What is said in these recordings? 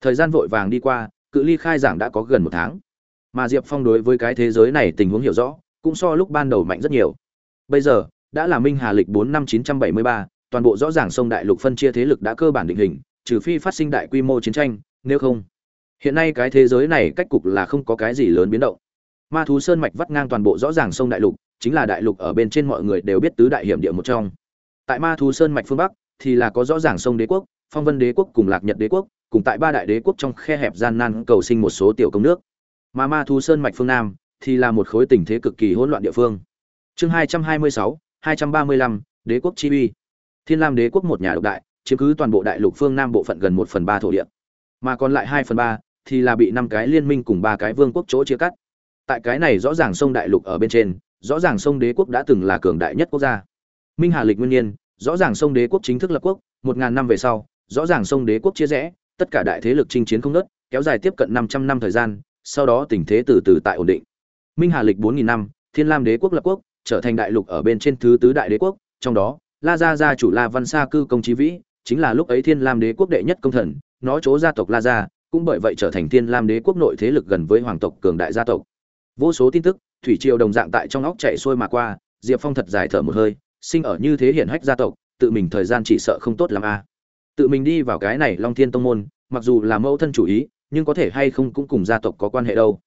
thời gian vội vàng đi qua, cự ly khai giảng đã có gần một tháng. Mà diệp phong đối với cái thế giới này tình huống hiểu rõ, cũng so lúc ban đầu mạnh rất nhiều. Bây giờ, đã là minh hà lịch bốn năm chín trăm bảy mươi ba, toàn bộ rõ ràng sông đại lục phân chia thế lực đã cơ bản định hình, trừ phi phát sinh đại quy mô chiến tranh, nếu không. Hiện nay cái thế giới này cách cục là không có cái gì lớn biến động. Ma thú sơn mạch vắt ngang toàn bộ rõ ràng sông đại lục, chính là đại lục ở bên trên mọi người đều biết tứ đại hiểm địa một trong. Tại ma thú sơn mạch phương bắc, thì là có rõ ràng sông đế quốc, phong vân đế quốc cùng lạc nhật đế quốc cùng tại ba đại đế quốc trong khe hẹp gian nan cầu sinh một số tiểu công nước. Mà ma thu sơn mạch phương nam thì là một khối tình thế cực kỳ hỗn loạn địa phương. Chương hai trăm hai mươi sáu, hai trăm ba mươi lăm, đế quốc chi uy. Thiên lam đế quốc một nhà độc đại, chiếm cứ toàn bộ đại lục phương nam bộ phận gần một phần ba thổ địa. Mà còn lại hai phần ba thì là bị năm cái liên minh cùng ba cái vương quốc chỗ chia cắt. Tại cái này rõ ràng sông đại lục ở bên trên, rõ ràng sông đế quốc đã từng là cường đại nhất quốc gia. Minh hà lịch nguyên nhiên, rõ ràng sông đế quốc chính thức lập quốc, một ngàn năm về sau, rõ ràng sông đế quốc chia rẽ tất cả đại thế lực chinh chiến không nớt, kéo dài tiếp cận năm trăm năm thời gian, sau đó tình thế từ từ tại ổn định. Minh hà lịch bốn nghìn năm, thiên lam đế quốc lập quốc, trở thành đại lục ở bên trên thứ tứ đại đế quốc, trong đó, la gia gia chủ la văn sa cư công chí vĩ, chính là lúc ấy thiên lam đế quốc đệ nhất công thần, nó chỗ gia tộc la gia, cũng bởi vậy trở thành thiên lam đế quốc nội thế lực gần với hoàng tộc cường đại gia tộc. Vô số tin tức, thủy triều đồng dạng tại trong óc chạy xuôi mà qua, diệp phong thật dài thở một hơi, sinh ở như thế hiển hách gia tộc, tự mình thời gian chỉ sợ không tốt lắm a tự mình đi vào cái này long thiên tông môn, mặc dù là mẫu thân chủ ý, nhưng có thể hay không cũng cùng gia tộc có quan hệ đâu.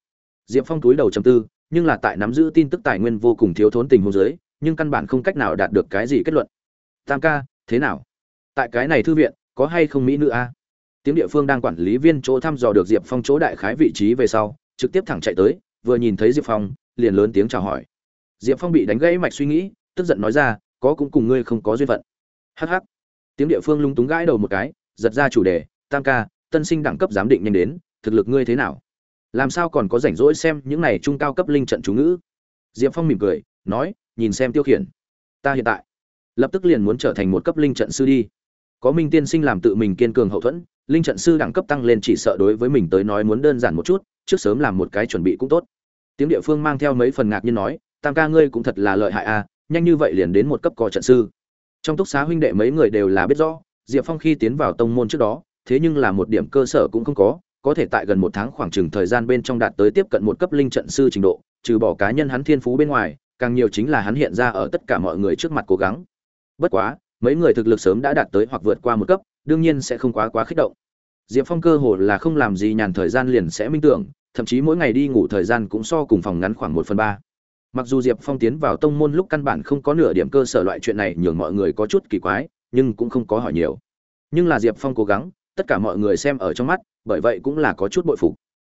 Diệp phong túi đầu trầm tư, nhưng là tại nắm giữ tin tức tài nguyên vô cùng thiếu thốn tình huống dưới, nhưng căn bản không cách nào đạt được cái gì kết luận. Tam ca, thế nào? Tại cái này thư viện, có hay không mỹ nữ a? Tiếng địa phương đang quản lý viên chỗ thăm dò được diệp phong chỗ đại khái vị trí về sau, trực tiếp thẳng chạy tới, vừa nhìn thấy diệp phong, liền lớn tiếng chào hỏi. Diệp phong bị đánh gãy mạch suy nghĩ, tức giận nói ra, có cũng cùng ngươi không có duyên phận. Hh tiếng địa phương lung túng gãi đầu một cái, giật ra chủ đề, tam ca, tân sinh đẳng cấp giám định nhanh đến, thực lực ngươi thế nào? Làm sao còn có rảnh rỗi xem những này trung cao cấp linh trận chú ngữ? Diệp phong mỉm cười, nói, nhìn xem tiêu khiển. Ta hiện tại lập tức liền muốn trở thành một cấp linh trận sư đi. Có minh tiên sinh làm tự mình kiên cường hậu thuẫn, linh trận sư đẳng cấp tăng lên chỉ sợ đối với mình tới nói muốn đơn giản một chút, trước sớm làm một cái chuẩn bị cũng tốt. Tiếng địa phương mang theo mấy phần ngạc nhiên nói, tam ca ngươi cũng thật là lợi hại à nhanh như vậy liền đến một cấp cò trận sư trong túc xá huynh đệ mấy người đều là biết rõ, diệp phong khi tiến vào tông môn trước đó, thế nhưng là một điểm cơ sở cũng không có có thể tại gần một tháng khoảng chừng thời gian bên trong đạt tới tiếp cận một cấp linh trận sư trình độ, trừ bỏ cá nhân hắn thiên phú bên ngoài, càng nhiều chính là hắn hiện ra ở tất cả mọi người trước mặt cố gắng. Bất quá, mấy người thực lực sớm đã đạt tới hoặc vượt qua một cấp, đương nhiên sẽ không quá quá kích động. Diệp phong cơ hồ là không làm gì nhàn thời gian liền sẽ minh tưởng, thậm chí mỗi ngày đi ngủ thời gian cũng so cùng phòng ngắn khoảng một phần ba mặc dù diệp phong tiến vào tông môn lúc căn bản không có nửa điểm cơ sở loại chuyện này, nhường mọi người có chút kỳ quái, nhưng cũng không có hỏi nhiều. Nhưng là diệp phong cố gắng, tất cả mọi người xem ở trong mắt, bởi vậy cũng là có chút bội phục.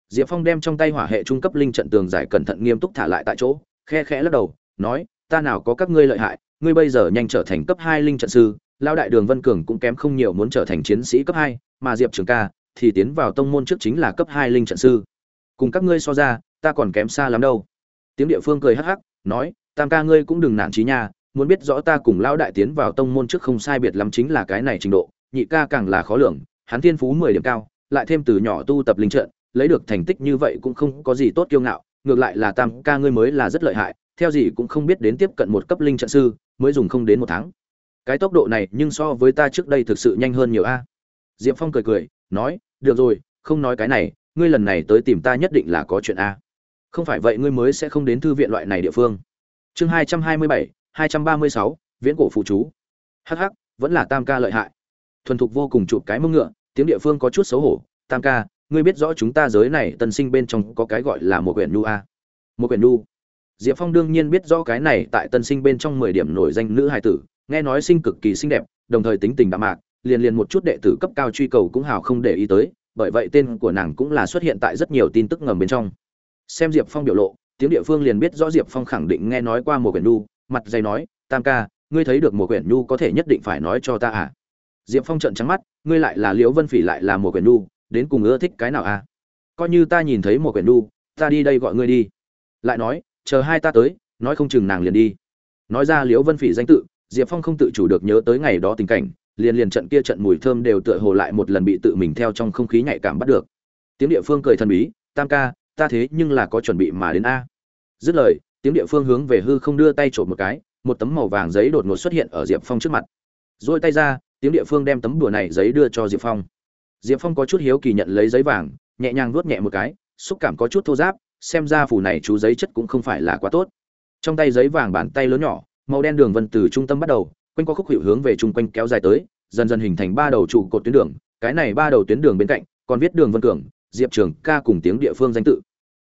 Diệp phong đem trong tay hỏa hệ trung cấp linh trận tường giải cẩn thận nghiêm túc thả lại tại chỗ, khe khẽ lắc đầu, nói, ta nào có các ngươi lợi hại, ngươi bây giờ nhanh trở thành cấp hai linh trận sư lao đại đường vân cường cũng kém không nhiều muốn trở thành chiến sĩ cấp hai, mà diệp trường ca thì tiến vào tông môn trước chính là cấp hai linh trận sư. Cùng các ngươi so ra, ta còn kém xa lắm đâu tiếng địa phương cười hắc hắc, nói, tam ca ngươi cũng đừng nản trí nha, muốn biết rõ ta cùng lão đại tiến vào tông môn trước không sai biệt lắm chính là cái này trình độ, nhị ca càng là khó lường, hắn thiên phú mười điểm cao, lại thêm từ nhỏ tu tập linh trận, lấy được thành tích như vậy cũng không có gì tốt kiêu ngạo, ngược lại là tam ca ngươi mới là rất lợi hại, theo gì cũng không biết đến tiếp cận một cấp linh trận sư, mới dùng không đến một tháng. Cái tốc độ này nhưng so với ta trước đây thực sự nhanh hơn nhiều a. Diệp phong cười cười, nói, được rồi, không nói cái này, ngươi lần này tới tìm ta nhất định là có chuyện a không phải vậy ngươi mới sẽ không đến thư viện loại này địa phương. Chương hai trăm hai mươi bảy, hai trăm ba mươi sáu, viễn cổ phụ chú. Hh vẫn là tam ca lợi hại. Thuần thục vô cùng chụp cái mông ngựa, tiếng địa phương có chút xấu hổ. Tam ca, ngươi biết rõ chúng ta giới này tân sinh bên trong có cái gọi là một quyển nu a? Một quyển nu. Diệp phong đương nhiên biết rõ cái này tại tân sinh bên trong mười điểm nổi danh nữ hài tử, nghe nói sinh cực kỳ xinh đẹp, đồng thời tính tình đạm mạc, liền liền một chút đệ tử cấp cao truy cầu cũng hào không để ý tới, bởi vậy tên của nàng cũng là xuất hiện tại rất nhiều tin tức ngầm bên trong xem diệp phong biểu lộ, tiếng địa phương liền biết rõ diệp phong khẳng định nghe nói qua Mùa quyển nhu, mặt dày nói, tam ca, ngươi thấy được Mùa quyển nhu có thể nhất định phải nói cho ta à? Diệp phong trận trắng mắt, ngươi lại là liễu vân phỉ lại là Mùa quyển nhu, đến cùng ưa thích cái nào à? Coi như ta nhìn thấy Mùa quyển nhu, ta đi đây gọi ngươi đi. Lại nói, chờ hai ta tới, nói không chừng nàng liền đi. Nói ra liễu vân phỉ danh tự, diệp phong không tự chủ được nhớ tới ngày đó tình cảnh, liền liền trận kia trận mùi thơm đều tựa hồ lại một lần bị tự mình theo trong không khí nhạy cảm bắt được. Tiếng địa phương cười thần bí, tam ca ta thế nhưng là có chuẩn bị mà đến a. Dứt lời, tiếng địa phương hướng về hư không đưa tay trộm một cái, một tấm màu vàng giấy đột ngột xuất hiện ở diệp phong trước mặt. Rồi tay ra, tiếng địa phương đem tấm đùa này giấy đưa cho diệp phong. Diệp phong có chút hiếu kỳ nhận lấy giấy vàng, nhẹ nhàng vuốt nhẹ một cái, xúc cảm có chút thô giáp xem ra phủ này chú giấy chất cũng không phải là quá tốt. Trong tay giấy vàng bàn tay lớn nhỏ, màu đen đường vân từ trung tâm bắt đầu, quanh qua khúc hiệu hướng về chung quanh kéo dài tới, dần dần hình thành ba đầu trụ cột tuyến đường, cái này ba đầu tuyến đường bên cạnh còn viết đường vân cường diệp trường ca cùng tiếng địa phương danh tự.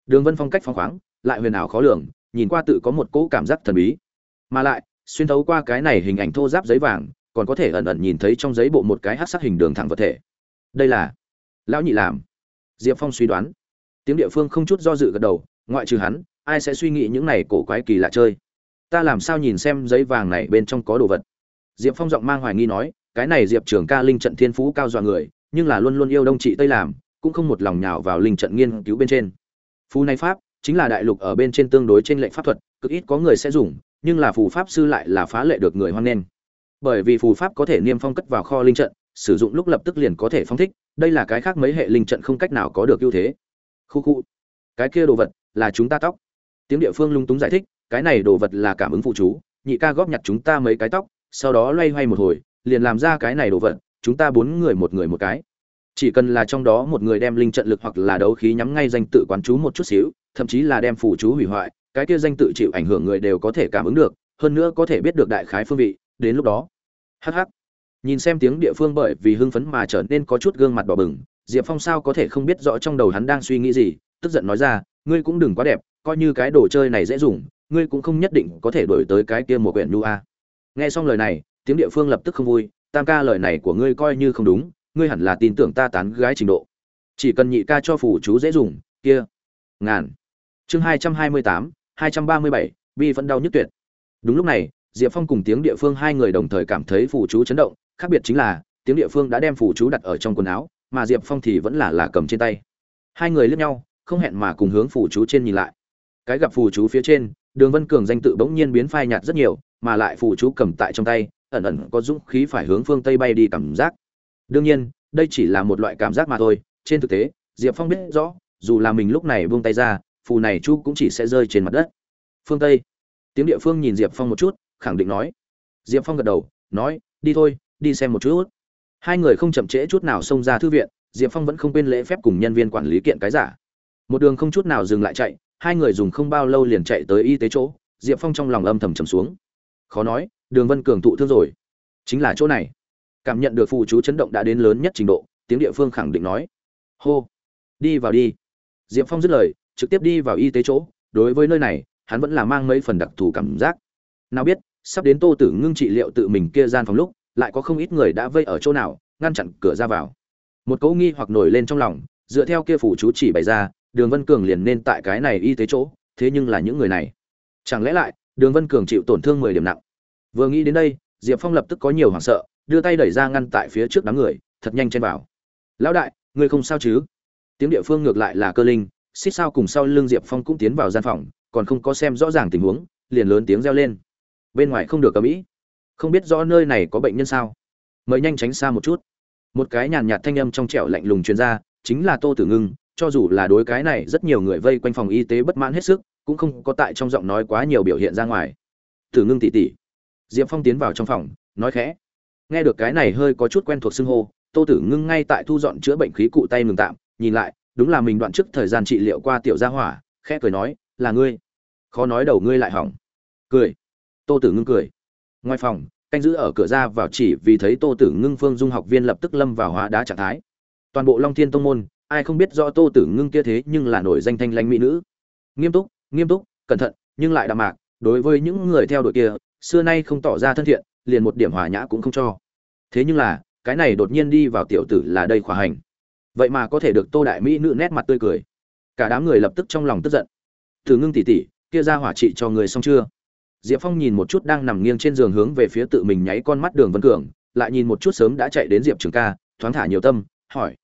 Đường vân phong cách phong khoáng, lại huyền ảo khó lường, nhìn qua tự có một cỗ cảm giác thần bí. Mà lại, xuyên thấu qua cái này hình ảnh thô giáp giấy vàng, còn có thể ẩn ẩn nhìn thấy trong giấy bộ một cái hát sắc hình đường thẳng vật thể. Đây là lão nhị làm. Diệp phong suy đoán. Tiếng địa phương không chút do dự gật đầu, ngoại trừ hắn, ai sẽ suy nghĩ những này cổ quái kỳ lạ chơi? Ta làm sao nhìn xem giấy vàng này bên trong có đồ vật? Diệp phong giọng mang hoài nghi nói, cái này diệp trường ca linh trận thiên phú cao dọa người, nhưng là luôn luôn yêu đông trị tây làm cũng không một lòng nhào vào linh trận nghiên cứu bên trên. Phù này pháp chính là đại lục ở bên trên tương đối trên lệnh pháp thuật, cực ít có người sẽ dùng, nhưng là phù pháp sư lại là phá lệ được người hoan nghênh. Bởi vì phù pháp có thể niêm phong cất vào kho linh trận, sử dụng lúc lập tức liền có thể phong thích, đây là cái khác mấy hệ linh trận không cách nào có được ưu thế. Khu khu. Cái kia đồ vật là chúng ta tóc. Tiếng địa phương lung túng giải thích, cái này đồ vật là cảm ứng phụ chú, nhị ca góp nhặt chúng ta mấy cái tóc, sau đó loay hoay một hồi, liền làm ra cái này đồ vật, chúng ta bốn người một người một cái chỉ cần là trong đó một người đem linh trận lực hoặc là đấu khí nhắm ngay danh tự quán chú một chút xíu, thậm chí là đem phụ chú hủy hoại, cái kia danh tự chịu ảnh hưởng người đều có thể cảm ứng được, hơn nữa có thể biết được đại khái phương vị, đến lúc đó. Hh nhìn xem tiếng địa phương bởi vì hưng phấn mà trở nên có chút gương mặt đỏ bừng, diệp phong sao có thể không biết rõ trong đầu hắn đang suy nghĩ gì, tức giận nói ra, ngươi cũng đừng quá đẹp, coi như cái đồ chơi này dễ dùng, ngươi cũng không nhất định có thể đổi tới cái kia một quyển nu a. Nghe xong lời này, tiếng địa phương lập tức không vui, tam ca lời này của ngươi coi như không đúng ngươi hẳn là tin tưởng ta tán gái trình độ. Chỉ cần nhị ca cho phủ chú dễ dùng, kia, ngàn. Chương hai trăm hai mươi tám, hai trăm ba mươi bảy, bi vẫn đau nhất tuyệt. Đúng lúc này, diệp phong cùng tiếng địa phương hai người đồng thời cảm thấy phủ chú chấn động, khác biệt chính là, tiếng địa phương đã đem phủ chú đặt ở trong quần áo, mà diệp phong thì vẫn là là cầm trên tay. Hai người liếc nhau, không hẹn mà cùng hướng phủ chú trên nhìn lại. Cái gặp phù chú phía trên, đường vân cường danh tự bỗng nhiên biến phai nhạt rất nhiều, mà lại phù chú cầm tại trong tay, ẩn ẩn có dũng khí phải hướng phương tây bay đi cảm giác đương nhiên, đây chỉ là một loại cảm giác mà thôi, trên thực tế, diệp phong biết rõ, dù là mình lúc này buông tay ra, phù này chu cũng chỉ sẽ rơi trên mặt đất. Phương tây. Tiếng địa phương nhìn diệp phong một chút, khẳng định nói. Diệp phong gật đầu, nói, đi thôi, đi xem một chút. Hai người không chậm trễ chút nào xông ra thư viện, diệp phong vẫn không quên lễ phép cùng nhân viên quản lý kiện cái giả. Một đường không chút nào dừng lại chạy, hai người dùng không bao lâu liền chạy tới y tế chỗ, diệp phong trong lòng âm thầm trầm xuống. Khó nói, đường vân cường thụ thương rồi. Chính là chỗ này cảm nhận được phụ chú chấn động đã đến lớn nhất trình độ, tiếng địa phương khẳng định nói. Hô, đi vào đi. Diệp phong dứt lời, trực tiếp đi vào y tế chỗ, đối với nơi này, hắn vẫn là mang mấy phần đặc thù cảm giác. Nào biết, sắp đến tô tử ngưng trị liệu tự mình kia gian phòng lúc, lại có không ít người đã vây ở chỗ nào, ngăn chặn cửa ra vào. Một cấu nghi hoặc nổi lên trong lòng, dựa theo kia phủ chú chỉ bày ra, đường vân cường liền nên tại cái này y tế chỗ, thế nhưng là những người này. Chẳng lẽ lại, đường vân cường chịu tổn thương mười điểm nặng? Vừa nghĩ đến đây, diệp phong lập tức có nhiều hoảng sợ đưa tay đẩy ra ngăn tại phía trước đám người, thật nhanh chen vào. Lão đại, ngươi không sao chứ? Tiếng địa phương ngược lại là cơ linh, xích sao cùng sau lưng diệp phong cũng tiến vào gian phòng, còn không có xem rõ ràng tình huống, liền lớn tiếng reo lên. Bên ngoài không được cầm ĩ không biết rõ nơi này có bệnh nhân sao? Mời nhanh tránh xa một chút. Một cái nhàn nhạt thanh âm trong trẻo lạnh lùng chuyên gia chính là tô tử ngưng, cho dù là đối cái này rất nhiều người vây quanh phòng y tế bất mãn hết sức, cũng không có tại trong giọng nói quá nhiều biểu hiện ra ngoài. Tử ngưng tỉ tỉ diệp phong tiến vào trong phòng, nói khẽ nghe được cái này hơi có chút quen thuộc xưng hô, tô tử ngưng ngay tại thu dọn chữa bệnh khí cụ tay ngừng tạm, nhìn lại, đúng là mình đoạn trước thời gian trị liệu qua tiểu gia hỏa, khẽ cười nói, là ngươi. Khó nói đầu ngươi lại hỏng. Cười. Tô tử ngưng cười. Ngoài phòng, canh giữ ở cửa ra vào chỉ vì thấy tô tử ngưng phương dung học viên lập tức lâm vào hóa đá trạng thái. Toàn bộ long thiên tông môn, ai không biết rõ tô tử ngưng kia thế nhưng là nổi danh thanh lãnh mỹ nữ. Nghiêm túc nghiêm túc, cẩn thận, nhưng lại đạm mạc, đối với những người theo đội kia, xưa nay không tỏ ra thân thiện liền một điểm hòa nhã cũng không cho. Thế nhưng là, cái này đột nhiên đi vào tiểu tử là đây khỏa hành. Vậy mà có thể được tô đại mỹ nữ nét mặt tươi cười. Cả đám người lập tức trong lòng tức giận. Từ ngưng tỉ tỉ, kia ra hỏa trị cho người xong chưa? Diệp phong nhìn một chút đang nằm nghiêng trên giường hướng về phía tự mình nháy con mắt đường vân cường, lại nhìn một chút sớm đã chạy đến diệp trường ca, thoáng thả nhiều tâm, hỏi.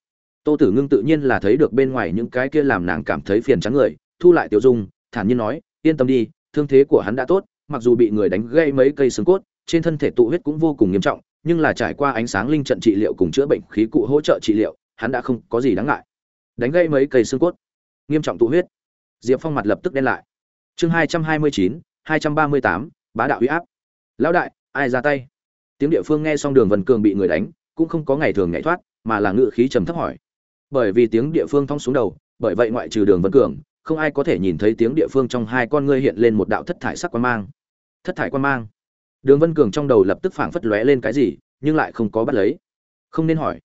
Tô tử ngưng tự nhiên là thấy được bên ngoài những cái kia làm nàng cảm thấy phiền trắng người, thu lại tiểu dung, thản nhiên nói, yên tâm đi, thương thế của hắn đã tốt, mặc dù bị người đánh gây mấy cây xương cốt trên thân thể tụ huyết cũng vô cùng nghiêm trọng, nhưng là trải qua ánh sáng linh trận trị liệu cùng chữa bệnh khí cụ hỗ trợ trị liệu, hắn đã không có gì đáng ngại. Đánh gây mấy cây xương cốt, nghiêm trọng tụ huyết. Diệp phong mặt lập tức đen lại. Chương hai trăm hai mươi chín, hai trăm ba mươi tám, bá đạo uy áp. Lão đại, ai ra tay? Tiếng địa phương nghe xong đường vân cường bị người đánh, cũng không có ngày thường nhảy thoát, mà là ngự khí trầm thấp hỏi. Bởi vì tiếng địa phương thong xuống đầu, bởi vậy ngoại trừ đường vân cường, không ai có thể nhìn thấy tiếng địa phương trong hai con ngươi hiện lên một đạo thất thải sắc quan mang. Thất thải quan mang đường vân cường trong đầu lập tức phảng phất lóe lên cái gì, nhưng lại không có bắt lấy. Không nên hỏi.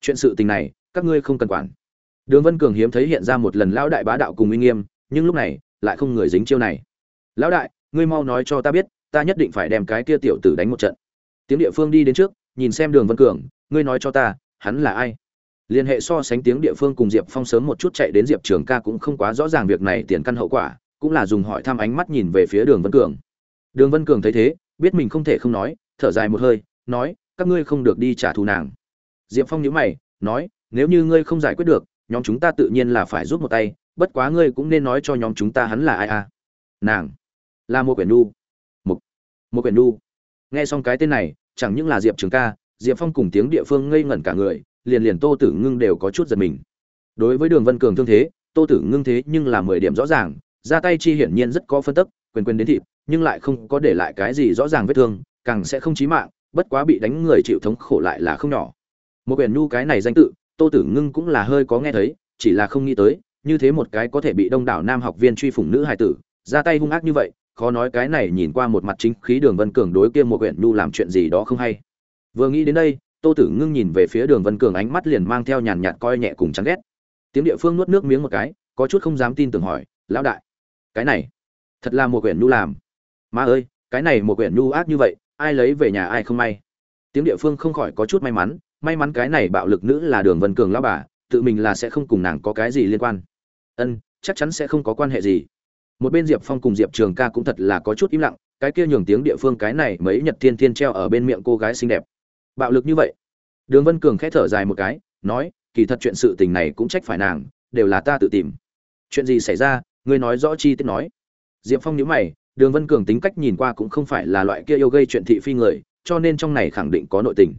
Chuyện sự tình này, các ngươi không cần quản. Đường vân cường hiếm thấy hiện ra một lần lão đại bá đạo cùng uy nghiêm, nhưng lúc này, lại không người dính chiêu này. Lão đại, ngươi mau nói cho ta biết, ta nhất định phải đem cái kia tiểu tử đánh một trận. Tiếng địa phương đi đến trước, nhìn xem đường vân cường, ngươi nói cho ta, hắn là ai? Liên hệ so sánh tiếng địa phương cùng diệp phong sớm một chút chạy đến diệp trường ca cũng không quá rõ ràng việc này tiền căn hậu quả, cũng là dùng hỏi thăm ánh mắt nhìn về phía đường vân cường. Đường vân cường thấy thế biết mình không thể không nói, thở dài một hơi, nói, các ngươi không được đi trả thù nàng. Diệp phong nhíu mày, nói, nếu như ngươi không giải quyết được, nhóm chúng ta tự nhiên là phải giúp một tay, bất quá ngươi cũng nên nói cho nhóm chúng ta hắn là ai à. Nàng, là một quyển nu một một quyển nu nghe xong cái tên này, chẳng những là diệp trường ca, diệp phong cùng tiếng địa phương ngây ngẩn cả người, liền liền tô tử ngưng đều có chút giật mình. Đối với đường vân cường thương thế, tô tử ngưng thế nhưng là mười điểm rõ ràng, ra tay chi hiển nhiên rất có phân tức, quyền quyền đến thịt nhưng lại không có để lại cái gì rõ ràng vết thương, càng sẽ không chí mạng, bất quá bị đánh người chịu thống khổ lại là không nhỏ. Một quyển nhu cái này danh tự, tô tử ngưng cũng là hơi có nghe thấy, chỉ là không nghĩ tới, như thế một cái có thể bị đông đảo nam học viên truy phủng nữ hài tử, ra tay hung ác như vậy, khó nói cái này nhìn qua một mặt chính khí đường vân cường đối kia một quyển nhu làm chuyện gì đó không hay. Vừa nghĩ đến đây, tô tử ngưng nhìn về phía đường vân cường ánh mắt liền mang theo nhàn nhạt coi nhẹ cùng chán ghét. Tiếng địa phương nuốt nước miếng một cái, có chút không dám tin tưởng hỏi, lão đại, cái này thật là một quyển nhu làm? Má ơi, cái này một quyển nhu ác như vậy, ai lấy về nhà ai không may. Tiếng địa phương không khỏi có chút may mắn may mắn cái này bạo lực nữ là đường vân cường lão bà, tự mình là sẽ không cùng nàng có cái gì liên quan. Ân, chắc chắn sẽ không có quan hệ gì. Một bên diệp phong cùng diệp trường ca cũng thật là có chút im lặng, cái kia nhường tiếng địa phương cái này mấy nhật thiên thiên treo ở bên miệng cô gái xinh đẹp. Bạo lực như vậy. Đường vân cường khẽ thở dài một cái, nói, kỳ thật chuyện sự tình này cũng trách phải nàng, đều là ta tự tìm. Chuyện gì xảy ra, ngươi nói rõ chi tiết nói. Diệp phong nhíu mày đường vân cường tính cách nhìn qua cũng không phải là loại kia yêu gây chuyện thị phi người, cho nên trong này khẳng định có nội tình.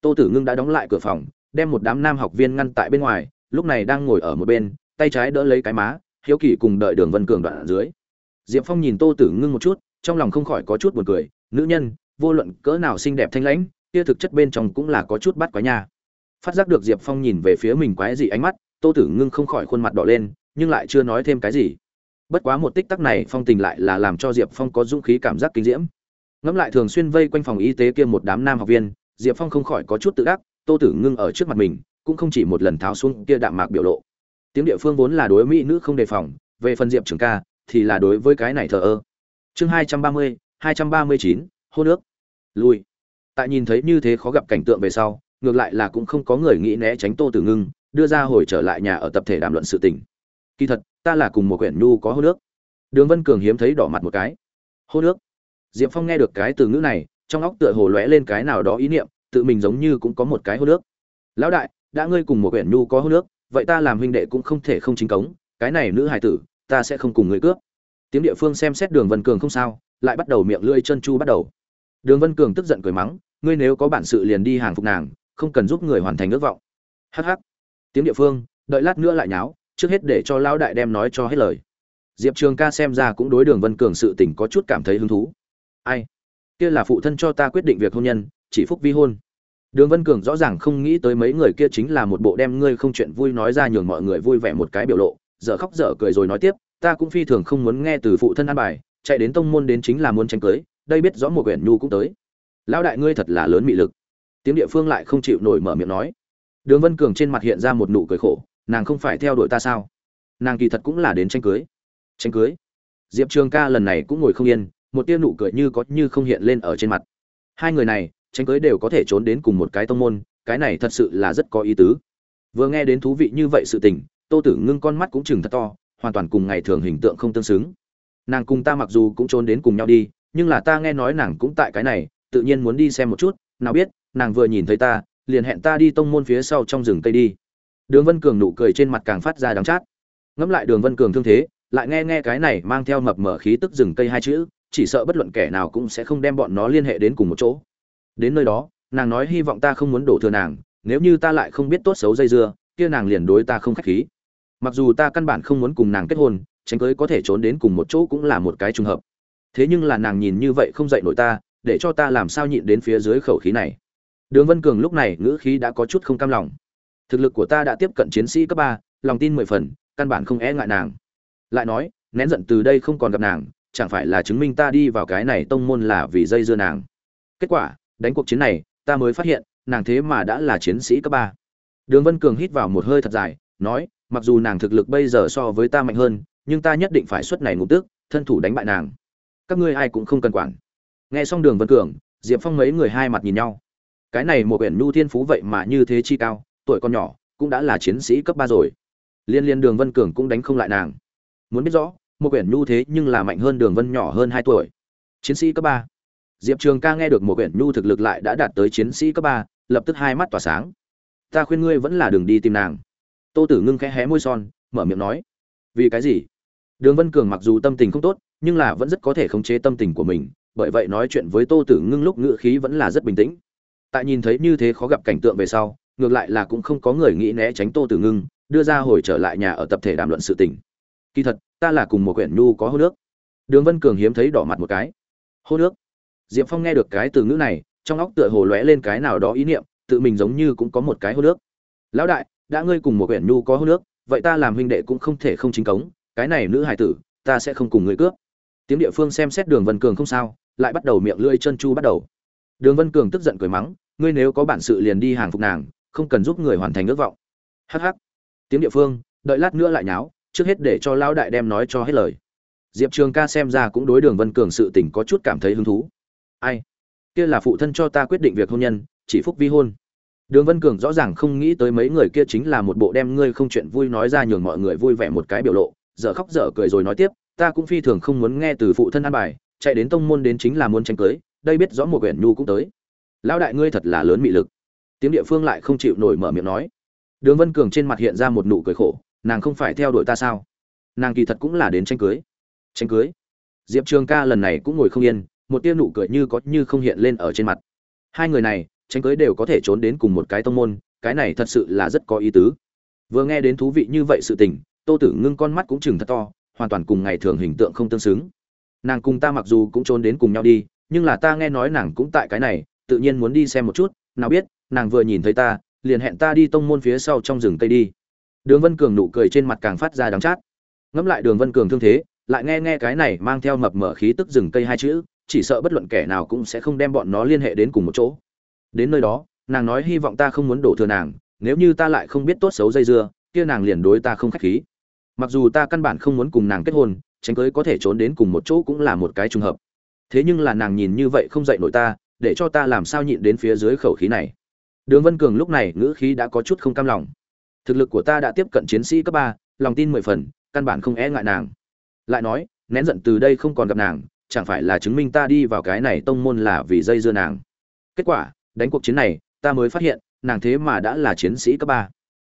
Tô tử ngưng đã đóng lại cửa phòng, đem một đám nam học viên ngăn tại bên ngoài, lúc này đang ngồi ở một bên, tay trái đỡ lấy cái má, hiếu kỳ cùng đợi đường vân cường đoạn ở dưới. Diệp phong nhìn tô tử ngưng một chút, trong lòng không khỏi có chút buồn cười, nữ nhân, vô luận cỡ nào xinh đẹp thanh lãnh, kia thực chất bên trong cũng là có chút bắt quái nha. Phát giác được diệp phong nhìn về phía mình quái gì ánh mắt, tô tử ngưng không khỏi khuôn mặt đỏ lên, nhưng lại chưa nói thêm cái gì bất quá một tích tắc này phong tình lại là làm cho diệp phong có dũng khí cảm giác kinh diễm. Ngẫm lại thường xuyên vây quanh phòng y tế kia một đám nam học viên, diệp phong không khỏi có chút tự đắc, tô tử ngưng ở trước mặt mình, cũng không chỉ một lần tháo xuống kia đạm mạc biểu lộ. Tiếng địa phương vốn là đối mỹ nữ không đề phòng, về phần diệp trường ca, thì là đối với cái này thờ ơ. Chương hai trăm ba mươi, hai trăm ba mươi chín hô nước lui tại nhìn thấy như thế khó gặp cảnh tượng về sau, ngược lại là cũng không có người nghĩ né tránh tô tử ngưng, đưa ra hồi trở lại nhà ở tập thể đàm luận sự tình kỳ thật, ta là cùng một quyển nhu có hô nước đường vân cường hiếm thấy đỏ mặt một cái. Hô nước diệp phong nghe được cái từ ngữ này, trong óc tựa hồ lóe lên cái nào đó ý niệm, tự mình giống như cũng có một cái hô nước lão đại, đã ngươi cùng một quyển nhu có hô nước vậy ta làm huynh đệ cũng không thể không chính cống, cái này nữ hài tử, ta sẽ không cùng người cướp. Tiếng địa phương xem xét đường vân cường không sao, lại bắt đầu miệng lưỡi chân chu bắt đầu. Đường vân cường tức giận cười mắng, ngươi nếu có bản sự liền đi hàng phục nàng, không cần giúp người hoàn thành ước vọng. Hh tiếng địa phương, đợi lát nữa lại nháo trước hết để cho lão đại đem nói cho hết lời. Diệp trường ca xem ra cũng đối đường vân cường sự tình có chút cảm thấy hứng thú. Ai? Kia là phụ thân cho ta quyết định việc hôn nhân, chỉ phúc vi hôn. Đường vân cường rõ ràng không nghĩ tới mấy người kia chính là một bộ đem ngươi không chuyện vui nói ra nhường mọi người vui vẻ một cái biểu lộ, dở khóc dở cười rồi nói tiếp, ta cũng phi thường không muốn nghe từ phụ thân an bài, chạy đến tông môn đến chính là muốn tranh cưới, đây biết rõ một quyển nhu cũng tới. Lão đại ngươi thật là lớn mị lực. Tiếng địa phương lại không chịu nổi mở miệng nói. Đường vân cường trên mặt hiện ra một nụ cười khổ nàng không phải theo đuổi ta sao? Nàng kỳ thật cũng là đến tranh cưới. Tranh cưới? Diệp trường ca lần này cũng ngồi không yên, một tia nụ cười như có như không hiện lên ở trên mặt. Hai người này, tranh cưới đều có thể trốn đến cùng một cái tông môn, cái này thật sự là rất có ý tứ. Vừa nghe đến thú vị như vậy sự tình, tô tử ngưng con mắt cũng chừng thật to, hoàn toàn cùng ngày thường hình tượng không tương xứng. Nàng cùng ta mặc dù cũng trốn đến cùng nhau đi, nhưng là ta nghe nói nàng cũng tại cái này, tự nhiên muốn đi xem một chút, nào biết, nàng vừa nhìn thấy ta, liền hẹn ta đi tông môn phía sau trong rừng cây đi đường vân cường nụ cười trên mặt càng phát ra đắng chát. Ngẫm lại đường vân cường thương thế, lại nghe nghe cái này mang theo mập mở khí tức rừng cây hai chữ, chỉ sợ bất luận kẻ nào cũng sẽ không đem bọn nó liên hệ đến cùng một chỗ. Đến nơi đó, nàng nói hy vọng ta không muốn đổ thừa nàng, nếu như ta lại không biết tốt xấu dây dưa, kia nàng liền đối ta không khách khí. Mặc dù ta căn bản không muốn cùng nàng kết hôn, tránh cưới có thể trốn đến cùng một chỗ cũng là một cái trùng hợp. Thế nhưng là nàng nhìn như vậy không dạy nổi ta, để cho ta làm sao nhịn đến phía dưới khẩu khí này. Đường vân cường lúc này ngữ khí đã có chút không cam lòng thực lực của ta đã tiếp cận chiến sĩ cấp ba, lòng tin mười phần, căn bản không e ngại nàng. Lại nói, nén giận từ đây không còn gặp nàng, chẳng phải là chứng minh ta đi vào cái này tông môn là vì dây dưa nàng. Kết quả, đánh cuộc chiến này, ta mới phát hiện, nàng thế mà đã là chiến sĩ cấp ba. Đường vân cường hít vào một hơi thật dài, nói, mặc dù nàng thực lực bây giờ so với ta mạnh hơn, nhưng ta nhất định phải xuất này ngục tước thân thủ đánh bại nàng. Các ngươi ai cũng không cần quản. Nghe xong đường vân cường, diệp phong mấy người hai mặt nhìn nhau. Cái này một quyển nhu thiên phú vậy mà như thế chi cao tuổi con nhỏ, cũng đã là chiến sĩ cấp ba rồi. Liên liên đường vân cường cũng đánh không lại nàng. Muốn biết rõ, một quyển nhu thế nhưng là mạnh hơn đường vân nhỏ hơn hai tuổi. Chiến sĩ cấp ba. Diệp trường ca nghe được một quyển nhu thực lực lại đã đạt tới chiến sĩ cấp ba, lập tức hai mắt tỏa sáng. Ta khuyên ngươi vẫn là đường đi tìm nàng. Tô tử ngưng khẽ hé môi son, mở miệng nói. Vì cái gì? Đường vân cường mặc dù tâm tình không tốt, nhưng là vẫn rất có thể khống chế tâm tình của mình, bởi vậy nói chuyện với tô tử ngưng lúc ngữ khí vẫn là rất bình tĩnh. Tại nhìn thấy như thế khó gặp cảnh tượng về sau ngược lại là cũng không có người nghĩ né tránh tô tử ngưng, đưa ra hồi trở lại nhà ở tập thể đàm luận sự tình. Kỳ thật, ta là cùng một quyển nhu có hô nước. Đường vân cường hiếm thấy đỏ mặt một cái. Hô nước? Diệp phong nghe được cái từ ngữ này, trong óc tựa hồ lóe lên cái nào đó ý niệm, tự mình giống như cũng có một cái hô nước. Lão đại, đã ngươi cùng một quyển nhu có hô nước, vậy ta làm huynh đệ cũng không thể không chính cống, cái này nữ hài tử, ta sẽ không cùng ngươi cướp. Tiếng địa phương xem xét đường vân cường không sao, lại bắt đầu miệng lưỡi chân chu bắt đầu. Đường vân cường tức giận cười mắng, ngươi nếu có bản sự liền đi hàng phục nàng không cần giúp người hoàn thành ước vọng. Hh tiếng địa phương, đợi lát nữa lại nháo, trước hết để cho lão đại đem nói cho hết lời. Diệp trường ca xem ra cũng đối đường vân cường sự tình có chút cảm thấy hứng thú. Ai? Kia là phụ thân cho ta quyết định việc hôn nhân, chỉ phúc vi hôn. Đường vân cường rõ ràng không nghĩ tới mấy người kia chính là một bộ đem ngươi không chuyện vui nói ra nhường mọi người vui vẻ một cái biểu lộ, dở khóc dở cười rồi nói tiếp, ta cũng phi thường không muốn nghe từ phụ thân an bài, chạy đến tông môn đến chính là muốn tranh cưới, đây biết rõ một quyển nhu cũng tới. Lão đại ngươi thật là lớn mị lực tiếng địa phương lại không chịu nổi mở miệng nói. Đường vân cường trên mặt hiện ra một nụ cười khổ, nàng không phải theo đuổi ta sao? Nàng kỳ thật cũng là đến tranh cưới. Tranh cưới? Diệp trường ca lần này cũng ngồi không yên, một tia nụ cười như có như không hiện lên ở trên mặt. Hai người này, tranh cưới đều có thể trốn đến cùng một cái tông môn, cái này thật sự là rất có ý tứ. Vừa nghe đến thú vị như vậy sự tình, tô tử ngưng con mắt cũng chừng thật to, hoàn toàn cùng ngày thường hình tượng không tương xứng. Nàng cùng ta mặc dù cũng trốn đến cùng nhau đi, nhưng là ta nghe nói nàng cũng tại cái này, tự nhiên muốn đi xem một chút nào biết, nàng vừa nhìn thấy ta, liền hẹn ta đi tông môn phía sau trong rừng cây đi. Đường vân cường nụ cười trên mặt càng phát ra đắng chát. Ngẫm lại đường vân cường thương thế, lại nghe nghe cái này mang theo mập mở khí tức rừng cây hai chữ, chỉ sợ bất luận kẻ nào cũng sẽ không đem bọn nó liên hệ đến cùng một chỗ. Đến nơi đó, nàng nói hy vọng ta không muốn đổ thừa nàng, nếu như ta lại không biết tốt xấu dây dưa, kia nàng liền đối ta không khách khí. Mặc dù ta căn bản không muốn cùng nàng kết hôn, tránh cưới có thể trốn đến cùng một chỗ cũng là một cái trùng hợp. Thế nhưng là nàng nhìn như vậy không dạy nổi ta để cho ta làm sao nhịn đến phía dưới khẩu khí này. Đường vân cường lúc này ngữ khí đã có chút không cam lòng. Thực lực của ta đã tiếp cận chiến sĩ cấp ba, lòng tin mười phần, căn bản không e ngại nàng. Lại nói, nén giận từ đây không còn gặp nàng, chẳng phải là chứng minh ta đi vào cái này tông môn là vì dây dưa nàng. Kết quả, đánh cuộc chiến này, ta mới phát hiện, nàng thế mà đã là chiến sĩ cấp ba.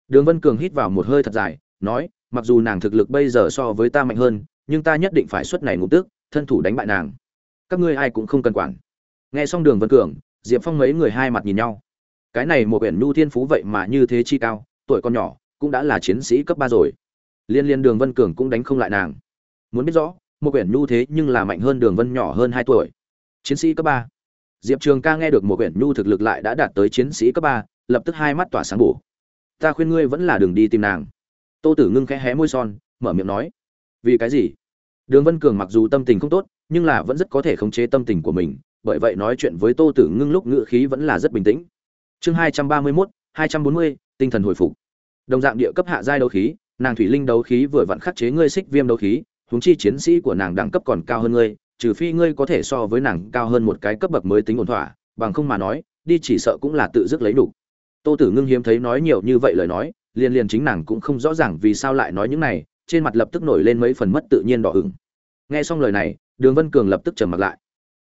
Đường vân cường hít vào một hơi thật dài, nói, mặc dù nàng thực lực bây giờ so với ta mạnh hơn, nhưng ta nhất định phải xuất này ngục tước thân thủ đánh bại nàng. Các ngươi ai cũng không cần quản nghe xong đường vân cường, diệp phong mấy người hai mặt nhìn nhau. Cái này một quyển nhu thiên phú vậy mà như thế chi cao, tuổi con nhỏ, cũng đã là chiến sĩ cấp ba rồi. Liên liên đường vân cường cũng đánh không lại nàng. Muốn biết rõ, một quyển nhu thế nhưng là mạnh hơn đường vân nhỏ hơn hai tuổi. Chiến sĩ cấp ba. Diệp trường ca nghe được một quyển nhu thực lực lại đã đạt tới chiến sĩ cấp ba, lập tức hai mắt tỏa sáng bổ. Ta khuyên ngươi vẫn là đường đi tìm nàng. Tô tử ngưng khẽ hé môi son, mở miệng nói. Vì cái gì? Đường vân cường mặc dù tâm tình không tốt, nhưng là vẫn rất có thể khống chế tâm tình của mình bởi vậy nói chuyện với tô tử ngưng lúc ngữ khí vẫn là rất bình tĩnh. Chương hai trăm ba mươi mốt, hai trăm bốn mươi, tinh thần hồi phục. Đồng dạng địa cấp hạ giai đấu khí, nàng thủy linh đấu khí vừa vặn khắc chế ngươi xích viêm đấu khí, huống chi chiến sĩ của nàng đẳng cấp còn cao hơn ngươi, trừ phi ngươi có thể so với nàng cao hơn một cái cấp bậc mới tính ổn thỏa, bằng không mà nói, đi chỉ sợ cũng là tự dứt lấy đủ. Tô tử ngưng hiếm thấy nói nhiều như vậy lời nói, liền liền chính nàng cũng không rõ ràng vì sao lại nói những này, trên mặt lập tức nổi lên mấy phần mất tự nhiên đỏ ửng. Nghe xong lời này, đường vân cường lập tức trầm mặt lại.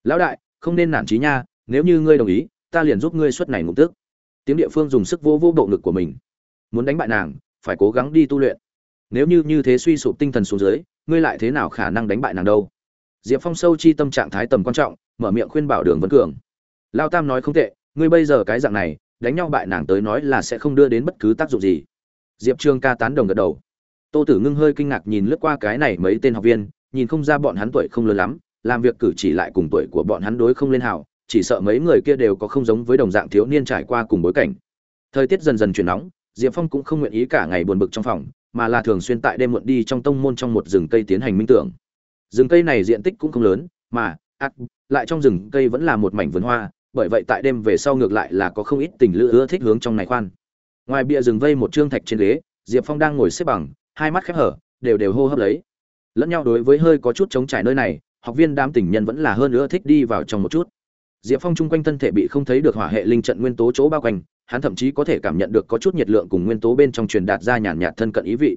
Lão đại không nên nản trí nha, nếu như ngươi đồng ý, ta liền giúp ngươi xuất này ngụm tước tiếng địa phương dùng sức vô vô bộ ngực của mình. Muốn đánh bại nàng, phải cố gắng đi tu luyện. Nếu như như thế suy sụp tinh thần xuống dưới, ngươi lại thế nào khả năng đánh bại nàng đâu? Diệp phong sâu chi tâm trạng thái tầm quan trọng, mở miệng khuyên bảo đường vấn cường. Lao tam nói không tệ, ngươi bây giờ cái dạng này, đánh nhau bại nàng tới nói là sẽ không đưa đến bất cứ tác dụng gì. Diệp Trương ca tán đồng gật đầu. Tô tử ngưng hơi kinh ngạc nhìn lướt qua cái này mấy tên học viên, nhìn không ra bọn hắn tuổi không lớn lắm làm việc cử chỉ lại cùng tuổi của bọn hắn đối không lên hảo chỉ sợ mấy người kia đều có không giống với đồng dạng thiếu niên trải qua cùng bối cảnh. Thời tiết dần dần chuyển nóng, diệp phong cũng không nguyện ý cả ngày buồn bực trong phòng, mà là thường xuyên tại đêm muộn đi trong tông môn trong một rừng cây tiến hành minh tưởng. Rừng cây này diện tích cũng không lớn, mà ắt lại trong rừng cây vẫn là một mảnh vườn hoa, bởi vậy tại đêm về sau ngược lại là có không ít tình lữ ưa thích hướng trong này khoan. Ngoài bìa rừng vây một trương thạch trên ghế, diệp phong đang ngồi xếp bằng, hai mắt khép hở, đều đều hô hấp lấy. Lẫn nhau đối với hơi có chút chống trải nơi này học viên đám tình nhân vẫn là hơn nữa thích đi vào trong một chút. Diệp phong chung quanh thân thể bị không thấy được hỏa hệ linh trận nguyên tố chỗ bao quanh, hắn thậm chí có thể cảm nhận được có chút nhiệt lượng cùng nguyên tố bên trong truyền đạt ra nhàn nhạt thân cận ý vị.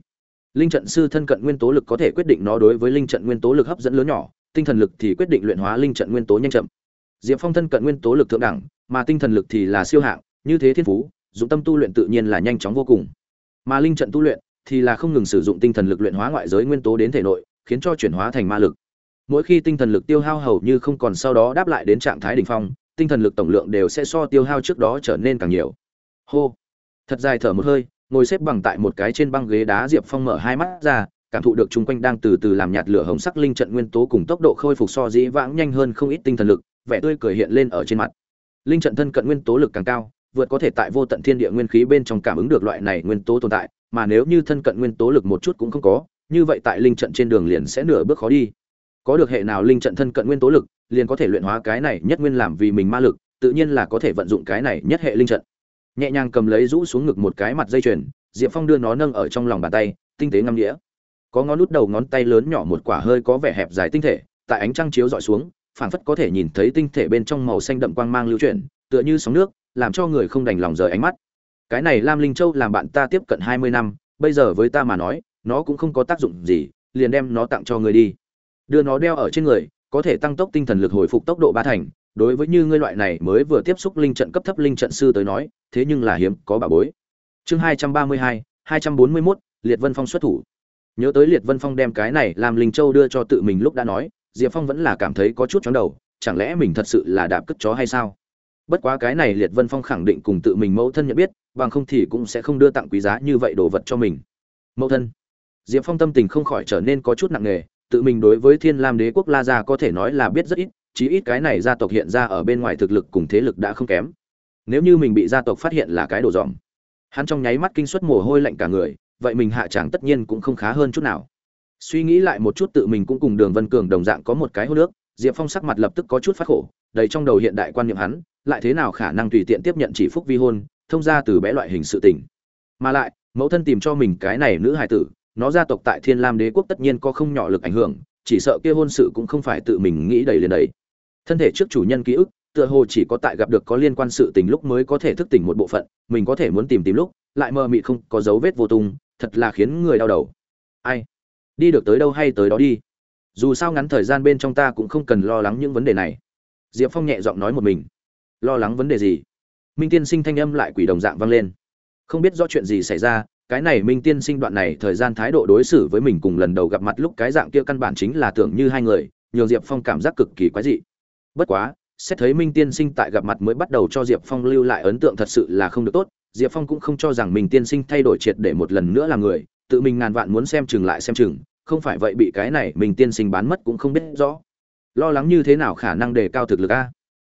Linh trận sư thân cận nguyên tố lực có thể quyết định nó đối với linh trận nguyên tố lực hấp dẫn lớn nhỏ, tinh thần lực thì quyết định luyện hóa linh trận nguyên tố nhanh chậm. Diệp phong thân cận nguyên tố lực thượng đẳng, mà tinh thần lực thì là siêu hạng, như thế thiên phú, dụng tâm tu luyện tự nhiên là nhanh chóng vô cùng. Mà linh trận tu luyện thì là không ngừng sử dụng tinh thần lực luyện hóa ngoại giới nguyên tố đến thể nội, khiến cho chuyển hóa thành ma lực mỗi khi tinh thần lực tiêu hao hầu như không còn sau đó đáp lại đến trạng thái đỉnh phong, tinh thần lực tổng lượng đều sẽ so tiêu hao trước đó trở nên càng nhiều. Hô. Thật dài thở một hơi, ngồi xếp bằng tại một cái trên băng ghế đá diệp phong mở hai mắt ra, cảm thụ được chung quanh đang từ từ làm nhạt lửa hồng sắc linh trận nguyên tố cùng tốc độ khôi phục so dĩ vãng nhanh hơn không ít tinh thần lực, vẻ tươi cười hiện lên ở trên mặt. Linh trận thân cận nguyên tố lực càng cao, vượt có thể tại vô tận thiên địa nguyên khí bên trong cảm ứng được loại này nguyên tố tồn tại, mà nếu như thân cận nguyên tố lực một chút cũng không có, như vậy tại linh trận trên đường liền sẽ nửa bước khó đi có được hệ nào linh trận thân cận nguyên tố lực, liền có thể luyện hóa cái này nhất nguyên làm vì mình ma lực, tự nhiên là có thể vận dụng cái này nhất hệ linh trận. Nhẹ nhàng cầm lấy rũ xuống ngực một cái mặt dây chuyền, diệp phong đưa nó nâng ở trong lòng bàn tay, tinh tế ngâm đĩa có ngón nút đầu ngón tay lớn nhỏ một quả hơi có vẻ hẹp dài tinh thể, tại ánh trăng chiếu dọi xuống, phảng phất có thể nhìn thấy tinh thể bên trong màu xanh đậm quang mang lưu chuyển, tựa như sóng nước, làm cho người không đành lòng rời ánh mắt. Cái này lam linh châu làm bạn ta tiếp cận hai mươi năm, bây giờ với ta mà nói, nó cũng không có tác dụng gì, liền đem nó tặng cho người đi đưa nó đeo ở trên người, có thể tăng tốc tinh thần lực hồi phục tốc độ ba thành. Đối với như ngươi loại này mới vừa tiếp xúc linh trận cấp thấp linh trận sư tới nói, thế nhưng là hiếm, có bà bối. Chương hai trăm ba mươi hai hai trăm bốn mươi mốt, liệt vân phong xuất thủ. Nhớ tới liệt vân phong đem cái này làm linh châu đưa cho tự mình lúc đã nói, diệp phong vẫn là cảm thấy có chút chóng đầu, chẳng lẽ mình thật sự là đạp cất chó hay sao? Bất quá cái này liệt vân phong khẳng định cùng tự mình mẫu thân nhận biết, bằng không thì cũng sẽ không đưa tặng quý giá như vậy đồ vật cho mình. Mẫu thân. Diệp phong tâm tình không khỏi trở nên có chút nặng nề tự mình đối với thiên lam đế quốc la gia có thể nói là biết rất ít, chí ít cái này gia tộc hiện ra ở bên ngoài thực lực cùng thế lực đã không kém. Nếu như mình bị gia tộc phát hiện là cái đồ dòm. Hắn trong nháy mắt kinh suất mồ hôi lạnh cả người, vậy mình hạ chẳng tất nhiên cũng không khá hơn chút nào. Suy nghĩ lại một chút tự mình cũng cùng đường vân cường đồng dạng có một cái hô nước, diệp phong sắc mặt lập tức có chút phát khổ, đầy trong đầu hiện đại quan niệm hắn, lại thế nào khả năng tùy tiện tiếp nhận chỉ phúc vi hôn, thông ra từ bé loại hình sự tình. Mà lại, mẫu thân tìm cho mình cái này nữ hài tử nó gia tộc tại thiên lam đế quốc tất nhiên có không nhỏ lực ảnh hưởng, chỉ sợ kia hôn sự cũng không phải tự mình nghĩ đầy liền đầy thân thể trước chủ nhân ký ức, tựa hồ chỉ có tại gặp được có liên quan sự tình lúc mới có thể thức tỉnh một bộ phận, mình có thể muốn tìm tìm lúc, lại mơ mị không có dấu vết vô tung, thật là khiến người đau đầu. Ai? Đi được tới đâu hay tới đó đi. Dù sao ngắn thời gian bên trong ta cũng không cần lo lắng những vấn đề này. Diệp phong nhẹ giọng nói một mình. Lo lắng vấn đề gì? Minh tiên sinh thanh âm lại quỷ đồng dạng vang lên. Không biết do chuyện gì xảy ra cái này minh tiên sinh đoạn này thời gian thái độ đối xử với mình cùng lần đầu gặp mặt lúc cái dạng kia căn bản chính là tưởng như hai người, nhường diệp phong cảm giác cực kỳ quái dị. Bất quá, xét thấy minh tiên sinh tại gặp mặt mới bắt đầu cho diệp phong lưu lại ấn tượng thật sự là không được tốt, diệp phong cũng không cho rằng minh tiên sinh thay đổi triệt để một lần nữa là người, tự mình ngàn vạn muốn xem chừng lại xem chừng, không phải vậy bị cái này minh tiên sinh bán mất cũng không biết rõ. Lo lắng như thế nào khả năng đề cao thực lực a?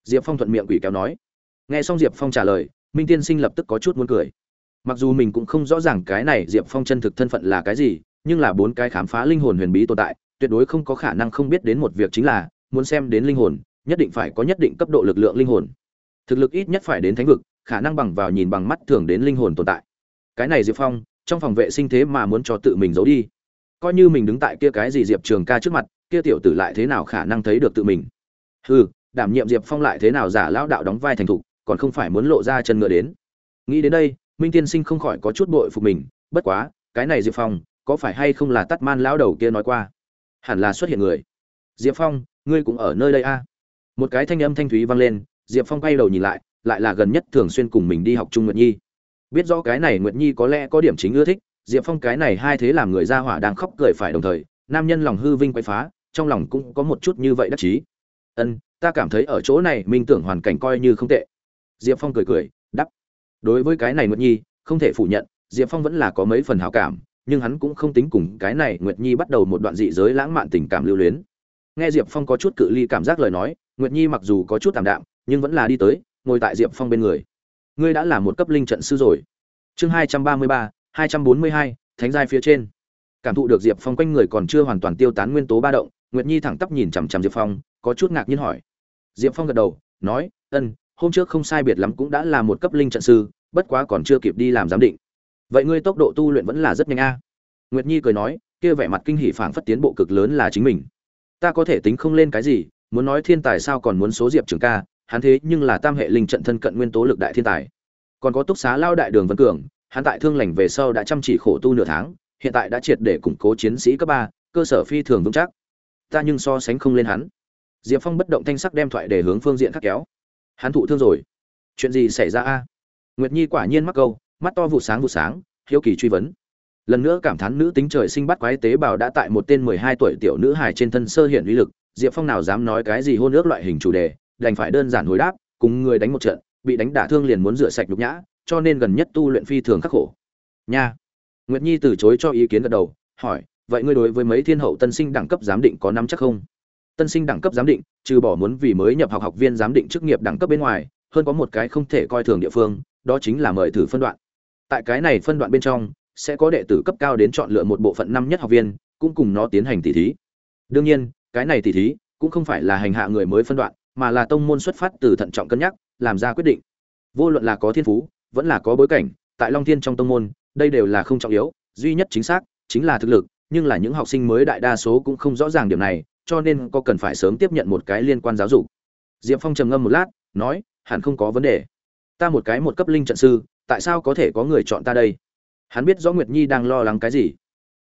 Diệp phong thuận miệng quỷ kéo nói. Nghe xong diệp phong trả lời, minh tiên sinh lập tức có chút muốn cười mặc dù mình cũng không rõ ràng cái này diệp phong chân thực thân phận là cái gì, nhưng là bốn cái khám phá linh hồn huyền bí tồn tại, tuyệt đối không có khả năng không biết đến một việc chính là, muốn xem đến linh hồn, nhất định phải có nhất định cấp độ lực lượng linh hồn. Thực lực ít nhất phải đến thánh vực, khả năng bằng vào nhìn bằng mắt thường đến linh hồn tồn tại. Cái này diệp phong, trong phòng vệ sinh thế mà muốn cho tự mình giấu đi. Coi như mình đứng tại kia cái gì diệp trường ca trước mặt, kia tiểu tử lại thế nào khả năng thấy được tự mình? Hừ, đảm nhiệm diệp phong lại thế nào giả lão đạo đóng vai thành thục, còn không phải muốn lộ ra chân ngựa đến. Nghĩ đến đây minh tiên sinh không khỏi có chút bội phục mình, bất quá, cái này diệp phong, có phải hay không là tắt man lão đầu kia nói qua? Hẳn là xuất hiện người. Diệp phong, ngươi cũng ở nơi đây a? À? một cái thanh âm thanh thúy vang lên, diệp phong quay đầu nhìn lại lại là gần nhất thường xuyên cùng mình đi học trung nguyệt nhi. Biết rõ cái này nguyệt nhi có lẽ có điểm chính ưa thích, diệp phong cái này hai thế làm người ra hỏa đang khóc cười phải đồng thời, nam nhân lòng hư vinh quay phá, trong lòng cũng có một chút như vậy đắc chí. Ân, ta cảm thấy ở chỗ này minh tưởng hoàn cảnh coi như không tệ. Diệp phong cười cười đắp đối với cái này nguyệt nhi, không thể phủ nhận, diệp phong vẫn là có mấy phần hào cảm, nhưng hắn cũng không tính cùng cái này nguyệt nhi bắt đầu một đoạn dị giới lãng mạn tình cảm lưu luyến. Nghe diệp phong có chút cự ly cảm giác lời nói, nguyệt nhi mặc dù có chút tạm đạm, nhưng vẫn là đi tới, ngồi tại diệp phong bên người. Ngươi đã là một cấp linh trận sư rồi. Chương hai trăm ba mươi ba, hai trăm bốn mươi hai, thánh giai phía trên. Cảm thụ được diệp phong quanh người còn chưa hoàn toàn tiêu tán nguyên tố ba động, nguyệt nhi thẳng tắp nhìn chằm chằm diệp phong, có chút ngạc nhiên hỏi. Diệp phong gật đầu, nói, ân hôm trước không sai biệt lắm cũng đã là một cấp linh trận sư, bất quá còn chưa kịp đi làm giám định. Vậy ngươi tốc độ tu luyện vẫn là rất nhanh a? Nguyệt nhi cười nói, kia vẻ mặt kinh hỉ phảng phất tiến bộ cực lớn là chính mình. Ta có thể tính không lên cái gì, muốn nói thiên tài sao còn muốn số diệp trường ca, hắn thế nhưng là tam hệ linh trận thân cận nguyên tố lực đại thiên tài. Còn có túc xá lao đại đường vân cường, hắn tại thương lành về sau đã chăm chỉ khổ tu nửa tháng, hiện tại đã triệt để củng cố chiến sĩ cấp ba, cơ sở phi thường vững chắc. Ta nhưng so sánh không lên hắn. Diệp phong bất động thanh sắc đem thoại để hướng phương diện khắc kéo hắn thụ thương rồi. Chuyện gì xảy ra a? Nguyệt nhi quả nhiên mắc câu, mắt to vụ sáng vụ sáng, hiếu kỳ truy vấn. Lần nữa cảm thán nữ tính trời sinh bắt quái tế bào đã tại một tên mười hai tuổi tiểu nữ hài trên thân sơ hiện uy lực, diệp phong nào dám nói cái gì hôn ước loại hình chủ đề, đành phải đơn giản hồi đáp, cùng người đánh một trận, bị đánh đả thương liền muốn rửa sạch nhục nhã, cho nên gần nhất tu luyện phi thường khắc khổ. Nha. Nguyệt nhi từ chối cho ý kiến gật đầu, hỏi, vậy ngươi đối với mấy thiên hậu tân sinh đẳng cấp giám định có nắm chắc không? Tân sinh đẳng cấp giám định, trừ bỏ muốn vì mới nhập học học viên giám định chức nghiệp đẳng cấp bên ngoài, hơn có một cái không thể coi thường địa phương, đó chính là mời thử phân đoạn. Tại cái này phân đoạn bên trong, sẽ có đệ tử cấp cao đến chọn lựa một bộ phận năm nhất học viên, cũng cùng nó tiến hành tỉ thí. Đương nhiên, cái này tỉ thí cũng không phải là hành hạ người mới phân đoạn, mà là tông môn xuất phát từ thận trọng cân nhắc, làm ra quyết định. Vô luận là có thiên phú, vẫn là có bối cảnh, tại long thiên trong tông môn, đây đều là không trọng yếu, duy nhất chính xác chính là thực lực, nhưng là những học sinh mới đại đa số cũng không rõ ràng điểm này cho nên có cần phải sớm tiếp nhận một cái liên quan giáo dục. Diệp phong trầm ngâm một lát, nói, hẳn không có vấn đề. Ta một cái một cấp linh trận sư, tại sao có thể có người chọn ta đây? Hắn biết rõ nguyệt nhi đang lo lắng cái gì.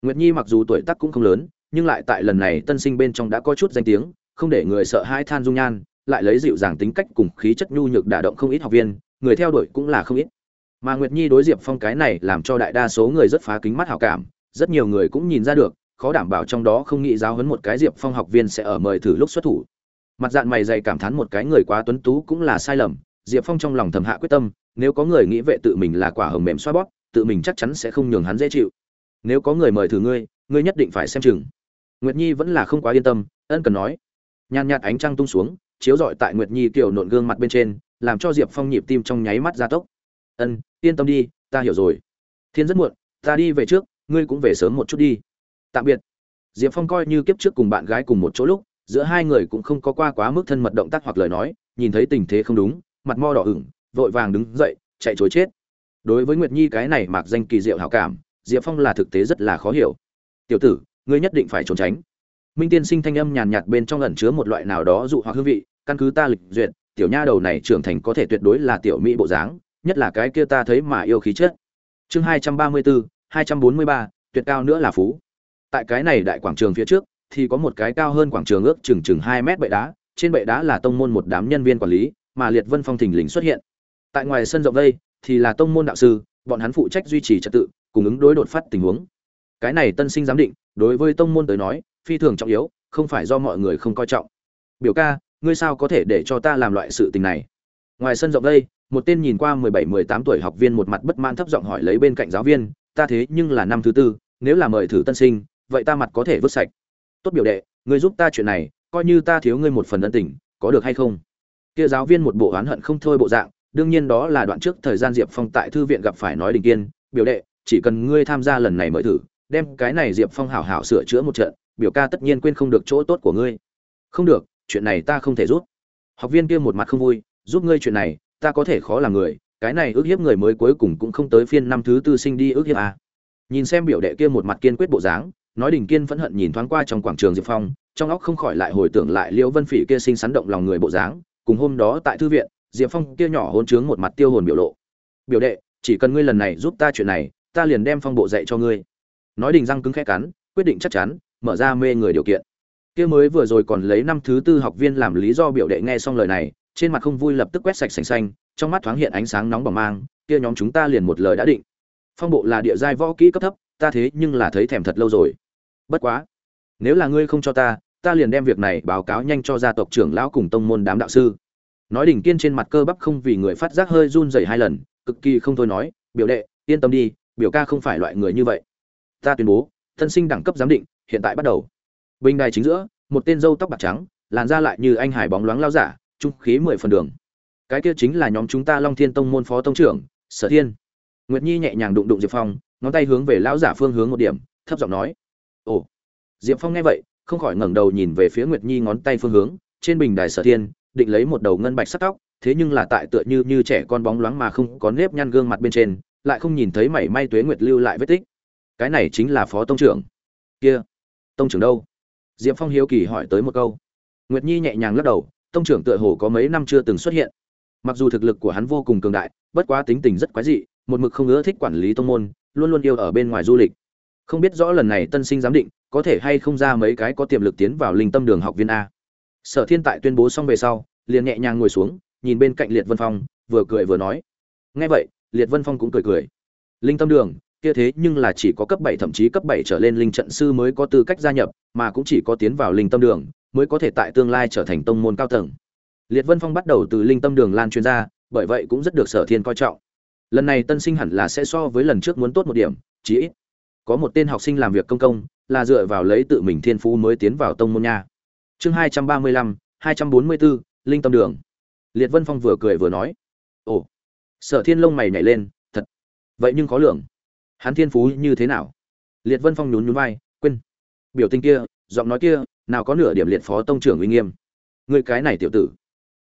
Nguyệt nhi mặc dù tuổi tác cũng không lớn, nhưng lại tại lần này tân sinh bên trong đã có chút danh tiếng, không để người sợ hai than dung nhan, lại lấy dịu dàng tính cách cùng khí chất nhu nhược đả động không ít học viên, người theo đuổi cũng là không ít. Mà nguyệt nhi đối diệp phong cái này làm cho đại đa số người rất phá kính mắt hảo cảm, rất nhiều người cũng nhìn ra được khó đảm bảo trong đó không nghĩ giáo huấn một cái diệp phong học viên sẽ ở mời thử lúc xuất thủ. Mặt dạng mày dày cảm thán một cái người quá tuấn tú cũng là sai lầm, diệp phong trong lòng thầm hạ quyết tâm, nếu có người nghĩ vệ tự mình là quả hồng mềm xoa bóp, tự mình chắc chắn sẽ không nhường hắn dễ chịu. Nếu có người mời thử ngươi ngươi nhất định phải xem chừng. Nguyệt nhi vẫn là không quá yên tâm, ân cần nói. Nhàn nhạt ánh trăng tung xuống, chiếu rọi tại nguyệt nhi kiểu nộn gương mặt bên trên, làm cho diệp phong nhịp tim trong nháy mắt gia tốc. Ân, yên tâm đi, ta hiểu rồi. Thiên rất muộn, ta đi về trước, ngươi cũng về sớm một chút đi tạm biệt. Diệp phong coi như kiếp trước cùng bạn gái cùng một chỗ lúc, giữa hai người cũng không có qua quá mức thân mật động tác hoặc lời nói, nhìn thấy tình thế không đúng, mặt mo đỏ ửng, vội vàng đứng dậy, chạy chối chết. Đối với nguyệt nhi cái này mặc danh kỳ diệu hảo cảm, diệp phong là thực tế rất là khó hiểu. Tiểu tử, ngươi nhất định phải trốn tránh. Minh tiên sinh thanh âm nhàn nhạt bên trong ẩn chứa một loại nào đó dụ hoặc hương vị, căn cứ ta lịch duyệt, tiểu nha đầu này trưởng thành có thể tuyệt đối là tiểu mỹ bộ dáng, nhất là cái kia ta thấy mà yêu khí chất. Chương hai trăm ba mươi bốn hai trăm bốn mươi ba, tuyệt cao nữa là phú tại cái này đại quảng trường phía trước, thì có một cái cao hơn quảng trường ước chừng chừng hai mét bệ đá, trên bệ đá là tông môn một đám nhân viên quản lý, mà liệt vân phong thình lình xuất hiện. Tại ngoài sân rộng đây, thì là tông môn đạo sư, bọn hắn phụ trách duy trì trật tự, cùng ứng đối đột phát tình huống. Cái này tân sinh giám định, đối với tông môn tới nói, phi thường trọng yếu, không phải do mọi người không coi trọng. Biểu ca, ngươi sao có thể để cho ta làm loại sự tình này? Ngoài sân rộng đây, một tên nhìn qua mười bảy, mười tám tuổi học viên một mặt bất mãn thấp giọng hỏi lấy bên cạnh giáo viên, ta thế nhưng là năm thứ tư, nếu là mời thử tân sinh vậy ta mặt có thể vứt sạch. Tốt biểu đệ, ngươi giúp ta chuyện này, coi như ta thiếu ngươi một phần ân tình, có được hay không? Kia giáo viên một bộ oán hận không thôi bộ dạng, đương nhiên đó là đoạn trước thời gian diệp phong tại thư viện gặp phải nói đình kiên. Biểu đệ, chỉ cần ngươi tham gia lần này mới thử, đem cái này diệp phong hảo hảo sửa chữa một trận, biểu ca tất nhiên quên không được chỗ tốt của ngươi. Không được, chuyện này ta không thể rút học viên kia một mặt không vui, giúp ngươi chuyện này, ta có thể khó làm người, cái này ước hiếp người mới cuối cùng cũng không tới phiên năm thứ tư sinh đi ước hiếp à. nhìn xem biểu đệ kia một mặt kiên quyết bộ dáng nói đình kiên phẫn hận nhìn thoáng qua trong quảng trường diệp phong, trong óc không khỏi lại hồi tưởng lại liễu vân phỉ kia sinh sắn động lòng người bộ dáng. Cùng hôm đó tại thư viện, diệp phong kia nhỏ hôn chướng một mặt tiêu hồn biểu lộ. Biểu đệ, chỉ cần ngươi lần này giúp ta chuyện này, ta liền đem phong bộ dạy cho ngươi. Nói đình răng cứng khẽ cắn, quyết định chắc chắn, mở ra mê người điều kiện. Kia mới vừa rồi còn lấy năm thứ tư học viên làm lý do biểu đệ nghe xong lời này, trên mặt không vui lập tức quét sạch sành xanh, trong mắt thoáng hiện ánh sáng nóng bỏng mang, kia nhóm chúng ta liền một lời đã định. Phong bộ là địa giai võ kỹ cấp thấp, ta thế nhưng là thấy thèm thật lâu rồi bất quá, nếu là ngươi không cho ta ta liền đem việc này báo cáo nhanh cho gia tộc trưởng lão cùng tông môn đám đạo sư. Nói đỉnh kiên trên mặt cơ bắp không vì người phát giác hơi run rẩy hai lần, cực kỳ không thôi nói, biểu đệ, yên tâm đi, biểu ca không phải loại người như vậy. Ta tuyên bố, thân sinh đẳng cấp giám định, hiện tại bắt đầu. Bình đài chính giữa, một tên dâu tóc bạc trắng, làn da lại như anh hải bóng loáng lao giả, trung khí mười phần đường. Cái kia chính là nhóm chúng ta long thiên tông môn phó tông trưởng, sở thiên. Nguyệt nhi nhẹ nhàng đụng đụng diệp phong, ngón tay hướng về lão giả phương hướng một điểm, thấp giọng nói ồ. Diệp phong nghe vậy, không khỏi ngẩng đầu nhìn về phía nguyệt nhi ngón tay phương hướng, trên bình đài sở thiên, định lấy một đầu ngân bạch sắt tóc, thế nhưng là tại tựa như như trẻ con bóng loáng mà không có nếp nhăn gương mặt bên trên, lại không nhìn thấy mảy may tuế nguyệt lưu lại vết tích. Cái này chính là phó tông trưởng. Kia, tông trưởng đâu? Diệp phong hiếu kỳ hỏi tới một câu. Nguyệt nhi nhẹ nhàng lắc đầu, tông trưởng tựa hồ có mấy năm chưa từng xuất hiện. Mặc dù thực lực của hắn vô cùng cường đại, bất quá tính tình rất quái dị, một mực không ưa thích quản lý tông môn, luôn luôn yêu ở bên ngoài du lịch không biết rõ lần này tân sinh giám định, có thể hay không ra mấy cái có tiềm lực tiến vào linh tâm đường học viên a. Sở thiên tại tuyên bố xong về sau, liền nhẹ nhàng ngồi xuống, nhìn bên cạnh liệt vân phong, vừa cười vừa nói. Nghe vậy, liệt vân phong cũng cười cười. Linh tâm đường, kia thế nhưng là chỉ có cấp bảy thậm chí cấp bảy trở lên linh trận sư mới có tư cách gia nhập, mà cũng chỉ có tiến vào linh tâm đường, mới có thể tại tương lai trở thành tông môn cao tầng. Liệt vân phong bắt đầu từ linh tâm đường lan chuyên gia bởi vậy cũng rất được sở thiên coi trọng. Lần này tân sinh hẳn là sẽ so với lần trước muốn tốt một điểm, chí ít có một tên học sinh làm việc công công, là dựa vào lấy tự mình thiên phú mới tiến vào tông môn nha. Chương hai trăm ba mươi lăm, hai trăm bốn mươi bốn linh tâm đường. Liệt vân phong vừa cười vừa nói, ồ, sở thiên lông mày nhảy lên, thật, vậy nhưng có lượng hắn thiên phú như thế nào? Liệt vân phong nhún nhún vai, quên, biểu tình kia, giọng nói kia, nào có nửa điểm liệt phó tông trưởng uy nghiêm. Người cái này tiểu tử.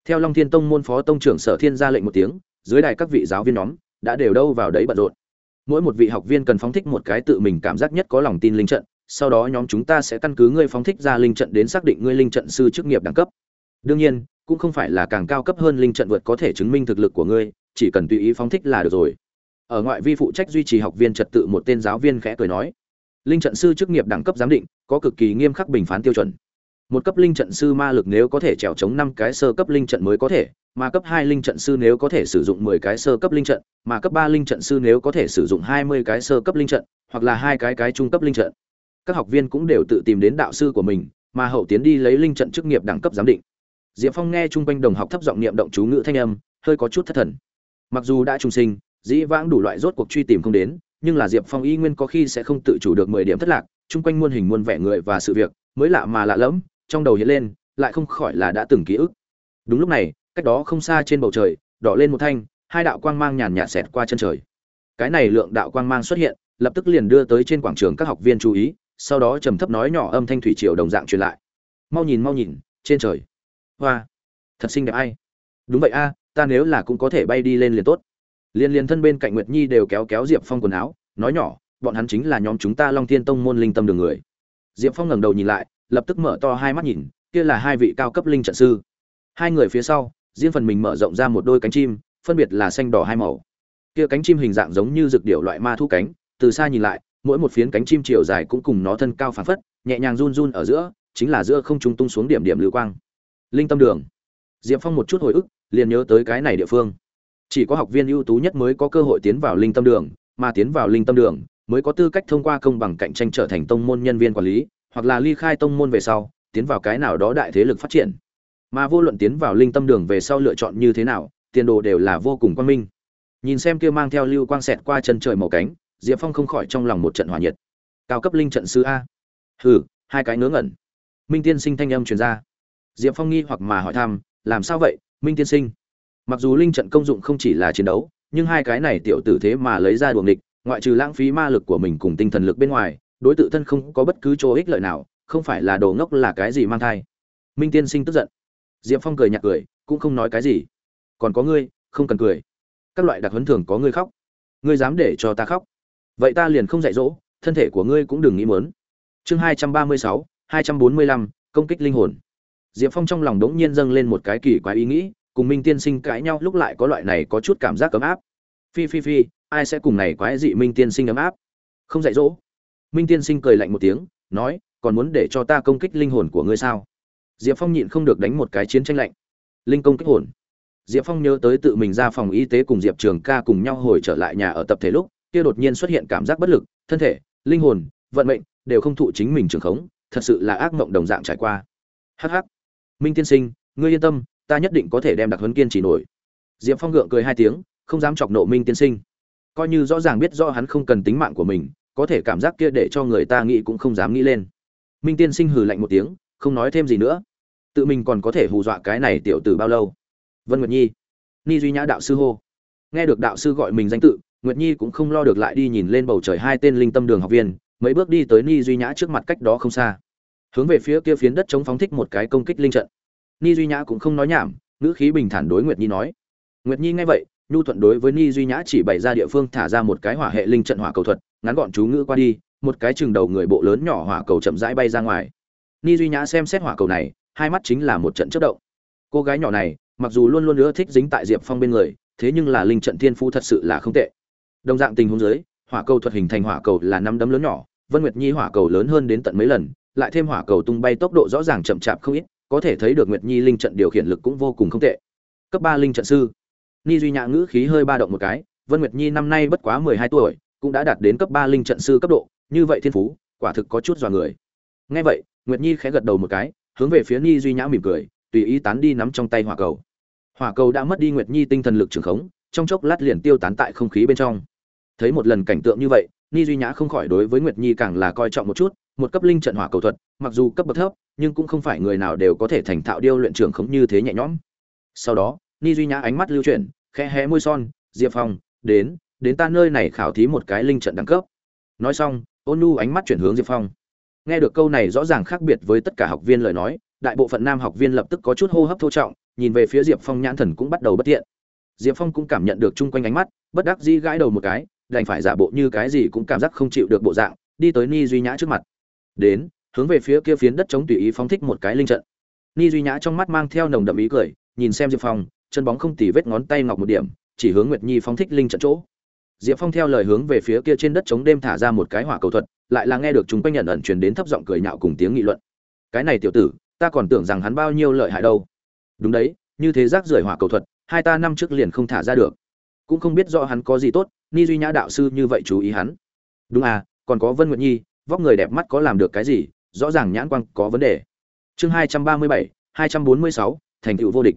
Theo long thiên tông môn phó tông trưởng sở thiên ra lệnh một tiếng, dưới đài các vị giáo viên nhóm đã đều đâu vào đấy bận rộn mỗi một vị học viên cần phóng thích một cái tự mình cảm giác nhất có lòng tin linh trận, sau đó nhóm chúng ta sẽ căn cứ ngươi phóng thích ra linh trận đến xác định ngươi linh trận sư chức nghiệp đẳng cấp. Đương nhiên, cũng không phải là càng cao cấp hơn linh trận vượt có thể chứng minh thực lực của ngươi, chỉ cần tùy ý phóng thích là được rồi. Ở ngoại vi phụ trách duy trì học viên trật tự, một tên giáo viên khẽ cười nói, linh trận sư chức nghiệp đẳng cấp giám định, có cực kỳ nghiêm khắc bình phán tiêu chuẩn một cấp linh trận sư ma lực nếu có thể trèo chống năm cái sơ cấp linh trận mới có thể, mà cấp hai linh trận sư nếu có thể sử dụng mười cái sơ cấp linh trận, mà cấp ba linh trận sư nếu có thể sử dụng hai mươi cái sơ cấp linh trận, hoặc là hai cái cái trung cấp linh trận. Các học viên cũng đều tự tìm đến đạo sư của mình, mà hậu tiến đi lấy linh trận chức nghiệp đẳng cấp giám định. Diệp phong nghe chung quanh đồng học thấp giọng niệm động chú ngữ thanh âm, hơi có chút thất thần. Mặc dù đã trung sinh, dĩ vãng đủ loại rốt cuộc truy tìm không đến, nhưng là diệp phong y nguyên có khi sẽ không tự chủ được mười điểm thất lạc, chung quanh muôn hình muôn vẻ người và sự việc, mới lạ mà lạ lẫm trong đầu hiện lên, lại không khỏi là đã từng ký ức. Đúng lúc này, cách đó không xa trên bầu trời, đỏ lên một thanh, hai đạo quang mang nhàn nhạt xẹt qua chân trời. Cái này lượng đạo quang mang xuất hiện, lập tức liền đưa tới trên quảng trường các học viên chú ý, sau đó trầm thấp nói nhỏ âm thanh thủy triều đồng dạng truyền lại. Mau nhìn mau nhìn, trên trời. Hoa, thật xinh đẹp ai. Đúng vậy a, ta nếu là cũng có thể bay đi lên liền tốt. Liên liên thân bên cạnh nguyệt nhi đều kéo kéo diệp phong quần áo, nói nhỏ, bọn hắn chính là nhóm chúng ta long thiên tông môn linh tâm đường người. Diệp phong ngẩng đầu nhìn lại lập tức mở to hai mắt nhìn, kia là hai vị cao cấp linh trận sư. Hai người phía sau, riêng phần mình mở rộng ra một đôi cánh chim, phân biệt là xanh đỏ hai màu. Kia cánh chim hình dạng giống như rực điệu loại ma thu cánh, từ xa nhìn lại, mỗi một phiến cánh chim chiều dài cũng cùng nó thân cao phảng phất, nhẹ nhàng run run ở giữa, chính là giữa không trung tung xuống điểm điểm lưu quang. Linh tâm đường. Diệp phong một chút hồi ức, liền nhớ tới cái này địa phương. Chỉ có học viên ưu tú nhất mới có cơ hội tiến vào linh tâm đường, mà tiến vào linh tâm đường, mới có tư cách thông qua công bằng cạnh tranh trở thành tông môn nhân viên quản lý hoặc là ly khai tông môn về sau, tiến vào cái nào đó đại thế lực phát triển. Mà vô luận tiến vào linh tâm đường về sau lựa chọn như thế nào, tiền đồ đều là vô cùng quan minh. Nhìn xem kia mang theo lưu quang xẹt qua chân trời màu cánh, diệp phong không khỏi trong lòng một trận hỏa nhiệt. Cao cấp linh trận sư a. Hừ, hai cái ngớ ngẩn. Minh tiên sinh thanh âm truyền ra. Diệp phong nghi hoặc mà hỏi thăm, làm sao vậy, minh tiên sinh? Mặc dù linh trận công dụng không chỉ là chiến đấu, nhưng hai cái này tiểu tử thế mà lấy ra đuồng địch ngoại trừ lãng phí ma lực của mình cùng tinh thần lực bên ngoài đối tự thân không có bất cứ chỗ ích lợi nào, không phải là đồ ngốc là cái gì mang thai. Minh tiên sinh tức giận. Diệp phong cười nhạt cười, cũng không nói cái gì. Còn có ngươi, không cần cười. Các loại đặc huấn thường có ngươi khóc. Ngươi dám để cho ta khóc. Vậy ta liền không dạy dỗ, thân thể của ngươi cũng đừng nghĩ mớn chương hai trăm ba mươi sáu, hai trăm bốn mươi lăm, công kích linh hồn. Diệp phong trong lòng đ ố n g nhiên dâng lên một cái kỳ quái ý nghĩ, cùng minh tiên sinh cãi nhau, lúc lại có loại này có chút cảm giác ấm áp. Phi phi phi, ai sẽ cùng này quái dị minh tiên sinh ấm áp? Không dạy dỗ minh tiên sinh cười lạnh một tiếng nói còn muốn để cho ta công kích linh hồn của ngươi sao? Diệp phong nhịn không được đánh một cái chiến tranh lạnh. Linh công kích hồn. Diệp phong nhớ tới tự mình ra phòng y tế cùng diệp trường ca cùng nhau hồi trở lại nhà ở tập thể lúc kia đột nhiên xuất hiện cảm giác bất lực thân thể linh hồn vận mệnh đều không thụ chính mình trường khống thật sự là ác mộng đồng dạng trải qua. Hắc hắc, minh tiên sinh ngươi yên tâm ta nhất định có thể đem đặc huấn kiên trì nổi. Diệp phong gượng cười hai tiếng không dám chọc nộ minh tiên sinh. Coi như rõ ràng biết rõ hắn không cần tính mạng của mình có thể cảm giác kia để cho người ta nghĩ cũng không dám nghĩ lên. Minh tiên sinh hừ lạnh một tiếng, không nói thêm gì nữa. Tự mình còn có thể hù dọa cái này tiểu tử bao lâu? Vân nguyệt nhi. Ni duy nhã đạo sư hô. Nghe được đạo sư gọi mình danh tự, nguyệt nhi cũng không lo được lại đi nhìn lên bầu trời hai tên linh tâm đường học viên, mấy bước đi tới ni duy nhã trước mặt cách đó không xa. Hướng về phía kia phiến đất chống phóng thích một cái công kích linh trận. Ni duy nhã cũng không nói nhảm, ngữ khí bình thản đối nguyệt nhi nói. Nguyệt nhi nghe vậy, nhu thuận đối với ni duy nhã chỉ bày ra địa phương thả ra một cái hỏa hệ linh trận hỏa cầu thuật ngắn gọn chú ngữ qua đi, một cái chừng đầu người bộ lớn nhỏ hỏa cầu chậm rãi bay ra ngoài. Ni duy nhã xem xét hỏa cầu này, hai mắt chính là một trận chất động. Cô gái nhỏ này, mặc dù luôn luôn ưa thích dính tại diệp phong bên người, thế nhưng là linh trận thiên phu thật sự là không tệ. Đồng dạng tình huống dưới, hỏa cầu thuật hình thành hỏa cầu là năm đấm lớn nhỏ, vân nguyệt nhi hỏa cầu lớn hơn đến tận mấy lần, lại thêm hỏa cầu tung bay tốc độ rõ ràng chậm chạp không ít, có thể thấy được nguyệt nhi linh trận điều khiển lực cũng vô cùng không tệ. Cấp ba linh trận sư. Ni duy nhã ngữ khí hơi ba động một cái, vân nguyệt nhi năm nay bất quá mười hai tuổi cũng đã đạt đến cấp ba linh trận sư cấp độ, như vậy thiên phú, quả thực có chút dọa người. Nghe vậy, nguyệt nhi khẽ gật đầu một cái, hướng về phía ni duy nhã mỉm cười, tùy ý tán đi nắm trong tay hỏa cầu. Hỏa cầu đã mất đi nguyệt nhi tinh thần lực trường khống, trong chốc lát liền tiêu tán tại không khí bên trong. Thấy một lần cảnh tượng như vậy, ni duy nhã không khỏi đối với nguyệt nhi càng là coi trọng một chút, một cấp linh trận hỏa cầu thuật, mặc dù cấp bậc thấp, nhưng cũng không phải người nào đều có thể thành thạo điêu luyện trường khống như thế nhẹ nhõm. Sau đó, ni duy nhã ánh mắt lưu chuyển, khẽ hé môi son, diệp phong, đến đến ta nơi này khảo thí một cái linh trận đẳng cấp. Nói xong, ôn nu ánh mắt chuyển hướng diệp phong. Nghe được câu này rõ ràng khác biệt với tất cả học viên lời nói, đại bộ phận nam học viên lập tức có chút hô hấp thô trọng, nhìn về phía diệp phong nhãn thần cũng bắt đầu bất thiện. Diệp phong cũng cảm nhận được chung quanh ánh mắt, bất đắc dĩ gãi đầu một cái, đành phải giả bộ như cái gì cũng cảm giác không chịu được bộ dạng, đi tới ni duy nhã trước mặt. Đến, hướng về phía kia phiến đất chống tùy ý phóng thích một cái linh trận. Ni duy nhã trong mắt mang theo nồng đậm ý cười, nhìn xem diệp phong, chân bóng không tỉ vết ngón tay ngọc một điểm, chỉ hướng nguyệt nhi phóng thích linh trận chỗ diệp phong theo lời hướng về phía kia trên đất chống đêm thả ra một cái hỏa cầu thuật, lại là nghe được chúng quanh nhận ẩn truyền đến thấp giọng cười nhạo cùng tiếng nghị luận. Cái này tiểu tử, ta còn tưởng rằng hắn bao nhiêu lợi hại đâu. Đúng đấy, như thế rác rưởi hỏa cầu thuật, hai ta năm trước liền không thả ra được. Cũng không biết rõ hắn có gì tốt, ni duy nhã đạo sư như vậy chú ý hắn. Đúng à còn có vân nguyệt nhi, vóc người đẹp mắt có làm được cái gì, rõ ràng nhãn quang có vấn đề. Chương hai trăm ba mươi bảy, hai trăm bốn mươi sáu, thành tựu vô địch.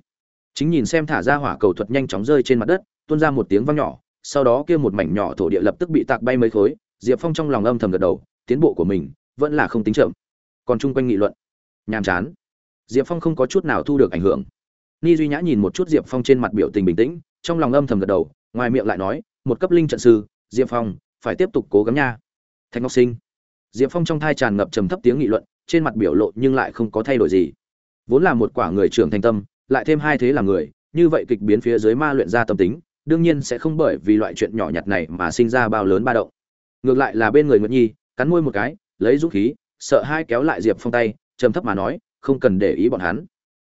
Chính nhìn xem thả ra hỏa cầu thuật nhanh chóng rơi trên mặt đất, tuôn ra một tiếng vang nhỏ sau đó kia một mảnh nhỏ thổ địa lập tức bị tạc bay mấy khối, diệp phong trong lòng âm thầm gật đầu, tiến bộ của mình vẫn là không tính chậm. Còn chung quanh nghị luận, nhàm chán. Diệp phong không có chút nào thu được ảnh hưởng. Ni duy nhã nhìn một chút diệp phong trên mặt biểu tình bình tĩnh, trong lòng âm thầm gật đầu, ngoài miệng lại nói, một cấp linh trận sư, diệp phong, phải tiếp tục cố gắng nha. Thạch ngọc sinh. Diệp phong trong thai tràn ngập trầm thấp tiếng nghị luận, trên mặt biểu lộ nhưng lại không có thay đổi gì. Vốn là một quả người trưởng thành tâm, lại thêm hai thế là người, như vậy kịch biến phía dưới ma luyện ra tâm tính đương nhiên sẽ không bởi vì loại chuyện nhỏ nhặt này mà sinh ra bao lớn ba động. Ngược lại là bên người nguyệt nhi, cắn môi một cái, lấy dũng khí, sợ hai kéo lại diệp phong tay, trầm thấp mà nói, không cần để ý bọn hắn.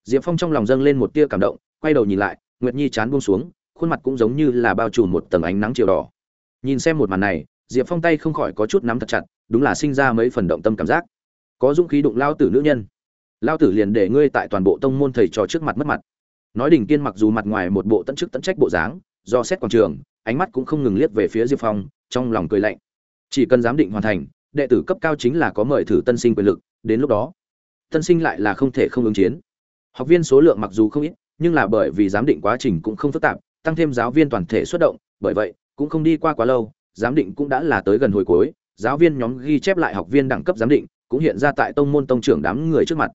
Diệp phong trong lòng dâng lên một tia cảm động, quay đầu nhìn lại, nguyệt nhi chán buông xuống, khuôn mặt cũng giống như là bao trùm một tầng ánh nắng chiều đỏ. Nhìn xem một màn này, diệp phong tay không khỏi có chút nắm thật chặt, đúng là sinh ra mấy phần động tâm cảm giác. Có dũng khí đụng lao tử nữ nhân. Lao tử liền để ngươi tại toàn bộ tông môn thầy trò trước mặt mất mặt. Nói đình kiên mặc dù mặt ngoài một bộ tận chức tận trách bộ dáng do xét quảng trường, ánh mắt cũng không ngừng liếc về phía diệp phong, trong lòng cười lạnh. Chỉ cần giám định hoàn thành, đệ tử cấp cao chính là có mời thử tân sinh quyền lực, đến lúc đó, tân sinh lại là không thể không ứng chiến. Học viên số lượng mặc dù không ít, nhưng là bởi vì giám định quá trình cũng không phức tạp, tăng thêm giáo viên toàn thể xuất động, bởi vậy, cũng không đi qua quá lâu, giám định cũng đã là tới gần hồi cuối, giáo viên nhóm ghi chép lại học viên đẳng cấp giám định, cũng hiện ra tại tông môn tông trưởng đám người trước mặt.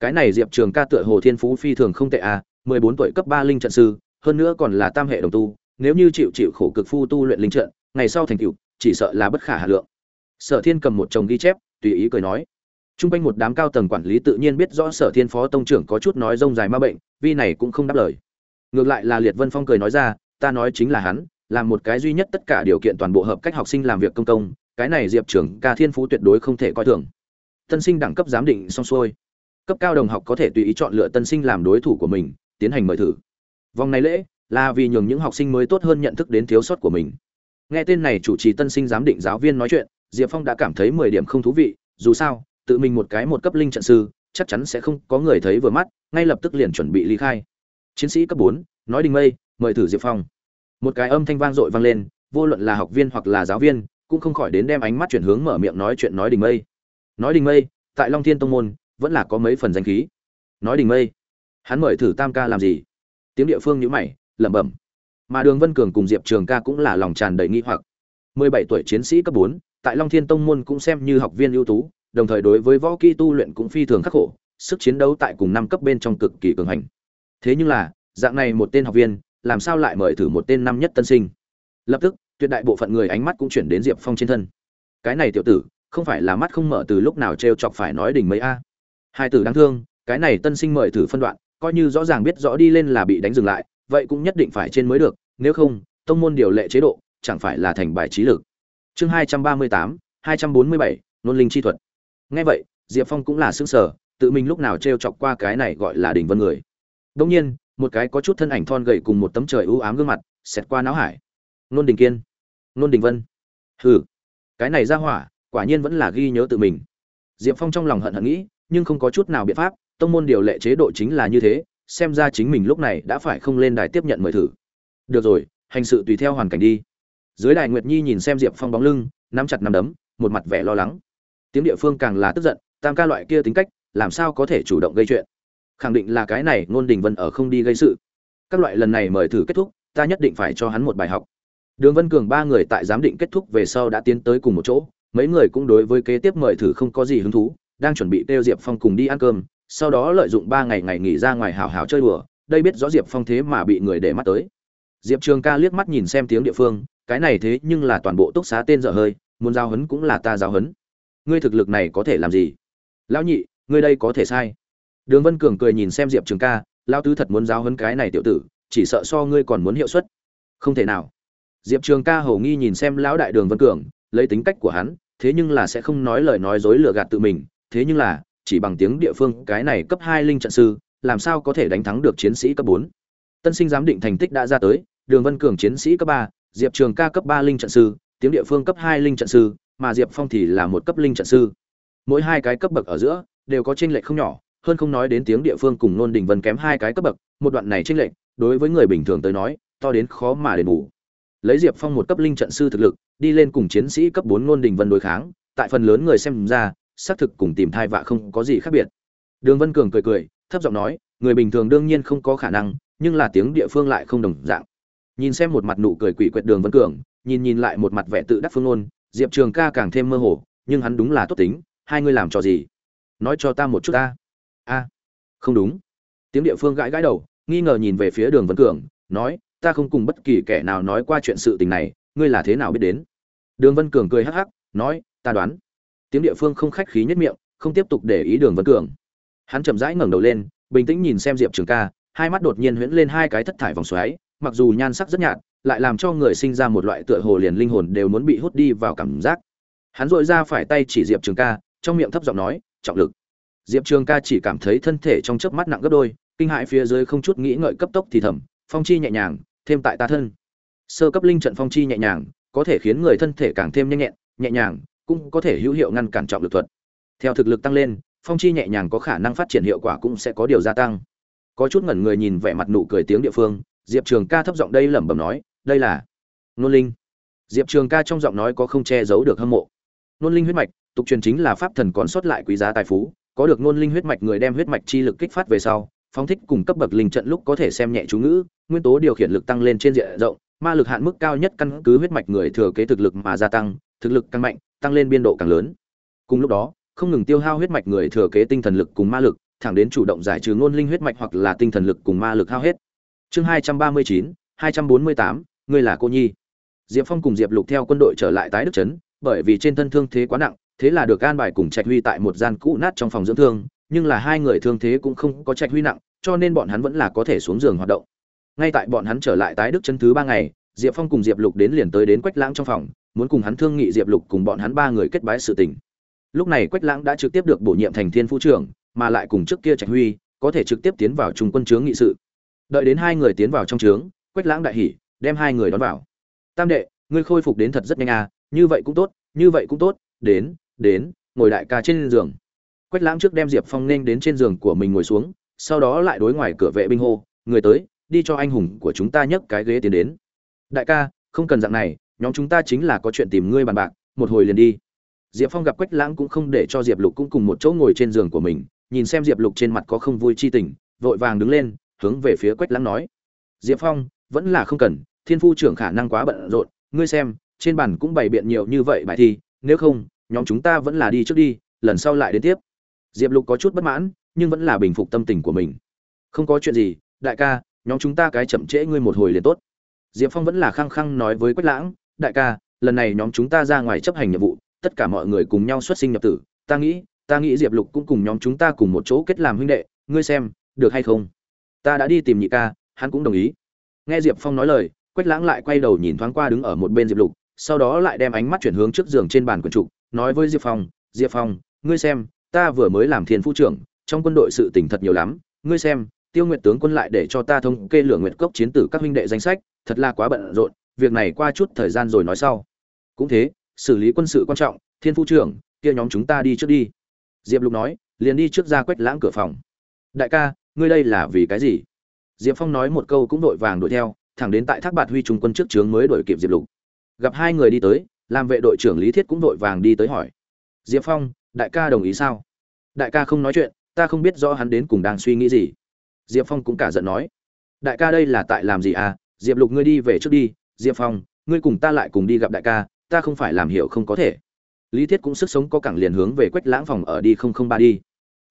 Cái này diệp trường ca tựa hồ thiên phú phi thường không tệ à mười bốn tuổi cấp ba linh trận sư hơn nữa còn là tam hệ đồng tu nếu như chịu chịu khổ cực phu tu luyện linh trận ngày sau thành tựu chỉ sợ là bất khả hà lượng sở thiên cầm một chồng ghi chép tùy ý cười nói Trung quanh một đám cao tầng quản lý tự nhiên biết rõ Sở Thiên phó tông trưởng có chút nói rông dài ma bệnh, vi này cũng không đáp lời. Ngược lại là Liệt Vân Phong cười nói ra, ta nói chính là hắn, làm một cái duy nhất tất cả điều kiện toàn bộ hợp cách học sinh làm việc công công, cái này Diệp trưởng ca thiên phú tuyệt đối không thể coi thường. Tân sinh đẳng cấp giám định xong xuôi, cấp cao đồng học có thể tùy ý chọn lựa tân sinh làm đối thủ của mình, tiến hành mời thử. Vòng này lễ là vì nhường những học sinh mới tốt hơn nhận thức đến thiếu sót của mình. Nghe tên này chủ trì tân sinh giám định giáo viên nói chuyện, Diệp Phong đã cảm thấy mười điểm không thú vị, dù sao, tự mình một cái một cấp linh trận sư, chắc chắn sẽ không có người thấy vừa mắt, ngay lập tức liền chuẩn bị ly khai. Chiến sĩ cấp bốn nói đình mây, mời thử Diệp Phong. Một cái âm thanh vang dội vang lên, vô luận là học viên hoặc là giáo viên, cũng không khỏi đến đem ánh mắt chuyển hướng mở miệng nói chuyện nói đình mây. Nói đình mây, tại Long Thiên tông môn, vẫn là có mấy phần danh khí. Nói đình mây, hắn mời thử Tam ca làm gì? Tiếng địa phương nhíu mày, lẩm bẩm. Mà Đường Vân Cường cùng Diệp Trường ca cũng là lòng tràn đầy nghi hoặc. 17 tuổi chiến sĩ cấp 4, tại Long Thiên tông môn cũng xem như học viên ưu tú, đồng thời đối với võ kỹ tu luyện cũng phi thường khắc khổ, sức chiến đấu tại cùng năm cấp bên trong cực kỳ cường hành. Thế nhưng là, dạng này một tên học viên, làm sao lại mời thử một tên năm nhất tân sinh? Lập tức, tuyệt đại bộ phận người ánh mắt cũng chuyển đến diệp phong trên thân cái này tiểu tử không phải là mắt không mở từ lúc nào t r e o chọc phải nói đỉnh mấy a hai tử đáng thương cái này tân sinh mời thử phân đoạn coi như rõ ràng biết rõ đi lên là bị đánh dừng lại, vậy cũng nhất định phải trên mới được, nếu không, tông môn điều lệ chế độ chẳng phải là thành bài trí lực. Chương hai trăm ba mươi tám, hai trăm bốn mươi bảy, nôn linh chi thuật. Nghe vậy, diệp phong cũng là xứng sở tự mình lúc nào t r e o chọc qua cái này gọi là đỉnh vân người. Đông nhiên, một cái có chút thân ảnh thon gậy cùng một tấm trời ưu ám gương mặt, xẹt qua não hải. Nôn đình kiên. Nôn đình vân. Hừ, cái này ra hỏa, quả nhiên vẫn là ghi nhớ tự mình. Diệp phong trong lòng hận hận nghĩ, nhưng không có chút nào biện pháp tông môn điều lệ chế độ chính là như thế xem ra chính mình lúc này đã phải không lên đài tiếp nhận mời thử. Được rồi hành sự tùy theo hoàn cảnh đi. Dưới đài nguyệt nhi nhìn xem diệp phong bóng lưng nắm chặt nắm đấm một mặt vẻ lo lắng. Tiếng địa phương càng là tức giận tam ca loại kia tính cách làm sao có thể chủ động gây chuyện? Khẳng định là cái này ngôn đình vân ở không đi gây sự. Các loại lần này mời thử kết thúc ta nhất định phải cho hắn một bài học. Đường Vân Cường ba người tại giám định kết thúc về sau đã tiến tới cùng một chỗ, mấy người cũng đối với kế tiếp mời thử không có gì hứng thú, đang chuẩn bị Tiêu Diệp Phong cùng đi ăn cơm, sau đó lợi dụng ba ngày ngày nghỉ ra ngoài hào hào chơi đùa, đây biết rõ Diệp Phong thế mà bị người để mắt tới. Diệp Trường Ca liếc mắt nhìn xem tiếng địa phương, cái này thế nhưng là toàn bộ túc xá tên dở hơi, muốn giao hấn cũng là ta giao hấn. Ngươi thực lực này có thể làm gì? Lão nhị, ngươi đây có thể sai. Đường Vân Cường cười nhìn xem Diệp Trường Ca, lão tứ thật muốn giao hấn cái này tiểu tử, chỉ sợ so ngươi còn muốn hiệu suất. Không thể nào diệp trường ca hầu nghi nhìn xem lão đại đường vân cường lấy tính cách của hắn thế nhưng là sẽ không nói lời nói dối lừa gạt tự mình thế nhưng là chỉ bằng tiếng địa phương, cái này cấp hai linh trận sư, làm sao có thể đánh thắng được chiến sĩ cấp bốn? Tân sinh giám định thành tích đã ra tới, đường vân cường chiến sĩ cấp ba, diệp trường ca cấp ba linh trận sư, tiếng địa phương cấp hai linh trận sư, mà diệp phong thì là một cấp linh trận sư. Mỗi hai cái cấp bậc ở giữa, đều có tranh lệch không nhỏ, hơn không nói đến tiếng địa phương cùng nôn đình vân kém hai cái cấp bậc, một đoạn này tranh lệch, đối với người bình thường tới nói, to đến khó mà đền bù. Lấy diệp phong một cấp linh trận sư thực lực, đi lên cùng chiến sĩ cấp bốn nôn đình vân đối kháng, tại phần lớn người xem ra xác thực cùng tìm thai vạ không có gì khác biệt. Đường vân cường cười cười, thấp giọng nói, người bình thường đương nhiên không có khả năng, nhưng là tiếng địa phương lại không đồng dạng. Nhìn xem một mặt nụ cười quỷ quyệt đường vân cường, nhìn nhìn lại một mặt vẻ tự đắc phương ngôn, diệp trường ca càng thêm mơ hồ, nhưng hắn đúng là tốt tính, hai ngươi làm trò gì? Nói cho ta một chút ta. A, không đúng. Tiếng địa phương gãi gãi đầu, nghi ngờ nhìn về phía đường vân cường, nói, ta không cùng bất kỳ kẻ nào nói qua chuyện sự tình này, ngươi là thế nào biết đến? Đường vân cường cười hắc hắc, nói, ta đoán tiếng địa phương không khách khí nhất miệng, không tiếp tục để ý đường vân cường. Hắn chậm rãi ngẩng đầu lên, bình tĩnh nhìn xem diệp trường ca, hai mắt đột nhiên huyễn lên hai cái thất thải vòng xoáy, mặc dù nhan sắc rất nhạt, lại làm cho người sinh ra một loại tựa hồ liền linh hồn đều muốn bị hút đi vào cảm giác. Hắn dội ra phải tay chỉ diệp trường ca, trong miệng thấp giọng nói, trọng lực. Diệp trường ca chỉ cảm thấy thân thể trong chớp mắt nặng gấp đôi, kinh hại phía dưới không chút nghĩ ngợi cấp tốc thì thầm, phong chi nhẹ nhàng, thêm tại ta thân. Sơ cấp linh trận phong chi nhẹ nhàng, có thể khiến người thân thể càng thêm nhanh nhẹn, nhẹ nhàng cũng có thể hữu hiệu ngăn cản trọng lực thuật. Theo thực lực tăng lên, phong chi nhẹ nhàng có khả năng phát triển hiệu quả cũng sẽ có điều gia tăng. Có chút ngẩn người nhìn vẻ mặt nụ cười tiếng địa phương, diệp trường ca thấp giọng đây lẩm bẩm nói, đây là nôn linh. Diệp trường ca trong giọng nói có không che giấu được hâm mộ. Nôn linh huyết mạch, tục truyền chính là pháp thần còn sót lại quý giá tài phú, có được nôn linh huyết mạch người đem huyết mạch chi lực kích phát về sau, phóng thích cùng cấp bậc linh trận lúc có thể xem nhẹ chú ngữ, nguyên tố điều khiển lực tăng lên trên diện rộng, ma lực hạn mức cao nhất căn cứ huyết mạch người thừa kế thực lực mà gia tăng, thực lực càng mạnh tăng lên biên độ càng lớn. Cùng lúc đó, không ngừng tiêu hao huyết mạch người thừa kế tinh thần lực cùng ma lực, thẳng đến chủ động giải trừ ngôn linh huyết mạch hoặc là tinh thần lực cùng ma lực hao hết. Chương hai trăm ba mươi chín, hai trăm bốn mươi tám, ngươi là cô nhi. Diệp phong cùng diệp lục theo quân đội trở lại tái đức trấn, bởi vì trên thân thương thế quá nặng, thế là được an bài cùng trạch huy tại một gian cũ nát trong phòng dưỡng thương, nhưng là hai người thương thế cũng không có trạch huy nặng, cho nên bọn hắn vẫn là có thể xuống giường hoạt động. Ngay tại bọn hắn trở lại tái đức chân thứ ba ngày, diệp phong cùng diệp lục đến liền tới đến quách lãng trong phòng muốn cùng hắn thương nghị diệp lục cùng bọn hắn ba người kết bái sự tình. Lúc này quách lãng đã trực tiếp được bổ nhiệm thành thiên phú trưởng, mà lại cùng trước kia trạch huy, có thể trực tiếp tiến vào trung quân chướng nghị sự. Đợi đến hai người tiến vào trong trướng quách lãng đại hỉ, đem hai người đón vào. Tam đệ, ngươi khôi phục đến thật rất nhanh à như vậy cũng tốt, như vậy cũng tốt, đến đến, ngồi đại ca trên giường. Quách lãng trước đem diệp phong nên đến trên giường của mình ngồi xuống, sau đó lại đối ngoài cửa vệ binh hô, người tới, đi cho anh hùng của chúng ta nhấc cái ghế tiến đến. Đại ca, không cần dạng này nhóm chúng ta chính là có chuyện tìm ngươi bàn bạc, một hồi liền đi. Diệp phong gặp quách lãng cũng không để cho diệp lục cũng cùng một chỗ ngồi trên giường của mình, nhìn xem diệp lục trên mặt có không vui chi tình, vội vàng đứng lên, hướng về phía quách lãng nói, diệp phong, vẫn là không cần, thiên phu trưởng khả năng quá bận rộn, ngươi xem, trên bàn cũng bày biện nhiều như vậy bài thi, nếu không, nhóm chúng ta vẫn là đi trước đi, lần sau lại đến tiếp. Diệp lục có chút bất mãn, nhưng vẫn là bình phục tâm tình của mình. Không có chuyện gì, đại ca, nhóm chúng ta cái chậm trễ ngươi một hồi liền tốt. Diệp phong vẫn là khăng khăng nói với quách lãng đại ca, lần này nhóm chúng ta ra ngoài chấp hành nhiệm vụ, tất cả mọi người cùng nhau xuất sinh nhập tử. Ta nghĩ ta nghĩ diệp lục cũng cùng nhóm chúng ta cùng một chỗ kết làm huynh đệ, ngươi xem, được hay không? Ta đã đi tìm nhị ca, hắn cũng đồng ý. Nghe diệp phong nói lời, quách lãng lại quay đầu nhìn thoáng qua đứng ở một bên diệp lục, sau đó lại đem ánh mắt chuyển hướng trước giường trên bàn quần trục nói với diệp phong diệp phong, ngươi xem, ta vừa mới làm thiên phu trưởng, trong quân đội sự tỉnh thật nhiều lắm, ngươi xem, tiêu nguyệt tướng quân lại để cho ta thống kê lửa nguyệt cốc chiến tử các huynh đệ danh sách, thật là quá bận rộn việc này qua chút thời gian rồi nói sau. Cũng thế, xử lý quân sự quan trọng, thiên phu trưởng, kia nhóm chúng ta đi trước đi. Diệp lục nói, liền đi trước ra quách lãng cửa phòng. Đại ca, ngươi đây là vì cái gì? Diệp phong nói một câu cũng vội vàng đuổi theo, thẳng đến tại thác bạt huy trung quân trước trướng mới đuổi kịp diệp lục. Gặp hai người đi tới, làm vệ đội trưởng lý thiết cũng vội vàng đi tới hỏi. Diệp phong, đại ca đồng ý sao? Đại ca không nói chuyện, ta không biết rõ hắn đến cùng đang suy nghĩ gì. Diệp phong cũng cả giận nói. Đại ca đây là tại làm gì à? Diệp lục ngươi đi về trước đi diệp phong, ngươi cùng ta lại cùng đi gặp đại ca, ta không phải làm hiểu không có thể. Lý thiết cũng sức sống có cẳng liền hướng về quách lãng phòng ở đi không không ba đi.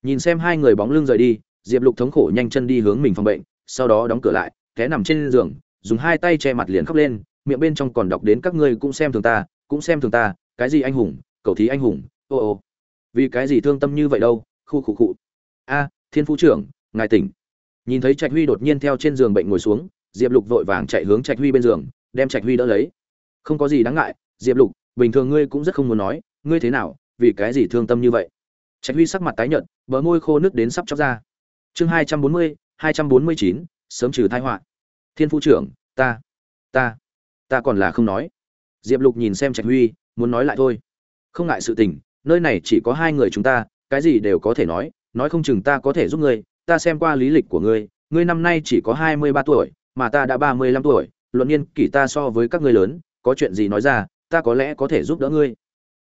Nhìn xem hai người bóng lưng rời đi, diệp lục thống khổ nhanh chân đi hướng mình phòng bệnh, sau đó đóng cửa lại, té nằm trên giường, dùng hai tay che mặt liền khóc lên, miệng bên trong còn đọc đến các ngươi cũng xem thường ta, cũng xem thường ta, cái gì anh hùng cầu thí anh hùng, ô ô. Vì cái gì thương tâm như vậy đâu, khu khu khu. a, thiên phú trưởng, ngài tỉnh. Nhìn thấy trạch huy đột nhiên theo trên giường bệnh ngồi xuống, diệp lục vội vàng chạy hướng trạch huy bên giường đem trạch huy đỡ lấy. Không có gì đáng ngại, diệp lục, bình thường ngươi cũng rất không muốn nói, ngươi thế nào, vì cái gì thương tâm như vậy? Trạch huy sắc mặt tái nhợt, bờ môi khô nước đến sắp chóc ra. Chương hai trăm bốn mươi, hai trăm bốn mươi chín, sớm trừ tai họa. Thiên phu trưởng, ta ta ta còn là không nói. Diệp lục nhìn xem trạch huy, muốn nói lại thôi. Không ngại sự tình, nơi này chỉ có hai người chúng ta, cái gì đều có thể nói nói không chừng ta có thể giúp ngươi, ta xem qua lý lịch của ngươi ngươi năm nay chỉ có hai mươi ba tuổi, mà ta đã ba mươi lăm tuổi luận niên kỷ ta so với các ngươi lớn, có chuyện gì nói ra, ta có lẽ có thể giúp đỡ ngươi.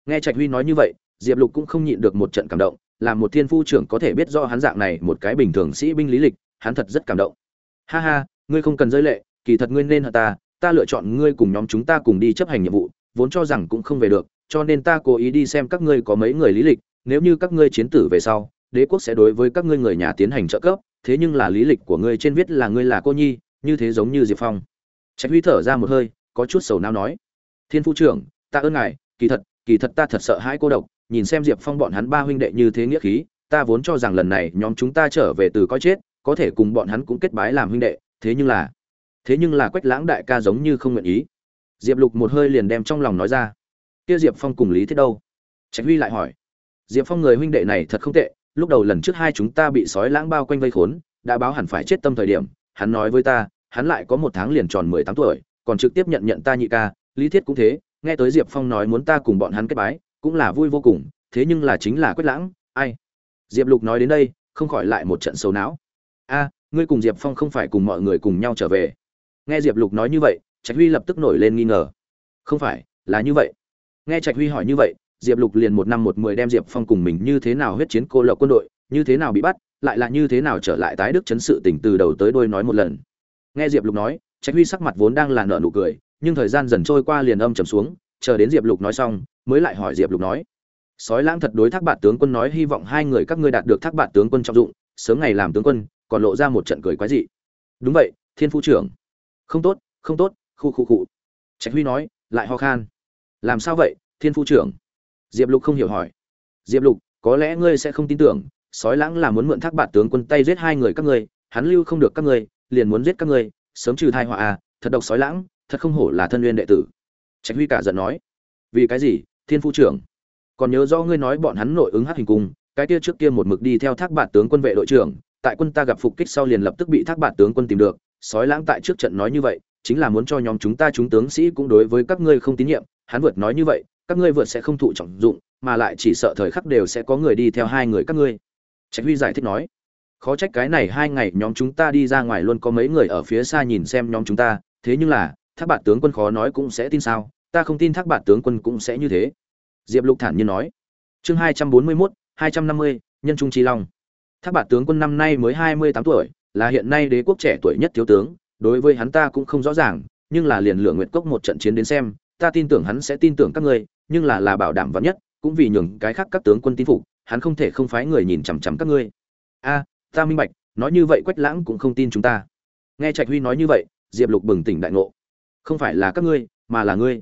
Nghe trạch huy nói như vậy, diệp lục cũng không nhịn được một trận cảm động, làm một thiên phu trưởng có thể biết do hắn dạng này một cái bình thường sĩ binh lý lịch, hắn thật rất cảm động. Ha ha, ngươi không cần rơi lệ, kỳ thật ngươi nên hận ta ta lựa chọn ngươi cùng nhóm chúng ta cùng đi chấp hành nhiệm vụ, vốn cho rằng cũng không về được, cho nên ta cố ý đi xem các ngươi có mấy người lý lịch, nếu như các ngươi chiến tử về sau, đế quốc sẽ đối với các ngươi người nhà tiến hành trợ cấp, thế nhưng là lý lịch của ngươi trên viết là ngươi là cô nhi, như thế giống như diệp phong trạch huy thở ra một hơi, có chút sầu não nói. Thiên phu trưởng, ta ơn ngài, kỳ thật kỳ thật ta thật sợ hãi cô độc, nhìn xem diệp phong bọn hắn ba huynh đệ như thế nghĩa khí, ta vốn cho rằng lần này nhóm chúng ta trở về từ coi chết, có thể cùng bọn hắn cũng kết bái làm huynh đệ, thế nhưng là, thế nhưng là quách lãng đại ca giống như không nguyện ý. Diệp lục một hơi liền đem trong lòng nói ra. Kia diệp phong cùng lý thiết đâu? Trạch huy lại hỏi. Diệp phong người huynh đệ này thật không tệ, lúc đầu lần trước hai chúng ta bị sói lãng bao quanh vây khốn, đã báo hẳn phải chết tâm thời điểm, hắn nói với ta hắn lại có một tháng liền tròn mười tám tuổi, còn trực tiếp nhận nhận ta nhị ca, lý thiết cũng thế, nghe tới diệp phong nói muốn ta cùng bọn hắn kết bái, cũng là vui vô cùng, thế nhưng là chính là quách lãng, ai? Diệp lục nói đến đây, không khỏi lại một trận sầu não. A, ngươi cùng diệp phong không phải cùng mọi người cùng nhau trở về. Nghe diệp lục nói như vậy, trạch huy lập tức nổi lên nghi ngờ. Không phải, là như vậy. Nghe trạch huy hỏi như vậy, diệp lục liền một năm một mười đem diệp phong cùng mình như thế nào huyết chiến cô lập quân đội, như thế nào bị bắt, lại là như thế nào trở lại tái đức chấn sự tỉnh từ đầu tới đôi nói một lần nghe diệp lục nói, trạch huy sắc mặt vốn đang là nợ nụ cười, nhưng thời gian dần trôi qua liền âm trầm xuống, chờ đến diệp lục nói xong, mới lại hỏi diệp lục nói, sói lãng thật đối thác bạt tướng quân nói hy vọng hai người các ngươi đạt được thác bạt tướng quân trọng dụng, sớm ngày làm tướng quân, còn lộ ra một trận cười quái dị. Đúng vậy, thiên phu trưởng. Không tốt không tốt, khu khu cụ trạch huy nói, lại ho khan. Làm sao vậy, thiên phu trưởng? Diệp lục không hiểu hỏi. Diệp lục, có lẽ ngươi sẽ không tin tưởng, sói lãng là muốn mượn thác bạt tướng quân tay giết hai người các ngươi, hắn lưu không được các ngươi liền muốn giết các ngươi, sớm trừ thai họa à thật độc sói lãng, thật không hổ là thân nguyên đệ tử. Trạch huy cả giận nói. Vì cái gì, thiên phu trưởng? Còn nhớ rõ ngươi nói bọn hắn nội ứng hát hình cung, cái kia trước kia một mực đi theo thác bạt tướng quân vệ đội trưởng, tại quân ta gặp phục kích sau liền lập tức bị thác bạt tướng quân tìm được, sói lãng tại trước trận nói như vậy, chính là muốn cho nhóm chúng ta chúng tướng sĩ cũng đối với các ngươi không tín nhiệm, hắn vượt nói như vậy, các ngươi vượt sẽ không thụ trọng dụng, mà lại chỉ sợ thời khắc đều sẽ có người đi theo hai người các ngươi. Trạch huy giải thích nói khó trách cái này hai ngày nhóm chúng ta đi ra ngoài luôn có mấy người ở phía xa nhìn xem nhóm chúng ta, thế nhưng là, thác bạt tướng quân khó nói cũng sẽ tin sao, ta không tin thác bạt tướng quân cũng sẽ như thế. Diệp lục thản nhiên nói. Chương hai trăm bốn mươi mốt, hai trăm năm mươi, nhân trung trí long. Thác bạt tướng quân năm nay mới hai mươi tám tuổi, là hiện nay đế quốc trẻ tuổi nhất thiếu tướng, đối với hắn ta cũng không rõ ràng, nhưng là liền lựa nguyện cốc một trận chiến đến xem, ta tin tưởng hắn sẽ tin tưởng các ngươi, nhưng là là bảo đảm vắn nhất, cũng vì nhường cái khác các tướng quân tin phục, hắn không thể không phái người nhìn chằm chằm các ngươi. A ta minh bạch, nói như vậy quách lãng cũng không tin chúng ta. Nghe trạch huy nói như vậy, diệp lục bừng tỉnh đại ngộ. Không phải là các ngươi, mà là ngươi.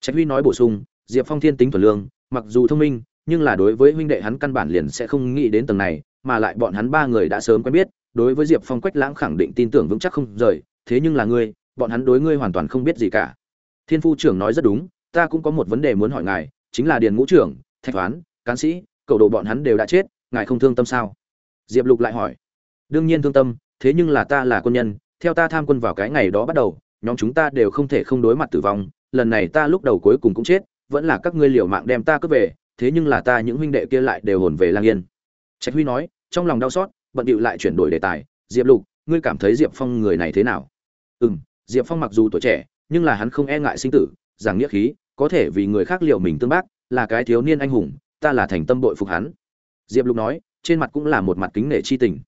Trạch huy nói bổ sung, diệp phong thiên tính thuần lương, mặc dù thông minh, nhưng là đối với huynh đệ hắn căn bản liền sẽ không nghĩ đến tầng này, mà lại bọn hắn ba người đã sớm quen biết, đối với diệp phong quách lãng khẳng định tin tưởng vững chắc không rời, thế nhưng là ngươi, bọn hắn đối ngươi hoàn toàn không biết gì cả. Thiên phu trưởng nói rất đúng, ta cũng có một vấn đề muốn hỏi ngài, chính là điền ngũ trưởng, thạch toán cán sĩ, cầu đồ bọn hắn đều đã chết, ngài không thương tâm sao? Diệp lục lại hỏi. Đương nhiên thương tâm, thế nhưng là ta là quân nhân, theo ta tham quân vào cái ngày đó bắt đầu, nhóm chúng ta đều không thể không đối mặt tử vong, lần này ta lúc đầu cuối cùng cũng chết, vẫn là các ngươi liều mạng đem ta cướp về, thế nhưng là ta những huynh đệ kia lại đều hồn về lang yên. Trạch huy nói, trong lòng đau xót, bận điệu lại chuyển đổi đề tài. Diệp lục, ngươi cảm thấy diệp phong người này thế nào? Ừ m diệp phong mặc dù tuổi trẻ, nhưng là hắn không e ngại sinh tử, giảng nghĩa khí, có thể vì người khác liệu mình tương bác, là cái thiếu niên anh hùng, ta là thành tâm bội phục hắn. Diệp lục nói trên mặt cũng là một mặt kính nể chi tình.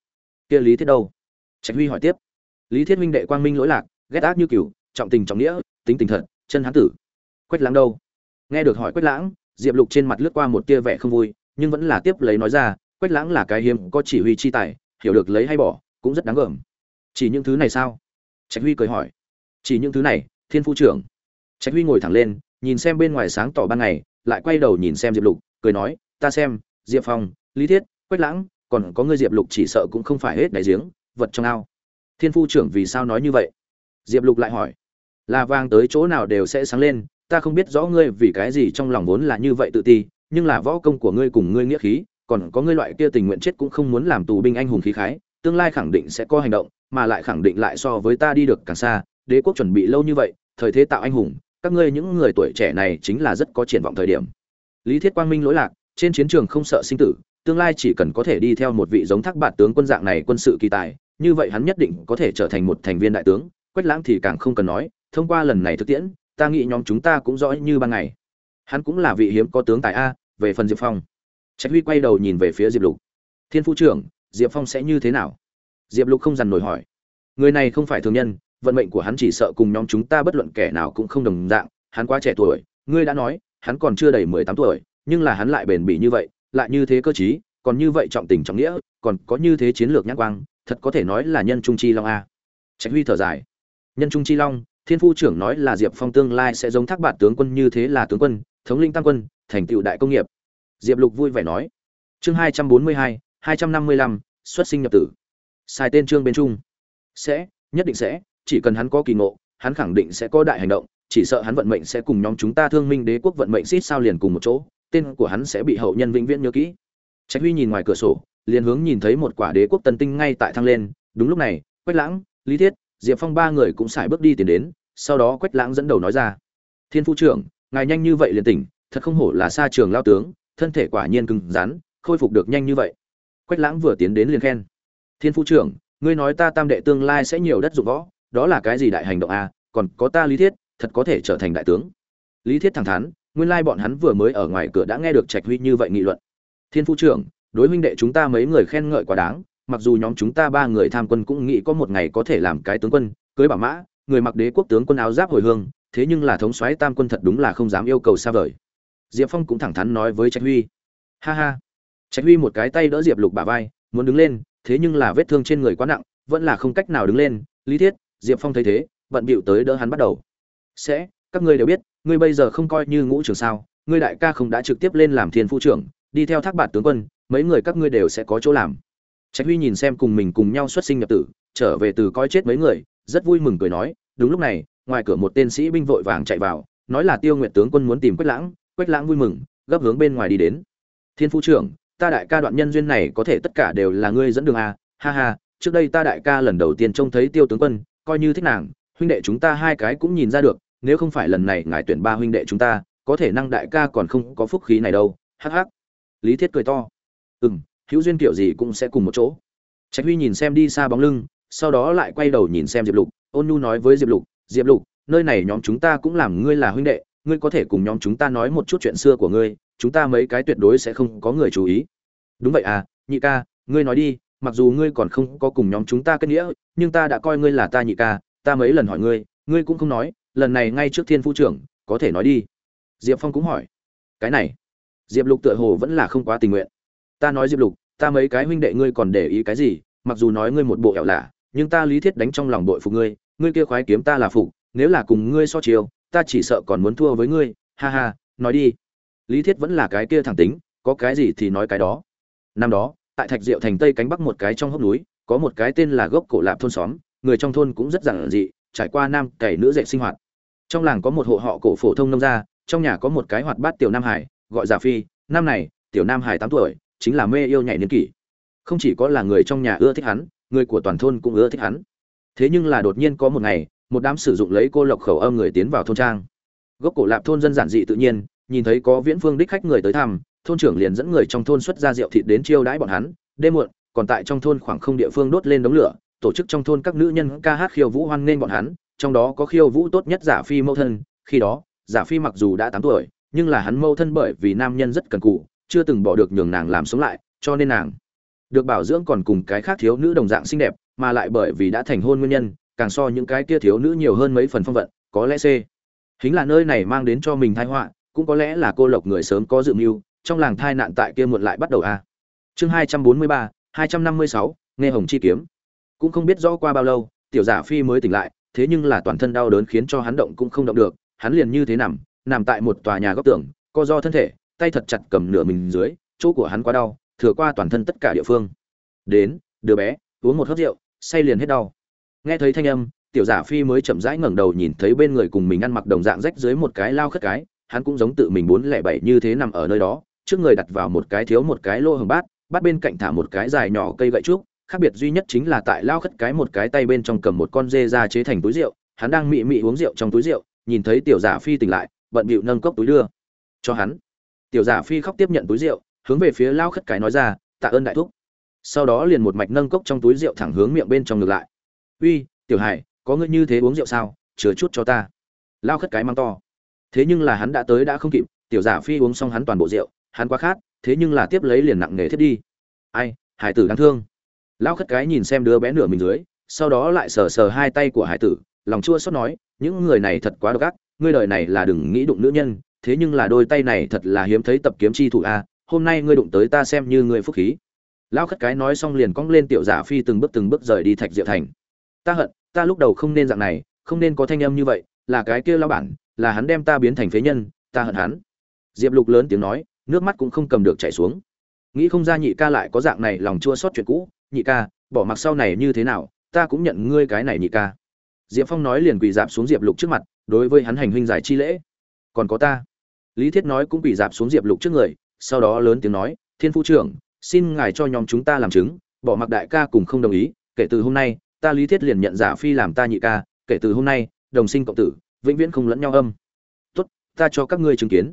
Kia lý thiết đâu? Trạch huy hỏi tiếp. Lý thiết huynh đệ quang minh lỗi lạc, ghét ác như cừu, trọng tình trọng nghĩa, tính tình thật, chân hán tử. Quách lãng đâu? Nghe được hỏi quách lãng, diệp lục trên mặt lướt qua một tia vẻ không vui, nhưng vẫn là tiếp lấy nói ra, quách lãng là cái hiếm có chỉ huy chi tài, hiểu được lấy hay bỏ, cũng rất đáng gờm. Chỉ những thứ này sao? Trạch huy cười hỏi. Chỉ những thứ này, thiên phu trưởng. Trạch huy ngồi thẳng lên, nhìn xem bên ngoài sáng tỏ ban ngày, lại quay đầu nhìn xem diệp lục, cười nói, ta xem, diệp phong, lý thiết quách lãng, còn có ngươi diệp lục chỉ sợ cũng không phải hết đại giếng, vật trong ao. Thiên phu trưởng vì sao nói như vậy? Diệp lục lại hỏi. Là vàng tới chỗ nào đều sẽ sáng lên, ta không biết rõ ngươi vì cái gì trong lòng vốn là như vậy tự ti, nhưng là võ công của ngươi cùng ngươi nghĩa khí, còn có ngươi loại kia tình nguyện chết cũng không muốn làm tù binh anh hùng khí khái, tương lai khẳng định sẽ có hành động, mà lại khẳng định lại so với ta đi được càng xa, đế quốc chuẩn bị lâu như vậy, thời thế tạo anh hùng, các ngươi những người tuổi trẻ này chính là rất có triển vọng thời điểm. Lý thiết quang minh lỗi lạc, trên chiến trường không sợ sinh tử tương lai chỉ cần có thể đi theo một vị giống thác bạt tướng quân dạng này quân sự kỳ tài, như vậy hắn nhất định có thể trở thành một thành viên đại tướng. Quách lãng thì càng không cần nói, thông qua lần này thực tiễn, ta nghĩ nhóm chúng ta cũng rõ như ban ngày. Hắn cũng là vị hiếm có tướng tài a, về phần diệp phong. Trạch huy quay đầu nhìn về phía diệp lục. Thiên phu trưởng, diệp phong sẽ như thế nào? Diệp lục không dằn nổi hỏi. Người này không phải thường nhân, vận mệnh của hắn chỉ sợ cùng nhóm chúng ta bất luận kẻ nào cũng không đồng dạng. Hắn quá trẻ tuổi, ngươi đã nói, hắn còn chưa đầy mười tám tuổi, nhưng là hắn lại bền bỉ như vậy lại như thế cơ chí, còn như vậy trọng tình trọng nghĩa còn có như thế chiến lược nhãn quang thật có thể nói là nhân trung chi long a. Trạch huy thở dài. Nhân trung chi long thiên phu trưởng nói là diệp phong tương lai sẽ giống thác bạt tướng quân như thế là tướng quân thống lĩnh tăng quân thành tựu đại công nghiệp. Diệp lục vui vẻ nói. Chương hai trăm bốn mươi hai hai trăm năm mươi lăm xuất sinh nhập tử. Sai tên trương bên trung. Sẽ nhất định sẽ chỉ cần hắn có kỳ ngộ hắn khẳng định sẽ có đại hành động chỉ sợ hắn vận mệnh sẽ cùng nhóm chúng ta thương minh đế quốc vận mệnh xít sao liền cùng một chỗ tên của hắn sẽ bị hậu nhân vĩnh viễn nhớ kỹ. Trạch huy nhìn ngoài cửa sổ, liền hướng nhìn thấy một quả đế quốc tân tinh ngay tại thăng lên. Đúng lúc này, quách lãng, lý thiết, diệp phong ba người cũng xài bước đi tiến đến, sau đó quách lãng dẫn đầu nói ra, thiên phu trưởng, ngài nhanh như vậy liền tỉnh, thật không hổ là xa trường lao tướng, thân thể quả nhiên cứng rắn, khôi phục được nhanh như vậy. Quách lãng vừa tiến đến liền khen, thiên phu trưởng, ngươi nói ta tam đệ tương lai sẽ nhiều đất dụng võ, đó là cái gì đại hành động à còn có ta lý thiết, thật có thể trở thành đại tướng. Lý thiết thẳng thắn nguyên lai bọn hắn vừa mới ở ngoài cửa đã nghe được trạch huy như vậy nghị luận. Thiên phu trưởng, đối huynh đệ chúng ta mấy người khen ngợi quá đáng, mặc dù nhóm chúng ta ba người tham quân cũng nghĩ có một ngày có thể làm cái tướng quân, cưới bảo mã, người mặc đế quốc tướng quân áo giáp hồi hương, thế nhưng là thống soái tam quân thật đúng là không dám yêu cầu xa vời. Diệp phong cũng thẳng thắn nói với trạch huy. Ha ha. Trạch huy một cái tay đỡ diệp lục bả vai, muốn đứng lên, thế nhưng là vết thương trên người quá nặng, vẫn là không cách nào đứng lên. Lý thiết, diệp phong thấy thế, bận bịu tới đỡ hắn bắt đầu. Sẽ, các ngươi đều biết ngươi bây giờ không coi như ngũ trưởng sao ngươi đại ca không đã trực tiếp lên làm thiên phu trưởng đi theo thác bạt tướng quân mấy người các ngươi đều sẽ có chỗ làm. Trạch huy nhìn xem cùng mình cùng nhau xuất sinh nhập tử trở về từ coi chết mấy người rất vui mừng cười nói đúng lúc này ngoài cửa một tên sĩ binh vội vàng chạy vào nói là tiêu nguyện tướng quân muốn tìm quách lãng quách lãng vui mừng gấp hướng bên ngoài đi đến. Thiên phu trưởng ta đại ca đoạn nhân duyên này có thể tất cả đều là ngươi dẫn đường à, ha ha trước đây ta đại ca lần đầu tiên trông thấy tiêu tướng quân coi như thích nàng huynh đệ chúng ta hai cái cũng nhìn ra được nếu không phải lần này ngài tuyển ba huynh đệ chúng ta, có thể năng đại ca còn không có phúc khí này đâu. Hắc hắc. Lý thiết cười to. Ừ m hữu duyên kiểu gì cũng sẽ cùng một chỗ. Trạch huy nhìn xem đi xa bóng lưng, sau đó lại quay đầu nhìn xem diệp lục. Ôn nhu nói với diệp lục diệp lục, nơi này nhóm chúng ta cũng làm ngươi là huynh đệ, ngươi có thể cùng nhóm chúng ta nói một chút chuyện xưa của ngươi, chúng ta mấy cái tuyệt đối sẽ không có người chú ý. Đúng vậy à nhị ca, ngươi nói đi, mặc dù ngươi còn không có cùng nhóm chúng ta kết nghĩa, nhưng ta đã coi ngươi là ta nhị ca, ta mấy lần hỏi ngươi ngươi cũng không nói lần này ngay trước thiên phu trưởng, có thể nói đi. Diệp phong cũng hỏi. Cái này, diệp lục tựa hồ vẫn là không quá tình nguyện. Ta nói diệp lục, ta mấy cái huynh đệ ngươi còn để ý cái gì? Mặc dù nói ngươi một bộ ẻo lạ, nhưng ta lý thiết đánh trong lòng đội phục ngươi. Ngươi kia khoái kiếm ta là phục, nếu là cùng ngươi so chiều, ta chỉ sợ còn muốn thua với ngươi. Ha ha, nói đi. Lý thiết vẫn là cái kia thẳng tính, có cái gì thì nói cái đó. Năm đó, tại thạch diệu thành tây cánh bắc một cái trong hốc núi, có một cái tên là gốc cổ lạp thôn xóm, người trong thôn cũng rất giản dị, trải qua nam cày nữ dạy sinh hoạt trong làng có một hộ họ cổ phổ thông nông gia, trong nhà có một cái hoạt bát tiểu nam hải, gọi giả phi, năm này, tiểu nam hải tám tuổi, chính là mê yêu nhảy niên kỷ. Không chỉ có là người trong nhà ưa thích hắn, người của toàn thôn cũng ưa thích hắn. Thế nhưng là đột nhiên có một ngày, một đám sử dụng lấy cô lộc khẩu âm người tiến vào thôn trang. Gốc cổ lạp thôn dân giản dị tự nhiên, nhìn thấy có viễn phương đích khách người tới thăm, thôn trưởng liền dẫn người trong thôn xuất ra rượu thịt đến chiêu đãi bọn hắn. Đêm muộn, còn tại trong thôn khoảng không địa phương đốt lên đống lửa, tổ chức trong thôn các nữ nhân ca hát khiêu vũ hoan nghênh bọn hắn trong đó có khiêu vũ tốt nhất giả phi mẫu thân, khi đó, giả phi mặc dù đã tám tuổi, nhưng là hắn mẫu thân bởi vì nam nhân rất cần cù, chưa từng bỏ được nhường nàng làm sống lại, cho nên nàng được bảo dưỡng còn cùng cái khác thiếu nữ đồng dạng xinh đẹp, mà lại bởi vì đã thành hôn nguyên nhân, càng so những cái kia thiếu nữ nhiều hơn mấy phần phong vận, có lẽ c chính là nơi này mang đến cho mình tai họa, cũng có lẽ là cô lộc người sớm có dự mưu, trong làng thai nạn tại kia muộn lại bắt đầu a à. chương hai trăm bốn mươi ba, hai trăm năm mươi sáu, nghe hồng chi kiếm cũng không biết rõ qua bao lâu, tiểu giả phi mới tỉnh lại thế nhưng là toàn thân đau đớn khiến cho hắn động cũng không động được, hắn liền như thế nằm nằm tại một tòa nhà góc tường, co do thân thể, tay thật chặt cầm nửa mình dưới, chỗ của hắn quá đau, thừa qua toàn thân tất cả địa phương. Đến, đứa bé, uống một hớp rượu, say liền hết đau. Nghe thấy thanh âm, tiểu giả phi mới chậm rãi ngẩng đầu nhìn thấy bên người cùng mình ăn mặc đồng dạng rách dưới một cái lao khất cái, hắn cũng giống tự mình bốn lẻ bảy như thế nằm ở nơi đó, trước người đặt vào một cái thiếu một cái lô hồng bát bát bên cạnh thả một cái dài nhỏ cây gậy trúc khác biệt duy nhất chính là tại lao khất cái một cái tay bên trong cầm một con dê ra chế thành túi rượu, hắn đang mị mị uống rượu trong túi rượu, nhìn thấy tiểu giả phi tỉnh lại, bận bịu nâng cốc túi đưa. Cho hắn. Tiểu giả phi khóc tiếp nhận túi rượu, hướng về phía lao khất cái nói ra, tạ ơn đại thúc. Sau đó liền một mạch nâng cốc trong túi rượu thẳng hướng miệng bên trong ngược lại. Uy, tiểu hải có ngươi như thế uống rượu sao? Chứa chút cho ta. Lao khất cái mang to. Thế nhưng là hắn đã tới đã không kịp, tiểu giả phi uống xong hắn toàn bộ rượu, hắn quá khát, thế nhưng là tiếp lấy liền nặng nề thiết đi. Ai hải tử đáng thương lao khất cái nhìn xem đứa bé nửa mình dưới, sau đó lại sờ sờ hai tay của hải tử, lòng chua xót nói, những người này thật quá độc ác, ngươi đời này là đừng nghĩ đụng nữ nhân, thế nhưng là đôi tay này thật là hiếm thấy tập kiếm chi thủ a, hôm nay ngươi đụng tới ta xem như ngươi phúc khí. Lao khất cái nói xong liền cong lên tiểu giả phi từng bước từng bước rời đi thạch diệu thành. Ta hận, ta lúc đầu không nên dạng này, không nên có thanh âm như vậy, là cái kia lao bản, là hắn đem ta biến thành phế nhân, ta hận hắn. Diệp lục lớn tiếng nói, nước mắt cũng không cầm được chảy xuống. Nghĩ không ra nhị ca lại có dạng này, lòng chua xót chuyện cũ nhị ca, bỏ mặc sau này như thế nào, ta cũng nhận ngươi cái này nhị ca. Diệp phong nói liền quỳ dạp xuống diệp lục trước mặt, đối với hắn hành huynh giải chi lễ. Còn có ta. Lý thiết nói cũng quỳ dạp xuống diệp lục trước người, sau đó lớn tiếng nói, thiên phu trưởng, xin ngài cho nhóm chúng ta làm chứng, bỏ mặc đại ca cùng không đồng ý, kể từ hôm nay, ta lý thiết liền nhận giả phi làm ta nhị ca, kể từ hôm nay, đồng sinh cộng tử, vĩnh viễn không lẫn nhau âm. Tốt, ta cho các ngươi chứng kiến.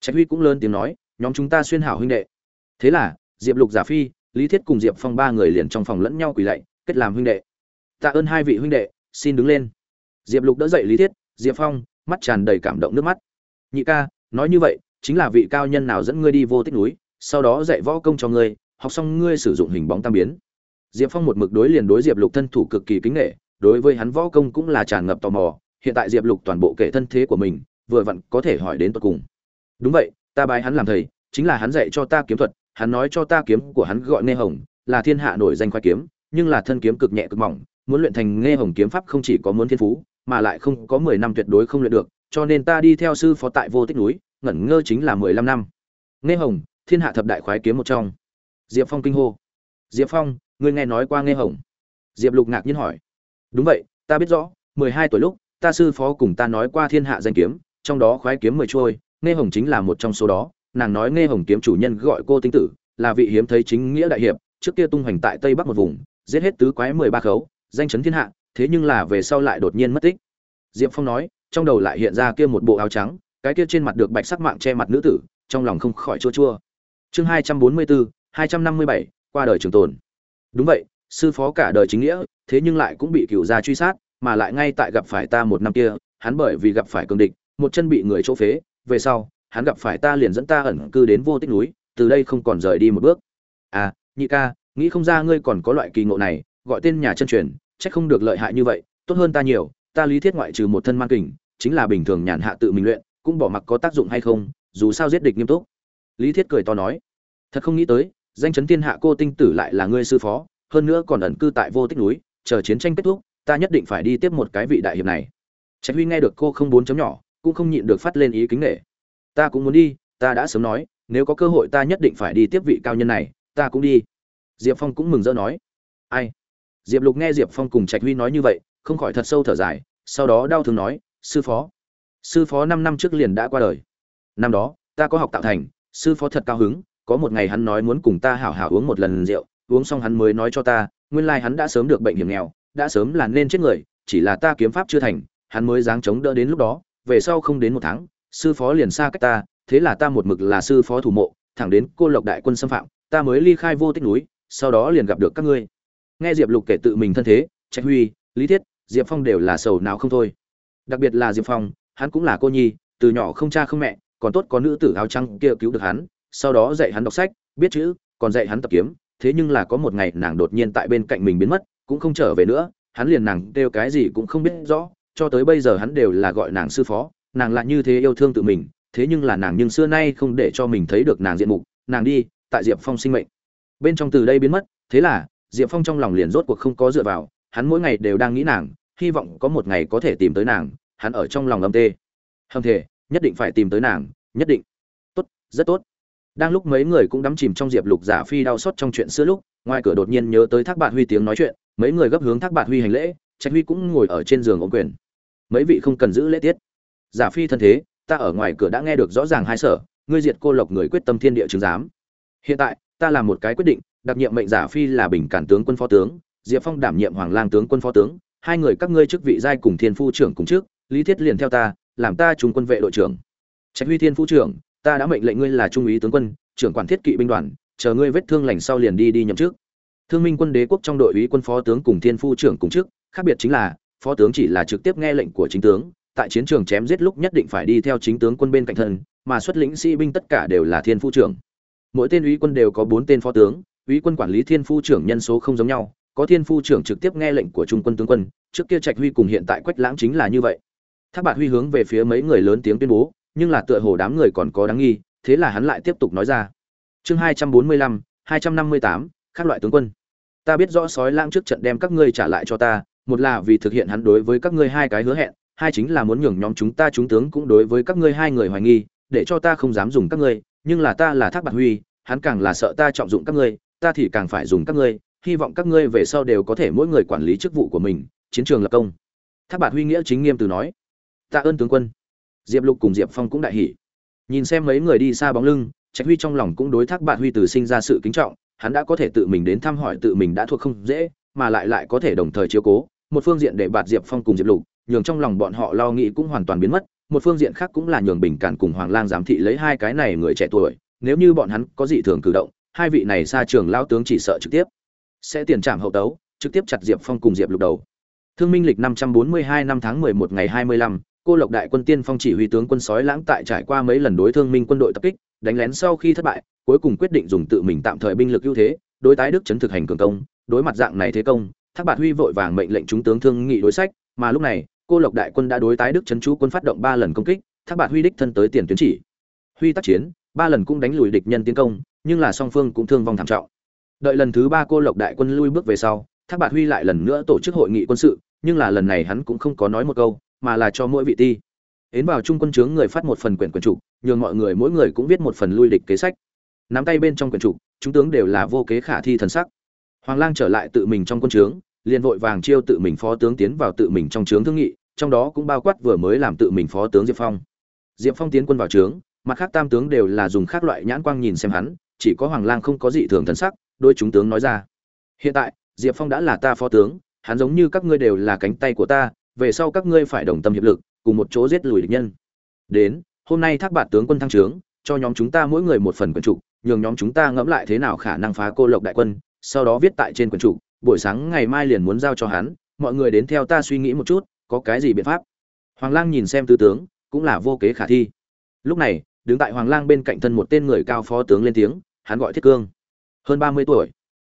Trạch huy cũng lớn tiếng nói, nhóm chúng ta xuyên hảo huynh đệ. Thế là, diệp lục giả phi lý thiết cùng diệp phong ba người liền trong phòng lẫn nhau quỳ lạy, kết làm huynh đệ. Tạ ơn hai vị huynh đệ, xin đứng lên. Diệp lục đỡ dậy lý thiết, diệp phong, mắt tràn đầy cảm động nước mắt. Nhị ca, nói như vậy, chính là vị cao nhân nào dẫn ngươi đi vô tích núi, sau đó dạy võ công cho ngươi, học xong ngươi sử dụng hình bóng tam biến. Diệp phong một mực đối liền đối diệp lục thân thủ cực kỳ kính nghệ đối với hắn võ công cũng là tràn ngập tò mò, hiện tại diệp lục toàn bộ kể thân thế của mình, vừa vặn có thể hỏi đến tận cùng. Đúng vậy, ta bái hắn làm thầy, chính là hắn dạy cho ta kiếm thuật hắn nói cho ta kiếm của hắn gọi nghe hồng, là thiên hạ nổi danh khoai kiếm, nhưng là thân kiếm cực nhẹ cực mỏng, muốn luyện thành nghe hồng kiếm pháp không chỉ có muốn thiên phú, mà lại không có mười năm tuyệt đối không luyện được, cho nên ta đi theo sư phó tại vô tích núi, ngẩn ngơ chính là mười lăm năm. Nghe hồng, thiên hạ thập đại khoái kiếm một trong. Diệp phong kinh hô. Diệp phong, ngươi nghe nói qua nghe hồng? Diệp lục ngạc nhiên hỏi. Đúng vậy, ta biết rõ, mười hai tuổi lúc, ta sư phó cùng ta nói qua thiên hạ danh kiếm, trong đó khoái kiếm mười trôi nghe hồng chính là một trong số đó nàng nói nghe hồng kiếm chủ nhân gọi cô tinh tử, là vị hiếm thấy chính nghĩa đại hiệp, trước kia tung hoành tại tây bắc một vùng, giết hết tứ quái mười ba khấu, danh chấn thiên hạ, thế nhưng là về sau lại đột nhiên mất tích. Diệp phong nói, trong đầu lại hiện ra kia một bộ áo trắng, cái kia trên mặt được bạch sắc mạng che mặt nữ tử, trong lòng không khỏi chua chua. Chương hai trăm bốn mươi bốn hai trăm năm mươi bảy, qua đời trường tồn. Đúng vậy, sư phó cả đời chính nghĩa, thế nhưng lại cũng bị cựu gia truy sát, mà lại ngay tại gặp phải ta một năm kia, hắn bởi vì gặp phải cường địch, một chân bị người chỗ phế, về sau hắn gặp phải ta liền dẫn ta ẩn cư đến vô tích núi, từ đây không còn rời đi một bước. À nhị ca, nghĩ không ra ngươi còn có loại kỳ ngộ này, gọi tên nhà chân truyền, chắc không được lợi hại như vậy, tốt hơn ta nhiều, ta lý thiết ngoại trừ một thân man kình, chính là bình thường nhàn hạ tự mình luyện, cũng bỏ mặc có tác dụng hay không, dù sao giết địch nghiêm túc. Lý thiết cười to nói, thật không nghĩ tới, danh chấn thiên hạ cô tinh tử lại là ngươi sư phó, hơn nữa còn ẩn cư tại vô tích núi, chờ chiến tranh kết thúc, ta nhất định phải đi tiếp một cái vị đại hiệp này. Trạch huy nghe được cô không bốn chấm nhỏ, cũng không nhịn được phát lên ý kính nghệ ta cũng muốn đi, ta đã sớm nói, nếu có cơ hội ta nhất định phải đi tiếp vị cao nhân này, ta cũng đi. Diệp phong cũng mừng rỡ nói. Ai? Diệp lục nghe diệp phong cùng trạch huy nói như vậy, không khỏi thật sâu thở dài, sau đó đau thương nói, sư phó sư phó năm năm trước liền đã qua đời. Năm đó, ta có học tạo thành, sư phó thật cao hứng, có một ngày hắn nói muốn cùng ta hảo hảo uống một lần rượu, uống xong hắn mới nói cho ta, nguyên lai hắn đã sớm được bệnh hiểm nghèo, đã sớm là nên chết người, chỉ là ta kiếm pháp chưa thành, hắn mới dáng chống đỡ đến lúc đó, về sau không đến một tháng sư phó liền xa cách ta, thế là ta một mực là sư phó thủ mộ, thẳng đến cô lộc đại quân xâm phạm, ta mới ly khai vô tích núi, sau đó liền gặp được các ngươi. Nghe diệp lục kể tự mình thân thế, trạch huy, lý thiết, diệp phong đều là sầu nào không thôi. Đặc biệt là diệp phong, hắn cũng là cô nhi, từ nhỏ không cha không mẹ, còn tốt có nữ tử áo trắng kia cứu được hắn, sau đó dạy hắn đọc sách, biết chữ, còn dạy hắn tập kiếm, thế nhưng là có một ngày nàng đột nhiên tại bên cạnh mình biến mất, cũng không trở về nữa, hắn liền nàng kêu cái gì cũng không biết rõ, cho tới bây giờ hắn đều là gọi nàng sư phó nàng lại như thế yêu thương tự mình, thế nhưng là nàng nhưng xưa nay không để cho mình thấy được nàng diện mục, nàng đi, tại diệp phong sinh mệnh. Bên trong từ đây biến mất, thế là, diệp phong trong lòng liền rốt cuộc không có dựa vào, hắn mỗi ngày đều đang nghĩ nàng, hy vọng có một ngày có thể tìm tới nàng, hắn ở trong lòng âm tê. Hâm thể nhất định phải tìm tới nàng, nhất định. Tốt, rất tốt. Đang lúc mấy người cũng đắm chìm trong diệp lục giả phi đau xót trong chuyện xưa lúc, ngoài cửa đột nhiên nhớ tới thác bạn huy tiếng nói chuyện, mấy người gấp hướng thác bạn huy hành lễ, trạch huy cũng ngồi ở trên giường ống quyền. Mấy vị không cần giữ lễ tiết giả phi thân thế, ta ở ngoài cửa đã nghe được rõ ràng hai sở, ngươi diệt cô lộc người quyết tâm thiên địa chứng giám. Hiện tại, ta làm một cái quyết định, đặc nhiệm mệnh giả phi là bình cản tướng quân phó tướng, diệp phong đảm nhiệm hoàng lang tướng quân phó tướng, hai người các ngươi chức vị giai cùng thiên phu trưởng cùng trước lý thiết liền theo ta, làm ta trung quân vệ đội trưởng. Trạch huy thiên phu trưởng, ta đã mệnh lệnh ngươi là trung úy tướng quân, trưởng quản thiết kỵ binh đoàn, chờ ngươi vết thương lành sau liền đi đi nhậm chức. Thương minh quân đế quốc trong đội úy quân phó tướng cùng thiên phu trưởng cùng trước khác biệt chính là, phó tướng chỉ là trực tiếp nghe lệnh của chính tướng tại chiến trường chém giết lúc nhất định phải đi theo chính tướng quân bên cạnh thân, mà xuất lĩnh sĩ binh tất cả đều là thiên phu trưởng. Mỗi tên úy quân đều có bốn tên phó tướng úy quân quản lý thiên phu trưởng nhân số không giống nhau, có thiên phu trưởng trực tiếp nghe lệnh của trung quân tướng quân, trước kia trạch huy cùng hiện tại quách lãng chính là như vậy. Thác bạt huy hướng về phía mấy người lớn tiếng tuyên bố, nhưng là tựa hồ đám người còn có đáng nghi, thế là hắn lại tiếp tục nói ra. Chương hai trăm bốn mươi lăm, hai trăm năm mươi tám, các loại tướng quân. Ta biết rõ sói lãng trước trận đem các ngươi trả lại cho ta, một là vì thực hiện hắn đối với các ngươi hai cái hứa hẹn hai chính là muốn nhường nhóm chúng ta chúng tướng cũng đối với các ngươi hai người hoài nghi, để cho ta không dám dùng các ngươi, nhưng là ta là thác Bạt huy, hắn càng là sợ ta trọng dụng các ngươi, ta thì càng phải dùng các ngươi, hy vọng các ngươi về sau đều có thể mỗi người quản lý chức vụ của mình, chiến trường lập công. Thác Bạt huy nghĩa chính nghiêm từ nói. Ta ơn tướng quân. Diệp lục cùng diệp phong cũng đại hỉ. Nhìn xem mấy người đi xa bóng lưng, trạch huy trong lòng cũng đối thác Bạt huy từ sinh ra sự kính trọng, hắn đã có thể tự mình đến thăm hỏi tự mình đã thuộc không dễ, mà lại lại có thể đồng thời chiếu cố, một phương diện để bạt diệp phong cùng diệp lục nhường trong lòng bọn họ lo nghĩ cũng hoàn toàn biến mất, một phương diện khác cũng là nhường bình cản cùng hoàng lang giám thị lấy hai cái này người trẻ tuổi, nếu như bọn hắn có dị thường cử động, hai vị này xa trường lao tướng chỉ sợ trực tiếp sẽ tiền trảm hậu tấu, trực tiếp chặt diệp phong cùng diệp lục đầu. Thương minh lịch năm trăm bốn mươi hai năm tháng mười một ngày hai mươi lăm, cô lộc đại quân tiên phong chỉ huy tướng quân sói lãng tại trải qua mấy lần đối thương minh quân đội tập kích, đánh lén sau khi thất bại, cuối cùng quyết định dùng tự mình tạm thời binh lực ưu thế, đối tái đức chấn thực hành cường công, đối mặt dạng này thế công, thác bạt huy vội vàng mệnh lệnh chúng tướng thương nghị đối sách, mà lúc này cô lộc đại quân đã đối tái đức chấn chú quân phát động ba lần công kích, thác bạt huy đích thân tới tiền tuyến chỉ. Huy tác chiến, ba lần cũng đánh lùi địch nhân tiến công, nhưng là song phương cũng thương vong thảm trọng. Đợi lần thứ ba cô lộc đại quân lui bước về sau, thác bạt huy lại lần nữa tổ chức hội nghị quân sự, nhưng là lần này hắn cũng không có nói một câu, mà là cho mỗi vị ti. Ến vào trung quân chướng người phát một phần quyển quyển trục, nhường mọi người mỗi người cũng viết một phần lui địch kế sách. Nắm tay bên trong quyển trục, chúng tướng đều là vô kế khả thi thần sắc. Hoàng lang trở lại tự mình trong quân trướng liền vội vàng chiêu tự mình phó tướng tiến vào tự mình trong trướng thương nghị, trong đó cũng bao quát vừa mới làm tự mình phó tướng diệp phong. Diệp phong tiến quân vào trướng, mặt khác tam tướng đều là dùng khác loại nhãn quang nhìn xem hắn, chỉ có hoàng lang không có dị thường thần sắc đôi chúng tướng nói ra. Hiện tại, diệp phong đã là ta phó tướng, hắn giống như các ngươi đều là cánh tay của ta, về sau các ngươi phải đồng tâm hiệp lực, cùng một chỗ giết lùi địch nhân. Đến, hôm nay thác bạt tướng quân thăng trướng, cho nhóm chúng ta mỗi người một phần quyển trục nhường nhóm chúng ta ngẫm lại thế nào khả năng phá cô lộc đại quân, sau đó viết tại trên quyển trục buổi sáng ngày mai liền muốn giao cho hắn, mọi người đến theo ta suy nghĩ một chút, có cái gì biện pháp? Hoàng lang nhìn xem tư tướng, cũng là vô kế khả thi. Lúc này, đứng tại hoàng lang bên cạnh thân một tên người cao phó tướng lên tiếng, hắn gọi thiết cương. Hơn ba mươi tuổi.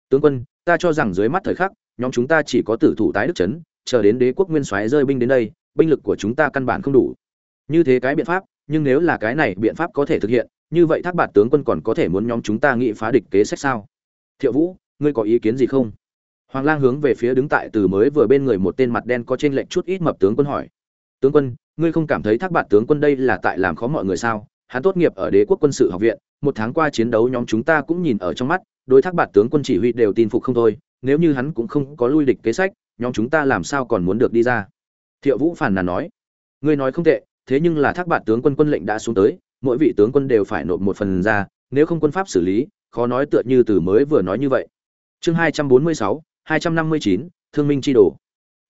Tướng quân, ta cho rằng dưới mắt thời khắc, nhóm chúng ta chỉ có tử thủ tái đức trấn chờ đến đế quốc nguyên soái rơi binh đến đây, binh lực của chúng ta căn bản không đủ. Như thế cái biện pháp, nhưng nếu là cái này biện pháp có thể thực hiện, như vậy thác bạt tướng quân còn có thể muốn nhóm chúng ta nghị phá địch kế sách sao? Thiệu vũ, ngươi có ý kiến gì không? Hoàng lang hướng về phía đứng tại từ mới vừa bên người một tên mặt đen có trên lệnh chút ít mập tướng quân hỏi. Tướng quân, ngươi không cảm thấy thác bạt tướng quân đây là tại làm khó mọi người sao? Hắn tốt nghiệp ở đế quốc quân sự học viện, một tháng qua chiến đấu nhóm chúng ta cũng nhìn ở trong mắt, đối thác bạt tướng quân chỉ huy đều tin phục không thôi, nếu như hắn cũng không có lui địch kế sách, nhóm chúng ta làm sao còn muốn được đi ra? Thiệu vũ phản nàn nói. Ngươi nói không tệ, thế nhưng là thác bạt tướng quân quân lệnh đã xuống tới, mỗi vị tướng quân đều phải nộp một phần ra, nếu không quân pháp xử lý, khó nói tựa như từ mới vừa nói như vậy. Chương hai trăm bốn mươi sáu hai trăm năm mươi chín, thương minh chi đồ.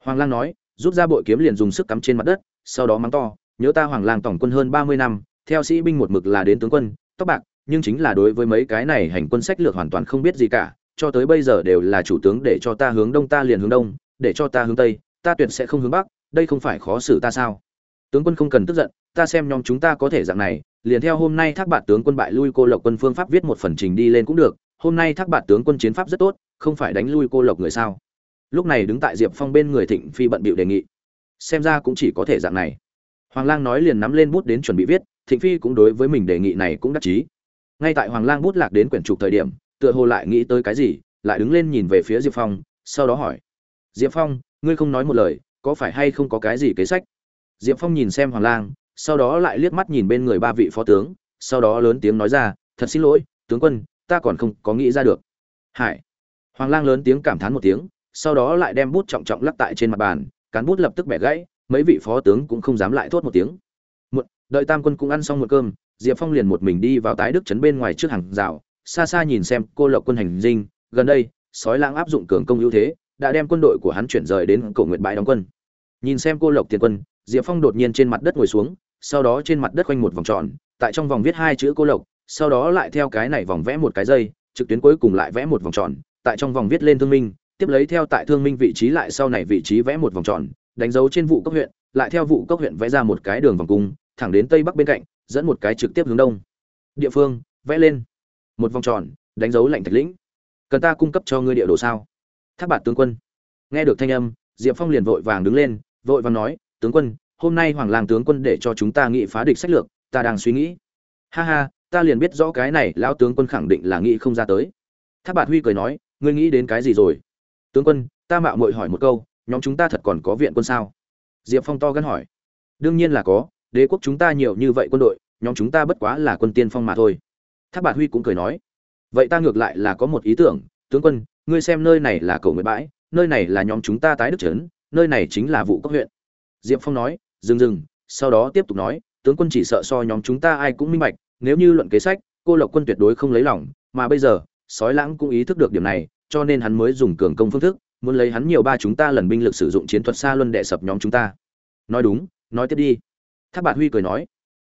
Hoàng lang nói, rút ra bội kiếm liền dùng sức cắm trên mặt đất, sau đó mắng to, nhớ ta hoàng lang tổng quân hơn ba mươi năm, theo sĩ binh một mực là đến tướng quân, tóc bạc, nhưng chính là đối với mấy cái này hành quân sách lược hoàn toàn không biết gì cả, cho tới bây giờ đều là chủ tướng để cho ta hướng đông ta liền hướng đông, để cho ta hướng tây, ta tuyệt sẽ không hướng bắc, đây không phải khó xử ta sao? Tướng quân không cần tức giận, ta xem nhóm chúng ta có thể dạng này, liền theo hôm nay thác bạt tướng quân bại lui, cô lộc quân phương pháp viết một phần trình đi lên cũng được, hôm nay thác bạt tướng quân chiến pháp rất tốt không phải đánh lui cô lộc người sao? Lúc này đứng tại diệp phong bên người thịnh phi bận bịu đề nghị. Xem ra cũng chỉ có thể dạng này. Hoàng lang nói liền nắm lên bút đến chuẩn bị viết, thịnh phi cũng đối với mình đề nghị này cũng đắc chí. Ngay tại hoàng lang bút lạc đến quyển trục thời điểm, tựa hồ lại nghĩ tới cái gì, lại đứng lên nhìn về phía diệp phong, sau đó hỏi. Diệp phong, ngươi không nói một lời, có phải hay không có cái gì kế sách? Diệp phong nhìn xem hoàng lang, sau đó lại liếc mắt nhìn bên người ba vị phó tướng, sau đó lớn tiếng nói ra, thật xin lỗi, tướng quân, ta còn không có nghĩ ra được. Hải hoàng lang lớn tiếng cảm thán một tiếng, sau đó lại đem bút trọng trọng lắc tại trên mặt bàn, cán bút lập tức bẻ gãy, mấy vị phó tướng cũng không dám lại thốt một tiếng. Một đợi tam quân cũng ăn xong một cơm, diệp phong liền một mình đi vào tái đức trấn bên ngoài trước hàng rào, xa xa nhìn xem cô lộc quân hành dinh, gần đây, sói lang áp dụng cường công ưu thế, đã đem quân đội của hắn chuyển rời đến cổ nguyện bãi đóng quân. Nhìn xem cô lộc tiền quân, diệp phong đột nhiên trên mặt đất ngồi xuống, sau đó trên mặt đất quanh một vòng tròn, tại trong vòng viết hai chữ cô lộc, sau đó lại theo cái này vòng vẽ một cái dây, trực tuyến cuối cùng lại vẽ một vòng tròn tại trong vòng viết lên thương minh, tiếp lấy theo tại thương minh vị trí lại sau này vị trí vẽ một vòng tròn, đánh dấu trên vụ cấp huyện, lại theo vụ cấp huyện vẽ ra một cái đường vòng cung, thẳng đến tây bắc bên cạnh, dẫn một cái trực tiếp hướng đông. Địa phương, vẽ lên. Một vòng tròn, đánh dấu lạnh thạch lĩnh. Cần ta cung cấp cho ngươi địa đồ sao? Thác bạt tướng quân. Nghe được thanh âm, diệp phong liền vội vàng đứng lên, vội vàng nói, tướng quân, hôm nay hoàng làng tướng quân để cho chúng ta nghị phá địch sách lược, ta đang suy nghĩ. Ha ha, ta liền biết rõ cái này, lão tướng quân khẳng định là nghĩ không ra tới. Tháp bạt huy cười nói ngươi nghĩ đến cái gì rồi? Tướng quân, ta mạo muội hỏi một câu, nhóm chúng ta thật còn có viện quân sao? Diệp phong to gắn hỏi. Đương nhiên là có, đế quốc chúng ta nhiều như vậy quân đội, nhóm chúng ta bất quá là quân tiên phong mà thôi. Tháp bạt huy cũng cười nói. Vậy ta ngược lại là có một ý tưởng, tướng quân, ngươi xem nơi này là cầu nguyện bãi, nơi này là nhóm chúng ta tái đức trấn nơi này chính là vụ cấp huyện. Diệp phong nói, dừng dừng, sau đó tiếp tục nói, tướng quân chỉ sợ so nhóm chúng ta ai cũng minh bạch, nếu như luận kế sách, cô lộc quân tuyệt đối không lấy lòng, mà bây giờ sói lãng cũng ý thức được điểm này, cho nên hắn mới dùng cường công phương thức, muốn lấy hắn nhiều ba chúng ta lần binh lực sử dụng chiến thuật xa luân đệ sập nhóm chúng ta. Nói đúng, nói tiếp đi. Tháp bạt huy cười nói.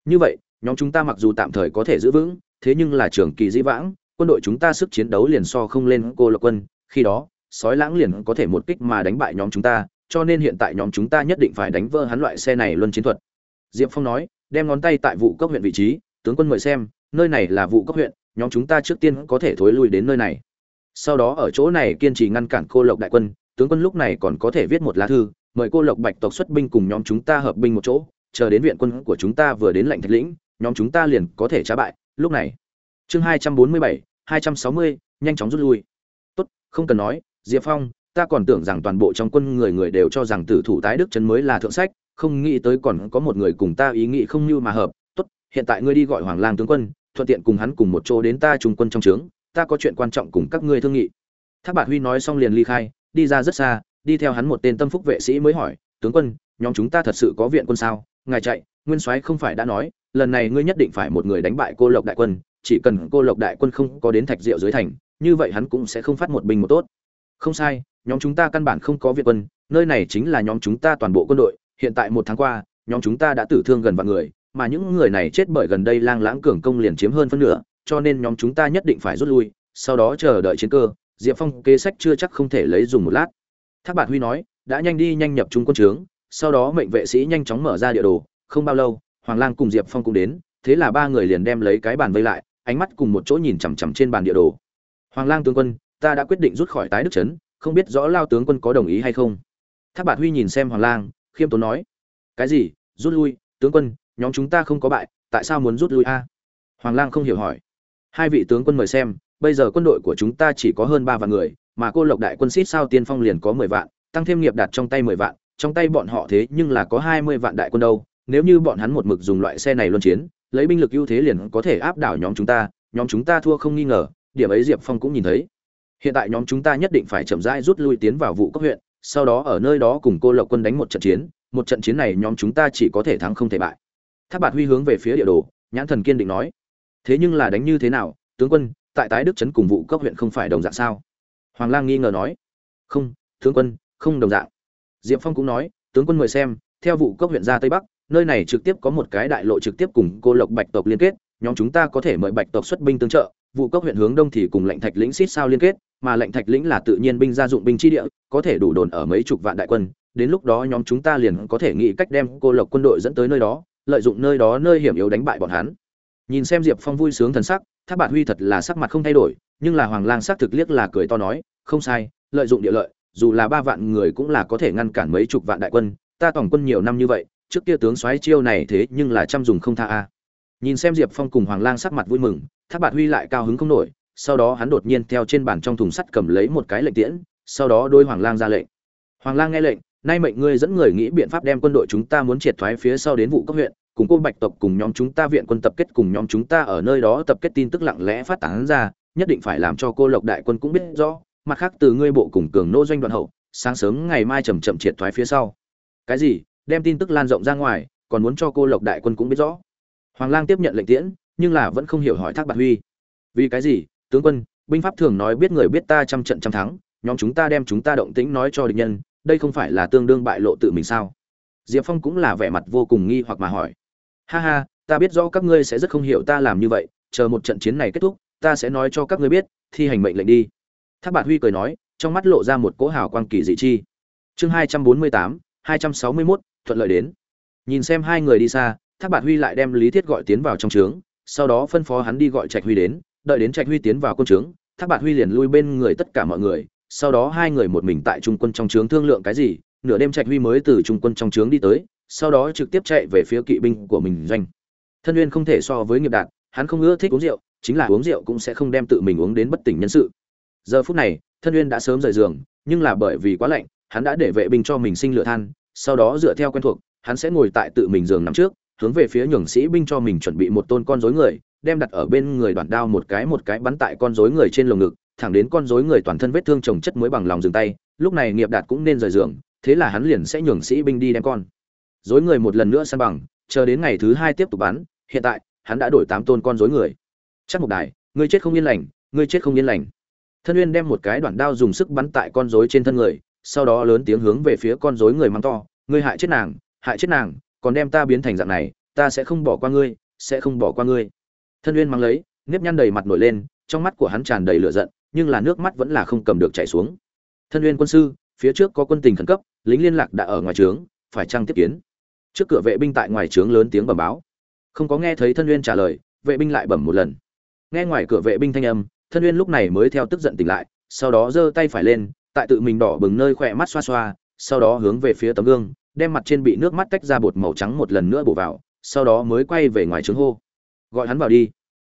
Như vậy, nhóm chúng ta mặc dù tạm thời có thể giữ vững, thế nhưng là trường kỳ dĩ vãng, quân đội chúng ta sức chiến đấu liền so không lên cô lộc quân, khi đó, sói lãng liền có thể một kích mà đánh bại nhóm chúng ta, cho nên hiện tại nhóm chúng ta nhất định phải đánh vỡ hắn loại xe này luân chiến thuật. Diệp phong nói, đem ngón tay tại vụ cấp huyện vị trí, tướng quân mời xem, nơi này là vụ cấp huyện nhóm chúng ta trước tiên có thể thối lui đến nơi này. Sau đó ở chỗ này kiên trì ngăn cản cô lộc đại quân, tướng quân lúc này còn có thể viết một lá thư, mời cô lộc bạch tộc xuất binh cùng nhóm chúng ta hợp binh một chỗ, chờ đến viện quân của chúng ta vừa đến lệnh thạch lĩnh, nhóm chúng ta liền có thể trả bại. Lúc này, chương hai trăm bốn mươi bảy, hai trăm sáu mươi, nhanh chóng rút lui. Tốt, không cần nói, diệp phong, ta còn tưởng rằng toàn bộ trong quân người người đều cho rằng tử thủ tái đức trấn mới là thượng sách, không nghĩ tới còn có một người cùng ta ý nghĩ không như mà hợp. Tốt, hiện tại ngươi đi gọi hoàng lang tướng quân thuận tiện cùng hắn cùng một chỗ đến ta trung quân trong trướng, ta có chuyện quan trọng cùng các ngươi thương nghị. Thác bạt huy nói xong liền ly khai, đi ra rất xa, đi theo hắn một tên tâm phúc vệ sĩ mới hỏi, tướng quân, nhóm chúng ta thật sự có viện quân sao? Ngài chạy, nguyên soái không phải đã nói, lần này ngươi nhất định phải một người đánh bại cô lộc đại quân, chỉ cần cô lộc đại quân không có đến thạch diệu dưới thành, như vậy hắn cũng sẽ không phát một binh một tốt. Không sai, nhóm chúng ta căn bản không có viện quân, nơi này chính là nhóm chúng ta toàn bộ quân đội, hiện tại một tháng qua, nhóm chúng ta đã tử thương gần vạn người mà những người này chết bởi gần đây lang lãng cường công liền chiếm hơn phân nửa, cho nên nhóm chúng ta nhất định phải rút lui, sau đó chờ đợi chiến cơ, diệp phong kế sách chưa chắc không thể lấy dùng một lát. Thác bạt huy nói, đã nhanh đi nhanh nhập trung quân trướng, sau đó mệnh vệ sĩ nhanh chóng mở ra địa đồ, không bao lâu, hoàng lang cùng diệp phong cũng đến, thế là ba người liền đem lấy cái bàn vây lại, ánh mắt cùng một chỗ nhìn chằm chằm trên bàn địa đồ. Hoàng lang tướng quân, ta đã quyết định rút khỏi tái đức trấn không biết rõ lao tướng quân có đồng ý hay không? Thác bạt huy nhìn xem hoàng lang, khiêm tốn nói, cái gì? Rút lui, tướng quân nhóm chúng ta không có bại, tại sao muốn rút lui a? Hoàng lang không hiểu hỏi. Hai vị tướng quân mời xem, bây giờ quân đội của chúng ta chỉ có hơn ba vạn người, mà cô lộc đại quân xít sao tiên phong liền có mười vạn, tăng thêm nghiệp đạt trong tay mười vạn, trong tay bọn họ thế nhưng là có hai mươi vạn đại quân đâu. Nếu như bọn hắn một mực dùng loại xe này luân chiến, lấy binh lực ưu thế liền có thể áp đảo nhóm chúng ta, nhóm chúng ta thua không nghi ngờ. Điểm ấy diệp phong cũng nhìn thấy. Hiện tại nhóm chúng ta nhất định phải chậm rãi rút lui tiến vào vụ cấp huyện, sau đó ở nơi đó cùng cô lộc quân đánh một trận chiến, một trận chiến này nhóm chúng ta chỉ có thể thắng không thể bại tháp bạt huy hướng về phía địa đồ, nhãn thần kiên định nói, thế nhưng là đánh như thế nào, tướng quân, tại tái đức trấn cùng vụ cấp huyện không phải đồng dạng sao? Hoàng lang nghi ngờ nói, không, tướng quân, không đồng dạng. Diệp phong cũng nói, tướng quân mời xem, theo vụ cấp huyện ra tây bắc, nơi này trực tiếp có một cái đại lộ trực tiếp cùng cô lộc bạch tộc liên kết, nhóm chúng ta có thể mời bạch tộc xuất binh tương trợ vụ cấp huyện hướng đông thì cùng lệnh thạch lĩnh xít sao liên kết, mà lệnh thạch lĩnh là tự nhiên binh gia dụng binh chi địa, có thể đủ đồn ở mấy chục vạn đại quân, đến lúc đó nhóm chúng ta liền có thể nghĩ cách đem cô lộc quân đội dẫn tới nơi đó lợi dụng nơi đó nơi hiểm yếu đánh bại bọn hắn. Nhìn xem diệp phong vui sướng thần sắc tháp bạt huy thật là sắc mặt không thay đổi, nhưng là hoàng lang xác thực liếc là cười to nói, không sai, lợi dụng địa lợi, dù là ba vạn người cũng là có thể ngăn cản mấy chục vạn đại quân, ta tổng quân nhiều năm như vậy, trước kia tướng soái chiêu này thế nhưng là chăm dùng không tha a. Nhìn xem diệp phong cùng hoàng lang sắc mặt vui mừng tháp bạt huy lại cao hứng không nổi, sau đó hắn đột nhiên theo trên bàn trong thùng sắt cầm lấy một cái lệnh tiễn, sau đó đôi hoàng lang ra lệnh. Hoàng lang nghe lệnh nay mệnh ngươi dẫn người nghĩ biện pháp đem quân đội chúng ta muốn triệt thoái phía sau đến vụ cấp huyện, cùng cô bạch tộc cùng nhóm chúng ta viện quân tập kết cùng nhóm chúng ta ở nơi đó tập kết tin tức lặng lẽ phát tán ra, nhất định phải làm cho cô lộc đại quân cũng biết rõ, mặt khác từ ngươi bộ cùng cường nô doanh đoạn hậu, sáng sớm ngày mai chầm chậm triệt thoái phía sau. Cái gì? Đem tin tức lan rộng ra ngoài, còn muốn cho cô lộc đại quân cũng biết rõ. Hoàng lang tiếp nhận lệnh tiễn, nhưng là vẫn không hiểu hỏi thác bạc huy. Vì cái gì? Tướng quân, binh pháp thường nói biết người biết ta trăm trận trăm thắng, nhóm chúng ta đem chúng ta động tĩnh nói cho địch nhân đây không phải là tương đương bại lộ tự mình sao? Diệp phong cũng là vẻ mặt vô cùng nghi hoặc mà hỏi. Ha ha, ta biết rõ các ngươi sẽ rất không hiểu ta làm như vậy, chờ một trận chiến này kết thúc, ta sẽ nói cho các ngươi biết, thi hành mệnh lệnh đi. Thác bạt huy cười nói, trong mắt lộ ra một cỗ hào quang kỳ dị chi. Chương hai trăm bốn mươi tám, hai trăm sáu mươi mốt, thuận lợi đến. Nhìn xem hai người đi xa, thác bạt huy lại đem lý thiết gọi tiến vào trong trướng, sau đó phân phó hắn đi gọi trạch huy đến, đợi đến trạch huy tiến vào quân trướng, thác bạt huy liền lui bên người tất cả mọi người sau đó hai người một mình tại trung quân trong trướng thương lượng cái gì, nửa đêm trạch huy mới từ trung quân trong trướng đi tới, sau đó trực tiếp chạy về phía kỵ binh của mình doanh. Thân uyên không thể so với nghiệp đạt, hắn không ưa thích uống rượu, chính là uống rượu cũng sẽ không đem tự mình uống đến bất tỉnh nhân sự. Giờ phút này, thân uyên đã sớm rời giường, nhưng là bởi vì quá lạnh, hắn đã để vệ binh cho mình sinh lửa than, sau đó dựa theo quen thuộc, hắn sẽ ngồi tại tự mình giường nằm trước, hướng về phía nhường sĩ binh cho mình chuẩn bị một tôn con rối người, đem đặt ở bên người đoạn đao một cái một cái bắn tại con rối người trên lồng ngực thẳng đến con rối người toàn thân vết thương chồng chất mới bằng lòng dừng tay, lúc này nghiệp đạt cũng nên rời giường, thế là hắn liền sẽ nhường sĩ binh đi đem con. Rối người một lần nữa san bằng, chờ đến ngày thứ hai tiếp tục bắn, hiện tại, hắn đã đổi tám tôn con rối người. Chắc một đài, ngươi chết không yên lành, ngươi chết không yên lành. Thân uyên đem một cái đoạn đao dùng sức bắn tại con rối trên thân người, sau đó lớn tiếng hướng về phía con rối người mắng to, ngươi hại chết nàng, hại chết nàng, còn đem ta biến thành dạng này, ta sẽ không bỏ qua ngươi, sẽ không bỏ qua ngươi. Thân uyên mắng lấy, nếp nhăn đầy mặt nổi lên, trong mắt của hắn tràn đầy lửa giận nhưng là nước mắt vẫn là không cầm được chảy xuống. Thân uyên quân sư, phía trước có quân tình khẩn cấp, lính liên lạc đã ở ngoài trướng, phải trang tiếp kiến? Trước cửa vệ binh tại ngoài trướng lớn tiếng bẩm báo. Không có nghe thấy thân uyên trả lời, vệ binh lại bẩm một lần. Nghe ngoài cửa vệ binh thanh âm, thân uyên lúc này mới theo tức giận tỉnh lại, sau đó giơ tay phải lên, tại tự mình đỏ bừng nơi khỏe mắt xoa xoa, sau đó hướng về phía tấm gương, đem mặt trên bị nước mắt tách ra bột màu trắng một lần nữa bổ vào, sau đó mới quay về ngoài trướng hô. Gọi hắn vào đi.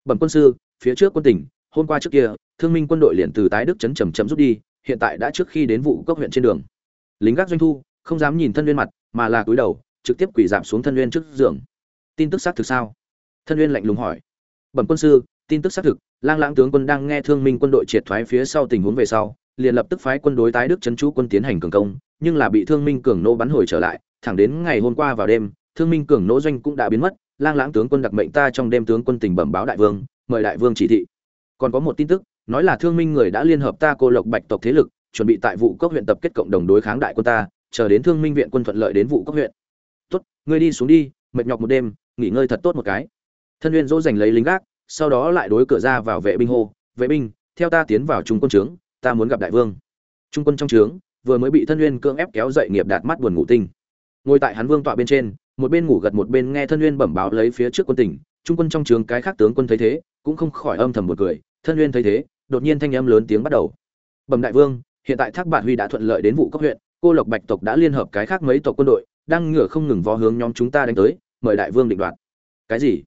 Bẩm quân sư, phía trước quân tỉnh hôm qua trước kia, thương minh quân đội liền từ tái đức chấn chầm chậm rút đi, hiện tại đã trước khi đến vụ cốc huyện trên đường. Lính gác doanh thu, không dám nhìn thân uyên mặt, mà là cúi đầu, trực tiếp quỳ giảm xuống thân uyên trước giường. Tin tức xác thực sao? Thân uyên lạnh lùng hỏi. Bẩm quân sư, tin tức xác thực, lang lãng tướng quân đang nghe thương minh quân đội triệt thoái phía sau tình huống về sau, liền lập tức phái quân đối tái đức trấn chú quân tiến hành cường công, nhưng là bị thương minh cường nô bắn hồi trở lại, thẳng đến ngày hôm qua vào đêm, thương minh cường nô doanh cũng đã biến mất, lang lãng tướng quân đặc mệnh ta trong đêm tướng quân tình bẩm báo đại vương, mời đại vương chỉ thị còn có một tin tức, nói là thương minh người đã liên hợp ta cô lộc bạch tộc thế lực, chuẩn bị tại vụ cốc huyện tập kết cộng đồng đối kháng đại quân ta, chờ đến thương minh viện quân thuận lợi đến vụ cốc huyện. Tốt, ngươi đi xuống đi, mệt nhọc một đêm, nghỉ ngơi thật tốt một cái. Thân uyên dỗ dành lấy lính gác, sau đó lại đối cửa ra vào vệ binh hô, vệ binh, theo ta tiến vào trung quân trướng, ta muốn gặp đại vương. Trung quân trong trướng, vừa mới bị thân uyên cưỡng ép kéo dậy nghiệp đạt mắt buồn ngủ tinh. Ngồi tại hắn vương tọa bên trên, một bên ngủ gật một bên nghe thân uyên bẩm báo lấy phía trước quân tỉnh, trung quân trong trướng cái khác tướng quân thấy thế, cũng không khỏi âm thầm một cười thân uyên thấy thế, đột nhiên thanh âm lớn tiếng bắt đầu. Bẩm đại vương, hiện tại thác bạn huy đã thuận lợi đến vụ cấp huyện, cô lộc bạch tộc đã liên hợp cái khác mấy tộc quân đội, đang ngửa không ngừng vó hướng nhóm chúng ta đánh tới, mời đại vương định đoạt. Cái gì?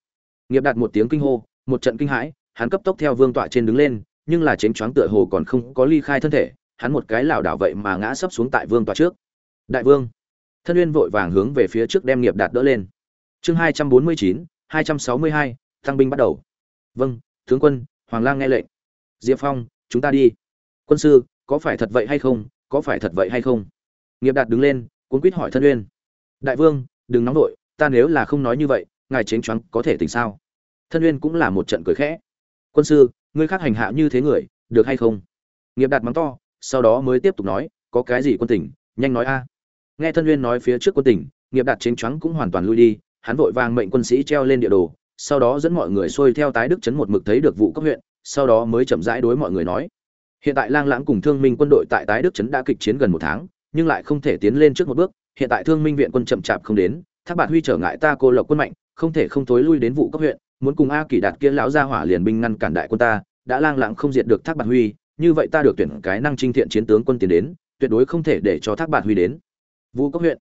Nghiệp đạt một tiếng kinh hô, một trận kinh hãi, hắn cấp tốc theo vương tọa trên đứng lên, nhưng là chánh choáng tựa hồ còn không có ly khai thân thể, hắn một cái lảo đảo vậy mà ngã sấp xuống tại vương tọa trước. Đại vương, thân uyên vội vàng hướng về phía trước đem nghiệp đạt đỡ lên. Chương hai trăm bốn mươi chín, hai trăm sáu mươi hai tăng binh bắt đầu. Vâng tướng quân hoàng lang nghe lệnh. Diệp phong, chúng ta đi. Quân sư, có phải thật vậy hay không? Có phải thật vậy hay không? Nghiệp đạt đứng lên, cuốn quýt hỏi thân uyên. Đại vương, đừng nóng vội, ta nếu là không nói như vậy, ngài chênh choáng có thể tỉnh sao? Thân uyên cũng là một trận cười khẽ. Quân sư, ngươi khác hành hạ như thế người, được hay không? Nghiệp đạt mắng to, sau đó mới tiếp tục nói, có cái gì quân tỉnh, nhanh nói a. Nghe thân uyên nói phía trước quân tỉnh, nghiệp đạt chênh choáng cũng hoàn toàn lui đi, hắn vội vàng mệnh quân sĩ treo lên địa đồ sau đó dẫn mọi người xuôi theo tái đức chấn một mực thấy được vụ cấp huyện, sau đó mới chậm rãi đối mọi người nói. Hiện tại lang lãng cùng thương minh quân đội tại tái đức chấn đã kịch chiến gần một tháng, nhưng lại không thể tiến lên trước một bước, hiện tại thương minh viện quân chậm chạp không đến, thác bạt huy trở ngại ta cô lộc quân mạnh, không thể không tối lui đến vụ cấp huyện, muốn cùng a Kỳ đạt kia lão gia hỏa liền binh ngăn cản đại quân ta, đã lang lãng không diệt được thác bạt huy, như vậy ta được tuyển cái năng trinh thiện chiến tướng quân tiến đến, tuyệt đối không thể để cho thác bạt huy đến. Vụ cấp huyện,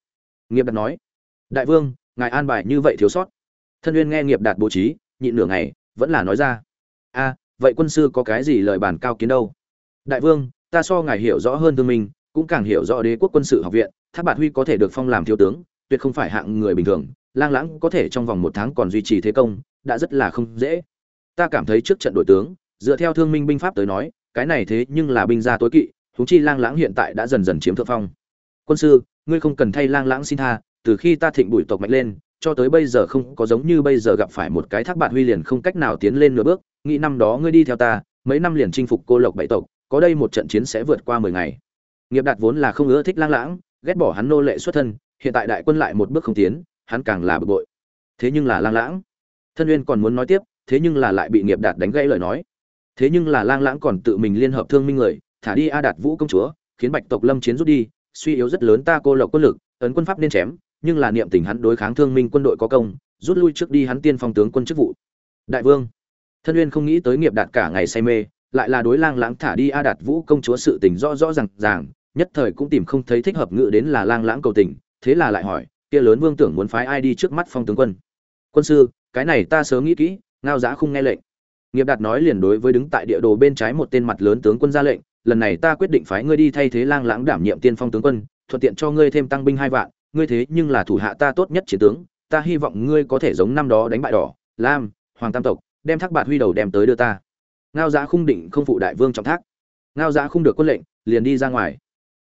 nghiệp đạt nói, đại vương, ngài an bài như vậy thiếu sót thân uyên nghe nghiệp đạt bố trí, nhịn nửa ngày, vẫn là nói ra. A, vậy quân sư có cái gì lời bàn cao kiến đâu? Đại vương, ta so ngài hiểu rõ hơn thương minh, cũng càng hiểu rõ đế quốc quân sự học viện tháp bạt huy có thể được phong làm thiếu tướng, tuyệt không phải hạng người bình thường, lang lãng có thể trong vòng một tháng còn duy trì thế công, đã rất là không dễ. Ta cảm thấy trước trận đội tướng, dựa theo thương minh binh pháp tới nói, cái này thế nhưng là binh gia tối kỵ thúng chi lang lãng hiện tại đã dần dần chiếm thượng phong. Quân sư, ngươi không cần thay lang lãng xin tha, từ khi ta thịnh bụi tộc mạnh lên cho tới bây giờ không có giống như bây giờ gặp phải một cái thác bạn huy liền không cách nào tiến lên nửa bước, nghĩ năm đó ngươi đi theo ta, mấy năm liền chinh phục cô lộc bảy tộc, có đây một trận chiến sẽ vượt qua mười ngày. Nghiệp đạt vốn là không ưa thích lang lãng, ghét bỏ hắn nô lệ xuất thân, hiện tại đại quân lại một bước không tiến, hắn càng là bực bội. Thế nhưng là lang lãng. Thân uyên còn muốn nói tiếp, thế nhưng là lại bị nghiệp đạt đánh gãy lời nói. Thế nhưng là lang lãng còn tự mình liên hợp thương minh người, thả đi a đạt vũ công chúa, khiến bạch tộc lâm chiến rút đi, suy yếu rất lớn ta cô lộc quân lực, ấn quân pháp nên chém nhưng là niệm tình hắn đối kháng thương minh quân đội có công, rút lui trước đi hắn tiên phong tướng quân chức vụ. Đại vương, thân uyên không nghĩ tới nghiệp đạt cả ngày say mê, lại là đối lang lãng thả đi a đạt vũ công chúa sự tình rõ rõ ràng ràng, nhất thời cũng tìm không thấy thích hợp ngự đến là lang lãng cầu tình, thế là lại hỏi, kia lớn vương tưởng muốn phái ai đi trước mắt phong tướng quân? Quân sư, cái này ta sớm nghĩ kỹ, ngao giã không nghe lệnh. Nghiệp đạt nói liền đối với đứng tại địa đồ bên trái một tên mặt lớn tướng quân ra lệnh, lần này ta quyết định phái ngươi đi thay thế lang lãng đảm nhiệm tiên phong tướng quân, thuận tiện cho ngươi thêm tăng binh hai vạn ngươi thế nhưng là thủ hạ ta tốt nhất chiến tướng, ta hy vọng ngươi có thể giống năm đó đánh bại đỏ, lam, hoàng tam tộc, đem thác bạt huy đầu đem tới đưa ta. Ngao giá khung định không phụ đại vương trọng thác. Ngao giá không được quân lệnh, liền đi ra ngoài.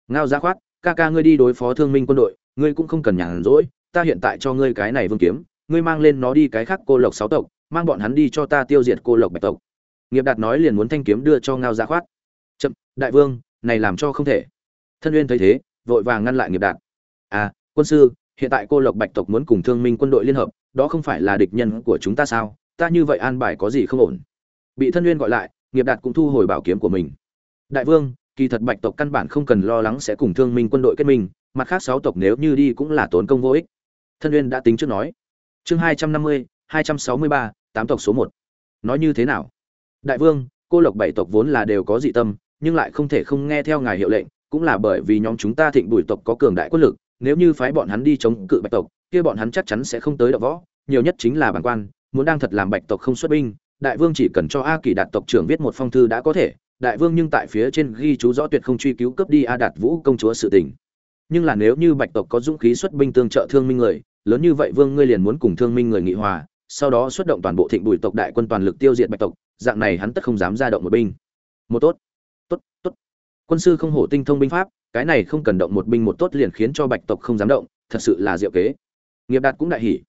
Ngao giá khoát, ca ca ngươi đi đối phó thương minh quân đội, ngươi cũng không cần nhàn rỗi, ta hiện tại cho ngươi cái này vương kiếm, ngươi mang lên nó đi cái khác cô lộc sáu tộc, mang bọn hắn đi cho ta tiêu diệt cô lộc bạch tộc. Nghiệp đạt nói liền muốn thanh kiếm đưa cho ngao giá khoát. Chậm, đại vương, này làm cho không thể. Thân uyên thấy thế, vội vàng ngăn lại nghiệp đạt. À quân sư, hiện tại cô lộc bạch tộc muốn cùng thương minh quân đội liên hợp, đó không phải là địch nhân của chúng ta sao? Ta như vậy an bài có gì không ổn? Bị thân Uyên gọi lại, nghiệp đạt cũng thu hồi bảo kiếm của mình. Đại vương, kỳ thật bạch tộc căn bản không cần lo lắng sẽ cùng thương minh quân đội kết minh, mặt khác sáu tộc nếu như đi cũng là tốn công vô ích. Thân Uyên đã tính trước nói. Chương hai trăm năm mươi, hai trăm sáu mươi ba, tám tộc số một. Nói như thế nào? Đại vương, cô lộc bảy tộc vốn là đều có dị tâm, nhưng lại không thể không nghe theo ngài hiệu lệnh, cũng là bởi vì nhóm chúng ta thịnh bùi tộc có cường đại quân lực nếu như phái bọn hắn đi chống cự bạch tộc, kia bọn hắn chắc chắn sẽ không tới đọ võ, nhiều nhất chính là bản quan, muốn đang thật làm bạch tộc không xuất binh, đại vương chỉ cần cho a kỳ đạt tộc trưởng viết một phong thư đã có thể, đại vương nhưng tại phía trên ghi chú rõ tuyệt không truy cứu cấp đi a đạt vũ công chúa sự tình. Nhưng là nếu như bạch tộc có dũng khí xuất binh tương trợ thương minh người, lớn như vậy vương ngươi liền muốn cùng thương minh người nghị hòa, sau đó xuất động toàn bộ thịnh bùi tộc đại quân toàn lực tiêu diệt bạch tộc, dạng này hắn tất không dám ra động một binh. Một tốt tốt tốt. Quân sư không hổ tinh thông binh pháp cái này không cần động một binh một tốt liền khiến cho bạch tộc không dám động, thật sự là diệu kế. Nghiệp đạt cũng đại hỉ.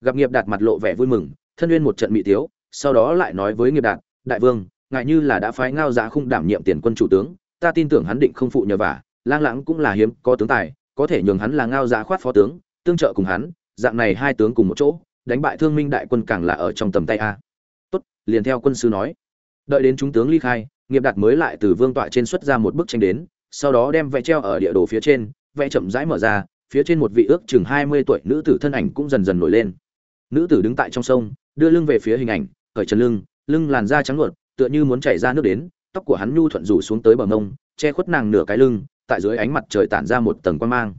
Gặp nghiệp đạt mặt lộ vẻ vui mừng, thân uyên một trận mỹ tiếu, sau đó lại nói với nghiệp đạt, đại vương ngại như là đã phái ngao giá khung đảm nhiệm tiền quân chủ tướng, ta tin tưởng hắn định không phụ nhờ vả, lang lãng cũng là hiếm có tướng tài, có thể nhường hắn là ngao giá khoát phó tướng, tương trợ cùng hắn, dạng này hai tướng cùng một chỗ, đánh bại thương minh đại quân càng là ở trong tầm tay a. Tốt, liền theo quân sư nói. Đợi đến chúng tướng ly khai, nghiệp đạt mới lại từ vương tọa trên xuất ra một bức tranh đến sau đó đem vẽ treo ở địa đồ phía trên, vẽ chậm rãi mở ra, phía trên một vị ước chừng hai mươi tuổi nữ tử thân ảnh cũng dần dần nổi lên. Nữ tử đứng tại trong sông, đưa lưng về phía hình ảnh khởi chân lưng lưng làn da trắng luột tựa như muốn chảy ra nước đến, tóc của hắn nhu thuận rủ xuống tới bờ mông, che khuất nàng nửa cái lưng, tại dưới ánh mặt trời tản ra một tầng quan mang.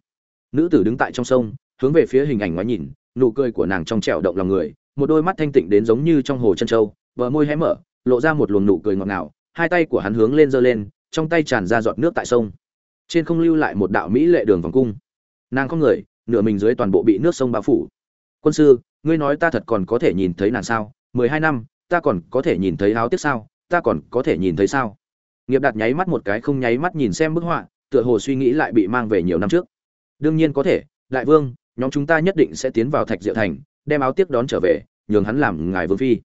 Nữ tử đứng tại trong sông, hướng về phía hình ảnh ngoái nhìn, nụ cười của nàng trong trẻo động lòng người, một đôi mắt thanh tịnh đến giống như trong hồ chân châu, bờ môi hé mở, lộ ra một luồng nụ cười ngọt ngào, hai tay của hắn hướng lên giơ lên trong tay tràn ra giọt nước tại sông. Trên không lưu lại một đạo mỹ lệ đường vòng cung. Nàng không người, nửa mình dưới toàn bộ bị nước sông bao phủ. Quân sư, ngươi nói ta thật còn có thể nhìn thấy nàng sao? Mười hai năm, ta còn có thể nhìn thấy áo tiếc sao? Ta còn có thể nhìn thấy sao? Nghiệp đạt nháy mắt một cái không nháy mắt nhìn xem bức họa, tựa hồ suy nghĩ lại bị mang về nhiều năm trước. Đương nhiên có thể, đại vương, nhóm chúng ta nhất định sẽ tiến vào thạch diệu thành, đem áo tiếc đón trở về, nhường hắn làm ngài vương phi.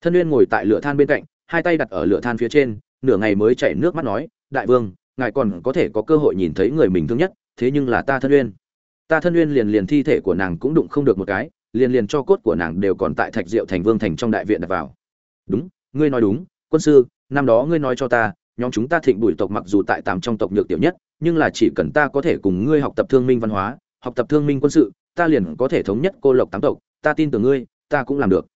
Thân uyên ngồi tại lửa than bên cạnh, hai tay đặt ở lửa than phía trên nửa ngày mới chảy nước mắt nói, đại vương, ngài còn có thể có cơ hội nhìn thấy người mình thương nhất, thế nhưng là ta thân uyên. Ta thân uyên liền liền thi thể của nàng cũng đụng không được một cái, liền liền cho cốt của nàng đều còn tại thạch diệu thành vương thành trong đại viện đặt vào. Đúng, ngươi nói đúng, quân sư, năm đó ngươi nói cho ta, nhóm chúng ta thịnh bùi tộc mặc dù tại tám trong tộc nhược tiểu nhất, nhưng là chỉ cần ta có thể cùng ngươi học tập thương minh văn hóa, học tập thương minh quân sự, ta liền có thể thống nhất cô lộc tám tộc, ta tin tưởng ngươi, ta cũng làm được.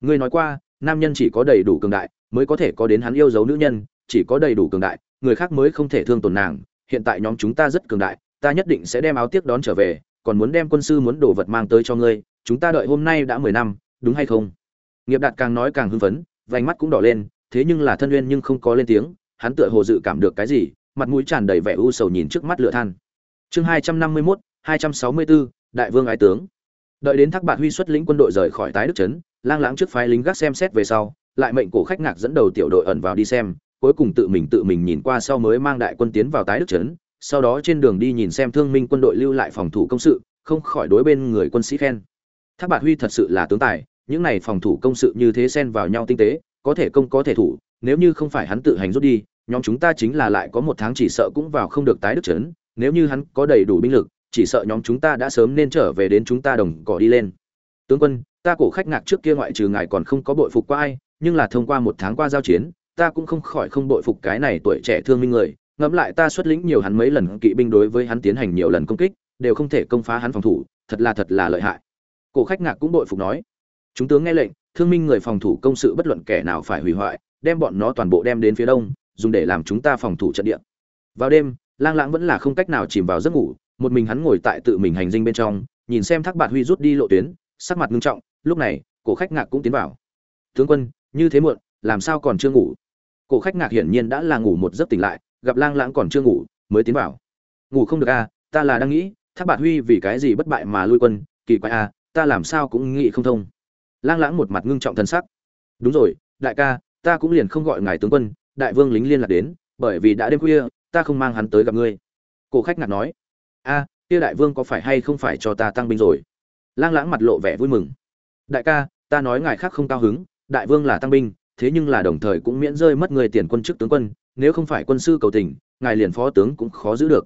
Ngươi nói qua, nam nhân chỉ có đầy đủ cường đại, mới có thể có đến hắn yêu dấu nữ nhân chỉ có đầy đủ cường đại, người khác mới không thể thương tổn nàng, hiện tại nhóm chúng ta rất cường đại, ta nhất định sẽ đem áo tiếc đón trở về, còn muốn đem quân sư muốn đồ vật mang tới cho ngươi, chúng ta đợi hôm nay đã mười năm, đúng hay không? Nghiệp đạt càng nói càng hưng phấn, vành mắt cũng đỏ lên, thế nhưng là thân uyên nhưng không có lên tiếng, hắn tựa hồ dự cảm được cái gì, mặt mũi tràn đầy vẻ u sầu nhìn trước mắt lửa than. Chương hai trăm năm mươi mốt, hai trăm sáu mươi bốn, đại vương ái tướng. Đợi đến thác bạt huy xuất lĩnh quân đội rời khỏi tái đức trấn, lang lãng trước phái lính gác xem xét về sau, lại mệnh cổ khách ngạc dẫn đầu tiểu đội ẩn vào đi xem cuối cùng tự mình tự mình nhìn qua sau mới mang đại quân tiến vào tái đức trấn, sau đó trên đường đi nhìn xem thương minh quân đội lưu lại phòng thủ công sự, không khỏi đối bên người quân sĩ khen. Thác bạt huy thật sự là tướng tài, những này phòng thủ công sự như thế xen vào nhau tinh tế, có thể công có thể thủ, nếu như không phải hắn tự hành rút đi, nhóm chúng ta chính là lại có một tháng chỉ sợ cũng vào không được tái đức trấn, nếu như hắn có đầy đủ binh lực, chỉ sợ nhóm chúng ta đã sớm nên trở về đến chúng ta đồng cỏ đi lên. Tướng quân, ta cổ khách ngạc trước kia ngoại trừ ngài còn không có bội phục qua ai, nhưng là thông qua một tháng qua giao chiến ta cũng không khỏi không bội phục cái này tuổi trẻ thương minh người, ngẫm lại ta xuất lĩnh nhiều hắn mấy lần kỵ binh đối với hắn tiến hành nhiều lần công kích, đều không thể công phá hắn phòng thủ, thật là thật là lợi hại. Cổ khách ngạc cũng bội phục nói, chúng tướng nghe lệnh, thương minh người phòng thủ công sự bất luận kẻ nào phải hủy hoại, đem bọn nó toàn bộ đem đến phía đông, dùng để làm chúng ta phòng thủ trận địa. Vào đêm, lang lãng vẫn là không cách nào chìm vào giấc ngủ, một mình hắn ngồi tại tự mình hành dinh bên trong, nhìn xem thác bạt huy rút đi lộ tuyến, sắc mặt nghiêm trọng, lúc này, cổ khách ngạc cũng tiến vào, tướng quân, như thế muộn, làm sao còn chưa ngủ? Cổ khách ngạc hiển nhiên đã là ngủ một giấc tỉnh lại gặp lang lãng còn chưa ngủ mới tiến vào. Ngủ không được a à, ta là đang nghĩ tháp bạt huy vì cái gì bất bại mà lui quân kỳ quái a à, ta làm sao cũng nghĩ không thông. Lang lãng một mặt ngưng trọng thân sắc. Đúng rồi đại ca ta cũng liền không gọi ngài tướng quân đại vương lính liên lạc đến bởi vì đã đêm khuya ta không mang hắn tới gặp ngươi. Cổ khách ngạc nói. A kia đại vương có phải hay không phải cho ta tăng binh rồi? Lang lãng mặt lộ vẻ vui mừng. Đại ca ta nói ngài khác không cao hứng đại vương là tăng binh thế nhưng là đồng thời cũng miễn rơi mất người tiền quân chức tướng quân, nếu không phải quân sư cầu tình, ngài liền phó tướng cũng khó giữ được.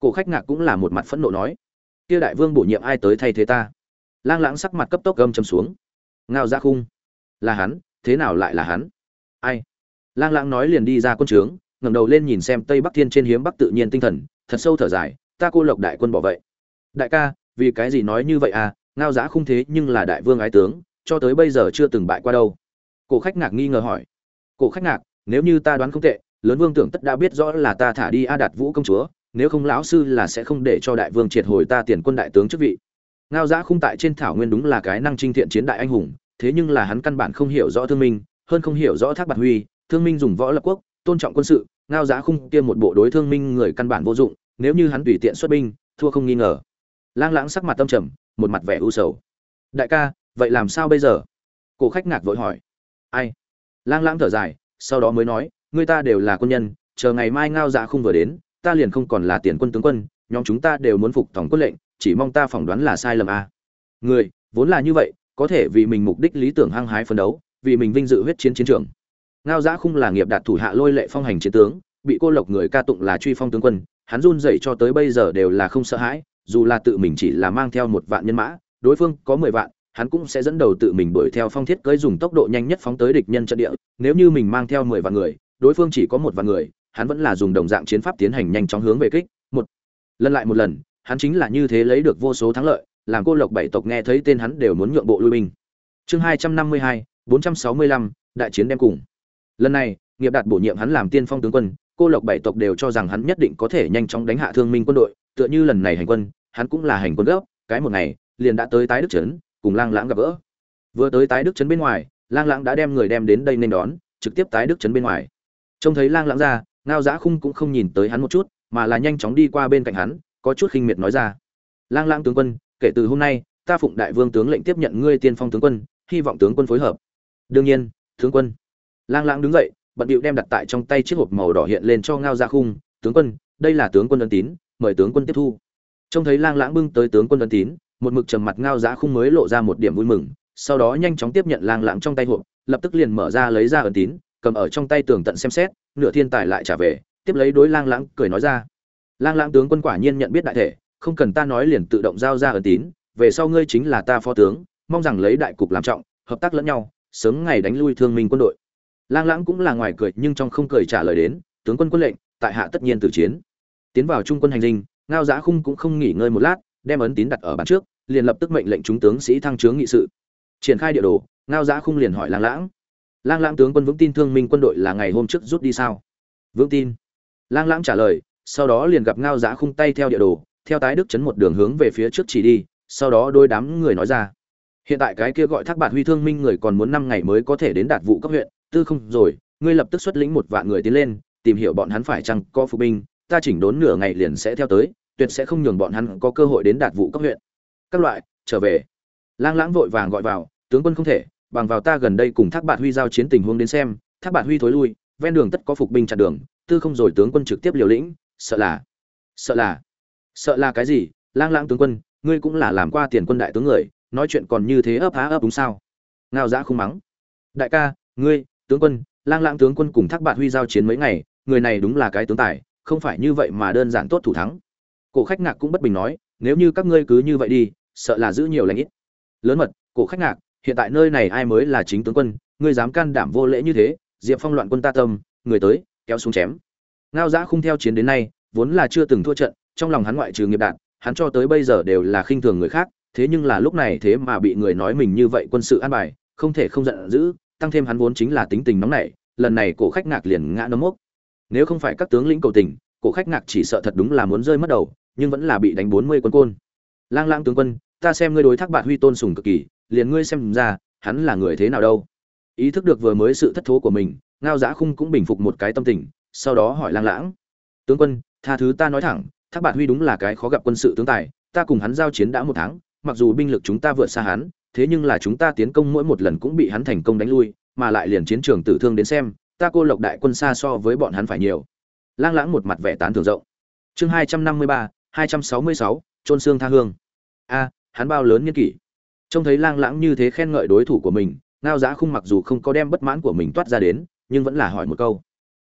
Cổ khách ngạc cũng là một mặt phẫn nộ nói, kia đại vương bổ nhiệm ai tới thay thế ta? Lang lãng sắc mặt cấp tốc gầm châm xuống. Ngao ra khung, là hắn, thế nào lại là hắn? Ai? Lang lãng nói liền đi ra quân trướng, ngẩng đầu lên nhìn xem tây bắc thiên trên hiếm bắc tự nhiên tinh thần, thật sâu thở dài, ta cô lộc đại quân bỏ vậy. Đại ca, vì cái gì nói như vậy à? Ngao giá khung thế nhưng là đại vương ái tướng, cho tới bây giờ chưa từng bại qua đâu cổ khách ngạc nghi ngờ hỏi. Cổ khách ngạc, nếu như ta đoán không tệ, lớn vương tưởng tất đã biết rõ là ta thả đi a đạt vũ công chúa, nếu không lão sư là sẽ không để cho đại vương triệt hồi ta tiền quân đại tướng chức vị. Ngao giã Khung tại trên thảo nguyên đúng là cái năng trinh thiện chiến đại anh hùng, thế nhưng là hắn căn bản không hiểu rõ thương minh, hơn không hiểu rõ thác bạc huy, thương minh dùng võ lập quốc, tôn trọng quân sự, ngao giã khung kia một bộ đối thương minh người căn bản vô dụng, nếu như hắn tùy tiện xuất binh, thua không nghi ngờ. Lang lãng sắc mặt tâm trầm, một mặt vẻ u sầu. Đại ca, vậy làm sao bây giờ? Cổ khách ngạc vội hỏi ai lang lãng thở dài, sau đó mới nói người ta đều là quân nhân, chờ ngày mai ngao dạ không vừa đến, ta liền không còn là tiền quân tướng quân, nhóm chúng ta đều muốn phục tổng quân lệnh, chỉ mong ta phỏng đoán là sai lầm à. người, vốn là như vậy, có thể vì mình mục đích lý tưởng hăng hái phấn đấu, vì mình vinh dự huyết chiến chiến trường ngao Dã khung là nghiệp đạt thủ hạ lôi lệ phong hành chiến tướng, bị cô lộc người ca tụng là truy phong tướng quân, hắn run dậy cho tới bây giờ đều là không sợ hãi, dù là tự mình chỉ là mang theo một vạn nhân mã, đối phương có mười vạn hắn cũng sẽ dẫn đầu tự mình đuổi theo phong thiết cưới dùng tốc độ nhanh nhất phóng tới địch nhân trận địa. Nếu như mình mang theo mười vạn người, đối phương chỉ có một vạn người, hắn vẫn là dùng đồng dạng chiến pháp tiến hành nhanh chóng hướng về kích. Một, lần lại một lần, hắn chính là như thế lấy được vô số thắng lợi, làm cô lộc bảy tộc nghe thấy tên hắn đều muốn nhượng bộ lui binh. Chương hai trăm năm mươi hai, bốn trăm sáu mươi lăm, đại chiến đem cùng. Lần này, nghiệp đạt bổ nhiệm hắn làm tiên phong tướng quân, cô lộc bảy tộc đều cho rằng hắn nhất định có thể nhanh chóng đánh hạ thương minh quân đội, tựa như lần này hành quân, hắn cũng là hành quân gấp. Cái một ngày, liền đã tới tái đức trấn cùng lang lãng gặp gỡ. Vừa tới tái đức trấn bên ngoài, lang lãng đã đem người đem đến đây nên đón, trực tiếp tái đức trấn bên ngoài. Trông thấy lang lãng ra, ngao giã khung cũng không nhìn tới hắn một chút, mà là nhanh chóng đi qua bên cạnh hắn, có chút khinh miệt nói ra. Lang lãng tướng quân, kể từ hôm nay, ta phụng đại vương tướng lệnh tiếp nhận ngươi tiên phong tướng quân, hy vọng tướng quân phối hợp. Đương nhiên, tướng quân. Lang lãng đứng dậy, bận điệu đem đặt tại trong tay chiếc hộp màu đỏ hiện lên cho ngao ra khung, tướng quân, đây là tướng quân ân tín, mời tướng quân tiếp thu. Trông thấy lang lãng bưng tới tướng quân ân tín một mực trầm mặt ngao giá khung mới lộ ra một điểm vui mừng, sau đó nhanh chóng tiếp nhận lang lãng trong tay hộp, lập tức liền mở ra lấy ra ẩn tín, cầm ở trong tay tường tận xem xét, nửa thiên tài lại trả về, tiếp lấy đối lang lãng cười nói ra. Lang lãng tướng quân quả nhiên nhận biết đại thể, không cần ta nói liền tự động giao ra ẩn tín, về sau ngươi chính là ta phó tướng, mong rằng lấy đại cục làm trọng, hợp tác lẫn nhau, sớm ngày đánh lui thương minh quân đội. Lang lãng cũng là ngoài cười nhưng trong không cười trả lời đến, tướng quân quân lệnh, tại hạ tất nhiên từ chiến. Tiến vào trung quân hành dinh, ngao giã khung cũng không nghỉ ngơi một lát, đem ấn tín đặt ở bàn trước liền lập tức mệnh lệnh chúng tướng sĩ thăng trướng nghị sự. Triển khai địa đồ, ngao giã khung liền hỏi lang lãng. Lang lãng tướng quân vững tin thương minh quân đội là ngày hôm trước rút đi sao? Vững tin. Lang lãng trả lời, sau đó liền gặp ngao giã khung tay theo địa đồ, theo tái đức chấn một đường hướng về phía trước chỉ đi, sau đó đôi đám người nói ra. Hiện tại cái kia gọi thác bạt huy thương minh người còn muốn năm ngày mới có thể đến đạt vụ cấp huyện, tư không rồi, ngươi lập tức xuất lĩnh một vạn người tiến lên, tìm hiểu bọn hắn phải chăng có phục binh, ta chỉnh đốn nửa ngày liền sẽ theo tới, tuyệt sẽ không nhường bọn hắn có cơ hội đến đạt vụ cấp huyện các loại, trở về. Lang lãng vội vàng gọi vào, tướng quân không thể, bằng vào ta gần đây cùng thác bạt huy giao chiến tình huống đến xem, thác bạt huy thối lui, ven đường tất có phục binh chặn đường, tư không rồi tướng quân trực tiếp liều lĩnh, sợ là sợ là sợ là cái gì? Lang lãng tướng quân, ngươi cũng là làm qua tiền quân đại tướng người, nói chuyện còn như thế ấp há ấp đúng sao? Ngao giã không mắng. Đại ca, ngươi, tướng quân, lang lãng tướng quân cùng thác bạn huy giao chiến mấy ngày, người này đúng là cái tướng tài, không phải như vậy mà đơn giản tốt thủ thắng. Cổ khách ngạc cũng bất bình nói, nếu như các ngươi cứ như vậy đi sợ là giữ nhiều lãnh ít. Lớn mật, cổ khách ngạc, hiện tại nơi này ai mới là chính tướng quân, ngươi dám can đảm vô lễ như thế, diệp phong loạn quân ta tâm, người tới, kéo xuống chém. Ngao giã không theo chiến đến nay, vốn là chưa từng thua trận, trong lòng hắn ngoại trừ nghiệp đạn, hắn cho tới bây giờ đều là khinh thường người khác, thế nhưng là lúc này thế mà bị người nói mình như vậy quân sự an bài, không thể không giận dữ, tăng thêm hắn vốn chính là tính tình nóng nảy, lần này cổ khách ngạc liền ngã nấm mốc. Nếu không phải các tướng lĩnh cầu tình, cổ khách ngạc chỉ sợ thật đúng là muốn rơi mất đầu, nhưng vẫn là bị đánh bốn mươi quân côn. Lang lang tướng quân ta xem ngươi đối thác bạn huy tôn sùng cực kỳ, liền ngươi xem ra, hắn là người thế nào đâu. Ý thức được vừa mới sự thất thố của mình, ngao giã khung cũng bình phục một cái tâm tình, sau đó hỏi lang lãng. Tướng quân, tha thứ ta nói thẳng, thác bạn huy đúng là cái khó gặp quân sự tướng tài, ta cùng hắn giao chiến đã một tháng, mặc dù binh lực chúng ta vượt xa hắn, thế nhưng là chúng ta tiến công mỗi một lần cũng bị hắn thành công đánh lui, mà lại liền chiến trường tử thương đến xem, ta cô lộc đại quân xa so với bọn hắn phải nhiều. Lang lãng một mặt vẻ tán thưởng rộng. Chương hai trăm năm mươi ba, hai trăm sáu mươi sáu, trôn xương tha hương. A hắn bao lớn nhân kỷ. Trông thấy lang lãng như thế khen ngợi đối thủ của mình, ngao giá khung mặc dù không có đem bất mãn của mình toát ra đến, nhưng vẫn là hỏi một câu.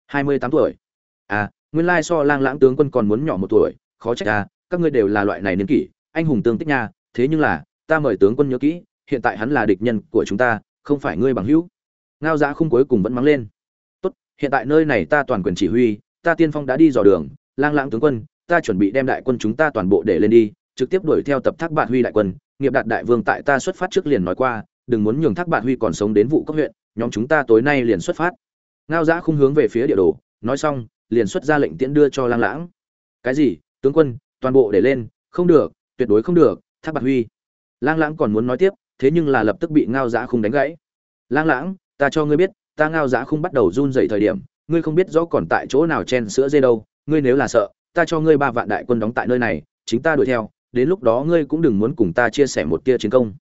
Hai mươi tám tuổi. À nguyên lai so lang lãng tướng quân còn muốn nhỏ một tuổi, khó trách à các ngươi đều là loại này niên kỷ, anh hùng tương tích nha, thế nhưng là, ta mời tướng quân nhớ kỹ, hiện tại hắn là địch nhân của chúng ta, không phải ngươi bằng hữu. Ngao giá khung cuối cùng vẫn mắng lên. Tốt, hiện tại nơi này ta toàn quyền chỉ huy, ta tiên phong đã đi dò đường, lang lãng tướng quân, ta chuẩn bị đem đại quân chúng ta toàn bộ để lên đi trực tiếp đuổi theo tập thác bạn huy đại quân, nghiệp đạt đại vương tại ta xuất phát trước liền nói qua, đừng muốn nhường thác bạn huy còn sống đến vụ cấp huyện, nhóm chúng ta tối nay liền xuất phát. Ngao giã khung hướng về phía địa đồ, nói xong, liền xuất ra lệnh tiễn đưa cho lang lãng. Cái gì? Tướng quân, toàn bộ để lên, không được, tuyệt đối không được, thác bạt huy. Lang lãng còn muốn nói tiếp, thế nhưng là lập tức bị ngao giã khung đánh gãy. Lang lãng, ta cho ngươi biết, ta ngao giã khung bắt đầu run dậy thời điểm, ngươi không biết rõ còn tại chỗ nào chen sữa dê đâu, ngươi nếu là sợ, ta cho ngươi ba vạn đại quân đóng tại nơi này, chính ta đuổi theo đến lúc đó ngươi cũng đừng muốn cùng ta chia sẻ một tia chiến công.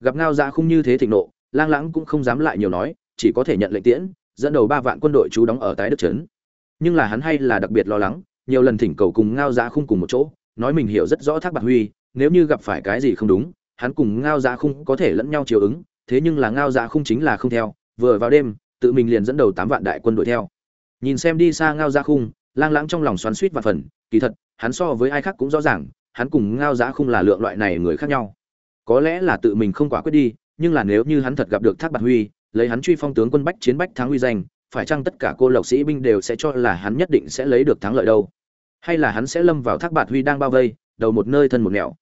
Gặp ngao dạ khung như thế thịnh nộ, lang lãng cũng không dám lại nhiều nói, chỉ có thể nhận lệnh tiễn, dẫn đầu ba vạn quân đội trú đóng ở tái đức trấn. Nhưng là hắn hay là đặc biệt lo lắng, nhiều lần thỉnh cầu cùng ngao dạ khung cùng một chỗ, nói mình hiểu rất rõ thác bạc huy, nếu như gặp phải cái gì không đúng, hắn cùng ngao dạ khung có thể lẫn nhau chiều ứng, thế nhưng là ngao dạ khung chính là không theo, vừa vào đêm, tự mình liền dẫn đầu tám vạn đại quân đuổi theo. Nhìn xem đi xa ngao dạ khung, lang lãng trong lòng xoắn suýt và phần, kỳ thật, hắn so với ai khác cũng rõ ràng hắn cùng ngao giá không là lượng loại này người khác nhau. Có lẽ là tự mình không quả quyết đi, nhưng là nếu như hắn thật gặp được thác bạc huy, lấy hắn truy phong tướng quân bách chiến bách thắng huy danh, phải chăng tất cả cô lộc sĩ binh đều sẽ cho là hắn nhất định sẽ lấy được thắng lợi đâu? Hay là hắn sẽ lâm vào thác bạc huy đang bao vây, đầu một nơi thân một nẻo?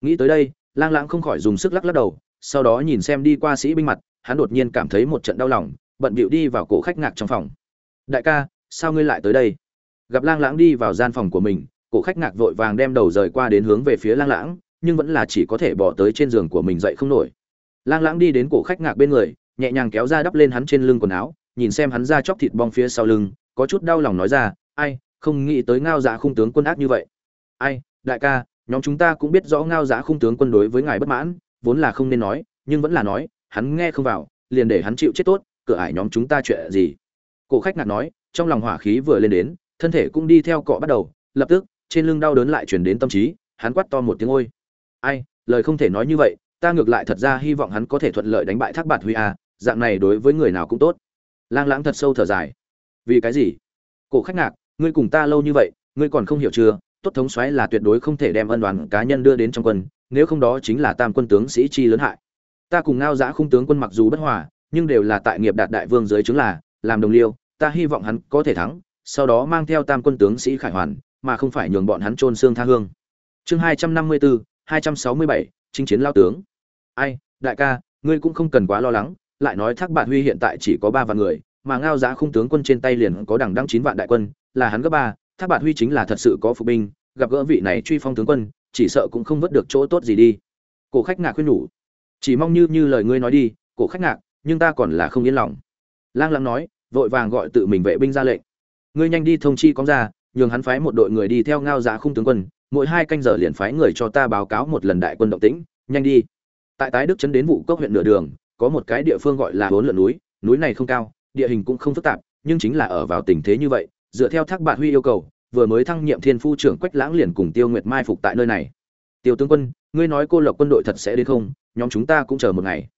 Nghĩ tới đây, lang lãng không khỏi dùng sức lắc lắc đầu, sau đó nhìn xem đi qua sĩ binh mặt, hắn đột nhiên cảm thấy một trận đau lòng, bận bịu đi vào cổ khách ngạc trong phòng. Đại ca, sao ngươi lại tới đây? Gặp lang lãng đi vào gian phòng của mình cổ khách ngạc vội vàng đem đầu rời qua đến hướng về phía lang lãng, nhưng vẫn là chỉ có thể bỏ tới trên giường của mình dậy không nổi. Lang lãng đi đến cổ khách ngạc bên người, nhẹ nhàng kéo ra đắp lên hắn trên lưng quần áo, nhìn xem hắn ra chóc thịt bong phía sau lưng, có chút đau lòng nói ra, ai, không nghĩ tới ngao dạ khung tướng quân ác như vậy. Ai, đại ca, nhóm chúng ta cũng biết rõ ngao dạ khung tướng quân đối với ngài bất mãn, vốn là không nên nói, nhưng vẫn là nói, hắn nghe không vào, liền để hắn chịu chết tốt, cửa ải nhóm chúng ta chuyện gì? Cổ khách ngạc nói, trong lòng hỏa khí vừa lên đến, thân thể cũng đi theo cọ bắt đầu, lập tức trên lưng đau đớn lại chuyển đến tâm trí, hắn quát to một tiếng, ôi, ai, lời không thể nói như vậy, ta ngược lại thật ra hy vọng hắn có thể thuận lợi đánh bại thác bạt huy a, dạng này đối với người nào cũng tốt. Lang lãng thật sâu thở dài. Vì cái gì? Cổ khách ngạc, ngươi cùng ta lâu như vậy, ngươi còn không hiểu chưa, tốt thống xoáy là tuyệt đối không thể đem ân đoàn cá nhân đưa đến trong quân, nếu không đó chính là tam quân tướng sĩ chi lớn hại. Ta cùng ngao giã khung tướng quân mặc dù bất hòa, nhưng đều là tại nghiệp đạt đại vương dưới chứng là, làm đồng liêu, ta hy vọng hắn có thể thắng, sau đó mang theo tam quân tướng sĩ khải hoàn mà không phải nhường bọn hắn trôn xương tha hương. Chương hai trăm năm mươi bốn hai trăm sáu mươi bảy, chinh chiến lao tướng. Ai, đại ca, ngươi cũng không cần quá lo lắng, lại nói thác bạn huy hiện tại chỉ có ba vạn người, mà ngao giá khung tướng quân trên tay liền có đẳng đăng chín vạn đại quân, là hắn gấp ba, thác bạn huy chính là thật sự có phục binh, gặp gỡ vị này truy phong tướng quân, chỉ sợ cũng không vớt được chỗ tốt gì đi. Cổ khách ngạc khuyên nhủ, chỉ mong như như lời ngươi nói đi, cổ khách ngạc, nhưng ta còn là không yên lòng. Lang lắng nói, vội vàng gọi tự mình vệ binh ra lệnh. Ngươi nhanh đi thông chi con ra nhường hắn phái một đội người đi theo ngao giá khung tướng quân, mỗi hai canh giờ liền phái người cho ta báo cáo một lần đại quân động tĩnh, nhanh đi. Tại tái đức chấn đến vụ cốc huyện nửa đường, có một cái địa phương gọi là hốn lượn núi núi này không cao, địa hình cũng không phức tạp, nhưng chính là ở vào tình thế như vậy, dựa theo thác bạn huy yêu cầu, vừa mới thăng nhiệm thiên phu trưởng quách lãng liền cùng tiêu nguyệt mai phục tại nơi này. Tiêu tướng quân, ngươi nói cô lộc quân đội thật sẽ đến không? Nhóm chúng ta cũng chờ một ngày.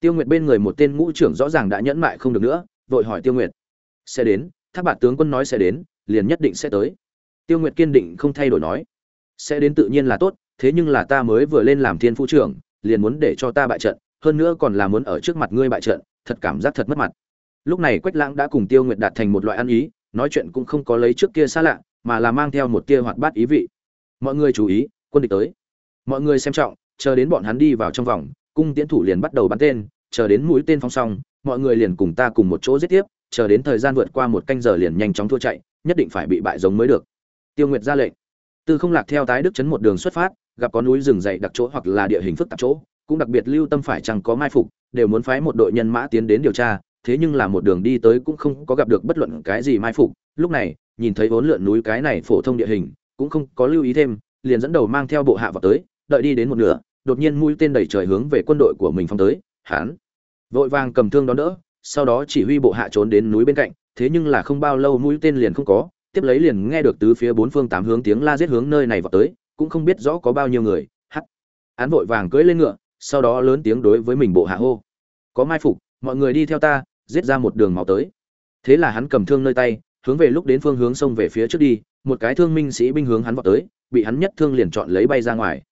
Tiêu nguyệt bên người một tên ngũ trưởng rõ ràng đã nhẫn mại không được nữa, vội hỏi tiêu nguyệt. Sẽ đến, thác bạn tướng quân nói sẽ đến liền nhất định sẽ tới. Tiêu nguyệt kiên định không thay đổi nói, sẽ đến tự nhiên là tốt, thế nhưng là ta mới vừa lên làm thiên phu trưởng, liền muốn để cho ta bại trận, hơn nữa còn là muốn ở trước mặt ngươi bại trận, thật cảm giác thật mất mặt. Lúc này quách lãng đã cùng tiêu nguyệt đạt thành một loại ăn ý, nói chuyện cũng không có lấy trước kia xa lạ, mà là mang theo một tia hoạt bát ý vị. Mọi người chú ý, quân địch tới. Mọi người xem trọng, chờ đến bọn hắn đi vào trong vòng, cung tiễn thủ liền bắt đầu bắn tên, chờ đến mũi tên phong xong, mọi người liền cùng ta cùng một chỗ giết tiếp, chờ đến thời gian vượt qua một canh giờ liền nhanh chóng thua chạy nhất định phải bị bại giống mới được. Tiêu nguyệt ra lệnh. Tư không lạc theo tái đức chấn một đường xuất phát, gặp có núi rừng dày đặc chỗ hoặc là địa hình phức tạp chỗ, cũng đặc biệt lưu tâm phải chẳng có mai phục, đều muốn phái một đội nhân mã tiến đến điều tra, thế nhưng là một đường đi tới cũng không có gặp được bất luận cái gì mai phục. Lúc này, nhìn thấy vốn lượn núi cái này phổ thông địa hình, cũng không có lưu ý thêm, liền dẫn đầu mang theo bộ hạ vào tới, đợi đi đến một nửa, đột nhiên mũi tên đẩy trời hướng về quân đội của mình phong tới hán vội vàng cầm thương đón đỡ, sau đó chỉ huy bộ hạ trốn đến núi bên cạnh thế nhưng là không bao lâu mũi tên liền không có, tiếp lấy liền nghe được tứ phía bốn phương tám hướng tiếng la giết hướng nơi này vào tới, cũng không biết rõ có bao nhiêu người hắt án vội vàng cưỡi lên ngựa, sau đó lớn tiếng đối với mình bộ hạ hô. Có mai phục, mọi người đi theo ta, giết ra một đường máu tới. Thế là hắn cầm thương nơi tay, hướng về lúc đến phương hướng sông về phía trước đi, một cái thương minh sĩ binh hướng hắn vào tới, bị hắn nhất thương liền chọn lấy bay ra ngoài.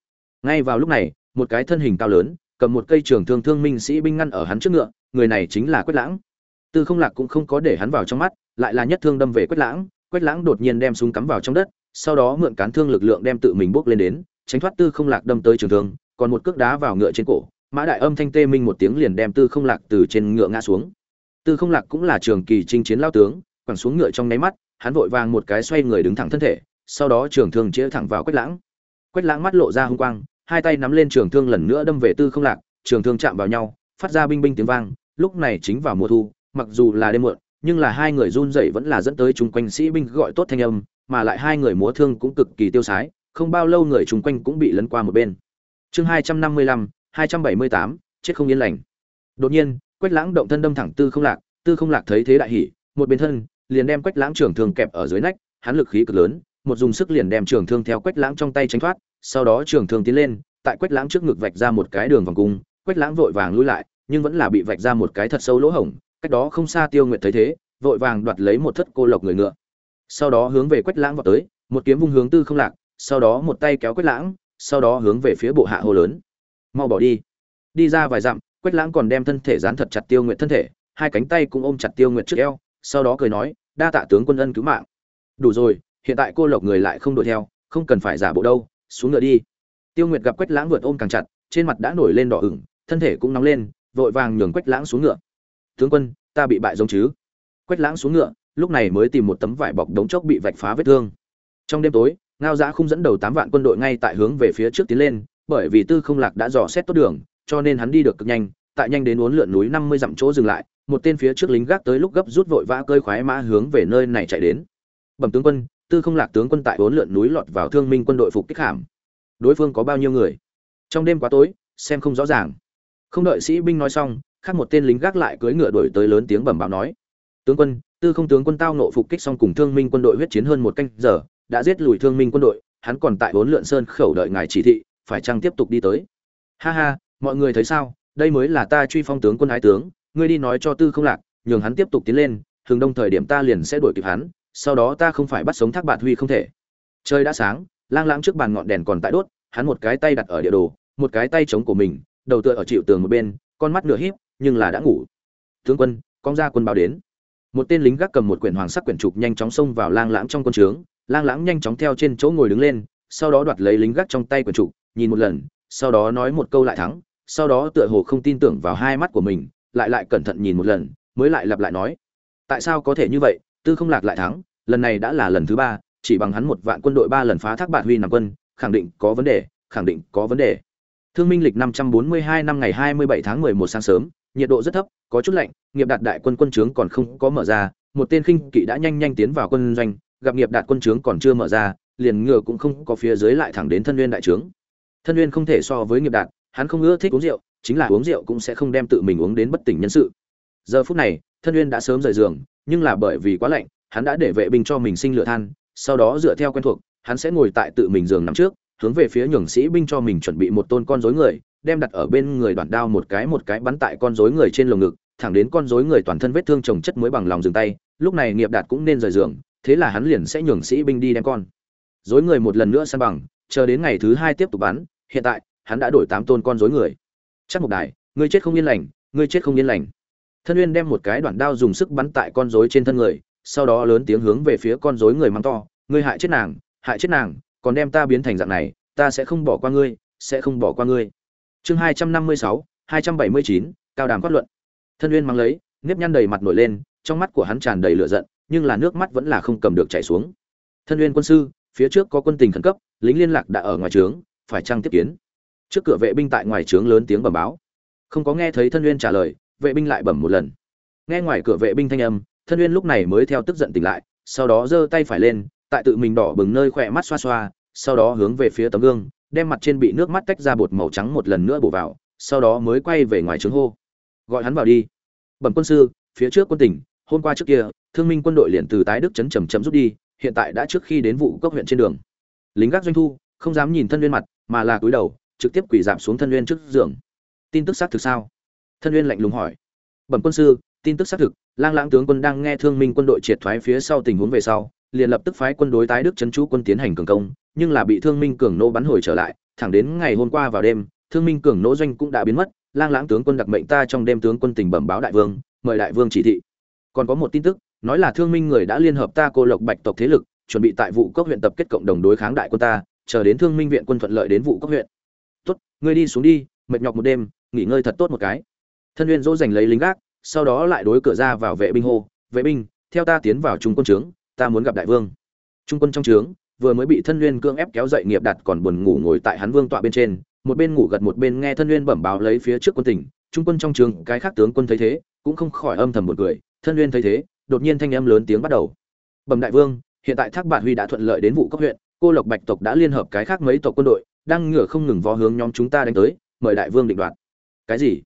Ngay vào lúc này, một cái thân hình cao lớn, cầm một cây trường thương thương minh sĩ binh ngăn ở hắn trước ngựa, người này chính là quách lãng tư không lạc cũng không có để hắn vào trong mắt, lại là nhất thương đâm về quách lãng. Quách lãng đột nhiên đem súng cắm vào trong đất, sau đó mượn cán thương lực lượng đem tự mình bước lên đến, tránh thoát tư không lạc đâm tới trường thương, còn một cước đá vào ngựa trên cổ. Mã đại âm thanh tê minh một tiếng liền đem tư không lạc từ trên ngựa ngã xuống. Tư không lạc cũng là trường kỳ chinh chiến lao tướng, quẳng xuống ngựa trong nháy mắt, hắn vội vàng một cái xoay người đứng thẳng thân thể, sau đó trường thương chĩa thẳng vào quách lãng. Quách lãng mắt lộ ra hung quang, hai tay nắm lên trường thương lần nữa đâm về tư không lạc, trường thương chạm vào nhau, phát ra binh binh tiếng vang, lúc này chính vào mùa thu mặc dù là đêm muộn, nhưng là hai người run rẩy vẫn là dẫn tới chúng quanh sĩ binh gọi tốt thanh âm, mà lại hai người múa thương cũng cực kỳ tiêu sái, không bao lâu người chung quanh cũng bị lấn qua một bên. Chương hai trăm năm mươi lăm, hai trăm bảy mươi tám, chết không yên lành. Đột nhiên, quách lãng động thân đâm thẳng tư không lạc, tư không lạc thấy thế đại hỉ, một bên thân, liền đem quách lãng trưởng thương kẹp ở dưới nách, hắn lực khí cực lớn, một dùng sức liền đem trường thương theo quách lãng trong tay tránh thoát, sau đó trường thương tiến lên, tại quách lãng trước ngực vạch ra một cái đường vòng cung, quách lãng vội vàng lui lại, nhưng vẫn là bị vạch ra một cái thật sâu lỗ hổng cách đó không xa tiêu nguyệt thấy thế, vội vàng đoạt lấy một thất cô lộc người ngựa. Sau đó hướng về quách lãng vào tới, một kiếm vung hướng tư không lạc, sau đó một tay kéo quách lãng, sau đó hướng về phía bộ hạ hồ lớn. Mau bỏ đi. Đi ra vài dặm, quách lãng còn đem thân thể dán thật chặt tiêu nguyệt thân thể, hai cánh tay cũng ôm chặt tiêu nguyệt trước eo, sau đó cười nói, đa tạ tướng quân ân cứu mạng. Đủ rồi, hiện tại cô lộc người lại không đuổi theo, không cần phải giả bộ đâu, xuống ngựa đi. Tiêu nguyệt gặp quách lãng vượt ôm càng chặt, trên mặt đã nổi lên đỏ ửng, thân thể cũng nóng lên, vội vàng nhường quách lãng xuống ngựa tướng quân, ta bị bại giống chứ? Quách lãng xuống ngựa, lúc này mới tìm một tấm vải bọc đống chốc bị vạch phá vết thương. Trong đêm tối, ngao giã không dẫn đầu tám vạn quân đội ngay tại hướng về phía trước tiến lên, bởi vì tư không lạc đã dò xét tốt đường, cho nên hắn đi được cực nhanh, tại nhanh đến uốn lượn núi năm mươi dặm chỗ dừng lại, một tên phía trước lính gác tới lúc gấp rút vội vã cơi khoái mã hướng về nơi này chạy đến. Bẩm tướng quân, tư không lạc tướng quân tại uốn lượn núi lọt vào thương minh quân đội phục kích hàm đối phương có bao nhiêu người? Trong đêm quá tối, xem không rõ ràng. Không đợi sĩ binh nói xong khác một tên lính gác lại cưỡi ngựa đuổi tới lớn tiếng bẩm báo nói, tướng quân, tư không tướng quân tao nộ phục kích xong cùng thương minh quân đội huyết chiến hơn một canh giờ, đã giết lùi thương minh quân đội, hắn còn tại bốn lượn sơn khẩu đợi ngài chỉ thị, phải chăng tiếp tục đi tới? Ha ha, mọi người thấy sao? Đây mới là ta truy phong tướng quân ái tướng, ngươi đi nói cho tư không lạc, nhường hắn tiếp tục tiến lên, thường đông thời điểm ta liền sẽ đuổi kịp hắn, sau đó ta không phải bắt sống thác bạt huy không thể. Trời đã sáng, lang lãng trước bàn ngọn đèn còn tại đốt, hắn một cái tay đặt ở địa đồ, một cái tay chống của mình, đầu tựa ở chịu tường một bên, con mắt nửa híp nhưng là đã ngủ. Tướng quân, con ra quân báo đến. Một tên lính gác cầm một quyển hoàng sắc quyển trục nhanh chóng xông vào lang lãng trong quân trướng. Lang lãng nhanh chóng theo trên chỗ ngồi đứng lên, sau đó đoạt lấy lính gác trong tay quyển trục, nhìn một lần, sau đó nói một câu lại thắng, sau đó tựa hồ không tin tưởng vào hai mắt của mình, lại lại cẩn thận nhìn một lần, mới lại lặp lại nói, tại sao có thể như vậy? Tư không lạc lại thắng, lần này đã là lần thứ ba, chỉ bằng hắn một vạn quân đội ba lần phá thác bạn huy nằm quân, khẳng định có vấn đề, khẳng định có vấn đề. Thương minh lịch năm trăm bốn mươi hai năm ngày hai mươi bảy tháng mười một sáng sớm nhiệt độ rất thấp, có chút lạnh, nghiệp đạt đại quân quân trướng còn không có mở ra, một tên khinh kỵ đã nhanh nhanh tiến vào quân doanh, gặp nghiệp đạt quân trướng còn chưa mở ra, liền ngựa cũng không có phía dưới lại thẳng đến thân nguyên đại trướng. Thân nguyên không thể so với nghiệp đạt, hắn không ưa thích uống rượu, chính là uống rượu cũng sẽ không đem tự mình uống đến bất tỉnh nhân sự. Giờ phút này, thân nguyên đã sớm rời giường, nhưng là bởi vì quá lạnh, hắn đã để vệ binh cho mình sinh lửa than, sau đó dựa theo quen thuộc, hắn sẽ ngồi tại tự mình giường nằm trước, hướng về phía nhường sĩ binh cho mình chuẩn bị một tôn con rối người đem đặt ở bên người đoạn đao một cái một cái bắn tại con rối người trên lồng ngực, thẳng đến con rối người toàn thân vết thương chồng chất mới bằng lòng dừng tay, lúc này nghiệp đạt cũng nên rời giường, thế là hắn liền sẽ nhường sĩ binh đi đem con. Rối người một lần nữa săn bằng, chờ đến ngày thứ hai tiếp tục bắn, hiện tại, hắn đã đổi tám tôn con rối người. Chắc một đài, ngươi chết không yên lành, ngươi chết không yên lành. Thân uyên đem một cái đoạn đao dùng sức bắn tại con rối trên thân người, sau đó lớn tiếng hướng về phía con rối người mắng to, ngươi hại chết nàng, hại chết nàng, còn đem ta biến thành dạng này, ta sẽ không bỏ qua ngươi, sẽ không bỏ qua ngươi chương hai trăm năm mươi sáu, hai trăm bảy mươi chín, cao đàm quát luận. Thân uyên mắng lấy, nếp nhăn đầy mặt nổi lên, trong mắt của hắn tràn đầy lửa giận, nhưng là nước mắt vẫn là không cầm được chảy xuống. Thân uyên quân sư, phía trước có quân tình khẩn cấp, lính liên lạc đã ở ngoài trướng, phải chăng tiếp kiến? Trước cửa vệ binh tại ngoài trướng lớn tiếng bẩm báo. Không có nghe thấy thân uyên trả lời, vệ binh lại bẩm một lần. Nghe ngoài cửa vệ binh thanh âm, thân uyên lúc này mới theo tức giận tỉnh lại, sau đó giơ tay phải lên, tại tự mình đỏ bừng nơi khỏe mắt xoa xoa, sau đó hướng về phía tấm gương đem mặt trên bị nước mắt tách ra bột màu trắng một lần nữa bổ vào, sau đó mới quay về ngoài trướng hô. Gọi hắn vào đi. Bẩm quân sư, phía trước quân tỉnh, hôm qua trước kia, thương minh quân đội liền từ tái đức chấn chầm chậm rút đi, hiện tại đã trước khi đến vụ cốc huyện trên đường. Lính gác doanh thu, không dám nhìn thân nguyên mặt, mà là cúi đầu, trực tiếp quỳ giảm xuống thân nguyên trước giường. Tin tức xác thực sao? Thân nguyên lạnh lùng hỏi. Bẩm quân sư, tin tức xác thực, lang lãng tướng quân đang nghe thương minh quân đội triệt thoái phía sau tình huống về sau liền lập tức phái quân đối tái đức trấn chú quân tiến hành cường công, nhưng là bị thương minh cường nô bắn hồi trở lại. Thẳng đến ngày hôm qua vào đêm, thương minh cường nô doanh cũng đã biến mất, lang lãng tướng quân đặc mệnh ta trong đêm tướng quân tình bẩm báo đại vương, mời đại vương chỉ thị. Còn có một tin tức, nói là thương minh người đã liên hợp ta cô lộc bạch tộc thế lực, chuẩn bị tại vụ cốc huyện tập kết cộng đồng đối kháng đại quân ta, chờ đến thương minh viện quân thuận lợi đến vụ cốc huyện. Tốt, ngươi đi xuống đi, mệt nhọc một đêm, nghỉ ngơi thật tốt một cái. Thân uyên dỗ dành lấy lính gác, sau đó lại đối cửa ra vào vệ binh hô, vệ binh, theo ta tiến vào trung quân trướng ta muốn gặp đại vương. Trung quân trong trướng, vừa mới bị thân nguyên cương ép kéo dậy nghiệp đặt còn buồn ngủ ngồi tại hắn vương tọa bên trên, một bên ngủ gật một bên nghe thân nguyên bẩm báo lấy phía trước quân tỉnh. Trung quân trong trường cái khác tướng quân thấy thế, cũng không khỏi âm thầm một cười. Thân nguyên thấy thế, đột nhiên thanh âm lớn tiếng bắt đầu. Bẩm đại vương, hiện tại thác bạn huy đã thuận lợi đến vụ cấp huyện, cô lộc bạch tộc đã liên hợp cái khác mấy tộc quân đội, đang ngửa không ngừng vó hướng nhóm chúng ta đánh tới, mời đại vương định đoạt. Cái gì?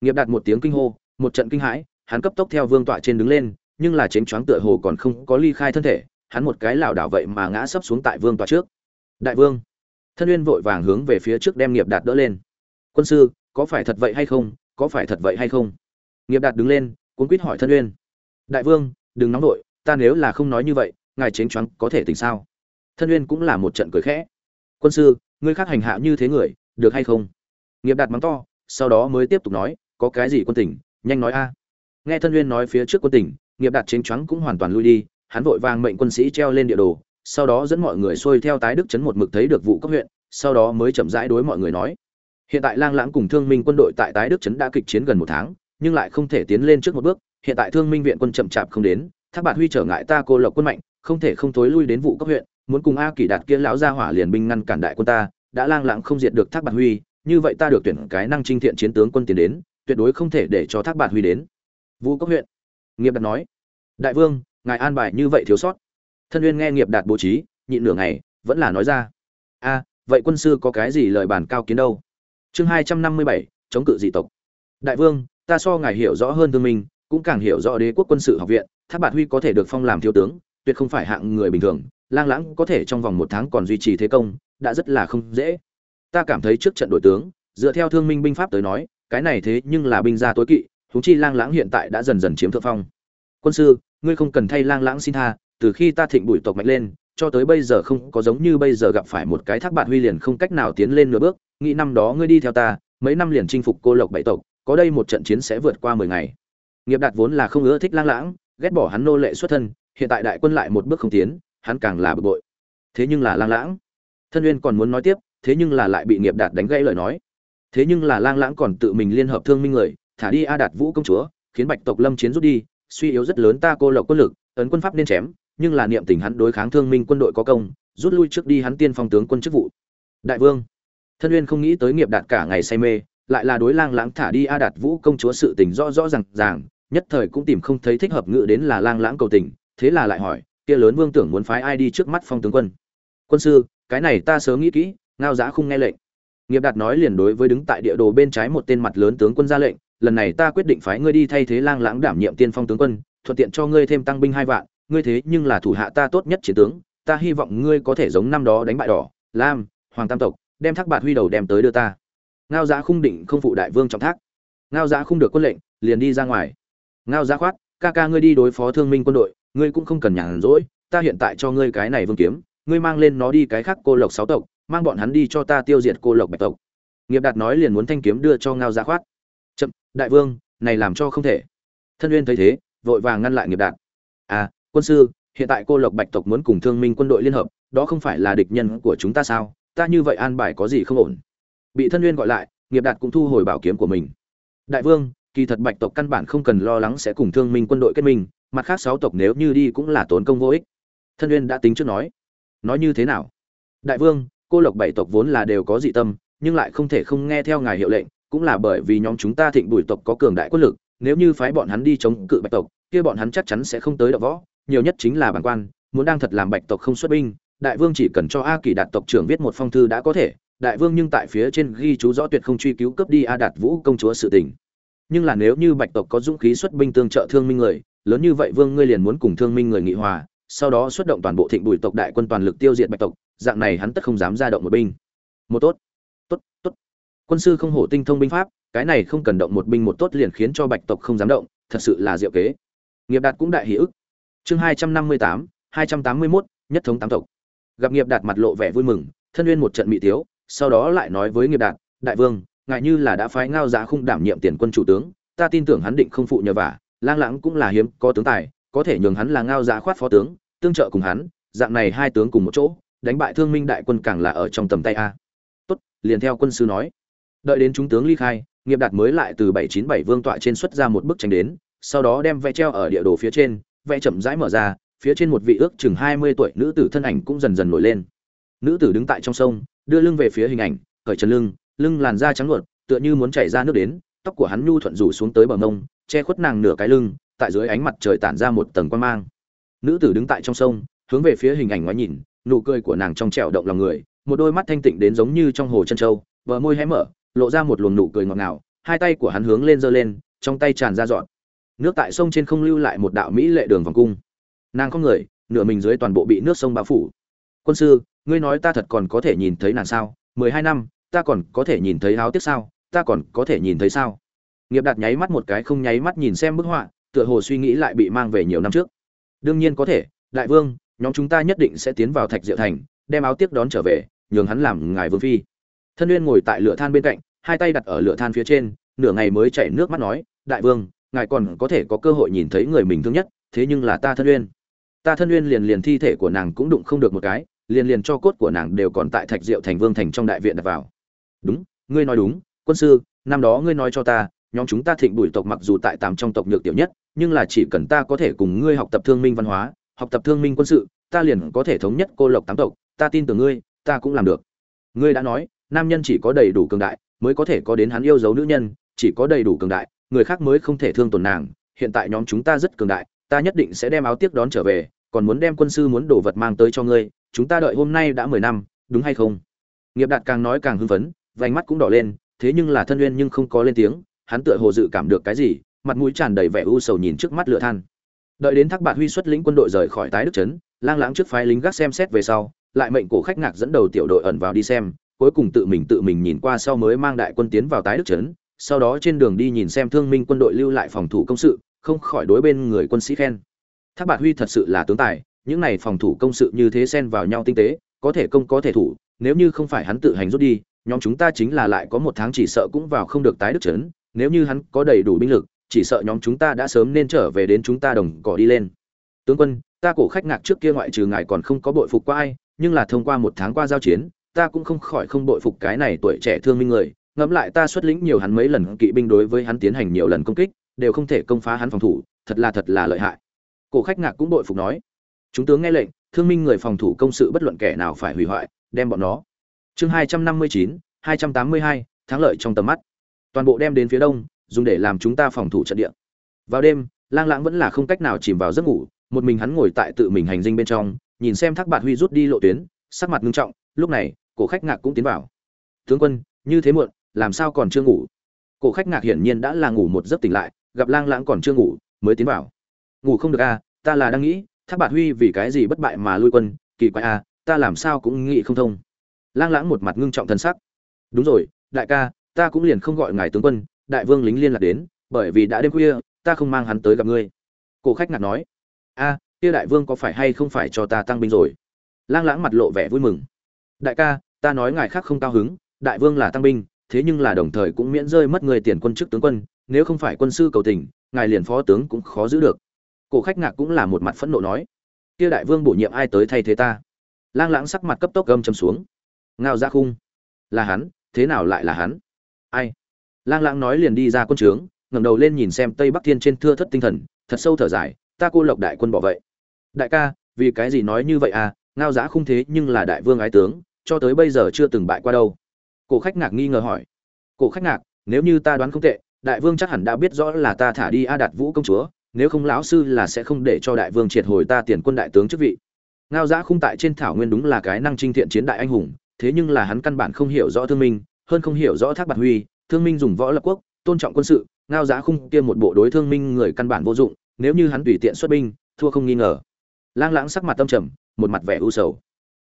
Nghiệp đạt một tiếng kinh hô, một trận kinh hãi, hắn cấp tốc theo vương tọa trên đứng lên nhưng là chánh choáng tựa hồ còn không có ly khai thân thể, hắn một cái lảo đảo vậy mà ngã sấp xuống tại vương tọa trước. Đại vương, thân uyên vội vàng hướng về phía trước đem nghiệp đạt đỡ lên. Quân sư, có phải thật vậy hay không? Có phải thật vậy hay không? Nghiệp đạt đứng lên, cuốn quýt hỏi thân uyên. Đại vương, đừng nóng nổi ta nếu là không nói như vậy, ngài chánh choáng có thể tỉnh sao? Thân uyên cũng là một trận cười khẽ. Quân sư, ngươi khác hành hạ như thế người, được hay không? Nghiệp đạt mắng to, sau đó mới tiếp tục nói, có cái gì quân tỉnh, nhanh nói a. Nghe thân uyên nói phía trước quân tỉnh nghiệp đạt chênh choáng cũng hoàn toàn lui đi, hắn vội vàng mệnh quân sĩ treo lên địa đồ, sau đó dẫn mọi người xuôi theo tái đức chấn một mực thấy được vụ cấp huyện, sau đó mới chậm rãi đối mọi người nói. Hiện tại lang lãng cùng thương minh quân đội tại tái đức chấn đã kịch chiến gần một tháng, nhưng lại không thể tiến lên trước một bước, hiện tại thương minh viện quân chậm chạp không đến, thác bạt huy trở ngại ta cô lộc quân mạnh, không thể không thối lui đến vụ cấp huyện, muốn cùng a kỷ đạt kia lão gia hỏa liền binh ngăn cản đại quân ta, đã lang lãng không diệt được thác bạt huy, như vậy ta được tuyển cái năng trinh thiện chiến tướng quân tiến đến, tuyệt đối không thể để cho thác bạt huy đến. Vụ cấp huyện nghiệp đạt nói, đại vương, ngài an bài như vậy thiếu sót. Thân uyên nghe nghiệp đạt bố trí, nhịn nửa ngày, vẫn là nói ra, a, vậy quân sư có cái gì lời bàn cao kiến đâu? Chương hai trăm năm mươi bảy, chống cự dị tộc. Đại vương, ta so ngài hiểu rõ hơn thương minh, cũng càng hiểu rõ đế quốc quân sự học viện tháp bạt huy có thể được phong làm thiếu tướng, tuyệt không phải hạng người bình thường, lang lãng có thể trong vòng một tháng còn duy trì thế công, đã rất là không dễ. Ta cảm thấy trước trận đội tướng, dựa theo thương minh binh pháp tới nói, cái này thế nhưng là binh gia tối kỵ huống chi lang lãng hiện tại đã dần dần chiếm thượng phong. Quân sư, ngươi không cần thay lang lãng xin tha, từ khi ta thịnh bụi tộc mạnh lên, cho tới bây giờ không có giống như bây giờ gặp phải một cái thác bạn huy liền không cách nào tiến lên nửa bước, nghĩ năm đó ngươi đi theo ta, mấy năm liền chinh phục cô lộc bảy tộc, có đây một trận chiến sẽ vượt qua mười ngày. Nghiệp đạt vốn là không ưa thích lang lãng, ghét bỏ hắn nô lệ xuất thân, hiện tại đại quân lại một bước không tiến, hắn càng là bực bội. Thế nhưng là lang lãng. Thân uyên còn muốn nói tiếp, thế nhưng là lại bị nghiệp đạt đánh gãy lời nói. Thế nhưng là lang lãng còn tự mình liên hợp thương minh người thả đi a đạt vũ công chúa, khiến bạch tộc lâm chiến rút đi, suy yếu rất lớn ta cô lộc quân lực, ấn quân pháp nên chém, nhưng là niệm tình hắn đối kháng thương minh quân đội có công, rút lui trước đi hắn tiên phong tướng quân chức vụ. Đại vương, thân uyên không nghĩ tới nghiệp đạt cả ngày say mê, lại là đối lang lãng thả đi a đạt vũ công chúa sự tình rõ rõ ràng ràng, nhất thời cũng tìm không thấy thích hợp ngự đến là lang lãng cầu tình, thế là lại hỏi, kia lớn vương tưởng muốn phái ai đi trước mắt phong tướng quân? Quân sư, cái này ta sớm nghĩ kỹ, ngao giá không nghe lệnh. Nghiệp đạt nói liền đối với đứng tại địa đồ bên trái một tên mặt lớn tướng quân ra lệnh lần này ta quyết định phái ngươi đi thay thế lang lãng đảm nhiệm tiên phong tướng quân, thuận tiện cho ngươi thêm tăng binh hai vạn, ngươi thế nhưng là thủ hạ ta tốt nhất chiến tướng, ta hy vọng ngươi có thể giống năm đó đánh bại đỏ, lam, hoàng tam tộc, đem thác bạt huy đầu đem tới đưa ta. Ngao giá khung định không phụ đại vương trọng thác. Ngao giá không được quân lệnh, liền đi ra ngoài. Ngao giá khoát, ca ca ngươi đi đối phó thương minh quân đội, ngươi cũng không cần nhàn rỗi, ta hiện tại cho ngươi cái này vương kiếm, ngươi mang lên nó đi cái khác cô lộc sáu tộc, mang bọn hắn đi cho ta tiêu diệt cô lộc bạch tộc. Nghiệp đạt nói liền muốn thanh kiếm đưa cho ngao giá khoát đại vương, này làm cho không thể. Thân uyên thấy thế, vội vàng ngăn lại nghiệp đạt à quân sư, hiện tại cô lộc bạch tộc muốn cùng thương minh quân đội liên hợp, đó không phải là địch nhân của chúng ta sao? Ta như vậy an bài có gì không ổn? Bị thân uyên gọi lại, nghiệp đạt cũng thu hồi bảo kiếm của mình. Đại vương, kỳ thật bạch tộc căn bản không cần lo lắng sẽ cùng thương minh quân đội kết minh, mặt khác sáu tộc nếu như đi cũng là tốn công vô ích. Thân uyên đã tính trước nói. Nói như thế nào? Đại vương, cô lộc bảy tộc vốn là đều có dị tâm, nhưng lại không thể không nghe theo ngài hiệu lệnh cũng là bởi vì nhóm chúng ta thịnh bùi tộc có cường đại quân lực, nếu như phái bọn hắn đi chống cự bạch tộc, kia bọn hắn chắc chắn sẽ không tới đọ võ, nhiều nhất chính là bản quan, muốn đang thật làm bạch tộc không xuất binh, đại vương chỉ cần cho a kỳ đạt tộc trưởng viết một phong thư đã có thể, đại vương nhưng tại phía trên ghi chú rõ tuyệt không truy cứu cấp đi a đạt vũ công chúa sự tình. Nhưng là nếu như bạch tộc có dũng khí xuất binh tương trợ thương minh người, lớn như vậy vương ngươi liền muốn cùng thương minh người nghị hòa, sau đó xuất động toàn bộ thịnh bùi tộc đại quân toàn lực tiêu diệt bạch tộc, dạng này hắn tất không dám ra động một binh. Một tốt quân sư không hổ tinh thông binh pháp, cái này không cần động một binh một tốt liền khiến cho bạch tộc không dám động, thật sự là diệu kế. Nghiệp đạt cũng đại hỷ ức. Chương hai trăm năm mươi tám, hai trăm tám mươi mốt, nhất thống tám tộc. Gặp nghiệp đạt mặt lộ vẻ vui mừng, thân uyên một trận mỹ tiếu, sau đó lại nói với nghiệp đạt, đại vương ngại như là đã phái ngao giá khung đảm nhiệm tiền quân chủ tướng, ta tin tưởng hắn định không phụ nhờ vả, lang lãng cũng là hiếm có tướng tài, có thể nhường hắn là ngao giá khoát phó tướng, tương trợ cùng hắn, dạng này hai tướng cùng một chỗ, đánh bại thương minh đại quân càng là ở trong tầm tay a. Tốt, liền theo quân sư nói đợi đến chúng tướng ly khai, nghiệp đạt mới lại từ bảy chín bảy vương tọa trên xuất ra một bức tranh đến, sau đó đem vẽ treo ở địa đồ phía trên, vẽ chậm rãi mở ra, phía trên một vị ước chừng hai mươi tuổi nữ tử thân ảnh cũng dần dần nổi lên. Nữ tử đứng tại trong sông, đưa lưng về phía hình ảnh, cởi chân lưng lưng làn da trắng luột tựa như muốn chảy ra nước đến, tóc của hắn nhu thuận rủ xuống tới bờ mông, che khuất nàng nửa cái lưng, tại dưới ánh mặt trời tản ra một tầng quan mang. Nữ tử đứng tại trong sông, hướng về phía hình ảnh ngoái nhìn, nụ cười của nàng trong trẻo động lòng người, một đôi mắt thanh tịnh đến giống như trong hồ chân châu, bờ môi hé mở lộ ra một luồng nụ cười ngọt ngào, hai tay của hắn hướng lên giơ lên, trong tay tràn ra dọn nước tại sông trên không lưu lại một đạo mỹ lệ đường vòng cung. Nàng không người, nửa mình dưới toàn bộ bị nước sông bao phủ. Quân sư, ngươi nói ta thật còn có thể nhìn thấy nàng sao? Mười hai năm, ta còn có thể nhìn thấy áo tiếc sao? Ta còn có thể nhìn thấy sao? Nghiệp đạt nháy mắt một cái không nháy mắt nhìn xem bức họa, tựa hồ suy nghĩ lại bị mang về nhiều năm trước. Đương nhiên có thể, đại vương, nhóm chúng ta nhất định sẽ tiến vào thạch diệu thành, đem áo tiếc đón trở về, nhường hắn làm ngài vương phi. Thân uyên ngồi tại lửa than bên cạnh hai tay đặt ở lửa than phía trên, nửa ngày mới chảy nước mắt nói, đại vương, ngài còn có thể có cơ hội nhìn thấy người mình thương nhất, thế nhưng là ta thân uyên. Ta thân uyên liền liền thi thể của nàng cũng đụng không được một cái, liền liền cho cốt của nàng đều còn tại thạch diệu thành vương thành trong đại viện đặt vào. Đúng, ngươi nói đúng, quân sư, năm đó ngươi nói cho ta, nhóm chúng ta thịnh bùi tộc mặc dù tại tám trong tộc nhược tiểu nhất, nhưng là chỉ cần ta có thể cùng ngươi học tập thương minh văn hóa, học tập thương minh quân sự, ta liền có thể thống nhất cô lộc tám tộc, ta tin tưởng ngươi, ta cũng làm được. Ngươi đã nói, nam nhân chỉ có đầy đủ cường đại mới có thể có đến hắn yêu dấu nữ nhân, chỉ có đầy đủ cường đại, người khác mới không thể thương tổn nàng. Hiện tại nhóm chúng ta rất cường đại, ta nhất định sẽ đem áo tiếc đón trở về, còn muốn đem quân sư muốn đồ vật mang tới cho ngươi, chúng ta đợi hôm nay đã mười năm, đúng hay không? Nghiệp đạt càng nói càng hưng phấn, vành mắt cũng đỏ lên, thế nhưng là thân uyên nhưng không có lên tiếng, hắn tựa hồ dự cảm được cái gì, mặt mũi tràn đầy vẻ u sầu nhìn trước mắt lửa than. Đợi đến thác bạn huy xuất lĩnh quân đội rời khỏi tái đức trấn, lang lãng trước phái lính gác xem xét về sau, lại mệnh cổ khách ngạc dẫn đầu tiểu đội ẩn vào đi xem cuối cùng tự mình tự mình nhìn qua sau mới mang đại quân tiến vào tái đức trấn, sau đó trên đường đi nhìn xem thương minh quân đội lưu lại phòng thủ công sự, không khỏi đối bên người quân sĩ khen. Thác bạt huy thật sự là tướng tài, những này phòng thủ công sự như thế xen vào nhau tinh tế, có thể công có thể thủ, nếu như không phải hắn tự hành rút đi, nhóm chúng ta chính là lại có một tháng chỉ sợ cũng vào không được tái đức trấn, nếu như hắn có đầy đủ binh lực, chỉ sợ nhóm chúng ta đã sớm nên trở về đến chúng ta đồng cỏ đi lên. Tướng quân, ta cổ khách ngạc trước kia ngoại trừ ngài còn không có bội phục qua ai, nhưng là thông qua một tháng qua giao chiến ta cũng không khỏi không bội phục cái này tuổi trẻ thương minh người, ngẫm lại ta xuất lĩnh nhiều hắn mấy lần kỵ binh đối với hắn tiến hành nhiều lần công kích, đều không thể công phá hắn phòng thủ, thật là thật là lợi hại. Cổ khách ngạc cũng bội phục nói, chúng tướng nghe lệnh, thương minh người phòng thủ công sự bất luận kẻ nào phải hủy hoại, đem bọn nó. Chương hai trăm năm mươi chín, hai trăm tám mươi hai, thắng lợi trong tầm mắt. Toàn bộ đem đến phía đông, dùng để làm chúng ta phòng thủ trận địa. Vào đêm, lang lãng vẫn là không cách nào chìm vào giấc ngủ, một mình hắn ngồi tại tự mình hành dinh bên trong, nhìn xem thác bạt huy rút đi lộ tuyến, sắc mặt ngưng trọng, lúc này cổ khách ngạc cũng tiến vào. Tướng quân như thế muộn làm sao còn chưa ngủ? Cổ khách ngạc hiển nhiên đã là ngủ một giấc tỉnh lại gặp lang lãng còn chưa ngủ mới tiến vào. Ngủ không được a à, ta là đang nghĩ thác bạt huy vì cái gì bất bại mà lui quân kỳ quái a à, ta làm sao cũng nghĩ không thông. Lang lãng một mặt ngưng trọng thân sắc. Đúng rồi đại ca ta cũng liền không gọi ngài tướng quân đại vương lính liên lạc đến bởi vì đã đêm khuya ta không mang hắn tới gặp ngươi. Cổ khách ngạc nói. A kia đại vương có phải hay không phải cho ta tăng binh rồi? Lang lãng mặt lộ vẻ vui mừng. Đại ca ta nói ngài khác không cao hứng, đại vương là tăng binh, thế nhưng là đồng thời cũng miễn rơi mất người tiền quân chức tướng quân, nếu không phải quân sư cầu tình, ngài liền phó tướng cũng khó giữ được. Cổ khách ngạc cũng là một mặt phẫn nộ nói, kia đại vương bổ nhiệm ai tới thay thế ta? Lang lãng sắc mặt cấp tốc gầm châm xuống. Ngao ra khung, là hắn, thế nào lại là hắn? Ai? Lang lãng nói liền đi ra quân trướng, ngẩng đầu lên nhìn xem tây bắc thiên trên thưa thất tinh thần, thật sâu thở dài, ta cô lộc đại quân bỏ vậy. Đại ca, vì cái gì nói như vậy à? Ngao giá khung thế nhưng là đại vương ái tướng cho tới bây giờ chưa từng bại qua đâu. Cổ khách ngạc nghi ngờ hỏi. Cổ khách ngạc, nếu như ta đoán không tệ, đại vương chắc hẳn đã biết rõ là ta thả đi a đạt vũ công chúa, nếu không lão sư là sẽ không để cho đại vương triệt hồi ta tiền quân đại tướng chức vị. Ngao giã khung tại trên thảo nguyên đúng là cái năng trinh thiện chiến đại anh hùng, thế nhưng là hắn căn bản không hiểu rõ thương minh, hơn không hiểu rõ thác bạc huy, thương minh dùng võ lập quốc, tôn trọng quân sự, ngao giã khung kia một bộ đối thương minh người căn bản vô dụng, nếu như hắn tùy tiện xuất binh, thua không nghi ngờ. Lang lãng sắc mặt tâm trầm, một mặt vẻ u sầu.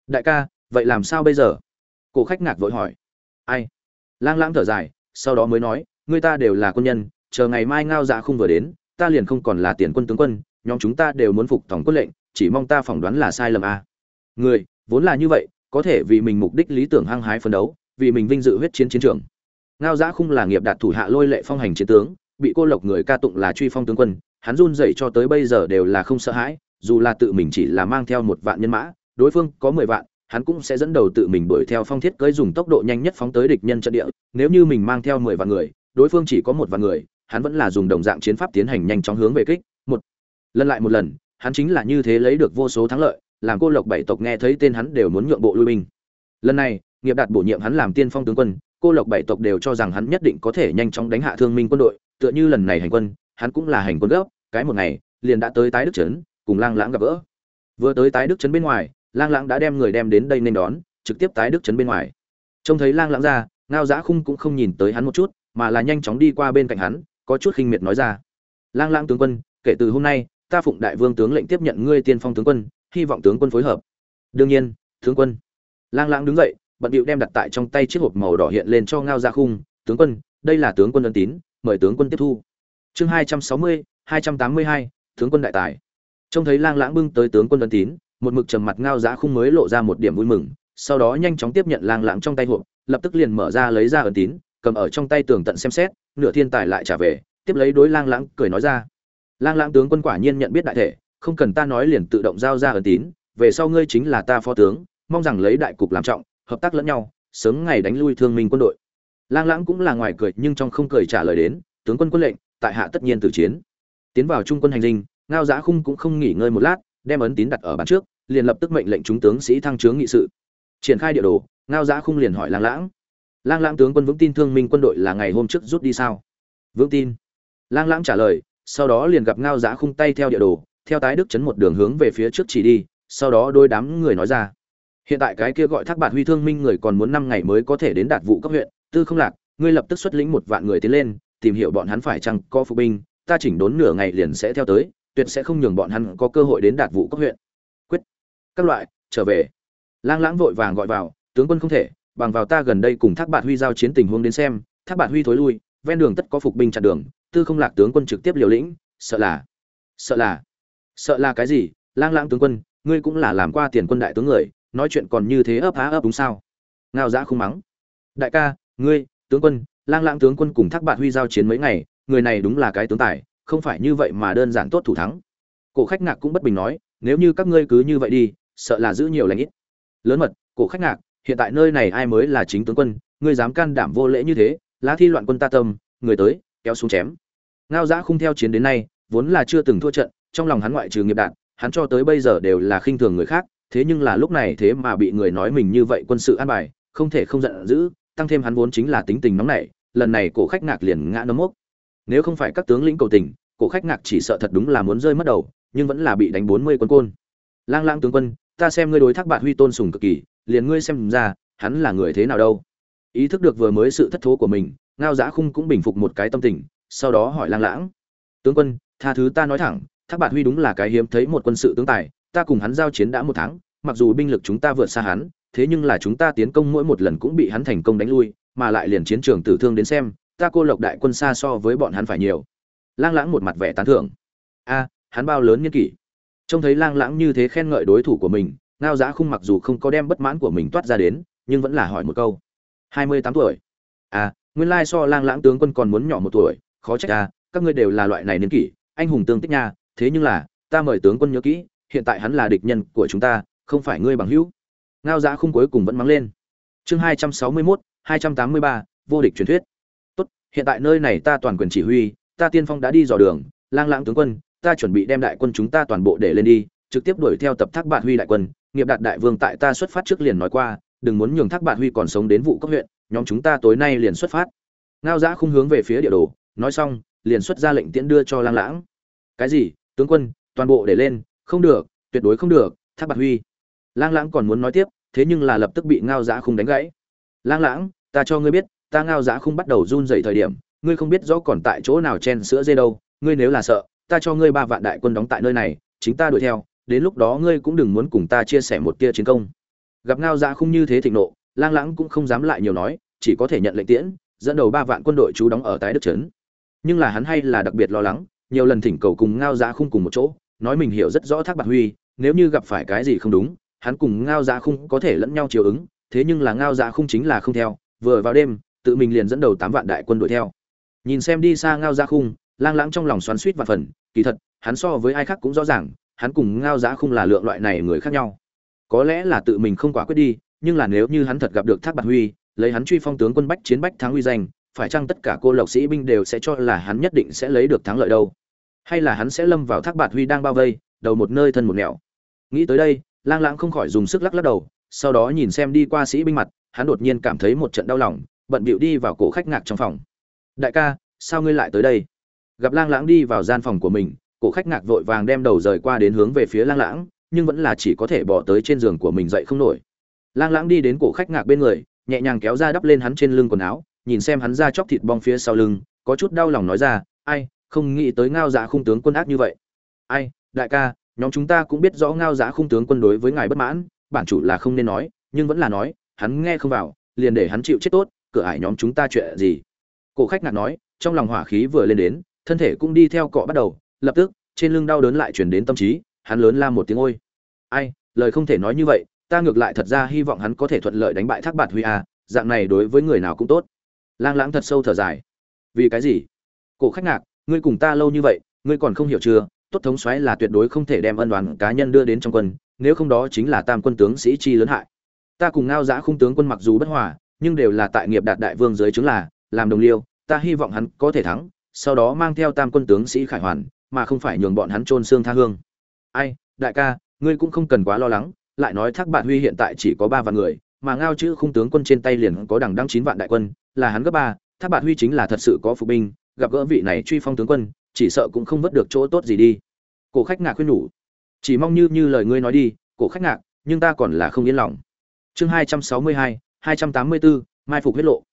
Đại ca vậy làm sao bây giờ? Cổ khách ngạc vội hỏi. Ai? Lang lãng thở dài, sau đó mới nói, người ta đều là quân nhân, chờ ngày mai ngao dạ không vừa đến, ta liền không còn là tiền quân tướng quân, nhóm chúng ta đều muốn phục tổng quân lệnh, chỉ mong ta phỏng đoán là sai lầm à. người, vốn là như vậy, có thể vì mình mục đích lý tưởng hăng hái phấn đấu, vì mình vinh dự huyết chiến chiến trường. Ngao dạ khung là nghiệp đạt thủ hạ lôi lệ phong hành chiến tướng, bị cô lộc người ca tụng là truy phong tướng quân, hắn run dậy cho tới bây giờ đều là không sợ hãi, dù là tự mình chỉ là mang theo một vạn nhân mã, đối phương có mười vạn hắn cũng sẽ dẫn đầu tự mình đuổi theo phong thiết cưới dùng tốc độ nhanh nhất phóng tới địch nhân trận địa. Nếu như mình mang theo mười vạn người, đối phương chỉ có một vạn người, hắn vẫn là dùng đồng dạng chiến pháp tiến hành nhanh chóng hướng về kích. Một, lần lại một lần, hắn chính là như thế lấy được vô số thắng lợi, làm cô lộc bảy tộc nghe thấy tên hắn đều muốn nhượng bộ lui binh. Lần này, nghiệp đạt bổ nhiệm hắn làm tiên phong tướng quân, cô lộc bảy tộc đều cho rằng hắn nhất định có thể nhanh chóng đánh hạ thương minh quân đội, tựa như lần này hành quân, hắn cũng là hành quân gấp cái một ngày, liền đã tới tái đức trấn, cùng lang lãng gặp gỡ. Vừa tới tái đức trấn bên ngoài lang lãng đã đem người đem đến đây nên đón, trực tiếp tái đức trấn bên ngoài. Trông thấy lang lãng ra, ngao giã khung cũng không nhìn tới hắn một chút, mà là nhanh chóng đi qua bên cạnh hắn, có chút khinh miệt nói ra. Lang lãng tướng quân, kể từ hôm nay, ta phụng đại vương tướng lệnh tiếp nhận ngươi tiên phong tướng quân, hy vọng tướng quân phối hợp. Đương nhiên, tướng quân. Lang lãng đứng dậy, bận điệu đem đặt tại trong tay chiếc hộp màu đỏ hiện lên cho ngao gia khung, tướng quân, đây là tướng quân ân tín, mời tướng quân tiếp thu. Chương hai trăm sáu mươi, hai trăm tám mươi hai, tướng quân đại tài. Trông thấy lang lãng bưng tới tướng quân ân tín một mực trầm mặt ngao giá khung mới lộ ra một điểm vui mừng, sau đó nhanh chóng tiếp nhận lang lãng trong tay hộp, lập tức liền mở ra lấy ra ẩn tín, cầm ở trong tay tường tận xem xét, nửa thiên tài lại trả về, tiếp lấy đối lang lãng cười nói ra. Lang lãng tướng quân quả nhiên nhận biết đại thể, không cần ta nói liền tự động giao ra ẩn tín, về sau ngươi chính là ta phó tướng, mong rằng lấy đại cục làm trọng, hợp tác lẫn nhau, sớm ngày đánh lui thương minh quân đội. Lang lãng cũng là ngoài cười, nhưng trong không cười trả lời đến, tướng quân quân lệnh, tại hạ tất nhiên tử chiến. Tiến vào trung quân hành dinh, ngao giã khung cũng không nghỉ ngơi một lát, đem ấn tín đặt ở bàn trước liền lập tức mệnh lệnh chúng tướng sĩ thăng trướng nghị sự. Triển khai địa đồ, ngao giã khung liền hỏi lang lãng. Lang lãng tướng quân vững tin thương minh quân đội là ngày hôm trước rút đi sao? Vững tin. Lang lãng trả lời, sau đó liền gặp ngao giã khung tay theo địa đồ, theo tái đức chấn một đường hướng về phía trước chỉ đi, sau đó đôi đám người nói ra. Hiện tại cái kia gọi thác bạt huy thương minh người còn muốn năm ngày mới có thể đến đạt vụ cấp huyện, tư không lạc, ngươi lập tức xuất lĩnh một vạn người tiến lên, tìm hiểu bọn hắn phải chăng có phục binh, ta chỉnh đốn nửa ngày liền sẽ theo tới, tuyệt sẽ không nhường bọn hắn có cơ hội đến đạt vụ cấp huyện các loại, trở về. Lang lãng vội vàng gọi vào, tướng quân không thể, bằng vào ta gần đây cùng thác bạt huy giao chiến tình huống đến xem, thác bạt huy thối lui, ven đường tất có phục binh chặn đường, tư không lạc tướng quân trực tiếp liều lĩnh, sợ là sợ là sợ là cái gì? Lang lãng tướng quân, ngươi cũng là làm qua tiền quân đại tướng người, nói chuyện còn như thế ấp há ấp đúng sao? Ngao dã không mắng. Đại ca, ngươi, tướng quân, lang lãng tướng quân cùng thác bạt huy giao chiến mấy ngày, người này đúng là cái tướng tài, không phải như vậy mà đơn giản tốt thủ thắng. Cổ khách ngạc cũng bất bình nói, nếu như các ngươi cứ như vậy đi sợ là giữ nhiều lãnh ít. Lớn mật, cổ khách ngạc, hiện tại nơi này ai mới là chính tướng quân, ngươi dám can đảm vô lễ như thế, lá thi loạn quân ta tâm, người tới, kéo xuống chém. Ngao giã không theo chiến đến nay, vốn là chưa từng thua trận, trong lòng hắn ngoại trừ nghiệp đạn, hắn cho tới bây giờ đều là khinh thường người khác, thế nhưng là lúc này thế mà bị người nói mình như vậy quân sự an bài, không thể không giận dữ, tăng thêm hắn vốn chính là tính tình nóng nảy, lần này cổ khách ngạc liền ngã nấm mốc. Nếu không phải các tướng lĩnh cầu tình, cổ khách ngạc chỉ sợ thật đúng là muốn rơi mất đầu, nhưng vẫn là bị đánh bốn mươi quân côn. Lang lang tướng quân ta xem ngươi đối thác bạn huy tôn sùng cực kỳ, liền ngươi xem ra, hắn là người thế nào đâu. Ý thức được vừa mới sự thất thố của mình, ngao giã khung cũng bình phục một cái tâm tình, sau đó hỏi lang lãng. Tướng quân, tha thứ ta nói thẳng, thác bạn huy đúng là cái hiếm thấy một quân sự tướng tài, ta cùng hắn giao chiến đã một tháng, mặc dù binh lực chúng ta vượt xa hắn, thế nhưng là chúng ta tiến công mỗi một lần cũng bị hắn thành công đánh lui, mà lại liền chiến trường tử thương đến xem, ta cô lộc đại quân xa so với bọn hắn phải nhiều. Lang lãng một mặt vẻ tán thưởng. A, hắn bao lớn nghiên kỷ? Trông thấy lang lãng như thế khen ngợi đối thủ của mình, ngao giá khung mặc dù không có đem bất mãn của mình toát ra đến, nhưng vẫn là hỏi một câu. Hai mươi tám tuổi. À nguyên lai so lang lãng tướng quân còn muốn nhỏ một tuổi, khó trách à các ngươi đều là loại này niên kỷ, anh hùng tương tích nha, thế nhưng là, ta mời tướng quân nhớ kỹ, hiện tại hắn là địch nhân của chúng ta, không phải ngươi bằng hữu. Ngao giá khung cuối cùng vẫn mắng lên. Chương hai trăm sáu mươi mốt, hai trăm tám mươi ba, vô địch truyền thuyết. Tốt, hiện tại nơi này ta toàn quyền chỉ huy, ta tiên phong đã đi dò đường, lang lãng tướng quân ta chuẩn bị đem đại quân chúng ta toàn bộ để lên đi, trực tiếp đuổi theo tập thác bạn huy đại quân. Nghiệp đạt đại vương tại ta xuất phát trước liền nói qua, đừng muốn nhường thác bạn huy còn sống đến vụ cấp huyện, nhóm chúng ta tối nay liền xuất phát. Ngao giã không hướng về phía địa đồ, nói xong, liền xuất ra lệnh tiễn đưa cho lang lãng. Cái gì? Tướng quân, toàn bộ để lên, không được, tuyệt đối không được, thác bạn huy. Lang lãng còn muốn nói tiếp, thế nhưng là lập tức bị ngao giã không đánh gãy. Lang lãng, ta cho ngươi biết, ta ngao giã không bắt đầu run dậy thời điểm, ngươi không biết rõ còn tại chỗ nào chen sữa dê đâu, ngươi nếu là sợ ta cho ngươi ba vạn đại quân đóng tại nơi này, chính ta đuổi theo, đến lúc đó ngươi cũng đừng muốn cùng ta chia sẻ một tia chiến công. Gặp ngao dạ không như thế thịnh nộ, lang lãng cũng không dám lại nhiều nói, chỉ có thể nhận lệnh tiễn, dẫn đầu ba vạn quân đội trú đóng ở tái đức trấn. Nhưng là hắn hay là đặc biệt lo lắng, nhiều lần thỉnh cầu cùng ngao dạ không cùng một chỗ, nói mình hiểu rất rõ thác bạc huy, nếu như gặp phải cái gì không đúng, hắn cùng ngao dạ không có thể lẫn nhau chiều ứng, thế nhưng là ngao dạ không chính là không theo, vừa vào đêm, tự mình liền dẫn đầu tám vạn đại quân đuổi theo. Nhìn xem đi xa ngao dạ khung lang lãng trong lòng xoắn suýt và phần, kỳ thật, hắn so với ai khác cũng rõ ràng, hắn cùng ngao giá không là lượng loại này người khác nhau. Có lẽ là tự mình không quả quyết đi, nhưng là nếu như hắn thật gặp được thác bạc huy, lấy hắn truy phong tướng quân bách chiến bách thắng huy danh, phải chăng tất cả cô lộc sĩ binh đều sẽ cho là hắn nhất định sẽ lấy được thắng lợi đâu? Hay là hắn sẽ lâm vào thác bạc huy đang bao vây, đầu một nơi thân một nẻo? Nghĩ tới đây, lang lãng không khỏi dùng sức lắc lắc đầu, sau đó nhìn xem đi qua sĩ binh mặt, hắn đột nhiên cảm thấy một trận đau lòng, bận bịu đi vào cổ khách ngạc trong phòng. Đại ca, sao ngươi lại tới đây? Gặp lang lãng đi vào gian phòng của mình, cổ khách ngạc vội vàng đem đầu rời qua đến hướng về phía lang lãng, nhưng vẫn là chỉ có thể bỏ tới trên giường của mình dậy không nổi. Lang lãng đi đến cổ khách ngạc bên người, nhẹ nhàng kéo ra đắp lên hắn trên lưng quần áo, nhìn xem hắn ra chóc thịt bong phía sau lưng, có chút đau lòng nói ra, ai, không nghĩ tới ngao dạ khung tướng quân ác như vậy. Ai, đại ca, nhóm chúng ta cũng biết rõ ngao dạ khung tướng quân đối với ngài bất mãn, bản chủ là không nên nói, nhưng vẫn là nói, hắn nghe không vào, liền để hắn chịu chết tốt, cửa ải nhóm chúng ta chuyện gì? Cổ khách ngạc nói, trong lòng hỏa khí vừa lên đến thân thể cũng đi theo cọ bắt đầu, lập tức, trên lưng đau đớn lại chuyển đến tâm trí, hắn lớn la một tiếng ôi. Ai, lời không thể nói như vậy, ta ngược lại thật ra hy vọng hắn có thể thuận lợi đánh bại thác bạt huy a, dạng này đối với người nào cũng tốt. Lang lãng thật sâu thở dài. Vì cái gì? Cổ khách ngạc, ngươi cùng ta lâu như vậy, ngươi còn không hiểu chưa, tốt thống xoáy là tuyệt đối không thể đem ân đoàn cá nhân đưa đến trong quân, nếu không đó chính là tam quân tướng sĩ chi lớn hại. Ta cùng ngao giã khung tướng quân mặc dù bất hòa, nhưng đều là tại nghiệp đạt đại vương dưới chứng là, làm đồng liêu, ta hy vọng hắn có thể thắng sau đó mang theo tam quân tướng sĩ khải hoàn, mà không phải nhường bọn hắn trôn xương tha hương. Ai, đại ca, ngươi cũng không cần quá lo lắng, lại nói thác bạn huy hiện tại chỉ có ba vạn người, mà ngao chữ khung tướng quân trên tay liền có đằng đăng chín vạn đại quân, là hắn gấp ba, thác bạn huy chính là thật sự có phục binh, gặp gỡ vị này truy phong tướng quân, chỉ sợ cũng không vớt được chỗ tốt gì đi. Cổ khách ngạc khuyên nhủ. Chỉ mong như như lời ngươi nói đi, cổ khách ngạc, nhưng ta còn là không yên lòng. Chương hai trăm sáu mươi hai hai trăm tám mươi bốn mai phục huyết lộ.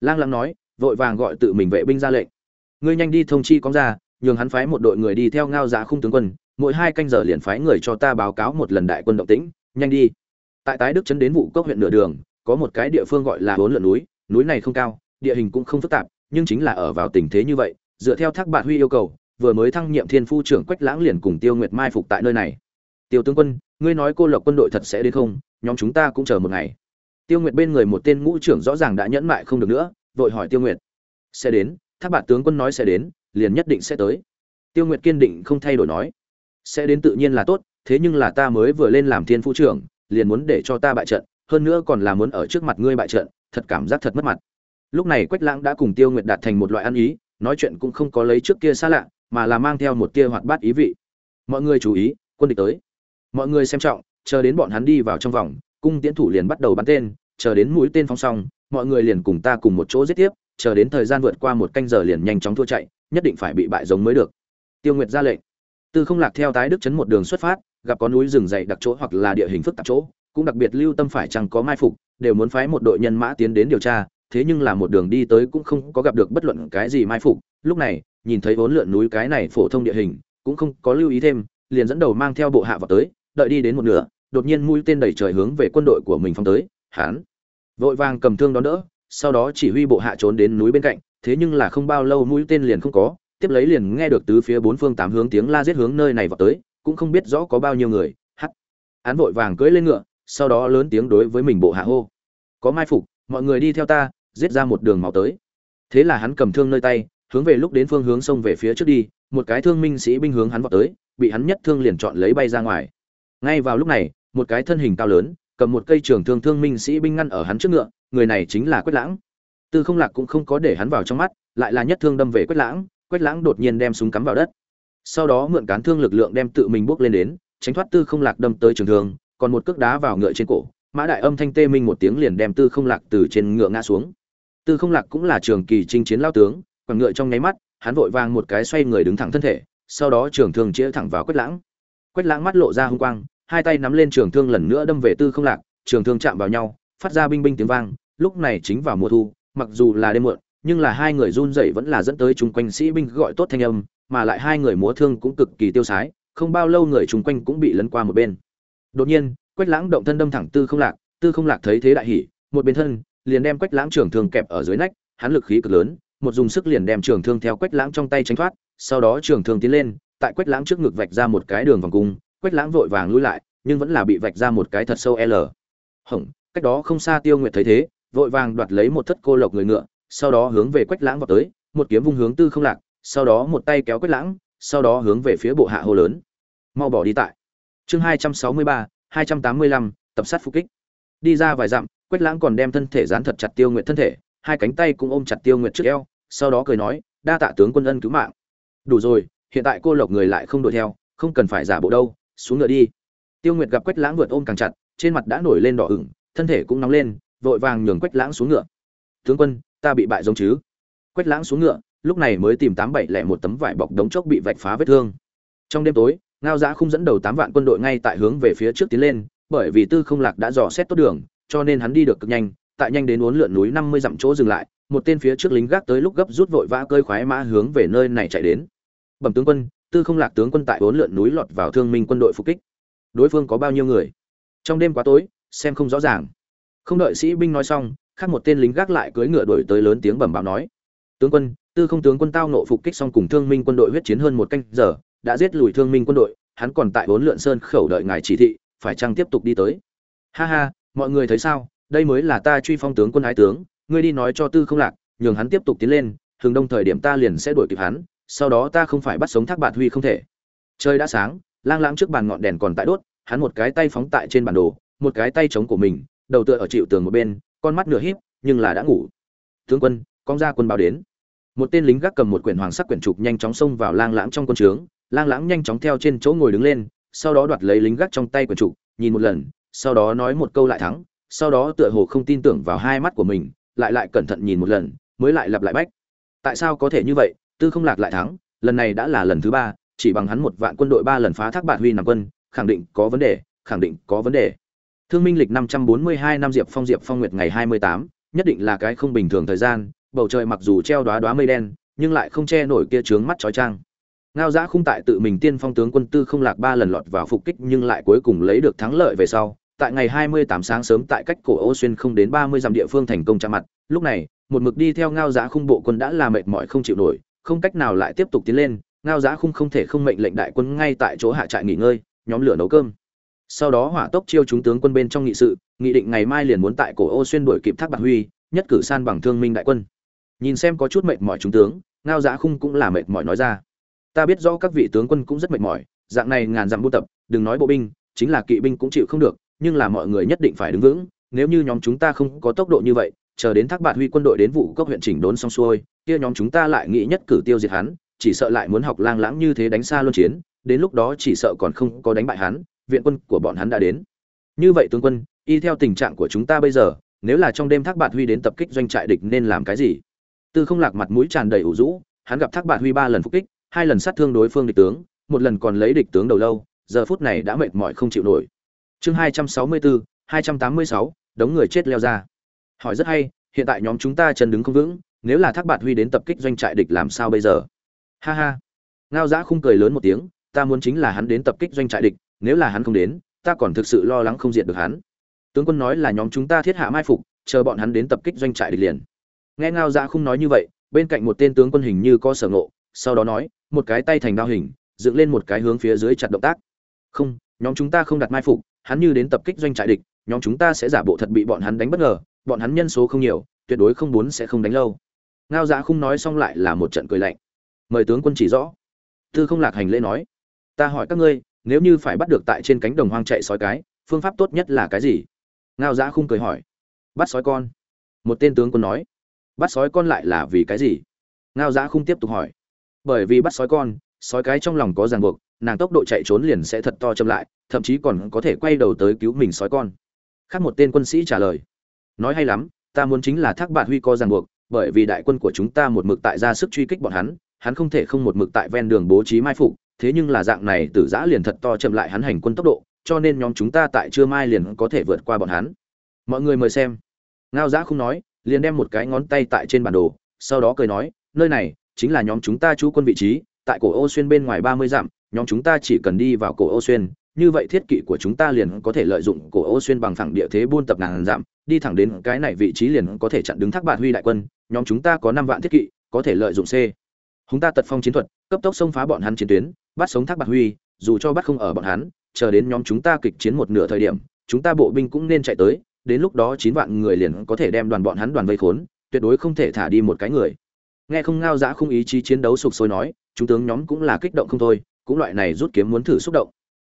Lang lăng nói, vội vàng gọi tự mình vệ binh ra lệnh ngươi nhanh đi thông chi con ra, nhường hắn phái một đội người đi theo ngao giá khung tướng quân, mỗi hai canh giờ liền phái người cho ta báo cáo một lần đại quân động tĩnh, nhanh đi. Tại tái đức chấn đến vụ cốc huyện nửa đường, có một cái địa phương gọi là bốn lượn núi núi này không cao, địa hình cũng không phức tạp, nhưng chính là ở vào tình thế như vậy, dựa theo thác bạn huy yêu cầu, vừa mới thăng nhiệm thiên phu trưởng quách lãng liền cùng tiêu nguyệt mai phục tại nơi này. Tiêu tướng quân, ngươi nói cô lộc quân đội thật sẽ đến không? Nhóm chúng ta cũng chờ một ngày. Tiêu nguyệt bên người một tên ngũ trưởng rõ ràng đã nhẫn mại không được nữa, vội hỏi tiêu nguyệt. Sẽ đến thác bạt tướng quân nói sẽ đến, liền nhất định sẽ tới. Tiêu nguyệt kiên định không thay đổi nói, sẽ đến tự nhiên là tốt, thế nhưng là ta mới vừa lên làm thiên phu trưởng, liền muốn để cho ta bại trận, hơn nữa còn là muốn ở trước mặt ngươi bại trận, thật cảm giác thật mất mặt. Lúc này quách lãng đã cùng tiêu nguyệt đạt thành một loại ăn ý, nói chuyện cũng không có lấy trước kia xa lạ, mà là mang theo một tia hoạt bát ý vị. Mọi người chú ý, quân địch tới. Mọi người xem trọng, chờ đến bọn hắn đi vào trong vòng, cung tiễn thủ liền bắt đầu bắn tên, chờ đến mũi tên phóng xong, mọi người liền cùng ta cùng một chỗ giết tiếp chờ đến thời gian vượt qua một canh giờ liền nhanh chóng thua chạy, nhất định phải bị bại giống mới được. Tiêu nguyệt ra lệnh. Tư không lạc theo tái đức chấn một đường xuất phát, gặp có núi rừng dày đặc chỗ hoặc là địa hình phức tạp chỗ, cũng đặc biệt lưu tâm phải chẳng có mai phục, đều muốn phái một đội nhân mã tiến đến điều tra, thế nhưng là một đường đi tới cũng không có gặp được bất luận cái gì mai phục. Lúc này, nhìn thấy vốn lượn núi cái này phổ thông địa hình, cũng không có lưu ý thêm, liền dẫn đầu mang theo bộ hạ vào tới, đợi đi đến một nửa, đột nhiên mũi tên đẩy trời hướng về quân đội của mình phóng tới. Hắn vội vàng cầm thương đón đỡ sau đó chỉ huy bộ hạ trốn đến núi bên cạnh, thế nhưng là không bao lâu mũi tên liền không có, tiếp lấy liền nghe được tứ phía bốn phương tám hướng tiếng la giết hướng nơi này vào tới, cũng không biết rõ có bao nhiêu người, hắt. Án vội vàng cưỡi lên ngựa, sau đó lớn tiếng đối với mình bộ hạ hô. Có mai phục, mọi người đi theo ta, giết ra một đường máu tới. Thế là hắn cầm thương nơi tay, hướng về lúc đến phương hướng sông về phía trước đi, một cái thương minh sĩ binh hướng hắn vọt tới, bị hắn nhất thương liền chọn lấy bay ra ngoài. Ngay vào lúc này, một cái thân hình cao lớn, cầm một cây trường thương thương minh sĩ binh ngăn ở hắn trước ngựa người này chính là quách lãng. Tư không lạc cũng không có để hắn vào trong mắt, lại là nhất thương đâm về quách lãng quách lãng đột nhiên đem súng cắm vào đất. Sau đó mượn cán thương lực lượng đem tự mình bước lên đến, tránh thoát tư không lạc đâm tới trường thương, còn một cước đá vào ngựa trên cổ, mã đại âm thanh tê minh một tiếng liền đem tư không lạc từ trên ngựa ngã xuống. Tư không lạc cũng là trường kỳ chinh chiến lao tướng, còn ngựa trong nháy mắt, hắn vội vàng một cái xoay người đứng thẳng thân thể, sau đó trường thương chĩa thẳng vào quách lãng. Quách lãng mắt lộ ra hung quang, hai tay nắm lên trường thương lần nữa đâm về tư không lạc, trường thương chạm vào nhau phát ra binh binh tiếng vang, lúc này chính vào mùa thu, mặc dù là đêm muộn, nhưng là hai người run rẩy vẫn là dẫn tới chung quanh sĩ binh gọi tốt thanh âm, mà lại hai người múa thương cũng cực kỳ tiêu sái, không bao lâu người chung quanh cũng bị lấn qua một bên. Đột nhiên, quách lãng động thân đâm thẳng tư không lạc, tư không lạc thấy thế đại hỉ, một bên thân, liền đem quách lãng trưởng thương kẹp ở dưới nách, hắn lực khí cực lớn, một dùng sức liền đem trường thương theo quách lãng trong tay tránh thoát, sau đó trường thương tiến lên, tại quách lãng trước ngực vạch ra một cái đường vòng cung, quách lãng vội vàng lui lại, nhưng vẫn là bị vạch ra một cái thật sâu l. Hỏng cách đó không xa tiêu nguyệt thấy thế, vội vàng đoạt lấy một thất cô lộc người ngựa, sau đó hướng về quách lãng vào tới, một kiếm vung hướng tư không lạc, sau đó một tay kéo quách lãng, sau đó hướng về phía bộ hạ hô lớn. Mau bỏ đi tại. Chương hai trăm sáu mươi ba, hai trăm tám mươi lăm, tập sát phục kích. Đi ra vài dặm, quách lãng còn đem thân thể dán thật chặt tiêu nguyệt thân thể, hai cánh tay cũng ôm chặt tiêu nguyệt trước eo, sau đó cười nói, đa tạ tướng quân ân cứu mạng. Đủ rồi, hiện tại cô lộc người lại không đuổi theo, không cần phải giả bộ đâu, xuống ngựa đi. Tiêu nguyệt gặp quách lãng vượt ôm càng chặt, trên mặt đã nổi lên đỏ ửng thân thể cũng nóng lên, vội vàng nhường quách lãng xuống ngựa. Tướng quân, ta bị bại giống chứ? Quách lãng xuống ngựa, lúc này mới tìm tám bảy lẻ một tấm vải bọc đống chốc bị vạch phá vết thương. Trong đêm tối, ngao giã không dẫn đầu tám vạn quân đội ngay tại hướng về phía trước tiến lên, bởi vì tư không lạc đã dò xét tốt đường, cho nên hắn đi được cực nhanh, tại nhanh đến uốn lượn núi năm mươi dặm chỗ dừng lại, một tên phía trước lính gác tới lúc gấp rút vội vã cơi khoái mã hướng về nơi này chạy đến. Bẩm tướng quân, tư không lạc tướng quân tại uốn lượn núi lọt vào thương minh quân đội phục kích. Đối phương có bao nhiêu người? Trong đêm quá tối xem không rõ ràng. Không đợi sĩ binh nói xong, khác một tên lính gác lại cưỡi ngựa đuổi tới lớn tiếng bẩm báo nói, tướng quân, tư không tướng quân tao nộ phục kích xong cùng thương minh quân đội huyết chiến hơn một canh giờ, đã giết lùi thương minh quân đội, hắn còn tại bốn lượn sơn khẩu đợi ngài chỉ thị, phải chăng tiếp tục đi tới? Ha ha, mọi người thấy sao? Đây mới là ta truy phong tướng quân ái tướng, ngươi đi nói cho tư không lạc, nhường hắn tiếp tục tiến lên, thường đông thời điểm ta liền sẽ đuổi kịp hắn, sau đó ta không phải bắt sống thác bạt huy không thể. Trời đã sáng, lang lãng trước bàn ngọn đèn còn tại đốt, hắn một cái tay phóng tại trên bản đồ một cái tay chống của mình, đầu tựa ở chịu tường một bên, con mắt nửa híp, nhưng là đã ngủ. Tướng quân, con ra quân báo đến. Một tên lính gác cầm một quyển hoàng sắc quyển trục nhanh chóng xông vào lang lãng trong quân trướng. Lang lãng nhanh chóng theo trên chỗ ngồi đứng lên, sau đó đoạt lấy lính gác trong tay quyển trục, nhìn một lần, sau đó nói một câu lại thắng, sau đó tựa hồ không tin tưởng vào hai mắt của mình, lại lại cẩn thận nhìn một lần, mới lại lặp lại bách. Tại sao có thể như vậy? Tư không lạc lại thắng, lần này đã là lần thứ ba, chỉ bằng hắn một vạn quân đội ba lần phá thác bạn huy nằm quân, khẳng định có vấn đề, khẳng định có vấn đề thương minh lịch năm trăm bốn mươi hai năm diệp phong diệp phong nguyệt ngày hai mươi tám, nhất định là cái không bình thường thời gian, bầu trời mặc dù treo đóa đóa mây đen, nhưng lại không che nổi kia trướng mắt chói chang ngao giã khung tại tự mình tiên phong tướng quân tư không lạc ba lần lọt vào phục kích nhưng lại cuối cùng lấy được thắng lợi về sau. Tại ngày 28 sáng sớm tại cách cổ ô xuyên không đến 30 dặm địa phương thành công chạm mặt. Lúc này, một mực đi theo ngao giã khung bộ quân đã là mệt mỏi không chịu nổi, không cách nào lại tiếp tục tiến lên. Ngao giã khung không thể không mệnh lệnh đại quân ngay tại chỗ hạ trại nghỉ ngơi, nhóm lửa nấu cơm sau đó hỏa tốc chiêu chúng tướng quân bên trong nghị sự, nghị định ngày mai liền muốn tại cổ ô xuyên đuổi kịp thác bạc huy, nhất cử san bằng thương minh đại quân. Nhìn xem có chút mệt mỏi chúng tướng, ngao giã khung cũng là mệt mỏi nói ra. Ta biết rõ các vị tướng quân cũng rất mệt mỏi, dạng này ngàn dặm buôn tập, đừng nói bộ binh, chính là kỵ binh cũng chịu không được, nhưng là mọi người nhất định phải đứng vững, nếu như nhóm chúng ta không có tốc độ như vậy, chờ đến thác bạt huy quân đội đến vụ cốc huyện chỉnh đốn xong xuôi, kia nhóm chúng ta lại nghĩ nhất cử tiêu diệt hắn, chỉ sợ lại muốn học lang lãng như thế đánh xa luân chiến, đến lúc đó chỉ sợ còn không có đánh bại hắn viện quân của bọn hắn đã đến. Như vậy tướng quân, y theo tình trạng của chúng ta bây giờ, nếu là trong đêm thác bạt huy đến tập kích doanh trại địch nên làm cái gì? Tư không lạc mặt mũi tràn đầy ủ rũ, hắn gặp thác bạt huy ba lần phục kích, hai lần sát thương đối phương địch tướng, một lần còn lấy địch tướng đầu lâu, giờ phút này đã mệt mỏi không chịu nổi. Chương hai trăm sáu mươi bốn hai trăm tám mươi sáu, đống người chết leo ra. Hỏi rất hay, hiện tại nhóm chúng ta chân đứng không vững, nếu là thác bạt huy đến tập kích doanh trại địch làm sao bây giờ? Ha ha. Ngao giã khung cười lớn một tiếng, ta muốn chính là hắn đến tập kích doanh trại địch nếu là hắn không đến, ta còn thực sự lo lắng không diệt được hắn. Tướng quân nói là nhóm chúng ta thiết hạ mai phục, chờ bọn hắn đến tập kích doanh trại địch liền. Nghe ngao dạ khung nói như vậy, bên cạnh một tên tướng quân hình như có sở ngộ, sau đó nói, một cái tay thành đao hình, dựng lên một cái hướng phía dưới chặt động tác. Không, nhóm chúng ta không đặt mai phục, hắn như đến tập kích doanh trại địch, nhóm chúng ta sẽ giả bộ thật bị bọn hắn đánh bất ngờ, bọn hắn nhân số không nhiều, tuyệt đối không muốn sẽ không đánh lâu. Ngao dạ không nói xong lại là một trận cười lạnh. Mời tướng quân chỉ rõ. Tư không lạc hành lễ nói, ta hỏi các ngươi nếu như phải bắt được tại trên cánh đồng hoang chạy sói cái, phương pháp tốt nhất là cái gì? Ngao giã khung cười hỏi. Bắt sói con. Một tên tướng quân nói. Bắt sói con lại là vì cái gì? Ngao giã khung tiếp tục hỏi. Bởi vì bắt sói con, sói cái trong lòng có ràng buộc, nàng tốc độ chạy trốn liền sẽ thật to chậm lại, thậm chí còn có thể quay đầu tới cứu mình sói con. Khác một tên quân sĩ trả lời. Nói hay lắm, ta muốn chính là thác bạn huy có ràng buộc, bởi vì đại quân của chúng ta một mực tại ra sức truy kích bọn hắn hắn không thể không một mực tại ven đường bố trí mai phục thế nhưng là dạng này tử giã liền thật to chậm lại hắn hành quân tốc độ, cho nên nhóm chúng ta tại trưa mai liền có thể vượt qua bọn hắn. Mọi người mời xem. Ngao giã không nói, liền đem một cái ngón tay tại trên bản đồ, sau đó cười nói, nơi này chính là nhóm chúng ta trú quân vị trí, tại cổ ô xuyên bên ngoài ba mươi dặm, nhóm chúng ta chỉ cần đi vào cổ ô xuyên, như vậy thiết kỵ của chúng ta liền có thể lợi dụng cổ ô xuyên bằng thẳng địa thế buôn tập ngàn dặm, đi thẳng đến cái này vị trí liền có thể chặn đứng thác bạn huy đại quân, nhóm chúng ta có năm vạn thiết kỵ, có thể lợi dụng c. Chúng ta tật phong chiến thuật, cấp tốc xông phá bọn hắn chiến tuyến bắt sống thác bạt huy, dù cho bắt không ở bọn hắn, chờ đến nhóm chúng ta kịch chiến một nửa thời điểm, chúng ta bộ binh cũng nên chạy tới, đến lúc đó chín vạn người liền có thể đem đoàn bọn hắn đoàn vây khốn, tuyệt đối không thể thả đi một cái người. Nghe không ngao dã không ý chí chiến đấu sục sôi nói, chúng tướng nhóm cũng là kích động không thôi, cũng loại này rút kiếm muốn thử xúc động.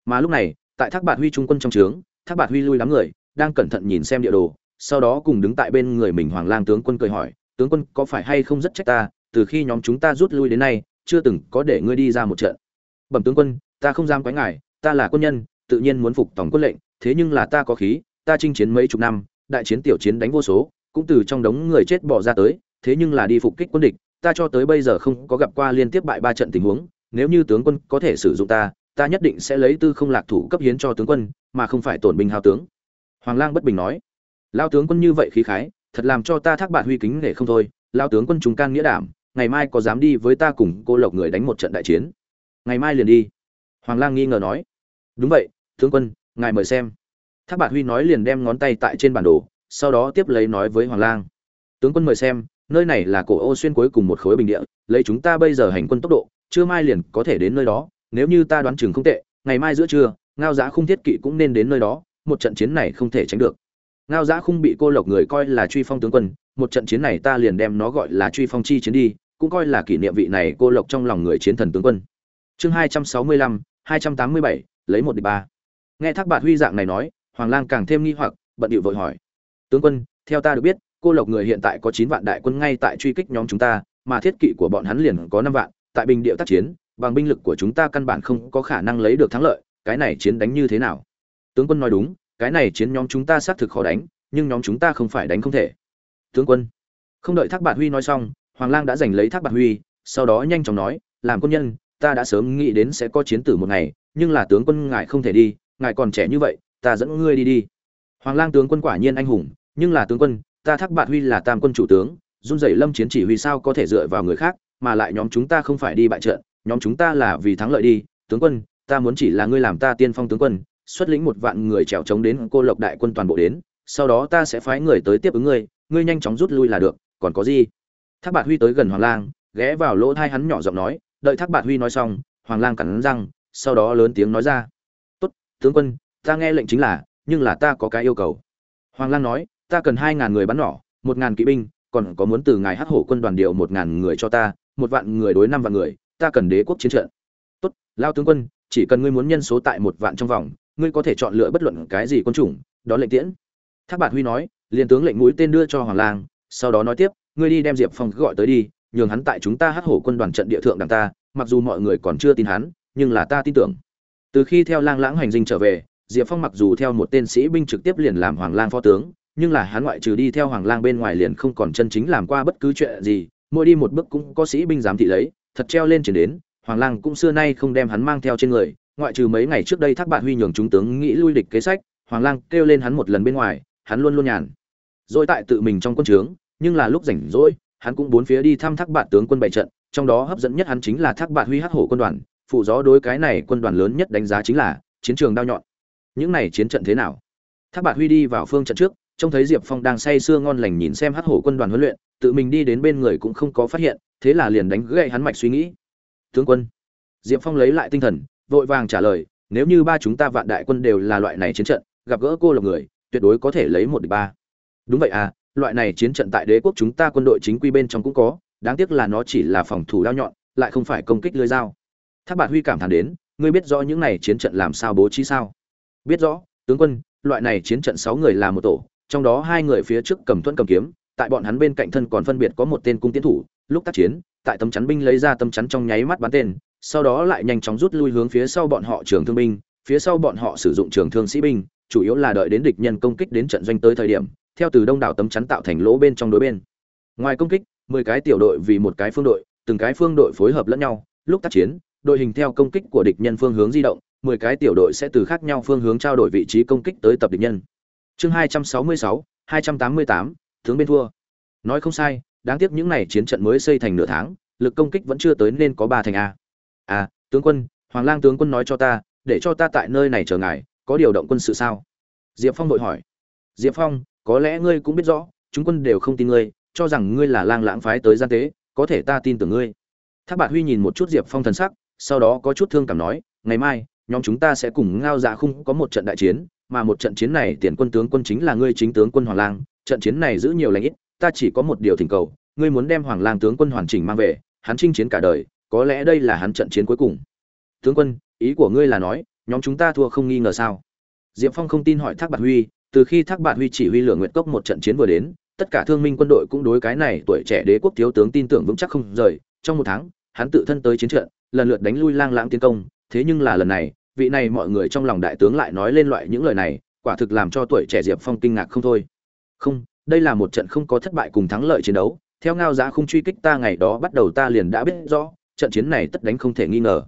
Mà lúc này, tại thác bạt huy trung quân trong trướng, thác bạt huy lui đám người, đang cẩn thận nhìn xem địa đồ, sau đó cùng đứng tại bên người mình hoàng lang tướng quân cười hỏi, tướng quân có phải hay không rất trách ta, từ khi nhóm chúng ta rút lui đến nay, chưa từng có để ngươi đi ra một trận? Bẩm tướng quân, ta không dám quái ngài, ta là quân nhân, tự nhiên muốn phục tổng quân lệnh, thế nhưng là ta có khí, ta chinh chiến mấy chục năm, đại chiến tiểu chiến đánh vô số, cũng từ trong đống người chết bỏ ra tới, thế nhưng là đi phục kích quân địch, ta cho tới bây giờ không có gặp qua liên tiếp bại ba trận tình huống, nếu như tướng quân có thể sử dụng ta ta nhất định sẽ lấy tư không lạc thủ cấp hiến cho tướng quân, mà không phải tổn binh hao tướng. Hoàng lang bất bình nói. Lao tướng quân như vậy khí khái, thật làm cho ta thác bạn huy kính để không thôi, lao tướng quân chúng can nghĩa đảm, ngày mai có dám đi với ta cùng cô lộc người đánh một trận đại chiến ngày mai liền đi. Hoàng lang nghi ngờ nói. Đúng vậy, tướng quân, ngài mời xem. Thác Bạt huy nói liền đem ngón tay tại trên bản đồ, sau đó tiếp lấy nói với hoàng lang. Tướng quân mời xem, nơi này là cổ ô xuyên cuối cùng một khối bình địa, lấy chúng ta bây giờ hành quân tốc độ chưa mai liền có thể đến nơi đó, nếu như ta đoán chừng không tệ, ngày mai giữa trưa, ngao giá khung thiết kỵ cũng nên đến nơi đó, một trận chiến này không thể tránh được. Ngao giá khung bị cô lộc người coi là truy phong tướng quân, một trận chiến này ta liền đem nó gọi là truy phong chi chiến đi, cũng coi là kỷ niệm vị này cô lộc trong lòng người chiến thần tướng quân chương hai trăm sáu mươi lăm, hai trăm tám mươi bảy, lấy một địch ba. Nghe thác bạt huy dạng này nói, hoàng lang càng thêm nghi hoặc, bận điệu vội hỏi. Tướng quân, theo ta được biết, cô lộc người hiện tại có chín vạn đại quân ngay tại truy kích nhóm chúng ta, mà thiết kỵ của bọn hắn liền có năm vạn. Tại bình địa tác chiến, bằng binh lực của chúng ta căn bản không có khả năng lấy được thắng lợi. Cái này chiến đánh như thế nào? Tướng quân nói đúng, cái này chiến nhóm chúng ta xác thực khó đánh, nhưng nhóm chúng ta không phải đánh không thể. Tướng quân. Không đợi thác bạt huy nói xong, hoàng lang đã giành lấy thác bạt huy, sau đó nhanh chóng nói, làm quân nhân ta đã sớm nghĩ đến sẽ có chiến tử một ngày, nhưng là tướng quân ngài không thể đi, ngài còn trẻ như vậy, ta dẫn ngươi đi đi. Hoàng lang tướng quân quả nhiên anh hùng, nhưng là tướng quân, ta thác bạt huy là tam quân chủ tướng, run rẩy lâm chiến chỉ huy sao có thể dựa vào người khác, mà lại nhóm chúng ta không phải đi bại trận, nhóm chúng ta là vì thắng lợi đi. Tướng quân, ta muốn chỉ là ngươi làm ta tiên phong tướng quân, xuất lĩnh một vạn người trèo trống đến cô lộc đại quân toàn bộ đến, sau đó ta sẽ phái người tới tiếp ứng ngươi ngươi nhanh chóng rút lui là được, còn có gì? Thác bạt huy tới gần hoàng lang, ghé vào lỗ thai hắn nhỏ giọng nói đợi thác bạt huy nói xong, hoàng lang cắn răng, sau đó lớn tiếng nói ra. Tốt, tướng quân, ta nghe lệnh chính là, nhưng là ta có cái yêu cầu. Hoàng lang nói, ta cần hai ngàn người bắn nỏ, một ngàn kỵ binh, còn có muốn từ ngài hắc hổ quân đoàn điều một ngàn người cho ta, một vạn người đối năm vạn người, ta cần đế quốc chiến trận. Tốt, lao tướng quân, chỉ cần ngươi muốn nhân số tại một vạn trong vòng, ngươi có thể chọn lựa bất luận cái gì quân chủng, đó lệnh tiễn. Thác bạt huy nói, liền tướng lệnh mũi tên đưa cho hoàng lang, sau đó nói tiếp, ngươi đi đem diệp phong gọi tới đi nhường hắn tại chúng ta hát hổ quân đoàn trận địa thượng đằng ta, mặc dù mọi người còn chưa tin hắn, nhưng là ta tin tưởng. Từ khi theo lang lãng hành dinh trở về, diệp phong mặc dù theo một tên sĩ binh trực tiếp liền làm hoàng lang phó tướng, nhưng là hắn ngoại trừ đi theo hoàng lang bên ngoài liền không còn chân chính làm qua bất cứ chuyện gì, mỗi đi một bước cũng có sĩ binh giám thị lấy, thật treo lên chuyển đến, hoàng lang cũng xưa nay không đem hắn mang theo trên người, ngoại trừ mấy ngày trước đây thác bạn huy nhường chúng tướng nghĩ lui địch kế sách, hoàng lang kêu lên hắn một lần bên ngoài, hắn luôn luôn nhàn. Rồi tại tự mình trong quân trướng, nhưng là lúc rảnh rỗi hắn cũng bốn phía đi thăm thác bạn tướng quân bày trận, trong đó hấp dẫn nhất hắn chính là thác bạn huy hắc hổ quân đoàn, phụ gió đối cái này quân đoàn lớn nhất đánh giá chính là chiến trường đao nhọn. Những này chiến trận thế nào? Thác bạn huy đi vào phương trận trước, trông thấy diệp phong đang say sưa ngon lành nhìn xem hắc hổ quân đoàn huấn luyện, tự mình đi đến bên người cũng không có phát hiện, thế là liền đánh gậy hắn mạch suy nghĩ. Tướng quân. Diệp phong lấy lại tinh thần, vội vàng trả lời, nếu như ba chúng ta vạn đại quân đều là loại này chiến trận, gặp gỡ cô lộc người, tuyệt đối có thể lấy một địch ba. Đúng vậy à loại này chiến trận tại đế quốc chúng ta quân đội chính quy bên trong cũng có, đáng tiếc là nó chỉ là phòng thủ đao nhọn, lại không phải công kích lưới dao. Thác bạt huy cảm thán đến, ngươi biết rõ những này chiến trận làm sao bố trí sao? Biết rõ, tướng quân, loại này chiến trận sáu người là một tổ, trong đó hai người phía trước cầm thuẫn cầm kiếm, tại bọn hắn bên cạnh thân còn phân biệt có một tên cung tiến thủ, lúc tác chiến, tại tấm chắn binh lấy ra tấm chắn trong nháy mắt bắn tên, sau đó lại nhanh chóng rút lui hướng phía sau bọn họ trường thương binh, phía sau bọn họ sử dụng trường thương sĩ binh, chủ yếu là đợi đến địch nhân công kích đến trận doanh tới thời điểm theo từ đông đảo tấm chắn tạo thành lỗ bên trong đối bên. Ngoài công kích, mười cái tiểu đội vì một cái phương đội, từng cái phương đội phối hợp lẫn nhau, lúc tác chiến, đội hình theo công kích của địch nhân phương hướng di động, mười cái tiểu đội sẽ từ khác nhau phương hướng trao đổi vị trí công kích tới tập địch nhân. Chương hai trăm sáu mươi sáu, hai trăm tám mươi tám, tướng bên thua. Nói không sai, đáng tiếc những này chiến trận mới xây thành nửa tháng, lực công kích vẫn chưa tới nên có ba thành a. À tướng quân, hoàng lang tướng quân nói cho ta, để cho ta tại nơi này chờ ngài, có điều động quân sự sao? Diệp phong vội hỏi. Diệp phong có lẽ ngươi cũng biết rõ, chúng quân đều không tin ngươi, cho rằng ngươi là lang lãng phái tới gian tế, có thể ta tin tưởng ngươi. Thác bạt huy nhìn một chút diệp phong thần sắc, sau đó có chút thương cảm nói, ngày mai, nhóm chúng ta sẽ cùng ngao dạ khung có một trận đại chiến, mà một trận chiến này tiền quân tướng quân chính là ngươi chính tướng quân hoàng lang, trận chiến này giữ nhiều lãnh ít, ta chỉ có một điều thỉnh cầu, ngươi muốn đem hoàng lang tướng quân hoàn chỉnh mang về, hắn chinh chiến cả đời, có lẽ đây là hắn trận chiến cuối cùng. Tướng quân, ý của ngươi là nói, nhóm chúng ta thua không nghi ngờ sao? Diệp phong không tin hỏi thác bạt huy từ khi thác bạt huy chỉ huy lửa nguyện cốc một trận chiến vừa đến, tất cả thương minh quân đội cũng đối cái này tuổi trẻ đế quốc thiếu tướng tin tưởng vững chắc không rời. Trong một tháng, hắn tự thân tới chiến trận, lần lượt đánh lui lang lãng tiến công. Thế nhưng là lần này, vị này mọi người trong lòng đại tướng lại nói lên loại những lời này, quả thực làm cho tuổi trẻ diệp phong kinh ngạc không thôi. Không, đây là một trận không có thất bại cùng thắng lợi chiến đấu. Theo ngao giá không truy kích ta ngày đó bắt đầu ta liền đã biết rõ, trận chiến này tất đánh không thể nghi ngờ.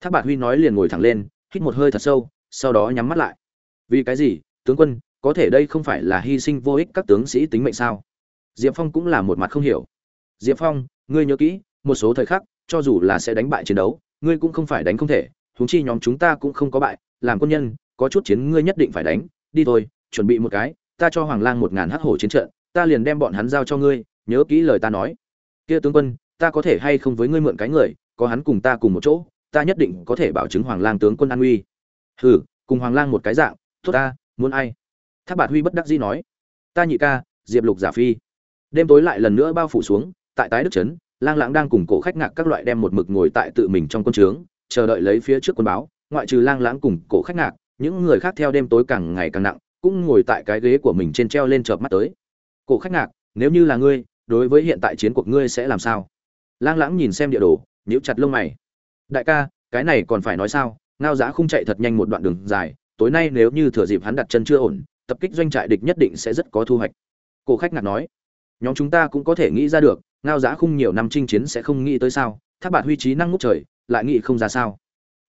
Thác bạt huy nói liền ngồi thẳng lên, hít một hơi thật sâu, sau đó nhắm mắt lại. Vì cái gì, tướng quân có thể đây không phải là hy sinh vô ích các tướng sĩ tính mệnh sao? Diệp phong cũng là một mặt không hiểu. Diệp phong, ngươi nhớ kỹ, một số thời khắc, cho dù là sẽ đánh bại chiến đấu, ngươi cũng không phải đánh không thể. Huống chi nhóm chúng ta cũng không có bại, làm quân nhân, có chút chiến ngươi nhất định phải đánh. Đi thôi, chuẩn bị một cái, ta cho hoàng lang một ngàn hắc hổ chiến trận, ta liền đem bọn hắn giao cho ngươi, nhớ kỹ lời ta nói. Kia tướng quân, ta có thể hay không với ngươi mượn cái người, có hắn cùng ta cùng một chỗ, ta nhất định có thể bảo chứng hoàng lang tướng quân an uy. Hừ, cùng hoàng lang một cái dạng thốt ta, muốn ai? Tháp bạt huy bất đắc dĩ nói, ta nhị ca, diệp lục giả phi. Đêm tối lại lần nữa bao phủ xuống, tại tái đức trấn, lang lãng đang cùng cổ khách ngạc các loại đem một mực ngồi tại tự mình trong quân trướng, chờ đợi lấy phía trước quân báo, ngoại trừ lang lãng cùng cổ khách ngạc, những người khác theo đêm tối càng ngày càng nặng, cũng ngồi tại cái ghế của mình trên treo lên chợp mắt tới. Cổ khách ngạc, nếu như là ngươi, đối với hiện tại chiến cuộc ngươi sẽ làm sao? Lang lãng nhìn xem địa đồ, nhíu chặt lông mày. Đại ca, cái này còn phải nói sao? Ngao giá không chạy thật nhanh một đoạn đường dài, tối nay nếu như thừa dịp hắn đặt chân chưa ổn tập kích doanh trại địch nhất định sẽ rất có thu hoạch. Cổ khách ngạc nói, nhóm chúng ta cũng có thể nghĩ ra được, ngao giá khung nhiều năm chinh chiến sẽ không nghĩ tới sao tháp bạt huy trí năng ngút trời, lại nghĩ không ra sao.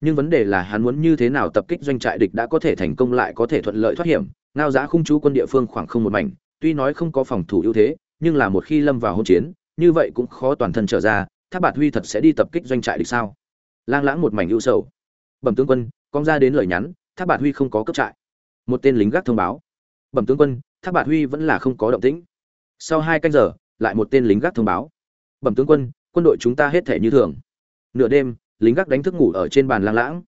Nhưng vấn đề là hắn muốn như thế nào tập kích doanh trại địch đã có thể thành công lại có thể thuận lợi thoát hiểm, ngao giá khung chú quân địa phương khoảng không một mảnh, tuy nói không có phòng thủ ưu thế, nhưng là một khi lâm vào hôn chiến, như vậy cũng khó toàn thân trở ra Tháp bạt huy thật sẽ đi tập kích doanh trại địch sao? Lang lãng một mảnh ưu sầu. Bẩm tướng quân, con ra đến lời nhắn Tháp bạt huy không có cấp trại. Một tên lính gác thông báo bẩm tướng quân, thác bạt huy vẫn là không có động tĩnh. Sau hai canh giờ, lại một tên lính gác thông báo. Bẩm tướng quân quân đội chúng ta hết thể như thường. Nửa đêm, lính gác đánh thức ngủ ở trên bàn lang lãng.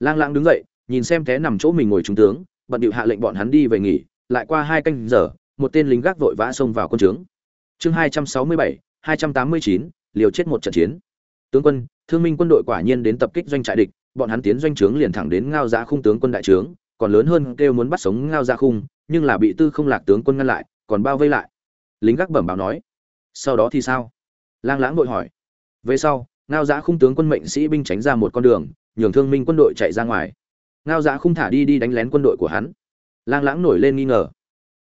Lang lãng đứng dậy, nhìn xem té nằm chỗ mình ngồi trung tướng, bận điệu hạ lệnh bọn hắn đi về nghỉ. Lại qua hai canh giờ, một tên lính gác vội vã xông vào quân trướng. Chương hai trăm sáu mươi bảy, hai trăm tám mươi chín, liều chết một trận chiến. Tướng quân, thương minh quân đội quả nhiên đến tập kích doanh trại địch. Bọn hắn tiến doanh trướng liền thẳng đến ngao giá khung tướng quân đại trướng còn lớn hơn kêu muốn bắt sống ngao ra khung, nhưng là bị tư không lạc tướng quân ngăn lại, còn bao vây lại. Lính gác bẩm báo nói, sau đó thì sao? Lang lãng vội hỏi. Về sau, ngao giã khung tướng quân mệnh sĩ binh tránh ra một con đường, nhường thương minh quân đội chạy ra ngoài. Ngao giã khung thả đi đi đánh lén quân đội của hắn. Lang lãng nổi lên nghi ngờ.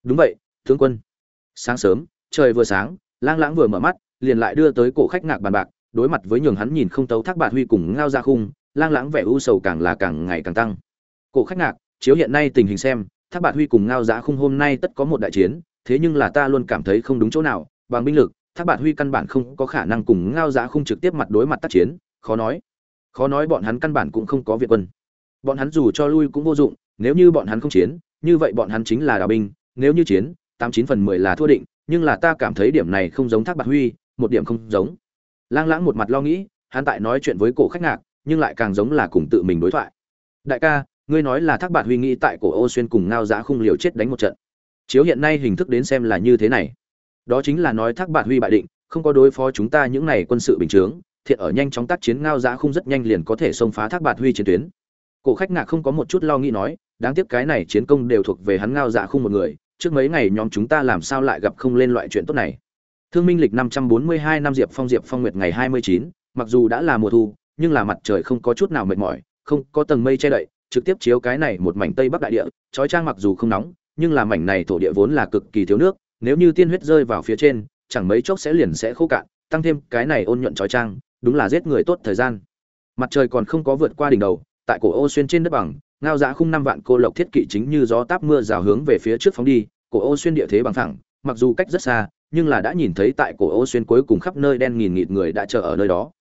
Đúng vậy, tướng quân. Sáng sớm, trời vừa sáng, lang lãng vừa mở mắt, liền lại đưa tới cổ khách ngạc bàn bạc, đối mặt với nhường hắn nhìn không tấu thác bạt huy cùng ngao ra khung, lang lãng vẻ u sầu càng là càng ngày càng tăng. Cổ khách ngạc chiếu hiện nay tình hình xem, thác bạt huy cùng ngao giá khung hôm nay tất có một đại chiến, thế nhưng là ta luôn cảm thấy không đúng chỗ nào. Bằng binh lực, thác bạt huy căn bản không có khả năng cùng ngao giá khung trực tiếp mặt đối mặt tác chiến, khó nói. Khó nói bọn hắn căn bản cũng không có việc quân. Bọn hắn dù cho lui cũng vô dụng, nếu như bọn hắn không chiến, như vậy bọn hắn chính là đào binh, nếu như chiến, tám chín phần mười là thua định, nhưng là ta cảm thấy điểm này không giống thác bạt huy, một điểm không giống. Lang lãng một mặt lo nghĩ, hắn tại nói chuyện với cổ khách ngạc, nhưng lại càng giống là cùng tự mình đối thoại. Đại ca ngươi nói là thác bạt huy nghĩ tại cổ ô xuyên cùng ngao giã khung liều chết đánh một trận. Chiếu hiện nay hình thức đến xem là như thế này. Đó chính là nói thác bạt huy bại định không có đối phó chúng ta những này quân sự bình chướng thiện ở nhanh chóng tác chiến ngao giã khung rất nhanh liền có thể xông phá thác bạt huy chiến tuyến. Cổ khách ngạc không có một chút lo nghĩ nói đáng tiếc cái này chiến công đều thuộc về hắn ngao giã khung một người trước mấy ngày nhóm chúng ta làm sao lại gặp không lên loại chuyện tốt này. Thương minh lịch 542 năm Diệp Phong Diệp Phong Nguyệt ngày 29, mặc dù đã là mùa thu, nhưng là mặt trời không có chút nào mệt mỏi, không có tầng mây che đậy, trực tiếp chiếu cái này một mảnh tây bắc đại địa, chói trang mặc dù không nóng, nhưng là mảnh này thổ địa vốn là cực kỳ thiếu nước, nếu như tiên huyết rơi vào phía trên, chẳng mấy chốc sẽ liền sẽ khô cạn, tăng thêm cái này ôn nhuận chói trang, đúng là giết người tốt thời gian. Mặt trời còn không có vượt qua đỉnh đầu, tại cổ ô xuyên trên đất bằng, ngao giã khung năm vạn cô lộc thiết kỵ chính như gió táp mưa rào hướng về phía trước phóng đi, cổ ô xuyên địa thế bằng thẳng, mặc dù cách rất xa, nhưng là đã nhìn thấy tại cổ ô xuyên cuối cùng khắp nơi đen nghìn nghịt người đã chờ ở nơi đó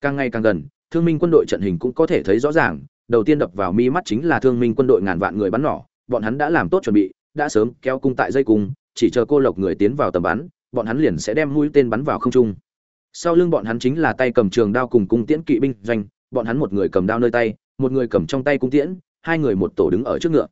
càng ngày càng gần thương minh quân đội trận hình cũng có thể thấy rõ ràng đầu tiên đập vào mi mắt chính là thương minh quân đội ngàn vạn người bắn nỏ, bọn hắn đã làm tốt chuẩn bị, đã sớm kéo cung tại dây cung, chỉ chờ cô lộc người tiến vào tầm bắn, bọn hắn liền sẽ đem mũi tên bắn vào không trung. Sau lưng bọn hắn chính là tay cầm trường đao cùng cung tiễn kỵ binh doanh, bọn hắn một người cầm đao nơi tay, một người cầm trong tay cung tiễn, hai người một tổ đứng ở trước ngựa.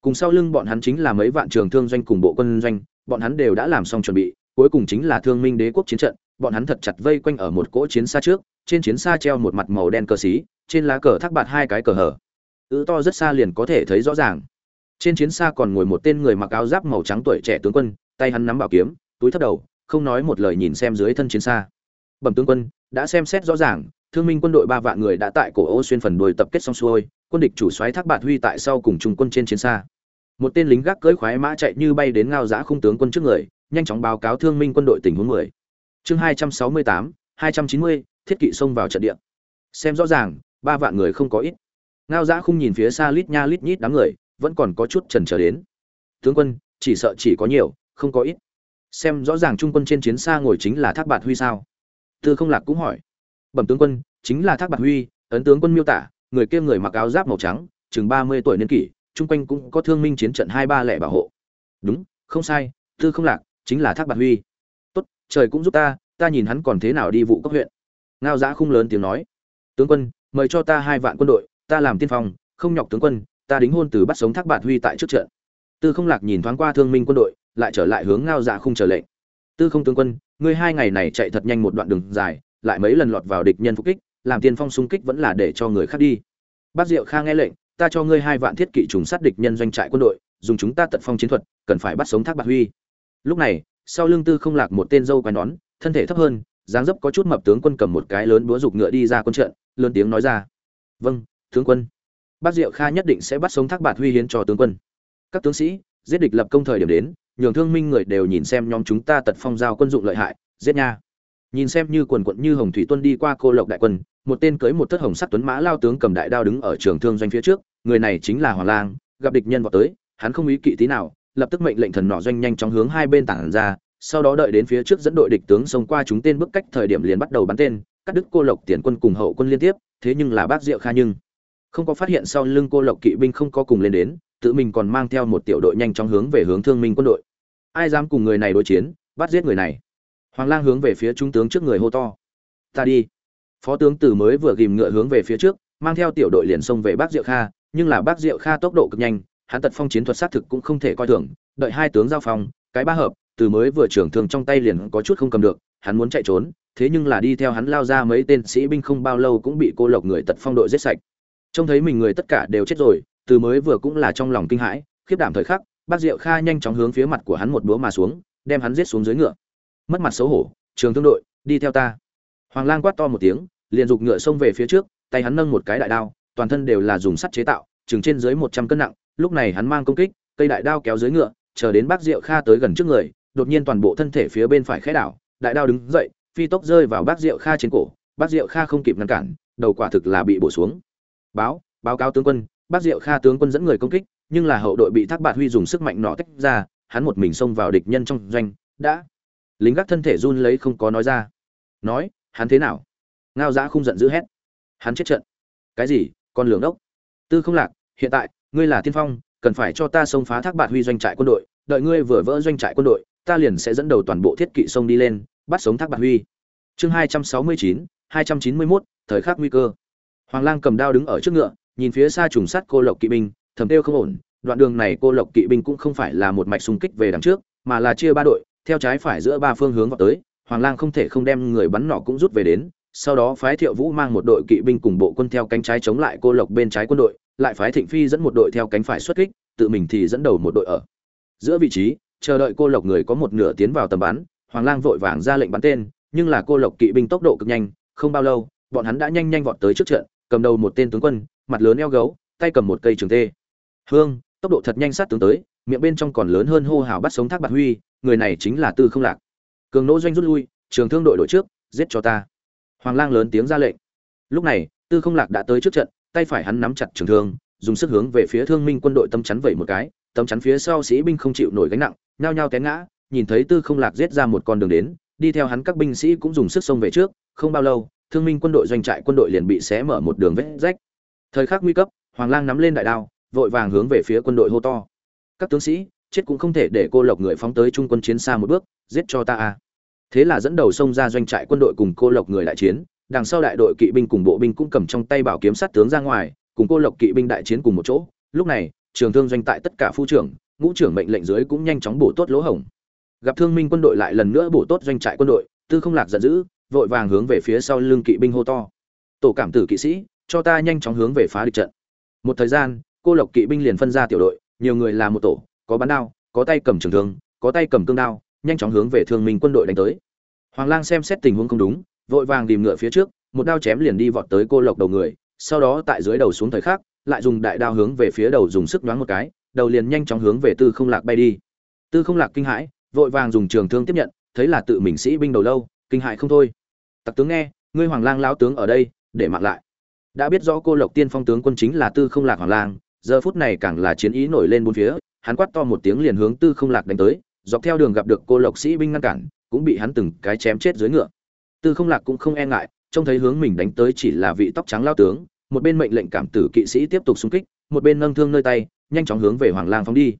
Cùng sau lưng bọn hắn chính là mấy vạn trường thương doanh cùng bộ quân doanh, bọn hắn đều đã làm xong chuẩn bị, cuối cùng chính là thương minh đế quốc chiến trận bọn hắn thật chặt vây quanh ở một cỗ chiến xa trước, trên chiến xa treo một mặt màu đen cờ xí, trên lá cờ thác bạt hai cái cờ hở. Ứ to rất xa liền có thể thấy rõ ràng. Trên chiến xa còn ngồi một tên người mặc áo giáp màu trắng tuổi trẻ tướng quân, tay hắn nắm bảo kiếm, túi thấp đầu, không nói một lời nhìn xem dưới thân chiến xa. Bẩm tướng quân, đã xem xét rõ ràng, thương minh quân đội ba vạn người đã tại cổ ô xuyên phần đuôi tập kết xong xuôi, quân địch chủ soái thác bạt huy tại sau cùng trung quân trên chiến xa. Một tên lính gác cưỡi khoái mã chạy như bay đến ngao giã khung tướng quân trước người, nhanh chóng báo cáo thương minh quân đội tình huống 10. Chương 268, 290, thiết kỵ xông vào trận địa. Xem rõ ràng, ba vạn người không có ít. Ngao Dã không nhìn phía xa lít nha lít nhít đám người, vẫn còn có chút chần chờ đến. Tướng quân, chỉ sợ chỉ có nhiều, không có ít. Xem rõ ràng trung quân trên chiến xa ngồi chính là Thác Bạt Huy sao? Tư Không Lạc cũng hỏi. Bẩm tướng quân, chính là Thác Bạt Huy, ấn tướng quân miêu tả, người kia người mặc áo giáp màu trắng, chừng 30 tuổi niên kỷ, trung quanh cũng có thương minh chiến trận hai ba lẻ bảo hộ. Đúng, không sai, Tư Không Lạc, chính là thác Bạt huy trời cũng giúp ta ta nhìn hắn còn thế nào đi vụ cấp huyện. Ngao giã khung lớn tiếng nói, tướng quân, mời cho ta hai vạn quân đội, ta làm tiên phong, không nhọc tướng quân, ta đính hôn từ bắt sống thác bạt huy tại trước trận. Tư không lạc nhìn thoáng qua thương minh quân đội, lại trở lại hướng ngao dạ khung trở lệnh. Tư không tướng quân, ngươi hai ngày này chạy thật nhanh một đoạn đường dài, lại mấy lần lọt vào địch nhân phục kích, làm tiên phong xung kích vẫn là để cho người khác đi. Bác diệu kha nghe lệnh, ta cho ngươi hai vạn thiết kỵ trùng sát địch nhân doanh trại quân đội, dùng chúng ta tận phong chiến thuật, cần phải bắt sống thác bạt huy. Lúc này sau lưng tư không lạc một tên dâu quai nón, thân thể thấp hơn, dáng dấp có chút mập tướng quân cầm một cái lớn búa rục ngựa đi ra quân trận, lớn tiếng nói ra. Vâng tướng quân. Bác diệu kha nhất định sẽ bắt sống thác bạt huy hiến cho tướng quân. Các tướng sĩ, giết địch lập công thời điểm đến, nhường thương minh người đều nhìn xem nhóm chúng ta tật phong giao quân dụng lợi hại, giết nha. Nhìn xem như quần quận như hồng thủy tuân đi qua cô lộc đại quân, một tên cưới một thất hồng sắc tuấn mã lao tướng cầm đại đao đứng ở trường thương doanh phía trước, người này chính là hoàng lang, gặp địch nhân vào tới, hắn không ý kỵ tí nào lập tức mệnh lệnh thần nỏ doanh nhanh chóng hướng hai bên tảng ra, sau đó đợi đến phía trước dẫn đội địch tướng xông qua chúng tên bước cách thời điểm liền bắt đầu bắn tên, cắt đứt cô lộc tiền quân cùng hậu quân liên tiếp, thế nhưng là bác diệu kha nhưng không có phát hiện sau lưng cô lộc kỵ binh không có cùng lên đến, tự mình còn mang theo một tiểu đội nhanh chóng hướng về hướng thương minh quân đội. Ai dám cùng người này đối chiến, bắt giết người này. Hoàng lang hướng về phía trung tướng trước người hô to. Ta đi. Phó tướng từ mới vừa gìm ngựa hướng về phía trước, mang theo tiểu đội liền xông về bác diệu kha, nhưng là bác diệu kha tốc độ cực nhanh hắn tật phong chiến thuật xác thực cũng không thể coi thường, đợi hai tướng giao phong, cái ba hợp, từ mới vừa trưởng thương trong tay liền có chút không cầm được, hắn muốn chạy trốn, thế nhưng là đi theo hắn lao ra mấy tên sĩ binh không bao lâu cũng bị cô lộc người tật phong đội giết sạch. Trông thấy mình người tất cả đều chết rồi, từ mới vừa cũng là trong lòng kinh hãi, khiếp đảm thời khắc, bác diệu kha nhanh chóng hướng phía mặt của hắn một búa mà xuống, đem hắn giết xuống dưới ngựa. Mất mặt xấu hổ, trường thương đội, đi theo ta. Hoàng lang quát to một tiếng, liền giục ngựa xông về phía trước, tay hắn nâng một cái đại đao, toàn thân đều là dùng sắt chế tạo, chừng trên dưới một trăm cân nặng lúc này hắn mang công kích, cây đại đao kéo dưới ngựa, chờ đến bác diệu kha tới gần trước người, đột nhiên toàn bộ thân thể phía bên phải khẽ đảo, đại đao đứng dậy, phi tốc rơi vào bác diệu kha trên cổ. Bác diệu kha không kịp ngăn cản, đầu quả thực là bị bổ xuống. Báo báo cáo tướng quân. Bác diệu kha tướng quân dẫn người công kích, nhưng là hậu đội bị thác bạt huy dùng sức mạnh nọ tách ra, hắn một mình xông vào địch nhân trong doanh. Đã. Lính gác thân thể run lấy không có nói ra. Nói, hắn thế nào? Ngao giã không giận dữ hét. Hắn chết trận. Cái gì? Con lường đốc. Tư không lạc, hiện tại ngươi là tiên phong, cần phải cho ta xông phá thác bạt huy doanh trại quân đội, đợi ngươi vừa vỡ doanh trại quân đội, ta liền sẽ dẫn đầu toàn bộ thiết kỵ sông đi lên, bắt sống thác bạt huy. Chương hai trăm sáu mươi chín, hai trăm chín mươi mốt, thời khắc nguy cơ. Hoàng lang cầm đao đứng ở trước ngựa, nhìn phía xa trùng sắt cô lộc kỵ binh, thầm tiêu không ổn, đoạn đường này cô lộc kỵ binh cũng không phải là một mạch xung kích về đằng trước, mà là chia ba đội, theo trái phải giữa ba phương hướng vào tới, hoàng lang không thể không đem người bắn nỏ cũng rút về đến, sau đó phái thiệu vũ mang một đội kỵ binh cùng bộ quân theo cánh trái chống lại cô lộc bên trái quân đội lại phái thịnh phi dẫn một đội theo cánh phải xuất kích, tự mình thì dẫn đầu một đội ở. Giữa vị trí, chờ đợi cô lộc người có một nửa tiến vào tầm bắn, hoàng lang vội vàng ra lệnh bắn tên, nhưng là cô lộc kỵ binh tốc độ cực nhanh, không bao lâu, bọn hắn đã nhanh nhanh vọt tới trước trận, cầm đầu một tên tướng quân, mặt lớn eo gấu, tay cầm một cây trường tê. Hương, tốc độ thật nhanh sát tướng tới, miệng bên trong còn lớn hơn hô hào bắt sống thác bạc huy, người này chính là tư không lạc. Cường nỗ doanh rút lui, trường thương đội đội trước, giết cho ta. Hoàng lang lớn tiếng ra lệnh. Lúc này, tư không lạc đã tới trước trận tay phải hắn nắm chặt trường thương, dùng sức hướng về phía thương minh quân đội tâm chắn vẩy một cái tâm chắn phía sau sĩ binh không chịu nổi gánh nặng, nhao nhao té ngã, nhìn thấy tư không lạc giết ra một con đường đến, đi theo hắn các binh sĩ cũng dùng sức xông về trước, không bao lâu, thương minh quân đội doanh trại quân đội liền bị xé mở một đường vết rách. Thời khắc nguy cấp, hoàng lang nắm lên đại đao, vội vàng hướng về phía quân đội hô to. Các tướng sĩ, chết cũng không thể để cô lộc người phóng tới trung quân chiến xa một bước, giết cho ta a. Thế là dẫn đầu xông ra doanh trại quân đội cùng cô lộc người đại chiến đằng sau đại đội kỵ binh cùng bộ binh cũng cầm trong tay bảo kiếm sát tướng ra ngoài, cùng cô lộc kỵ binh đại chiến cùng một chỗ. Lúc này, trường thương doanh tại tất cả phu trưởng, ngũ trưởng mệnh lệnh dưới cũng nhanh chóng bổ tốt lỗ hổng. Gặp thương minh quân đội lại lần nữa bổ tốt doanh trại quân đội, tư không lạc giận dữ, vội vàng hướng về phía sau lưng kỵ binh hô to. Tổ cảm tử kỵ sĩ, cho ta nhanh chóng hướng về phá địch trận. Một thời gian, cô lộc kỵ binh liền phân ra tiểu đội, nhiều người là một tổ, có bắn đao, có tay cầm trường thương, có tay cầm cương đao, nhanh chóng hướng về thương minh quân đội đánh tới. Hoàng lang xem xét tình huống không đúng vội vàng tìm ngựa phía trước, một đao chém liền đi vọt tới cô lộc đầu người, sau đó tại dưới đầu xuống thời khắc, lại dùng đại đao hướng về phía đầu dùng sức đoán một cái, đầu liền nhanh chóng hướng về tư không lạc bay đi. Tư không lạc kinh hãi, vội vàng dùng trường thương tiếp nhận, thấy là tự mình sĩ binh đầu lâu, kinh hãi không thôi. Tặc tướng nghe, ngươi hoàng lang lão tướng ở đây, để mặc lại. Đã biết rõ cô lộc tiên phong tướng quân chính là tư không lạc hoàng lang, giờ phút này càng là chiến ý nổi lên bốn phía, hắn quát to một tiếng liền hướng tư không lạc đánh tới, dọc theo đường gặp được cô lộc sĩ binh ngăn cản, cũng bị hắn từng cái chém chết dưới ngựa tư không lạc cũng không e ngại, trông thấy hướng mình đánh tới chỉ là vị tóc trắng lao tướng, một bên mệnh lệnh cảm tử kỵ sĩ tiếp tục xung kích, một bên nâng thương nơi tay, nhanh chóng hướng về hoàng lang phóng đi.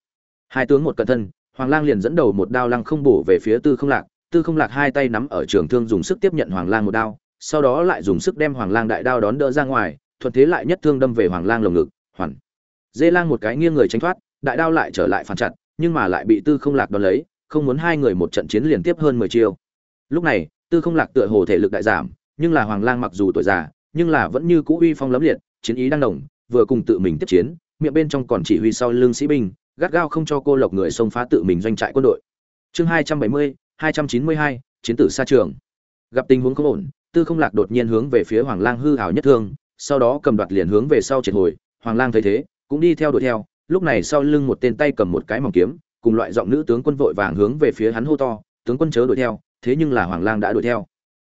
Hai tướng một cận thân, hoàng lang liền dẫn đầu một đao lăng không bổ về phía tư không lạc. Tư không lạc hai tay nắm ở trường thương dùng sức tiếp nhận hoàng lang một đao, sau đó lại dùng sức đem hoàng lang đại đao đón đỡ ra ngoài, thuận thế lại nhất thương đâm về hoàng lang lồng ngực, hoàn. Dê lang một cái nghiêng người tránh thoát, đại đao lại trở lại phản chặt, nhưng mà lại bị tư không lạc đón lấy, không muốn hai người một trận chiến liên tiếp hơn mười chiêu. Lúc này tư không lạc tựa hồ thể lực đại giảm, nhưng là hoàng lang mặc dù tuổi già, nhưng là vẫn như cũ uy phong lấm liệt, chiến ý đang đồng vừa cùng tự mình tiếp chiến, miệng bên trong còn chỉ huy sau lưng sĩ binh, gắt gao không cho cô lộc người xông phá tự mình doanh trại quân đội. Chương hai trăm bảy mươi, hai trăm chín mươi hai, chiến tử xa trường. Gặp tình huống không ổn, tư không lạc đột nhiên hướng về phía hoàng lang hư hảo nhất thương, sau đó cầm đoạt liền hướng về sau triệt hồi, hoàng lang thấy thế, cũng đi theo đuổi theo, lúc này sau lưng một tên tay cầm một cái mỏng kiếm, cùng loại giọng nữ tướng quân vội vàng hướng về phía hắn hô to, tướng quân chớ đuổi theo thế nhưng là hoàng lang đã đuổi theo.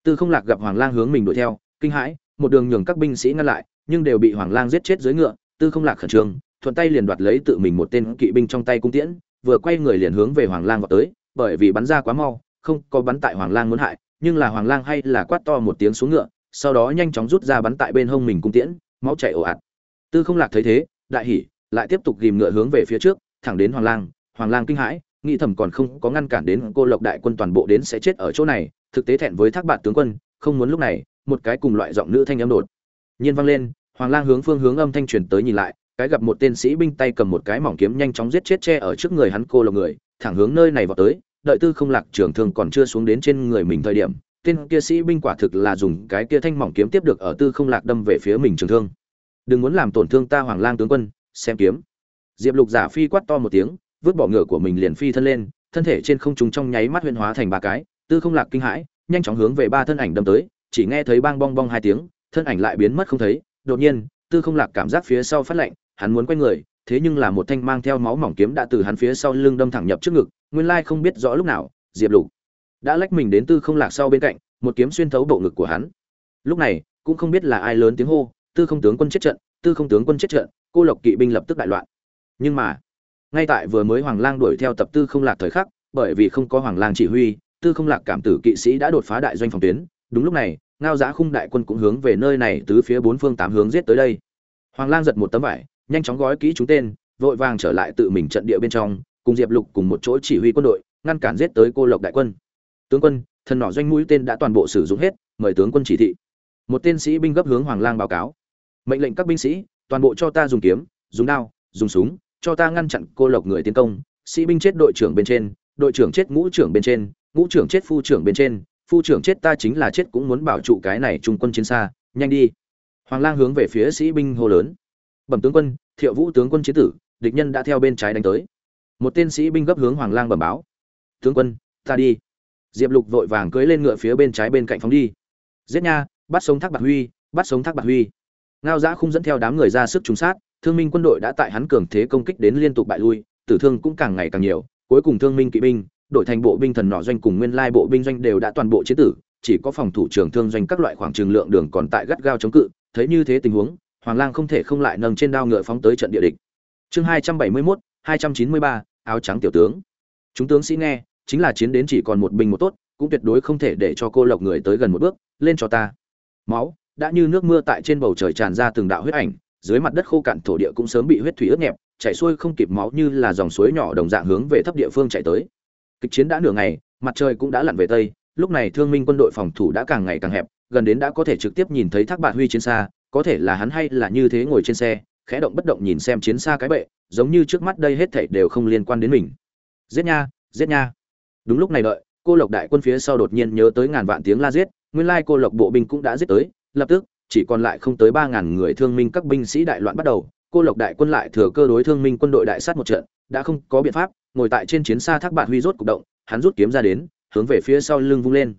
Tư không lạc gặp hoàng lang hướng mình đuổi theo, kinh hãi, một đường nhường các binh sĩ ngăn lại, nhưng đều bị hoàng lang giết chết dưới ngựa. Tư không lạc khẩn trương, thuận tay liền đoạt lấy tự mình một tên kỵ binh trong tay cung tiễn, vừa quay người liền hướng về hoàng lang vào tới, bởi vì bắn ra quá mau, không có bắn tại hoàng lang muốn hại, nhưng là hoàng lang hay là quát to một tiếng xuống ngựa, sau đó nhanh chóng rút ra bắn tại bên hông mình cung tiễn, máu chảy ồ ạt. Tư không lạc thấy thế, đại hỉ, lại tiếp tục ghìm ngựa hướng về phía trước, thẳng đến hoàng lang hoàng lang kinh hãi nghĩ thầm còn không có ngăn cản đến cô lộc đại quân toàn bộ đến sẽ chết ở chỗ này, thực tế thẹn với thác bạn tướng quân, không muốn lúc này, một cái cùng loại giọng nữ thanh âm đột nhiên vang lên, hoàng lang hướng phương hướng âm thanh truyền tới nhìn lại, cái gặp một tên sĩ binh tay cầm một cái mỏng kiếm nhanh chóng giết chết che ở trước người hắn cô lộc người, thẳng hướng nơi này vào tới, đợi tư không lạc trường thương còn chưa xuống đến trên người mình thời điểm, tên kia sĩ binh quả thực là dùng cái kia thanh mỏng kiếm tiếp được ở tư không lạc đâm về phía mình trường thương. Đừng muốn làm tổn thương ta, hoàng lang tướng quân, xem kiếm. Diệp lục giả phi quát to một tiếng vứt bỏ ngựa của mình liền phi thân lên, thân thể trên không trung trong nháy mắt huyên hóa thành ba cái, tư không lạc kinh hãi, nhanh chóng hướng về ba thân ảnh đâm tới, chỉ nghe thấy bang bong bong hai tiếng, thân ảnh lại biến mất không thấy, đột nhiên, tư không lạc cảm giác phía sau phát lạnh, hắn muốn quay người, thế nhưng là một thanh mang theo máu mỏng kiếm đã từ hắn phía sau lưng đâm thẳng nhập trước ngực, nguyên lai không biết rõ lúc nào, diệp lục đã lách mình đến tư không lạc sau bên cạnh, một kiếm xuyên thấu bộ ngực của hắn. Lúc này, cũng không biết là ai lớn tiếng hô, tư không tướng quân chết trận, tư không tướng quân chết trận, cô lộc kỵ binh lập tức đại loạn. Nhưng mà ngay tại vừa mới hoàng lang đuổi theo tập tư không lạc thời khắc, bởi vì không có hoàng lang chỉ huy, tư không lạc cảm tử kỵ sĩ đã đột phá đại doanh phòng tuyến. Đúng lúc này, ngao giã khung đại quân cũng hướng về nơi này tứ phía bốn phương tám hướng giết tới đây. Hoàng lang giật một tấm vải, nhanh chóng gói kỹ chúng tên, vội vàng trở lại tự mình trận địa bên trong, cùng diệp lục cùng một chỗ chỉ huy quân đội, ngăn cản giết tới cô lộc đại quân. Tướng quân, thần nỏ doanh mũi tên đã toàn bộ sử dụng hết, mời tướng quân chỉ thị. Một tên sĩ binh gấp hướng hoàng lang báo cáo. Mệnh lệnh các binh sĩ, toàn bộ cho ta dùng kiếm, dùng đao, dùng súng cho ta ngăn chặn cô lộc người tiến công, sĩ binh chết đội trưởng bên trên, đội trưởng chết ngũ trưởng bên trên, ngũ trưởng chết phu trưởng bên trên, phu trưởng chết ta chính là chết cũng muốn bảo trụ cái này trung quân chiến xa, nhanh đi. Hoàng lang hướng về phía sĩ binh hô lớn. Bẩm tướng quân, thiệu vũ tướng quân chiến tử, địch nhân đã theo bên trái đánh tới. Một tên sĩ binh gấp hướng hoàng lang bẩm báo. Tướng quân, ta đi. Diệp lục vội vàng cưỡi lên ngựa phía bên trái bên cạnh phóng đi. Giết nha, bắt sống thác bạc huy, bắt sống thác bạc huy. Ngao giã không dẫn theo đám người ra sức trúng sát thương minh quân đội đã tại hắn cường thế công kích đến liên tục bại lui, tử thương cũng càng ngày càng nhiều, cuối cùng thương minh kỵ binh, đội thành bộ binh thần nọ doanh cùng nguyên lai bộ binh doanh đều đã toàn bộ chế tử, chỉ có phòng thủ trưởng thương doanh các loại khoảng trường lượng đường còn tại gắt gao chống cự, thấy như thế tình huống, hoàng lang không thể không lại nâng trên đao ngựa phóng tới trận địa địch. Chương hai trăm bảy mươi mốt, hai trăm chín mươi ba, áo trắng tiểu tướng. Chúng tướng sĩ nghe, chính là chiến đến chỉ còn một binh một tốt, cũng tuyệt đối không thể để cho cô lộc người tới gần một bước, lên cho ta. Máu, đã như nước mưa tại trên bầu trời tràn ra từng đạo huyết ảnh dưới mặt đất khô cạn thổ địa cũng sớm bị huyết thủy ướt nhẹp, chảy xuôi không kịp máu như là dòng suối nhỏ đồng dạng hướng về thấp địa phương chạy tới. Kịch chiến đã nửa ngày, mặt trời cũng đã lặn về tây, lúc này thương minh quân đội phòng thủ đã càng ngày càng hẹp, gần đến đã có thể trực tiếp nhìn thấy thác bạc huy chiến xa, có thể là hắn hay là như thế ngồi trên xe, khẽ động bất động nhìn xem chiến xa cái bệ, giống như trước mắt đây hết thảy đều không liên quan đến mình. Giết nha giết nha. Đúng lúc này đợi, cô lộc đại quân phía sau đột nhiên nhớ tới ngàn vạn tiếng la giết, nguyên lai cô lộc bộ binh cũng đã giết tới, lập tức chỉ còn lại không tới ba ngàn người thương minh các binh sĩ đại loạn bắt đầu, cô lộc đại quân lại thừa cơ đối thương minh quân đội đại sát một trận, đã không có biện pháp, ngồi tại trên chiến xa thác bạn huy rốt cục động, hắn rút kiếm ra đến, hướng về phía sau lưng vung lên.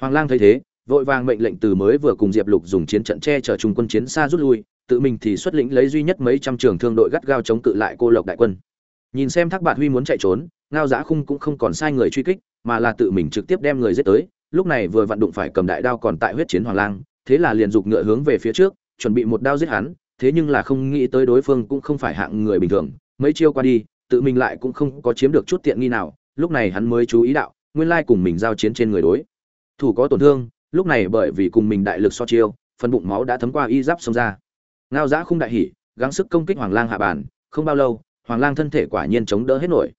Hoàng lang thấy thế, vội vàng mệnh lệnh từ mới vừa cùng diệp lục dùng chiến trận che chở trung quân chiến xa rút lui, tự mình thì xuất lĩnh lấy duy nhất mấy trăm trường thương đội gắt gao chống cự lại cô lộc đại quân. Nhìn xem thác bạn huy muốn chạy trốn, ngao Giá khung cũng không còn sai người truy kích, mà là tự mình trực tiếp đem người giết tới, lúc này vừa vận đụng phải cầm đại đao còn tại huyết chiến hoàng lang thế là liền dục ngựa hướng về phía trước, chuẩn bị một đao giết hắn, thế nhưng là không nghĩ tới đối phương cũng không phải hạng người bình thường, mấy chiêu qua đi, tự mình lại cũng không có chiếm được chút tiện nghi nào, lúc này hắn mới chú ý đạo, nguyên lai cùng mình giao chiến trên người đối. Thủ có tổn thương, lúc này bởi vì cùng mình đại lực so chiêu, phần bụng máu đã thấm qua y giáp xông ra. Ngao Giá không đại hỉ, gắng sức công kích hoàng lang hạ bàn, không bao lâu, hoàng lang thân thể quả nhiên chống đỡ hết nổi.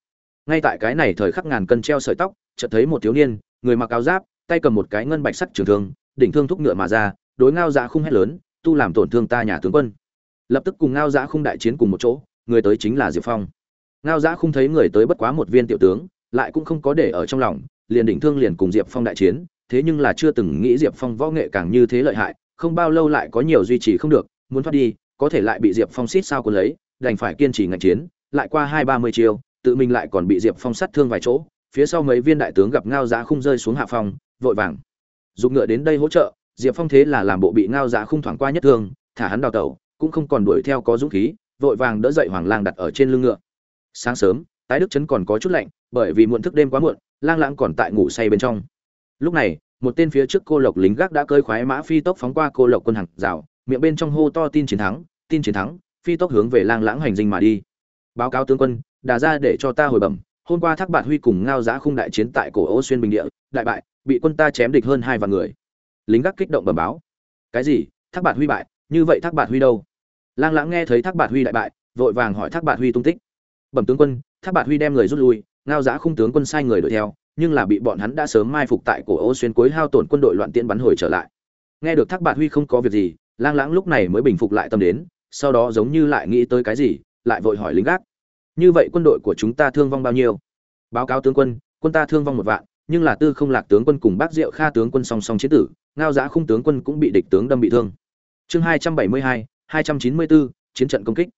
Ngay tại cái này thời khắc ngàn cân treo sợi tóc, chợt thấy một thiếu niên, người mặc áo giáp, tay cầm một cái ngân bạch sắt trường thương đỉnh thương thúc ngựa mà ra, đối ngao dạ khung hét lớn, tu làm tổn thương ta nhà tướng quân. Lập tức cùng ngao dạ khung đại chiến cùng một chỗ, người tới chính là diệp phong. Ngao dạ khung thấy người tới bất quá một viên tiểu tướng, lại cũng không có để ở trong lòng, liền đỉnh thương liền cùng diệp phong đại chiến, thế nhưng là chưa từng nghĩ diệp phong võ nghệ càng như thế lợi hại, không bao lâu lại có nhiều duy trì không được, muốn thoát đi, có thể lại bị diệp phong xít sao còn lấy, đành phải kiên trì ngạch chiến, lại qua hai ba mươi chiều tự mình lại còn bị diệp phong sát thương vài chỗ, phía sau mấy viên đại tướng gặp ngao giã khung rơi xuống hạ phong, vội vàng dùng ngựa đến đây hỗ trợ, diệp phong thế là làm bộ bị ngao giã khung thoảng qua nhất thương, thả hắn đào tẩu, cũng không còn đuổi theo có dũng khí, vội vàng đỡ dậy hoàng lang đặt ở trên lưng ngựa. Sáng sớm, tái đức trấn còn có chút lạnh, bởi vì muộn thức đêm quá muộn, lang lãng còn tại ngủ say bên trong. Lúc này, một tên phía trước cô lộc lính gác đã cơi khoái mã phi tốc phóng qua cô lộc quân hàng rào, miệng bên trong hô to tin chiến thắng, tin chiến thắng, phi tốc hướng về lang lãng hành dinh mà đi. Báo cáo tướng quân, đà ra để cho ta hồi bẩm, hôm qua thác bạt huy cùng ngao giá khung đại chiến tại cổ ô xuyên bình địa, đại bại bị quân ta chém địch hơn hai vạn người. Lính gác kích động bẩm báo. Cái gì? Thác bạt huy bại? Như vậy thác bạt huy đâu? Lang lãng nghe thấy thác bạt huy đại bại, vội vàng hỏi thác bạt huy tung tích. Bẩm tướng quân, thác bạt huy đem người rút lui, ngao giã khung tướng quân sai người đuổi theo, nhưng là bị bọn hắn đã sớm mai phục tại cổ ô xuyên cuối hao tổn quân đội loạn tiễn bắn hồi trở lại. Nghe được thác bạt huy không có việc gì, lang lãng lúc này mới bình phục lại tâm đến, sau đó giống như lại nghĩ tới cái gì, lại vội hỏi lính gác. Như vậy quân đội của chúng ta thương vong bao nhiêu? Báo cáo tướng quân quân ta thương vong một vạn nhưng là tư không lạc tướng quân cùng bác diệu kha tướng quân song song chiến tử, ngao giã khung tướng quân cũng bị địch tướng đâm bị thương. Chương hai trăm bảy mươi hai hai trăm chín mươi bốn chiến trận công kích.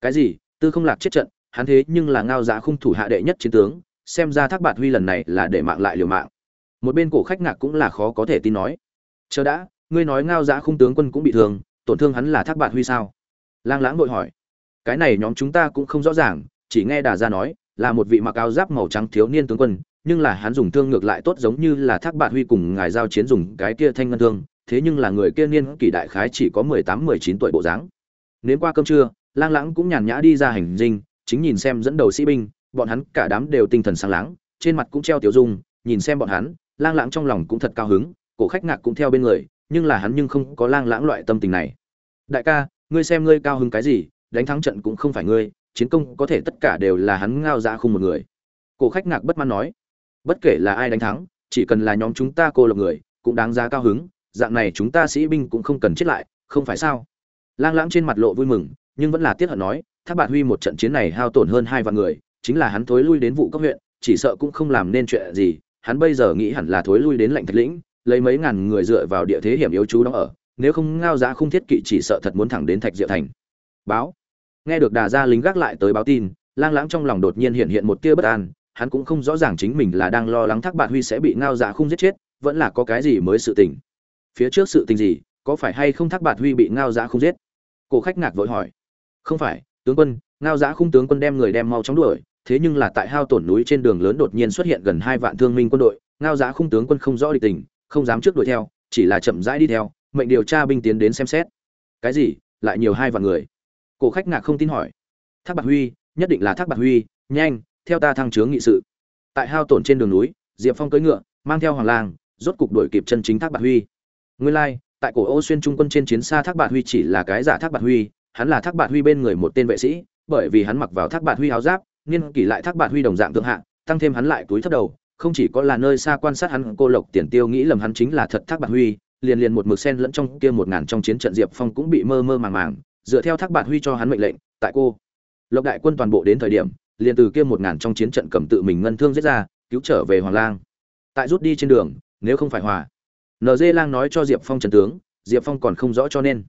Cái gì? Tư không lạc chết trận, hắn thế nhưng là ngao giã khung thủ hạ đệ nhất chiến tướng, xem ra thác bạt huy lần này là để mạng lại liều mạng. Một bên cổ khách ngạc cũng là khó có thể tin nói. Chờ đã, ngươi nói ngao giã khung tướng quân cũng bị thương, tổn thương hắn là thác bạt huy sao? Lang lãng vội hỏi. Cái này nhóm chúng ta cũng không rõ ràng, chỉ nghe đà ra nói, là một vị mặc áo giáp màu trắng thiếu niên tướng quân nhưng là hắn dùng thương ngược lại tốt giống như là thác bạn huy cùng ngài giao chiến dùng cái kia thanh ngân thương, thế nhưng là người kia niên kỷ đại khái chỉ có mười tám, mười chín tuổi bộ dáng. Nếu qua cơm trưa, lang lãng cũng nhàn nhã đi ra hành dinh, chính nhìn xem dẫn đầu sĩ binh, bọn hắn cả đám đều tinh thần sáng láng, trên mặt cũng treo tiểu dung, nhìn xem bọn hắn, lang lãng trong lòng cũng thật cao hứng, cổ khách ngạc cũng theo bên người, nhưng là hắn nhưng không có lang lãng loại tâm tình này. Đại ca, ngươi xem ngươi cao hứng cái gì, đánh thắng trận cũng không phải ngươi, chiến công có thể tất cả đều là hắn ngao ra khung một người. Cổ khách ngạc bất mãn nói bất kể là ai đánh thắng, chỉ cần là nhóm chúng ta cô lập người, cũng đáng giá cao hứng, dạng này chúng ta sĩ binh cũng không cần chết lại, không phải sao? Lang lãng trên mặt lộ vui mừng, nhưng vẫn là tiếc hận nói, thác bạt huy một trận chiến này hao tổn hơn hai vạn người, chính là hắn thối lui đến vụ cấp huyện, chỉ sợ cũng không làm nên chuyện gì, hắn bây giờ nghĩ hẳn là thối lui đến lạnh thạch lĩnh, lấy mấy ngàn người dựa vào địa thế hiểm yếu chú đóng ở, nếu không ngao giá không thiết kỵ chỉ sợ thật muốn thẳng đến thạch diệu thành. Báo. Nghe được đà gia lính gác lại tới báo tin, lang lãng trong lòng đột nhiên hiện hiện một tia bất an hắn cũng không rõ ràng chính mình là đang lo lắng thác bạt huy sẽ bị ngao dạ không giết chết, vẫn là có cái gì mới sự tình. Phía trước sự tình gì, có phải hay không thác bạt huy bị ngao dạ không giết? Cổ khách ngạc vội hỏi. Không phải, tướng quân, ngao dạ không tướng quân đem người đem mau chóng đuổi, thế nhưng là tại hao tổn núi trên đường lớn đột nhiên xuất hiện gần hai vạn thương minh quân đội, ngao dạ không tướng quân không rõ địch tình, không dám trước đuổi theo, chỉ là chậm rãi đi theo, mệnh điều tra binh tiến đến xem xét. Cái gì? Lại nhiều hai vạn người? Cổ khách ngạc không tin hỏi. Thác bạc huy, nhất định là thác bạc huy, nhanh theo ta thăng chướng nghị sự. Tại hao tổn trên đường núi, diệp phong cưỡi ngựa, mang theo hoàng lang, rốt cục đuổi kịp chân chính thác bạc huy. Nguyên lai, tại cổ ô xuyên trung quân trên chiến xa thác bạc huy chỉ là cái giả thác bạc huy, hắn là thác bạc huy bên người một tên vệ sĩ, bởi vì hắn mặc vào thác bạc huy áo giáp niên kỷ lại thác bạc huy đồng dạng thượng hạng tăng thêm hắn lại túi thấp đầu, không chỉ có là nơi xa quan sát hắn, cô lộc tiền tiêu nghĩ lầm hắn chính là thật thác bạc huy, liền liền một mực sen lẫn trong kia một ngàn trong chiến trận diệp phong cũng bị mơ mơ màng màng, dựa theo thác bạt huy cho hắn mệnh lệnh, tại cô lộc đại quân toàn bộ đến thời điểm liền từ kia một ngàn trong chiến trận cầm tự mình ngân thương giết ra, cứu trở về hoàng lang. Tại rút đi trên đường, nếu không phải hòa. Nd lang nói cho diệp phong trần tướng, diệp phong còn không rõ cho nên.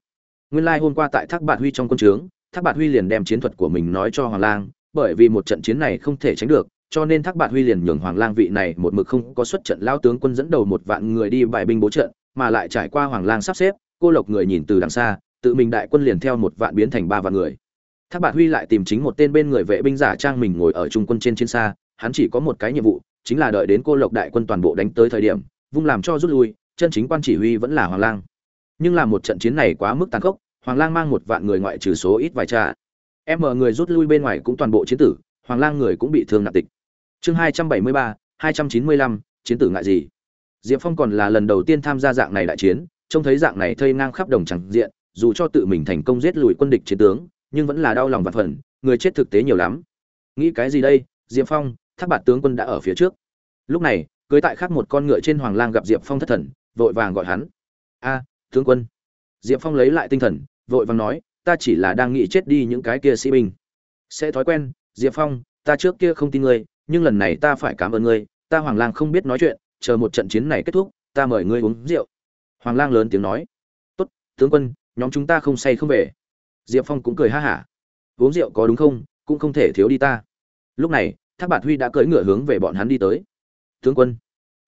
Nguyên lai hôm qua tại thác bạt huy trong quân trướng, thác bạt huy liền đem chiến thuật của mình nói cho hoàng lang, bởi vì một trận chiến này không thể tránh được, cho nên thác bạt huy liền nhường hoàng lang vị này một mực không có xuất trận lao tướng quân dẫn đầu một vạn người đi bài binh bố trận, mà lại trải qua hoàng lang sắp xếp, cô lộc người nhìn từ đằng xa, tự mình đại quân liền theo một vạn biến thành ba vạn người thác bạt huy lại tìm chính một tên bên người vệ binh giả trang mình ngồi ở trung quân trên chiến xa, hắn chỉ có một cái nhiệm vụ, chính là đợi đến cô lộc đại quân toàn bộ đánh tới thời điểm, vung làm cho rút lui, chân chính quan chỉ huy vẫn là hoàng lang. Nhưng làm một trận chiến này quá mức tàn khốc, hoàng lang mang một vạn người ngoại trừ số ít vài trà em mở người rút lui bên ngoài cũng toàn bộ chiến tử, hoàng lang người cũng bị thương nặng tịch. Chương hai trăm bảy mươi ba, hai trăm chín mươi lăm, chiến tử ngại gì? Diệp phong còn là lần đầu tiên tham gia dạng này đại chiến, trông thấy dạng này thây ngang khắp đồng chẳng diện, dù cho tự mình thành công giết lùi quân địch chiến tướng nhưng vẫn là đau lòng vạn phần, người chết thực tế nhiều lắm. Nghĩ cái gì đây? Diệp phong, thác bạt tướng quân đã ở phía trước. Lúc này, cưới tại khác một con ngựa trên hoàng lang gặp diệp phong thất thần, vội vàng gọi hắn. A, tướng quân. Diệp phong lấy lại tinh thần, vội vàng nói, ta chỉ là đang nghĩ chết đi những cái kia sĩ binh. Sẽ thói quen, diệp phong, ta trước kia không tin ngươi, nhưng lần này ta phải cảm ơn ngươi, ta hoàng lang không biết nói chuyện, chờ một trận chiến này kết thúc, ta mời ngươi uống rượu. Hoàng lang lớn tiếng nói, tốt, tướng quân, nhóm chúng ta không say không về diệp phong cũng cười ha hả. Uống rượu có đúng không? Cũng không thể thiếu đi ta. Lúc này, thác bạt huy đã cưỡi ngựa hướng về bọn hắn đi tới. Tướng quân.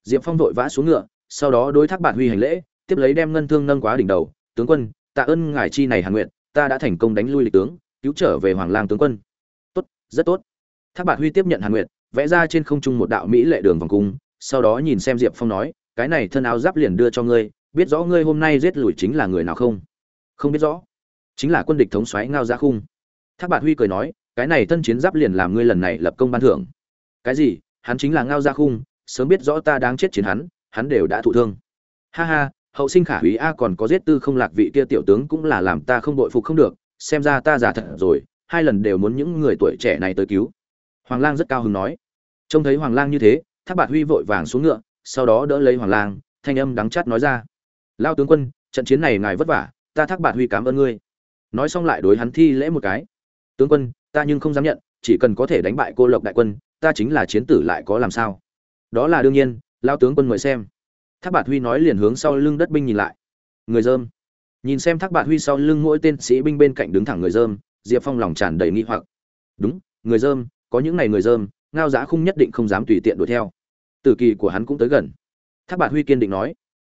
Diệp phong vội vã xuống ngựa, sau đó đối thác bạt huy hành lễ, tiếp lấy đem ngân thương nâng quá đỉnh đầu. Tướng quân, tạ ơn ngài chi này hàn nguyện, ta đã thành công đánh lui lịch tướng, cứu trở về hoàng lang tướng quân. Tốt, rất tốt. Thác bạt huy tiếp nhận hàn nguyện, vẽ ra trên không trung một đạo mỹ lệ đường vòng cung, sau đó nhìn xem diệp phong nói, cái này thân áo giáp liền đưa cho ngươi, biết rõ ngươi hôm nay giết lùi chính là người nào không? Không biết rõ chính là quân địch thống xoáy ngao ra khung. Thác bạt huy cười nói, cái này thân chiến giáp liền làm ngươi lần này lập công ban thưởng. Cái gì? Hắn chính là ngao gia khung, sớm biết rõ ta đáng chết chiến hắn hắn đều đã thụ thương. Ha ha, hậu sinh khả hủy a, còn có giết tư không lạc vị kia tiểu tướng cũng là làm ta không đội phục không được, xem ra ta già thật rồi, hai lần đều muốn những người tuổi trẻ này tới cứu. Hoàng lang rất cao hứng nói. Trông thấy hoàng lang như thế, thác bạt huy vội vàng xuống ngựa, sau đó đỡ lấy hoàng lang, thanh âm đắng chát nói ra. Lao tướng quân, trận chiến này ngài vất vả, ta thác bạt huy cảm ơn ngươi nói xong lại đối hắn thi lễ một cái. Tướng quân, ta nhưng không dám nhận, chỉ cần có thể đánh bại cô lộc đại quân, ta chính là chiến tử lại có làm sao? Đó là đương nhiên lao tướng quân mời xem. Thác bạt huy nói liền hướng sau lưng đất binh nhìn lại. Người dơm. Nhìn xem thác bạt huy sau lưng mỗi tên sĩ binh bên cạnh đứng thẳng người dơm, diệp phong lòng tràn đầy nghi hoặc. Đúng, người dơm, có những ngày người dơm, ngao giã không nhất định không dám tùy tiện đuổi theo. Tử kỳ của hắn cũng tới gần. Thác bạt huy kiên định nói.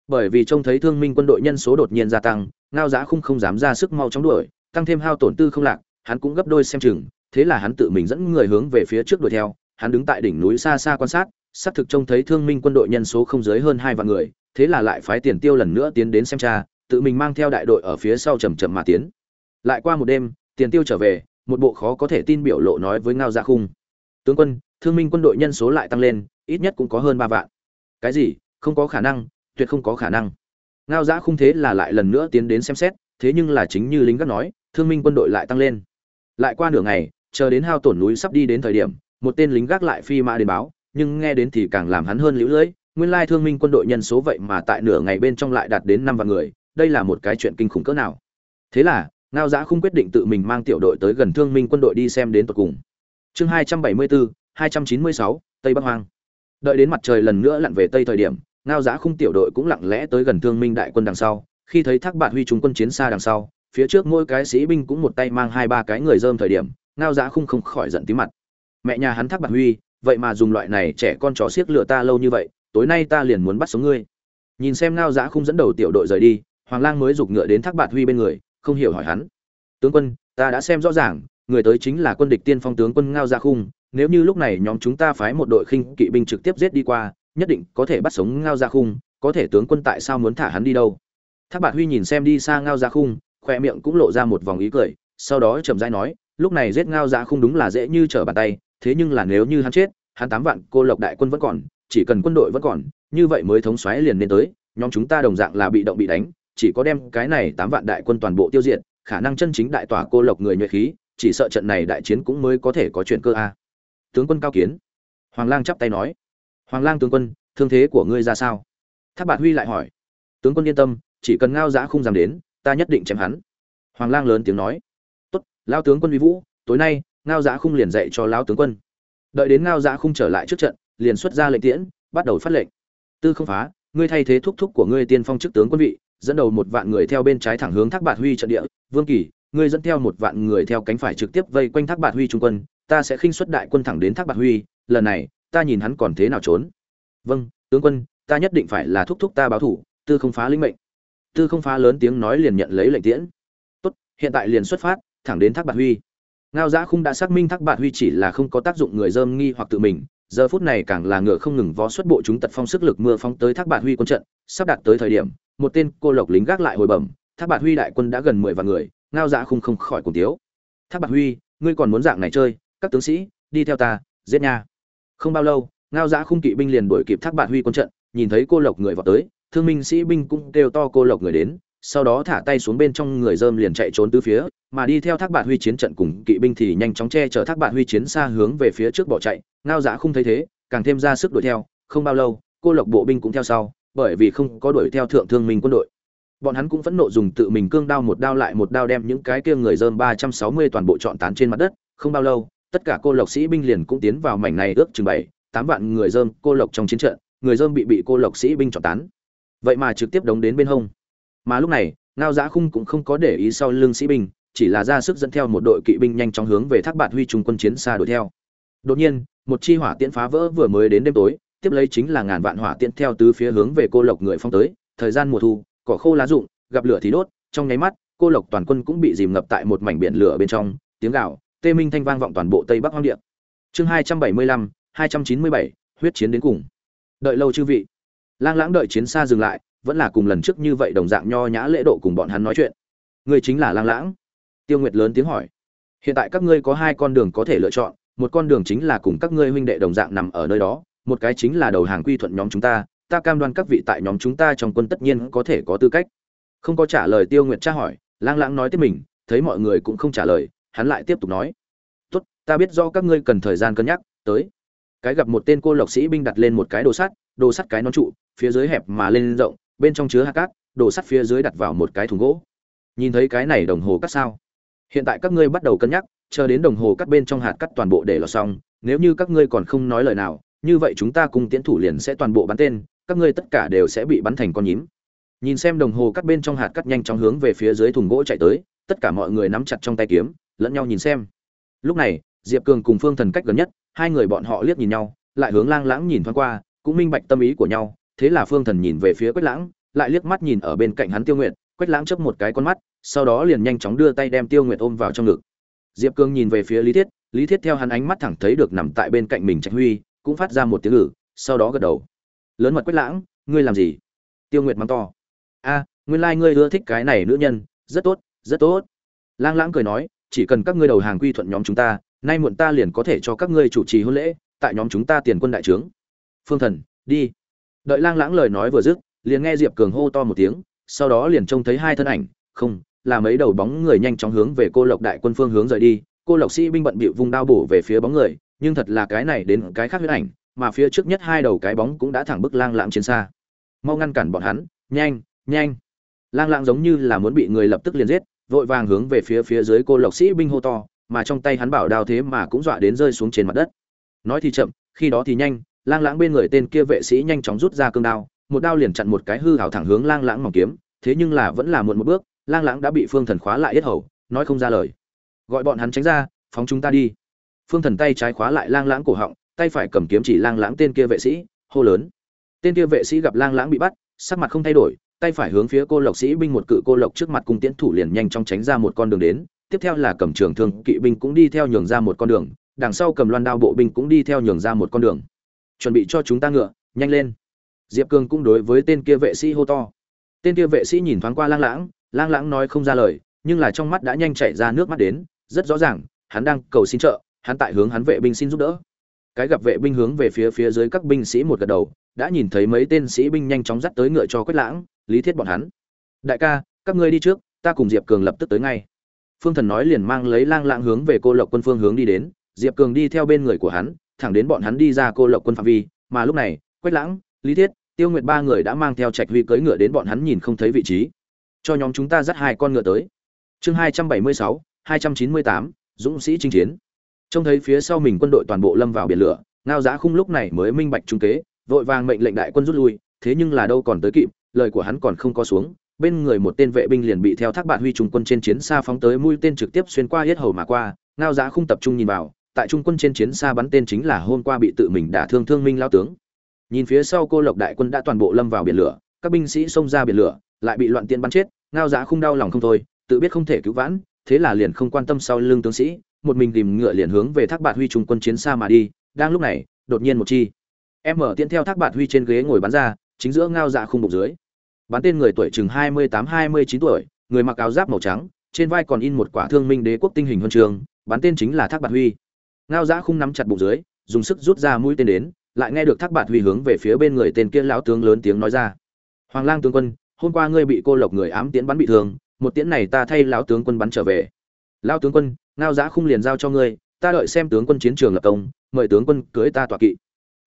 Bởi vì trông thấy thương minh quân đội nhân số đột nhiên gia tăng ngao giá không không dám ra sức mau chóng đuổi, tăng thêm hao tổn tư không lạc, hắn cũng gấp đôi xem chừng, thế là hắn tự mình dẫn người hướng về phía trước đuổi theo, hắn đứng tại đỉnh núi xa xa quan sát, xác thực trông thấy thương minh quân đội nhân số không dưới hơn hai vạn người, thế là lại phái tiền tiêu lần nữa tiến đến xem cha tự mình mang theo đại đội ở phía sau chầm chậm mà tiến. Lại qua một đêm, tiền tiêu trở về, một bộ khó có thể tin biểu lộ nói với ngao gia khung. Tướng quân, thương minh quân đội nhân số lại tăng lên, ít nhất cũng có hơn ba vạn. Cái gì? Không có khả năng, tuyệt không có khả năng ngao giã không thế là lại lần nữa tiến đến xem xét, thế nhưng là chính như lính gác nói, thương minh quân đội lại tăng lên. Lại qua nửa ngày, chờ đến hao tổn núi sắp đi đến thời điểm, một tên lính gác lại phi mã đến báo, nhưng nghe đến thì càng làm hắn hơn lũ lưỡi. Nguyên lai thương minh quân đội nhân số vậy mà tại nửa ngày bên trong lại đạt đến năm vạn người, đây là một cái chuyện kinh khủng cỡ nào. Thế là, ngao giã không quyết định tự mình mang tiểu đội tới gần thương minh quân đội đi xem đến tận cùng. Chương hai trăm bảy mươi bốn hai trăm chín mươi sáu, tây bắc hoang. Đợi đến mặt trời lần nữa lặn về tây thời điểm ngao Giá khung tiểu đội cũng lặng lẽ tới gần thương minh đại quân đằng sau. Khi thấy thác bạn huy trung quân chiến xa đằng sau, phía trước mỗi cái sĩ binh cũng một tay mang hai ba cái người dơm thời điểm, ngao Giá khung không khỏi giận tí mặt. Mẹ nhà hắn thác bạn huy, vậy mà dùng loại này trẻ con chó xiếc lựa ta lâu như vậy, tối nay ta liền muốn bắt sống ngươi. Nhìn xem ngao Giá khung dẫn đầu tiểu đội rời đi, hoàng lang mới giục ngựa đến thác bạn huy bên người, không hiểu hỏi hắn. Tướng quân, ta đã xem rõ ràng, người tới chính là quân địch tiên phong tướng quân ngao Giá khung, nếu như lúc này nhóm chúng ta phái một đội khinh kỵ binh trực tiếp giết đi qua nhất định có thể bắt sống ngao gia khung, có thể tướng quân tại sao muốn thả hắn đi đâu? Thác bạt huy nhìn xem đi xa ngao gia khung khoe miệng cũng lộ ra một vòng ý cười, sau đó chậm dai nói, lúc này giết ngao gia khung đúng là dễ như trở bàn tay, thế nhưng là nếu như hắn chết, hắn tám vạn cô lộc đại quân vẫn còn, chỉ cần quân đội vẫn còn, như vậy mới thống xoáy liền nên tới, nhóm chúng ta đồng dạng là bị động bị đánh, chỉ có đem cái này tám vạn đại quân toàn bộ tiêu diệt, khả năng chân chính đại tỏa cô lộc người nhuệ khí, chỉ sợ trận này đại chiến cũng mới có thể có chuyện cơ a. Tướng quân cao kiến. Hoàng lang chắp tay nói hoàng lang tướng quân, thương thế của ngươi ra sao? Tháp bạt huy lại hỏi. Tướng quân yên tâm, chỉ cần ngao giã không dám đến, ta nhất định chém hắn. Hoàng lang lớn tiếng nói. Tốt, lao tướng quân vi vũ, tối nay, ngao giã khung liền dạy cho lao tướng quân. Đợi đến ngao giã khung trở lại trước trận, liền xuất ra lệnh tiễn, bắt đầu phát lệnh. Tư không phá, ngươi thay thế thúc thúc của ngươi tiên phong chức tướng quân vị, dẫn đầu một vạn người theo bên trái thẳng hướng thác bạt huy trận địa. Vương kỳ, ngươi dẫn theo một vạn người theo cánh phải trực tiếp vây quanh thác bạt huy trung quân, ta sẽ khinh xuất đại quân thẳng đến thác bạt huy. Lần này ta nhìn hắn còn thế nào trốn? Vâng tướng quân, ta nhất định phải là thúc thúc ta báo thủ, tư không phá lĩnh mệnh. Tư không phá lớn tiếng nói liền nhận lấy lệnh tiễn. Tốt, hiện tại liền xuất phát, thẳng đến thác bạt huy. Ngao giã khung đã xác minh thác bạt huy chỉ là không có tác dụng người dơm nghi hoặc tự mình, giờ phút này càng là ngựa không ngừng vó xuất bộ chúng tật phong sức lực mưa phóng tới thác bạt huy quân trận, sắp đạt tới thời điểm, một tên cô lộc lính gác lại hồi bẩm, thác bạt huy đại quân đã gần mười vạn người, ngao giã khung không khỏi cùng tiếu. Thác bạt huy, ngươi còn muốn dạng này chơi, các tướng sĩ, đi theo ta, giết nha không bao lâu, ngao giã khung kỵ binh liền đuổi kịp thác bạn huy quân trận, nhìn thấy cô lộc người vào tới, thương minh sĩ binh cũng kêu to cô lộc người đến, sau đó thả tay xuống bên trong người dơm liền chạy trốn từ phía, mà đi theo thác bạn huy chiến trận cùng kỵ binh thì nhanh chóng che chở thác bạn huy chiến xa hướng về phía trước bỏ chạy. Ngao giã không thấy thế, càng thêm ra sức đuổi theo. Không bao lâu, cô lộc bộ binh cũng theo sau, bởi vì không có đuổi theo thượng thương minh quân đội. Bọn hắn cũng phẫn nộ dùng tự mình cương đao một đao lại một đao đem những cái kia người dơm ba trăm sáu mươi toàn bộ trọn tán trên mặt đất. Không bao lâu tất cả cô lộc sĩ binh liền cũng tiến vào mảnh này ước chừng bảy, tám vạn người dơm cô lộc trong chiến trận, người dơm bị bị cô lộc sĩ binh chọn tán. Vậy mà trực tiếp đóng đến bên hông. Mà lúc này, ngao giã khung cũng không có để ý sau lưng sĩ binh, chỉ là ra sức dẫn theo một đội kỵ binh nhanh chóng hướng về thác bạt huy trung quân chiến xa đuổi theo. Đột nhiên, một chi hỏa tiễn phá vỡ vừa mới đến đêm tối, tiếp lấy chính là ngàn vạn hỏa tiễn theo tứ phía hướng về cô lộc người phong tới, thời gian mùa thu, cỏ khô lá rụng, gặp lửa thì đốt, trong nháy mắt, cô lộc toàn quân cũng bị dìm ngập tại một mảnh biển lửa bên trong, tiếng gạo tê minh thanh vang vọng toàn bộ tây bắc hoang địa. Chương hai trăm bảy mươi lăm, hai trăm chín mươi bảy, huyết chiến đến cùng. Đợi lâu chư vị. Lang lãng đợi chiến xa dừng lại, vẫn là cùng lần trước như vậy đồng dạng nho nhã lễ độ cùng bọn hắn nói chuyện. Người chính là lang lãng. Tiêu nguyệt lớn tiếng hỏi. Hiện tại các ngươi có hai con đường có thể lựa chọn, một con đường chính là cùng các ngươi huynh đệ đồng dạng nằm ở nơi đó, một cái chính là đầu hàng quy thuận nhóm chúng ta ta cam đoan các vị tại nhóm chúng ta trong quân tất nhiên có thể có tư cách. Không có trả lời tiêu nguyệt tra hỏi, lang lãng nói tiếp mình, thấy mọi người cũng không trả lời hắn lại tiếp tục nói, tốt, ta biết do các ngươi cần thời gian cân nhắc, tới. Cái gặp một tên cô lộc sĩ binh đặt lên một cái đồ sắt đồ sắt cái nón trụ, phía dưới hẹp mà lên rộng, bên trong chứa hạt cát, đồ sắt phía dưới đặt vào một cái thùng gỗ. Nhìn thấy cái này đồng hồ cắt sao? Hiện tại các ngươi bắt đầu cân nhắc, chờ đến đồng hồ cắt bên trong hạt cắt toàn bộ để lọt xong, nếu như các ngươi còn không nói lời nào, như vậy chúng ta cùng tiến thủ liền sẽ toàn bộ bắn tên, các ngươi tất cả đều sẽ bị bắn thành con nhím. Nhìn xem đồng hồ cắt bên trong hạt cắt nhanh chóng hướng về phía dưới thùng gỗ chạy tới, tất cả mọi người nắm chặt trong tay kiếm lẫn nhau nhìn xem. Lúc này, diệp cường cùng phương thần cách gần nhất, hai người bọn họ liếc nhìn nhau, lại hướng lang lãng nhìn thoáng qua, cũng minh bạch tâm ý của nhau, thế là phương thần nhìn về phía quách lãng, lại liếc mắt nhìn ở bên cạnh hắn tiêu nguyệt, quách lãng chấp một cái con mắt, sau đó liền nhanh chóng đưa tay đem tiêu nguyệt ôm vào trong ngực. Diệp cường nhìn về phía lý thiết lý thiết theo hắn ánh mắt thẳng thấy được nằm tại bên cạnh mình trạch huy, cũng phát ra một tiếng ngử sau đó gật đầu. Lớn mật quách lãng, ngươi làm gì? Tiêu nguyệt mắng to. A, nguyên lai ngươi ưa thích cái này nữ nhân, rất tốt rất tốt. Lang lãng cười nói chỉ cần các ngươi đầu hàng quy thuận nhóm chúng ta, nay muộn ta liền có thể cho các ngươi chủ trì hôn lễ, tại nhóm chúng ta tiền quân đại trướng. Phương thần, đi. Đợi lang lãng lời nói vừa dứt, liền nghe diệp cường hô to một tiếng, sau đó liền trông thấy hai thân ảnh, không, là mấy đầu bóng người nhanh chóng hướng về cô lộc đại quân phương hướng rời đi. Cô lộc sĩ binh bận bịu vung đao bổ về phía bóng người, nhưng thật là cái này đến cái khác huyết ảnh, mà phía trước nhất hai đầu cái bóng cũng đã thẳng bức lang lãng chiến xa. Mau ngăn cản bọn hắn, nhanh nhanh. Lang lãng giống như là muốn bị người lập tức liền giết vội vàng hướng về phía phía dưới cô lộc sĩ binh hô to, mà trong tay hắn bảo đao thế mà cũng dọa đến rơi xuống trên mặt đất. Nói thì chậm, khi đó thì nhanh, lang lãng bên người tên kia vệ sĩ nhanh chóng rút ra cương đao, một đao liền chặn một cái hư hào thẳng hướng lang lãng mỏng kiếm, thế nhưng là vẫn là muộn một bước, lang lãng đã bị phương thần khóa lại yết hầu, nói không ra lời. Gọi bọn hắn tránh ra, phóng chúng ta đi. Phương thần tay trái khóa lại lang lãng cổ họng, tay phải cầm kiếm chỉ lang lãng tên kia vệ sĩ, hô lớn. Tên kia vệ sĩ gặp lang lãng bị bắt, sắc mặt không thay đổi tay phải hướng phía cô lộc sĩ binh một cự cô lộc trước mặt cung tiễn thủ liền nhanh chóng tránh ra một con đường đến. Tiếp theo là cầm trường thương, kỵ binh cũng đi theo nhường ra một con đường. Đằng sau cầm loan đao bộ binh cũng đi theo nhường ra một con đường. Chuẩn bị cho chúng ta ngựa, nhanh lên. Diệp cường cũng đối với tên kia vệ sĩ hô to. Tên kia vệ sĩ nhìn thoáng qua lang lãng lang lãng nói không ra lời, nhưng là trong mắt đã nhanh chảy ra nước mắt đến, rất rõ ràng, hắn đang cầu xin trợ, hắn tại hướng hắn vệ binh xin giúp đỡ. Cái gặp vệ binh hướng về phía phía dưới các binh sĩ một gật đầu, đã nhìn thấy mấy tên sĩ binh nhanh chóng dắt tới ngựa cho quách lãng lý thiết bọn hắn. Đại ca, các ngươi đi trước, ta cùng diệp cường lập tức tới ngay. Phương thần nói liền mang lấy lang lãng hướng về cô lộc quân phương hướng đi đến, diệp cường đi theo bên người của hắn, thẳng đến bọn hắn đi ra cô lộc quân phạm vi, mà lúc này, quách lãng, lý thiết, tiêu nguyệt ba người đã mang theo trạch huy cưỡi ngựa đến bọn hắn nhìn không thấy vị trí. Cho nhóm chúng ta dắt hai con ngựa tới. Chương hai trăm bảy mươi sáu, hai trăm chín mươi tám, dũng sĩ chinh chiến. Trông thấy phía sau mình quân đội toàn bộ lâm vào biển lửa, ngao giá khung lúc này mới minh bạch trung kế, vội vàng mệnh lệnh đại quân rút lui, thế nhưng là đâu còn tới kịp lời của hắn còn không có xuống, bên người một tên vệ binh liền bị theo thác bạn huy trung quân trên chiến xa phóng tới, mũi tên trực tiếp xuyên qua hết hầu mà qua, ngao giá không tập trung nhìn vào, tại trung quân trên chiến xa bắn tên chính là hôm qua bị tự mình đả thương thương minh lao tướng. Nhìn phía sau cô lộc đại quân đã toàn bộ lâm vào biển lửa, các binh sĩ xông ra biển lửa, lại bị loạn tiên bắn chết, ngao giá không đau lòng không thôi, tự biết không thể cứu vãn, thế là liền không quan tâm sau lưng tướng sĩ, một mình tìm ngựa liền hướng về thác bạt huy trung quân chiến xa mà đi, đang lúc này, đột nhiên một chi. Em mở tiễn theo thác bạt huy trên ghế ngồi bắn ra, chính giữa ngao dạ khung bụng dưới bán tên người tuổi chừng hai mươi tám, hai mươi chín tuổi, người mặc áo giáp màu trắng, trên vai còn in một quả thương minh đế quốc tinh hình huân trường, bán tên chính là thác bạt huy. Ngao giã khung nắm chặt bụng dưới, dùng sức rút ra mũi tên đến, lại nghe được thác bạt huy hướng về phía bên người tên kia lão tướng lớn tiếng nói ra. Hoàng lang tướng quân, hôm qua ngươi bị cô lộc người ám tiễn bắn bị thương, một tiễn này ta thay lão tướng quân bắn trở về. Lão tướng quân, ngao giã khung liền giao cho ngươi, ta đợi xem tướng quân chiến trường lập công, mời tướng quân cưới ta tọa kỵ.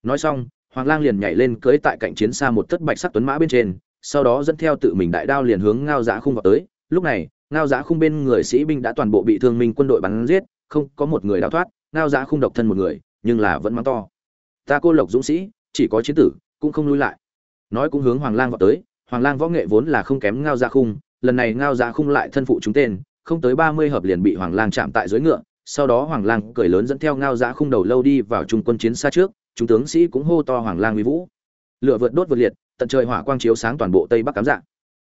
Nói xong, hoàng lang liền nhảy lên cưới tại cạnh chiến xa một thất bạch sắc tuấn mã bên trên sau đó dẫn theo tự mình đại đao liền hướng ngao giá khung vào tới. Lúc này ngao giá khung bên người sĩ binh đã toàn bộ bị thương minh quân đội bắn giết không có một người đào thoát ngao giá khung độc thân một người nhưng là vẫn mắng to. Ta cô lộc dũng sĩ chỉ có chiến tử cũng không lui lại. Nói cũng hướng hoàng lang vào tới hoàng lang võ nghệ vốn là không kém ngao giá khung lần này ngao giá khung lại thân phụ chúng tên không tới ba mươi hợp liền bị Hoàng Lang chạm tại dưới ngựa, sau đó Hoàng Lang cười lớn dẫn theo ngao giá khung đầu lâu đi vào trung quân chiến xa trước, chúng tướng sĩ cũng hô to Hoàng Lang uy vũ. Lửa vượt đốt vượt liệt, tận trời hỏa quang chiếu sáng toàn bộ Tây Bắc cám dạng.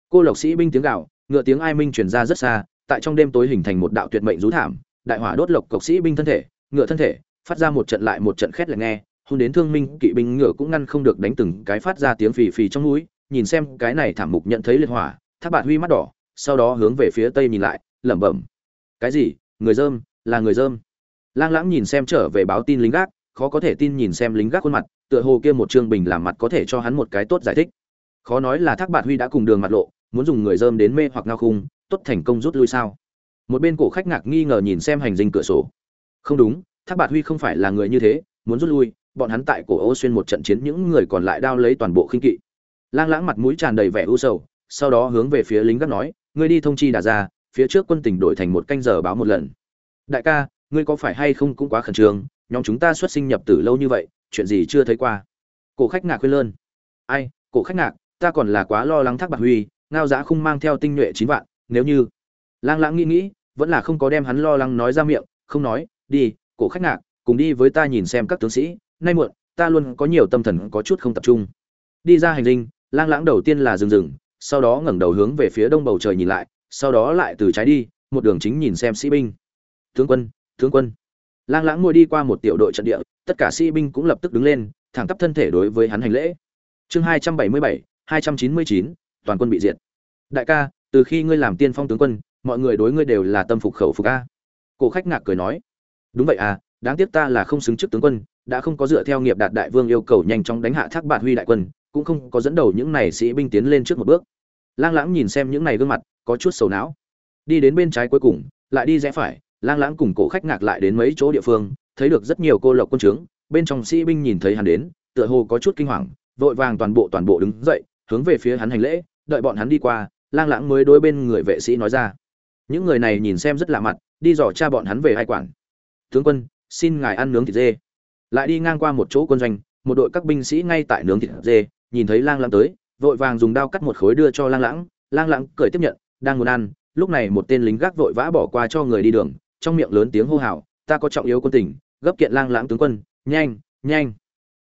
Cô Lộc sĩ binh tiếng gào, ngựa tiếng ai minh truyền ra rất xa, tại trong đêm tối hình thành một đạo tuyệt mệnh rú thảm, đại hỏa đốt lộc cộc sĩ binh thân thể, ngựa thân thể, phát ra một trận lại một trận khét lại nghe, hôn đến thương minh, kỵ binh ngựa cũng ngăn không được đánh từng cái phát ra tiếng phì phì trong núi, nhìn xem cái này thảm mục nhận thấy liệt hỏa, tháp Bạt Huy mắt đỏ, sau đó hướng về phía tây nhìn lại, lẩm bẩm. Cái gì? Người dơm là người dơm. Lang lãng nhìn xem trở về báo tin lính gác khó có thể tin nhìn xem lính gác khuôn mặt, tựa hồ kia một trương bình làm mặt có thể cho hắn một cái tốt giải thích. Khó nói là thác bạt huy đã cùng đường mặt lộ, muốn dùng người dơm đến mê hoặc ngao khung, tốt thành công rút lui sao? Một bên cổ khách ngạc nghi ngờ nhìn xem hành dinh cửa sổ. Không đúng, thác bạt huy không phải là người như thế, muốn rút lui, bọn hắn tại cổ ô xuyên một trận chiến những người còn lại đao lấy toàn bộ khinh kỵ. Lang lãng mặt mũi tràn đầy vẻ u sầu, sau đó hướng về phía lính gác nói, ngươi đi thông chi đà ra phía trước quân tình đổi thành một canh giờ báo một lần. Đại ca, ngươi có phải hay không cũng quá khẩn trương nhóm chúng ta xuất sinh nhập tử lâu như vậy, chuyện gì chưa thấy qua? Cổ khách ngạc khuyên lơn. Ai, cổ khách ngạc, ta còn là quá lo lắng thác bạc huy, ngao giã không mang theo tinh nhuệ chín vạn, nếu như lang lãng nghĩ nghĩ, vẫn là không có đem hắn lo lắng nói ra miệng, không nói, đi, cổ khách ngạc, cùng đi với ta nhìn xem các tướng sĩ, nay muộn, ta luôn có nhiều tâm thần có chút không tập trung. Đi ra hành linh lang lãng đầu tiên là rừng rừng sau đó ngẩng đầu hướng về phía đông bầu trời nhìn lại, sau đó lại từ trái đi, một đường chính nhìn xem sĩ binh. Tướng quân tướng quân lang lãng ngồi đi qua một tiểu đội trận địa, tất cả sĩ binh cũng lập tức đứng lên, thẳng tắp thân thể đối với hắn hành lễ. Chương hai trăm bảy mươi bảy, hai trăm chín mươi chín, toàn quân bị diệt. Đại ca, từ khi ngươi làm tiên phong tướng quân, mọi người đối ngươi đều là tâm phục khẩu phục a. Cổ khách ngạc cười nói. Đúng vậy à đáng tiếc ta là không xứng chức tướng quân, đã không có dựa theo nghiệp đạt đại vương yêu cầu nhanh chóng đánh hạ thác bạt huy đại quân, cũng không có dẫn đầu những này sĩ binh tiến lên trước một bước. Lang lãng nhìn xem những này gương mặt, có chút sầu não. Đi đến bên trái cuối cùng, lại đi rẽ phải lang lãng cùng cổ khách ngạc lại đến mấy chỗ địa phương, thấy được rất nhiều cô lộc quân trướng, bên trong sĩ binh nhìn thấy hắn đến, tựa hồ có chút kinh hoàng, vội vàng toàn bộ toàn bộ đứng dậy, hướng về phía hắn hành lễ, đợi bọn hắn đi qua, lang lãng mới đối bên người vệ sĩ nói ra. Những người này nhìn xem rất lạ mặt, đi dò cha bọn hắn về hai quản. Tướng quân, xin ngài ăn nướng thịt dê. Lại đi ngang qua một chỗ quân doanh, một đội các binh sĩ ngay tại nướng thịt dê, nhìn thấy lang lãng tới, vội vàng dùng dao cắt một khối đưa cho lang lãng. Lang lãng cười tiếp nhận, đang muốn ăn, lúc này một tên lính gác vội vã bỏ qua cho người đi đường trong miệng lớn tiếng hô hào, ta có trọng yếu quân tình, gấp kiện lang lãng tướng quân, nhanh nhanh.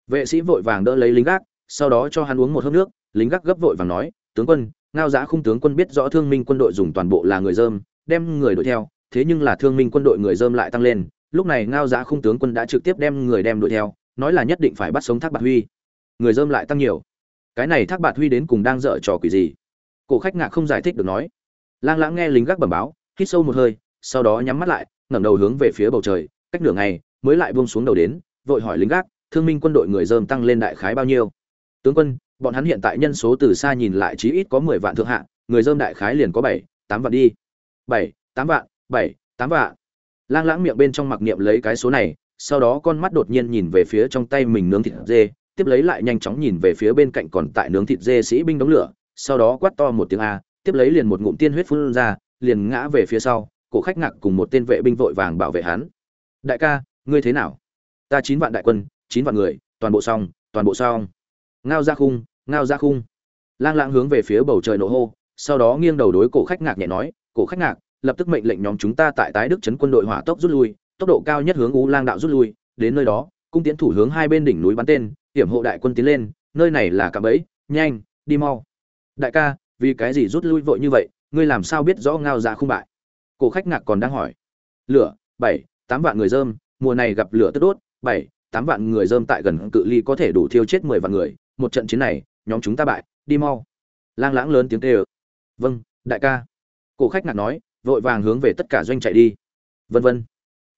Vệ sĩ vội vàng đỡ lấy lính gác, sau đó cho hắn uống một hớp nước, lính gác gấp vội vàng nói, tướng quân, ngao giã khung tướng quân biết rõ thương minh quân đội dùng toàn bộ là người dơm, đem người đuổi theo, thế nhưng là thương minh quân đội người dơm lại tăng lên, lúc này ngao giã khung tướng quân đã trực tiếp đem người đem đuổi theo, nói là nhất định phải bắt sống thác bạc huy. Người dơm lại tăng nhiều. Cái này thác bạc huy đến cùng đang dở trò quỷ gì? Cổ khách ngạc không giải thích được nói. Lang lãng nghe lính gác bẩm báo, hít sâu một hơi sau đó nhắm mắt lại, ngẩng đầu hướng về phía bầu trời, cách nửa ngày, mới lại buông xuống đầu đến, vội hỏi lính gác, thương minh quân đội người dơm tăng lên đại khái bao nhiêu? Tướng quân, bọn hắn hiện tại nhân số từ xa nhìn lại chí ít có mười vạn thượng hạ, người dơm đại khái liền có bảy, tám vạn đi. Bảy, tám vạn, bảy, tám vạn. Lang lãng miệng bên trong mặc niệm lấy cái số này, sau đó con mắt đột nhiên nhìn về phía trong tay mình nướng thịt dê, tiếp lấy lại nhanh chóng nhìn về phía bên cạnh còn tại nướng thịt dê sĩ binh đống lửa, sau đó quát to một tiếng a, tiếp lấy liền một ngụm tiên huyết phun ra, liền ngã về phía sau cổ khách ngạc cùng một tên vệ binh vội vàng bảo vệ hắn. Đại ca, ngươi thế nào? Ta chín vạn đại quân, chín vạn người, toàn bộ xong, toàn bộ xong. Ngao ra khung, ngao ra khung. Lang lãng hướng về phía bầu trời nổ hô, sau đó nghiêng đầu đối cổ khách ngạc nhẹ nói, cổ khách ngạc, lập tức mệnh lệnh nhóm chúng ta tại tái đức chấn quân đội hỏa tốc rút lui, tốc độ cao nhất hướng u lang đạo rút lui, đến nơi đó, cung tiến thủ hướng hai bên đỉnh núi bắn tên, hiểm hộ đại quân tiến lên, nơi này là cạm bẫy, nhanh, đi mau. Đại ca, vì cái gì rút lui vội như vậy, ngươi làm sao biết rõ ngao ra không bại? Cổ khách ngạc còn đang hỏi. Lửa, bảy, tám vạn người dơm, mùa này gặp lửa tức đốt, bảy, tám vạn người dơm tại gần cự ly có thể đủ thiêu chết mười vạn người, một trận chiến này, nhóm chúng ta bại, đi mau. Lang lãng lớn tiếng kêu. Vâng đại ca. Cổ khách ngạc nói, vội vàng hướng về tất cả doanh chạy đi. Vân vân.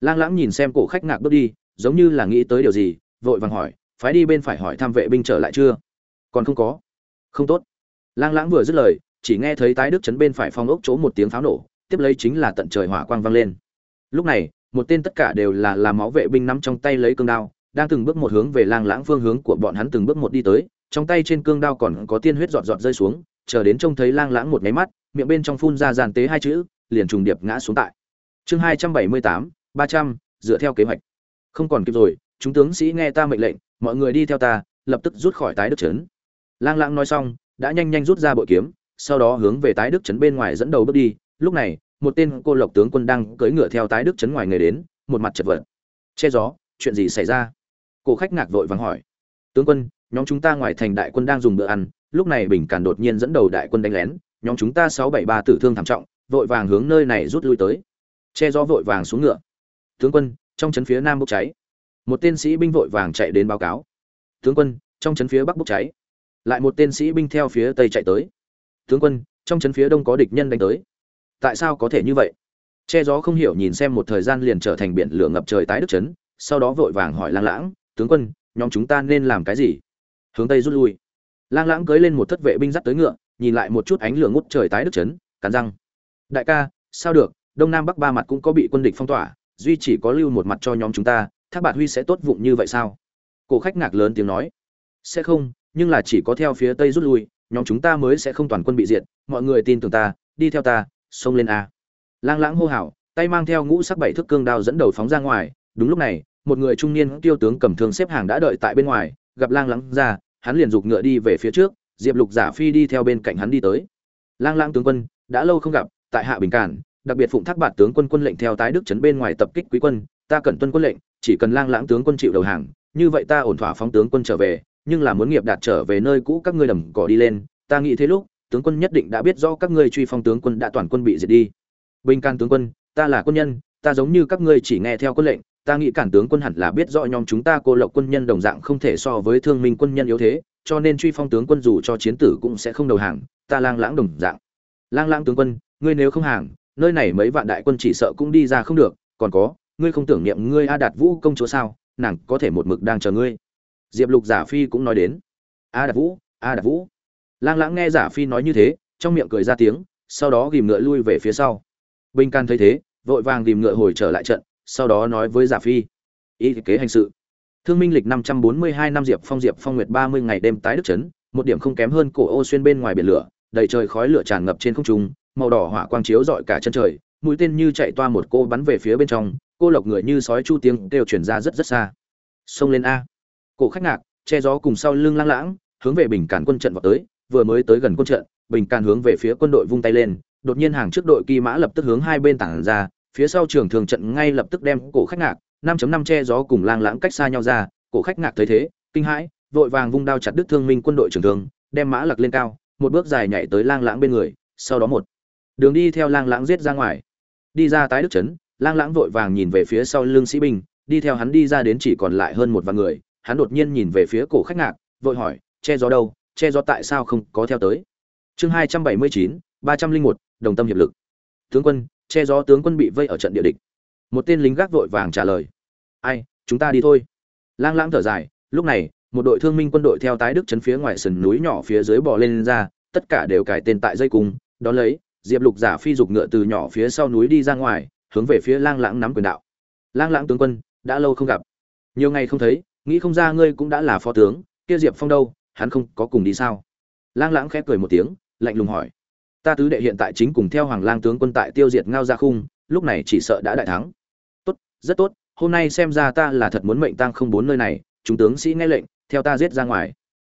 Lang lãng nhìn xem cổ khách ngạc bước đi, giống như là nghĩ tới điều gì, vội vàng hỏi, phái đi bên phải hỏi thăm vệ binh trở lại chưa? Còn không có. Không tốt. Lang lãng vừa dứt lời, chỉ nghe thấy tái đức chấn bên phải phong ốc chỗ một tiếng pháo nổ tiếp lấy chính là tận trời hỏa quang vang lên. Lúc này, một tên tất cả đều là làm máu vệ binh nắm trong tay lấy cương đao, đang từng bước một hướng về lang lãng phương hướng của bọn hắn từng bước một đi tới, trong tay trên cương đao còn có tiên huyết giọt giọt rơi xuống, chờ đến trông thấy lang lãng một máy mắt, miệng bên trong phun ra giàn tế hai chữ, liền trùng điệp ngã xuống tại. Chương hai trăm bảy mươi tám, ba trăm, dựa theo kế hoạch. Không còn kịp rồi, chúng tướng sĩ nghe ta mệnh lệnh, mọi người đi theo ta, lập tức rút khỏi tái đức trấn. Lang lãng nói xong, đã nhanh nhanh rút ra bội kiếm, sau đó hướng về tái đức trấn bên ngoài dẫn đầu bước đi lúc này, một tên cô lộc tướng quân đang cưỡi ngựa theo tái đức chấn ngoài người đến, một mặt chật vật. Che gió, chuyện gì xảy ra? Cổ khách ngạc vội vàng hỏi. Tướng quân, nhóm chúng ta ngoài thành đại quân đang dùng bữa ăn, lúc này bình càn đột nhiên dẫn đầu đại quân đánh lén, nhóm chúng ta sáu bảy ba tử thương thảm trọng, vội vàng hướng nơi này rút lui tới. Che gió vội vàng xuống ngựa. Tướng quân, trong trấn phía nam bốc cháy. Một tên sĩ binh vội vàng chạy đến báo cáo. Tướng quân, trong trấn phía bắc bốc cháy. Lại một tên sĩ binh theo phía tây chạy tới. Tướng quân, trong trấn phía đông có địch nhân đánh tới tại sao có thể như vậy? Che gió không hiểu nhìn xem một thời gian liền trở thành biển lửa ngập trời tái đức chấn, sau đó vội vàng hỏi lang lãng tướng quân nhóm chúng ta nên làm cái gì? Hướng tây rút lui. Lang lãng cưới lên một thất vệ binh dắt tới ngựa nhìn lại một chút ánh lửa ngút trời tái đức chấn, cắn răng. Đại ca sao được đông nam bắc ba mặt cũng có bị quân địch phong tỏa duy chỉ có lưu một mặt cho nhóm chúng ta thác bạt huy sẽ tốt vụng như vậy sao? Cổ khách ngạc lớn tiếng nói. Sẽ không nhưng là chỉ có theo phía tây rút lui nhóm chúng ta mới sẽ không toàn quân bị diệt mọi người tin tưởng ta đi theo ta xông lên a. Lang lãng hô hào, tay mang theo ngũ sắc bảy thước cương đao dẫn đầu phóng ra ngoài. Đúng lúc này, một người trung niên tiêu tướng cầm thương xếp hàng đã đợi tại bên ngoài, gặp lang lãng ra, hắn liền giục ngựa đi về phía trước, diệp lục giả phi đi theo bên cạnh hắn đi tới. Lang lãng tướng quân, đã lâu không gặp, tại hạ bình cản, đặc biệt phụng thác bạt tướng quân quân lệnh theo tái đức trấn bên ngoài tập kích quý quân, ta cần tuân quân lệnh, chỉ cần lang lãng tướng quân chịu đầu hàng, như vậy ta ổn thỏa phóng tướng quân trở về, nhưng là muốn nghiệp đạt trở về nơi cũ các ngươi đầm cỏ đi lên, ta nghĩ thế lúc tướng quân nhất định đã biết rõ các ngươi truy phong tướng quân đã toàn quân bị diệt đi. Bình can tướng quân, ta là quân nhân, ta giống như các ngươi chỉ nghe theo quân lệnh, ta nghĩ cản tướng quân hẳn là biết rõ nhóm chúng ta cô lộc quân nhân đồng dạng không thể so với thương minh quân nhân yếu thế, cho nên truy phong tướng quân dù cho chiến tử cũng sẽ không đầu hàng, ta lang lãng đồng dạng. Lang lãng tướng quân, ngươi nếu không hàng, nơi này mấy vạn đại quân chỉ sợ cũng đi ra không được, còn có, ngươi không tưởng niệm ngươi a đạt vũ công chúa sao, nàng có thể một mực đang chờ ngươi. Diệp lục giả phi cũng nói đến. A đạt vũ, a đạt vũ lang lãng nghe giả phi nói như thế, trong miệng cười ra tiếng, sau đó ghìm ngựa lui về phía sau. Bình can thấy thế, vội vàng ghìm ngựa hồi trở lại trận, sau đó nói với giả phi, ý kế hành sự. Thương minh lịch năm trăm bốn mươi hai năm diệp phong diệp phong nguyệt ba mươi ngày đêm tái đức trấn một điểm không kém hơn cổ ô xuyên bên ngoài biển lửa, đầy trời khói lửa tràn ngập trên không trung, màu đỏ hỏa quang chiếu rọi cả chân trời, mũi tên như chạy toa một cô bắn về phía bên trong, cô lộc người như sói chu tiếng đều chuyển ra rất rất xa. Xông lên a. Cổ khách ngạc, che gió cùng sau lưng lang lãng, hướng về bình cản quân trận vào tới vừa mới tới gần quân trận, bình Càn hướng về phía quân đội vung tay lên, đột nhiên hàng trước đội kỳ mã lập tức hướng hai bên tảng ra, phía sau trường thường trận ngay lập tức đem cổ khách ngạc 5.5 che gió cùng lang lãng cách xa nhau ra, cổ khách ngạc thấy thế, kinh hãi, vội vàng vung đao chặt đứt thương minh quân đội trưởng thường đem mã lật lên cao, một bước dài nhảy tới lang lãng bên người, sau đó một đường đi theo lang lãng giết ra ngoài. Đi ra tái đức trấn lang lãng vội vàng nhìn về phía sau lưng sĩ binh, đi theo hắn đi ra đến chỉ còn lại hơn một vài người, hắn đột nhiên nhìn về phía cổ khách ngạc, vội hỏi, che gió đâu? Che gió tại sao không có theo tới. Chương hai trăm bảy mươi chín ba trăm linh một đồng tâm hiệp lực. Tướng quân che gió tướng quân bị vây ở trận địa địch. Một tên lính gác vội vàng trả lời. Ai chúng ta đi thôi. Lang lãng thở dài lúc này một đội thương minh quân đội theo tái đức chấn phía ngoài sườn núi nhỏ phía dưới bò lên, lên ra tất cả đều cải tên tại dây cung đón lấy diệp lục giả phi dục ngựa từ nhỏ phía sau núi đi ra ngoài hướng về phía lang lãng nắm quyền đạo. Lang lãng tướng quân đã lâu không gặp. Nhiều ngày không thấy nghĩ không ra ngươi cũng đã là phó tướng kia diệp phong đâu hắn không có cùng đi sao? Lang lãng khẽ cười một tiếng, lạnh lùng hỏi. Ta tứ đệ hiện tại chính cùng theo hoàng lang tướng quân tại tiêu diệt ngao ra khung, lúc này chỉ sợ đã đại thắng. Tốt, rất tốt, hôm nay xem ra ta là thật muốn mệnh tang không bốn nơi này, chúng tướng sĩ nghe lệnh, theo ta giết ra ngoài.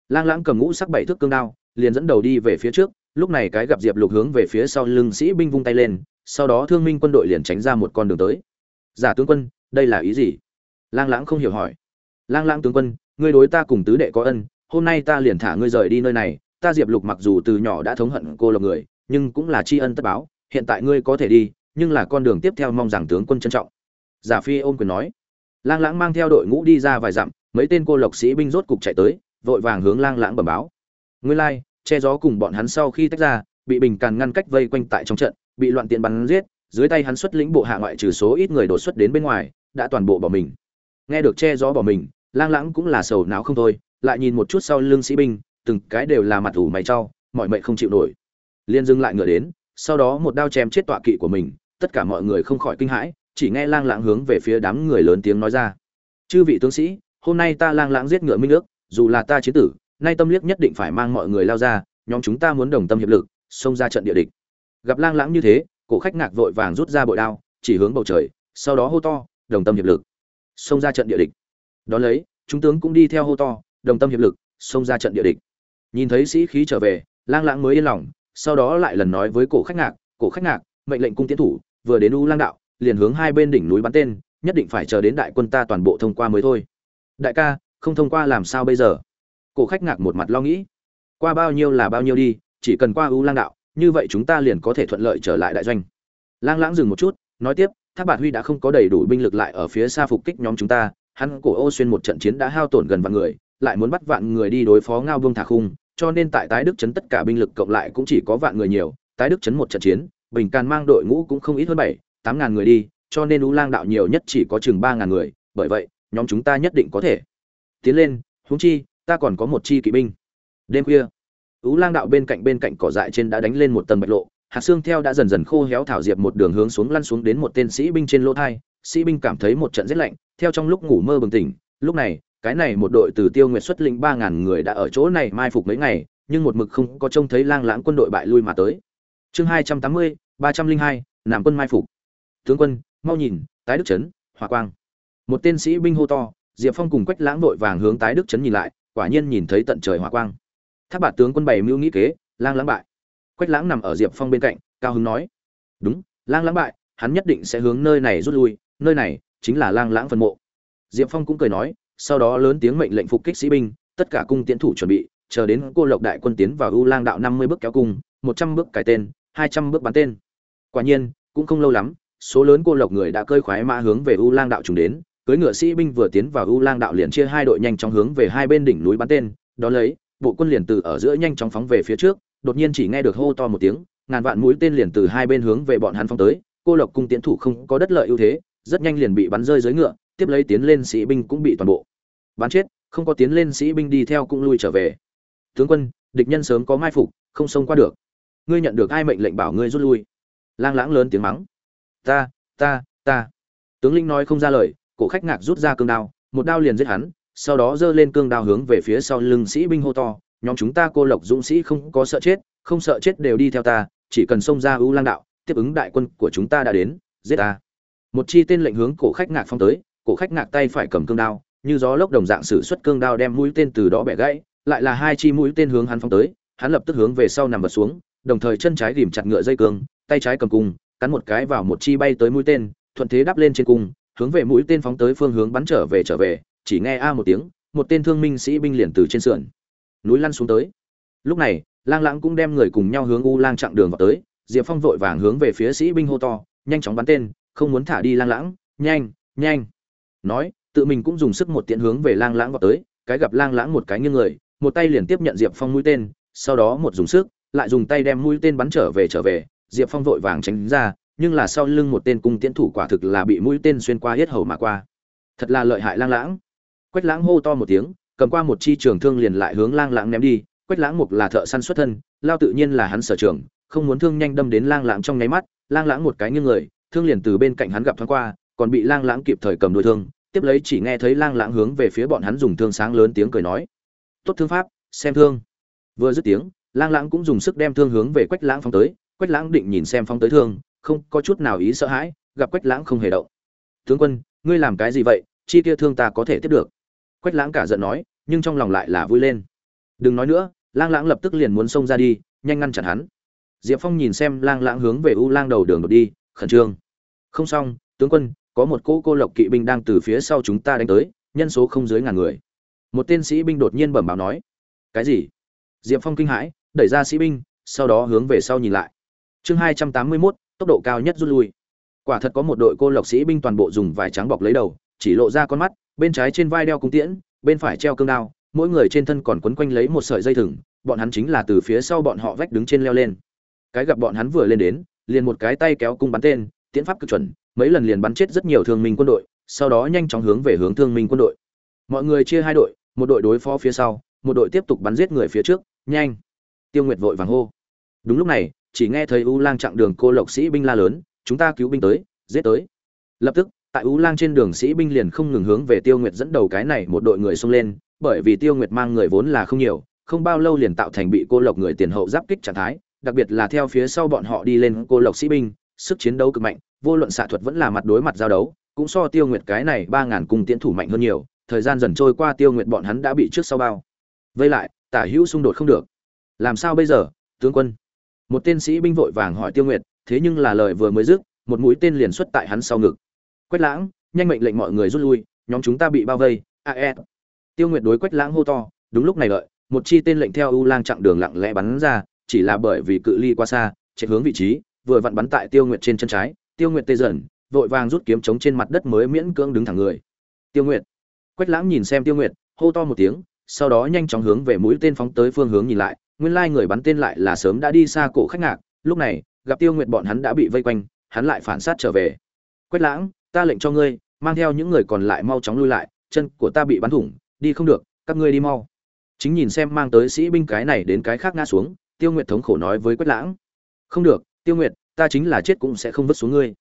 Lang lãng cầm ngũ sắc bảy thước cương đao, liền dẫn đầu đi về phía trước, lúc này cái gặp diệp lục hướng về phía sau lưng sĩ binh vung tay lên, sau đó thương minh quân đội liền tránh ra một con đường tới. Giả tướng quân, đây là ý gì? Lang lãng không hiểu hỏi. Lang lãng tướng quân, ngươi đối ta cùng tứ đệ có ân hôm nay ta liền thả ngươi rời đi nơi này, ta diệp lục mặc dù từ nhỏ đã thống hận cô lộc người, nhưng cũng là tri ân tất báo, hiện tại ngươi có thể đi, nhưng là con đường tiếp theo mong rằng tướng quân trân trọng. Giả phi ôm quyền nói. Lang lãng mang theo đội ngũ đi ra vài dặm, mấy tên cô lộc sĩ binh rốt cục chạy tới, vội vàng hướng lang lãng bẩm báo. Ngươi lai, che gió cùng bọn hắn sau khi tách ra, bị bình càn ngăn cách vây quanh tại trong trận, bị loạn tiện bắn giết, dưới tay hắn xuất lĩnh bộ hạ ngoại trừ số ít người đột xuất đến bên ngoài, đã toàn bộ bỏ mình. Nghe được che gió bỏ mình, lang lãng cũng là sầu não không thôi lại nhìn một chút sau lưng sĩ binh, từng cái đều là mặt ủ mày trao, mọi mệnh không chịu nổi. Liên dừng lại ngựa đến, sau đó một đao chém chết tọa kỵ của mình, tất cả mọi người không khỏi kinh hãi, chỉ nghe lang lãng hướng về phía đám người lớn tiếng nói ra. Chư vị tướng sĩ, hôm nay ta lang lãng giết ngựa minh nước dù là ta chiến tử, nay tâm liếc nhất định phải mang mọi người lao ra, nhóm chúng ta muốn đồng tâm hiệp lực, xông ra trận địa địch. Gặp lang lãng như thế, cổ khách ngạc vội vàng rút ra bội đao, chỉ hướng bầu trời, sau đó hô to, đồng tâm hiệp lực, xông ra trận địa địch. Đón lấy, chúng tướng cũng đi theo hô to đồng tâm hiệp lực, xông ra trận địa địch. Nhìn thấy sĩ khí trở về, lang lãng mới yên lòng, sau đó lại lần nói với cổ khách ngạc, cổ khách ngạc, mệnh lệnh cung tiến thủ, vừa đến u lang đạo, liền hướng hai bên đỉnh núi bắn tên, nhất định phải chờ đến đại quân ta toàn bộ thông qua mới thôi. Đại ca, không thông qua làm sao bây giờ? Cổ khách ngạc một mặt lo nghĩ. Qua bao nhiêu là bao nhiêu đi, chỉ cần qua u lang đạo, như vậy chúng ta liền có thể thuận lợi trở lại đại doanh. Lang lãng dừng một chút, nói tiếp, thác bạt huy đã không có đầy đủ binh lực lại ở phía xa phục kích nhóm chúng ta, hắn cổ ô xuyên một trận chiến đã hao tổn gần vạn người lại muốn bắt vạn người đi đối phó ngao vương thả khung, cho nên tại tái đức chấn tất cả binh lực cộng lại cũng chỉ có vạn người nhiều. Tái đức chấn một trận chiến, bình càn mang đội ngũ cũng không ít hơn bảy, tám ngàn người đi, cho nên u lang đạo nhiều nhất chỉ có chừng ba ngàn người. Bởi vậy, nhóm chúng ta nhất định có thể. Tiến lên, huống chi, ta còn có một chi kỵ binh. Đêm khuya u lang đạo bên cạnh bên cạnh cỏ dại trên đã đánh lên một tầng bạch lộ. Hạt xương theo đã dần dần khô héo thảo diệp một đường hướng xuống lăn xuống đến một tên sĩ binh trên lỗ thai. Sĩ binh cảm thấy một trận rét lạnh, theo trong lúc ngủ mơ bừng tỉnh. Lúc này cái này một đội từ tiêu nguyệt xuất lĩnh ba ngàn người đã ở chỗ này mai phục mấy ngày, nhưng một mực không có trông thấy lang lãng quân đội bại lui mà tới. Chương hai trăm tám mươi, ba trăm linh hai nằm quân mai phục. Tướng quân, mau nhìn, tái đức trấn hòa quang. Một tên sĩ binh hô to, diệp phong cùng quách lãng vội vàng hướng tái đức trấn nhìn lại, quả nhiên nhìn thấy tận trời hỏa quang. Tháp bạt tướng quân bày mưu nghĩ kế, lang lãng bại. Quách lãng nằm ở diệp phong bên cạnh, cao hứng nói, đúng, lang lãng bại, hắn nhất định sẽ hướng nơi này rút lui, nơi này chính là lang lãng phân mộ. Diệp phong cũng cười nói sau đó lớn tiếng mệnh lệnh phục kích sĩ binh, tất cả cung tiến thủ chuẩn bị, chờ đến cô lộc đại quân tiến vào u lang đạo năm mươi bước kéo cung, một trăm bước cải tên, hai trăm bước bắn tên. Quả nhiên, cũng không lâu lắm, số lớn cô lộc người đã cơi khoái mã hướng về u lang đạo trùng đến, cưỡi ngựa sĩ binh vừa tiến vào u lang đạo liền chia hai đội nhanh chóng hướng về hai bên đỉnh núi bắn tên đó lấy, bộ quân liền từ ở giữa nhanh chóng phóng về phía trước, đột nhiên chỉ nghe được hô to một tiếng, ngàn vạn mũi tên liền từ hai bên hướng về bọn hắn phóng tới, cô lộc cung tiến thủ không có đất lợi ưu thế, rất nhanh liền bị bắn rơi dưới ngựa tiếp lấy tiến lên sĩ binh cũng bị toàn bộ. Bắn chết, không có tiến lên sĩ binh đi theo cũng lui trở về. Tướng quân, địch nhân sớm có mai phục, không xông qua được. Ngươi nhận được ai mệnh lệnh bảo ngươi rút lui? Lang lãng lớn tiếng mắng. Ta ta ta. Tướng lĩnh nói không ra lời, cổ khách ngạc rút ra cương đao, một đao liền giết hắn, sau đó giơ lên cương đao hướng về phía sau lưng sĩ binh hô to, nhóm chúng ta cô lộc dũng sĩ không có sợ chết, không sợ chết đều đi theo ta, chỉ cần xông ra ưu lang đạo, tiếp ứng đại quân của chúng ta đã đến, giết ta. Một chi tên lệnh hướng cổ khách ngạc phong tới cổ khách ngạc tay phải cầm cương đao, như gió lốc đồng dạng sử xuất cương đao đem mũi tên từ đó bẻ gãy, lại là hai chi mũi tên hướng hắn phong tới, hắn lập tức hướng về sau nằm vật xuống, đồng thời chân trái ghìm chặt ngựa dây cương, tay trái cầm cung, cắn một cái vào một chi bay tới mũi tên, thuận thế đắp lên trên cung, hướng về mũi tên phóng tới phương hướng bắn trở về trở về, chỉ nghe a một tiếng, một tên thương minh sĩ binh liền từ trên sườn, núi lăn xuống tới. Lúc này, lang lãng cũng đem người cùng nhau hướng u lang chặng đường vào tới, diệp phong vội vàng hướng về phía sĩ binh hô to, nhanh chóng bắn tên, không muốn thả đi lang lãng, nhanh nhanh nói, tự mình cũng dùng sức một tiện hướng về lang lãng vào tới, cái gặp lang lãng một cái nghiêng người, một tay liền tiếp nhận diệp phong mũi tên, sau đó một dùng sức, lại dùng tay đem mũi tên bắn trở về trở về, diệp phong vội vàng tránh ra, nhưng là sau lưng một tên cung tiễn thủ quả thực là bị mũi tên xuyên qua hết hầu mà qua. Thật là lợi hại lang lãng. Quách lãng hô to một tiếng, cầm qua một chi trường thương liền lại hướng lang lãng ném đi, quách lãng mục là thợ săn xuất thân, lao tự nhiên là hắn sở trường, không muốn thương nhanh đâm đến lang lãng trong nháy mắt, lang lãng một cái nghiêng người, thương liền từ bên cạnh hắn gặp thoáng qua, còn bị lang lãng kịp thời cầm đuôi thương tiếp lấy chỉ nghe thấy lang lãng hướng về phía bọn hắn dùng thương sáng lớn tiếng cười nói. Tốt thương pháp, xem thương. Vừa dứt tiếng, lang lãng cũng dùng sức đem thương hướng về quách lãng phóng tới. Quách lãng định nhìn xem phóng tới thương, không có chút nào ý sợ hãi, gặp quách lãng không hề động. Tướng quân, ngươi làm cái gì vậy? Chi kia thương ta có thể tiếp được. Quách lãng cả giận nói, nhưng trong lòng lại là vui lên. Đừng nói nữa, lang lãng lập tức liền muốn xông ra đi, nhanh ngăn chặn hắn. Diệp phong nhìn xem lang lãng hướng về u lang đầu đường đột đi, khẩn trương. Không xong, tướng quân có một cỗ cô lộc kỵ binh đang từ phía sau chúng ta đánh tới, nhân số không dưới ngàn người. Một tên sĩ binh đột nhiên bẩm báo nói, cái gì? Diệp phong kinh hãi, đẩy ra sĩ binh, sau đó hướng về sau nhìn lại. Chương hai trăm tám mươi mốt, tốc độ cao nhất rút lui. Quả thật có một đội cô lộc sĩ binh toàn bộ dùng vải trắng bọc lấy đầu, chỉ lộ ra con mắt, bên trái trên vai đeo cung tiễn, bên phải treo cương đao, mỗi người trên thân còn quấn quanh lấy một sợi dây thừng, bọn hắn chính là từ phía sau bọn họ vách đứng trên leo lên. Cái gặp bọn hắn vừa lên đến, liền một cái tay kéo cung bắn tên tiến pháp cực chuẩn, mấy lần liền bắn chết rất nhiều thương minh quân đội, sau đó nhanh chóng hướng về hướng thương minh quân đội. Mọi người chia hai đội, một đội đối phó phía sau, một đội tiếp tục bắn giết người phía trước, nhanh. Tiêu nguyệt vội vàng hô. Đúng lúc này, chỉ nghe thấy u lang chặng đường cô lộc sĩ binh la lớn, chúng ta cứu binh tới, giết tới. Lập tức, tại u lang trên đường sĩ binh liền không ngừng hướng về tiêu nguyệt dẫn đầu cái này một đội người xông lên, bởi vì tiêu nguyệt mang người vốn là không nhiều, không bao lâu liền tạo thành bị cô lộc người tiền hậu giáp kích trạng thái, đặc biệt là theo phía sau bọn họ đi lên cô lộc sĩ binh sức chiến đấu cực mạnh, vô luận xạ thuật vẫn là mặt đối mặt giao đấu, cũng so tiêu nguyệt cái này ba ngàn cung tiến thủ mạnh hơn nhiều, thời gian dần trôi qua tiêu nguyệt bọn hắn đã bị trước sau bao vây lại, tả hữu xung đột không được. Làm sao bây giờ, tướng quân? Một tên sĩ binh vội vàng hỏi tiêu nguyệt, thế nhưng là lời vừa mới dứt, một mũi tên liền xuất tại hắn sau ngực. Quách lãng, nhanh mệnh lệnh mọi người rút lui, nhóm chúng ta bị bao vây. Ae tiêu nguyệt đối quách lãng hô to, đúng lúc này đợi, một chi tên lệnh theo u lang chặng đường lặng lẽ bắn ra, chỉ là bởi vì cự ly quá xa, chạy hướng vị trí vừa vặn bắn tại tiêu nguyệt trên chân trái, tiêu nguyệt tê dần, vội vàng rút kiếm chống trên mặt đất mới miễn cưỡng đứng thẳng người. Tiêu nguyệt. Quách lãng nhìn xem tiêu nguyệt, hô to một tiếng, sau đó nhanh chóng hướng về mũi tên phóng tới phương hướng nhìn lại, nguyên lai người bắn tên lại là sớm đã đi xa cổ khách ngạc, lúc này, gặp tiêu nguyệt bọn hắn đã bị vây quanh, hắn lại phản sát trở về. Quách lãng, ta lệnh cho ngươi, mang theo những người còn lại mau chóng lui lại, chân của ta bị bắn thủng, đi không được, các ngươi đi mau. Chính nhìn xem mang tới sĩ binh cái này đến cái khác ngã xuống, tiêu nguyệt thống khổ nói với quách lãng. Không được tiêu nguyệt, ta chính là chết cũng sẽ không vứt xuống ngươi.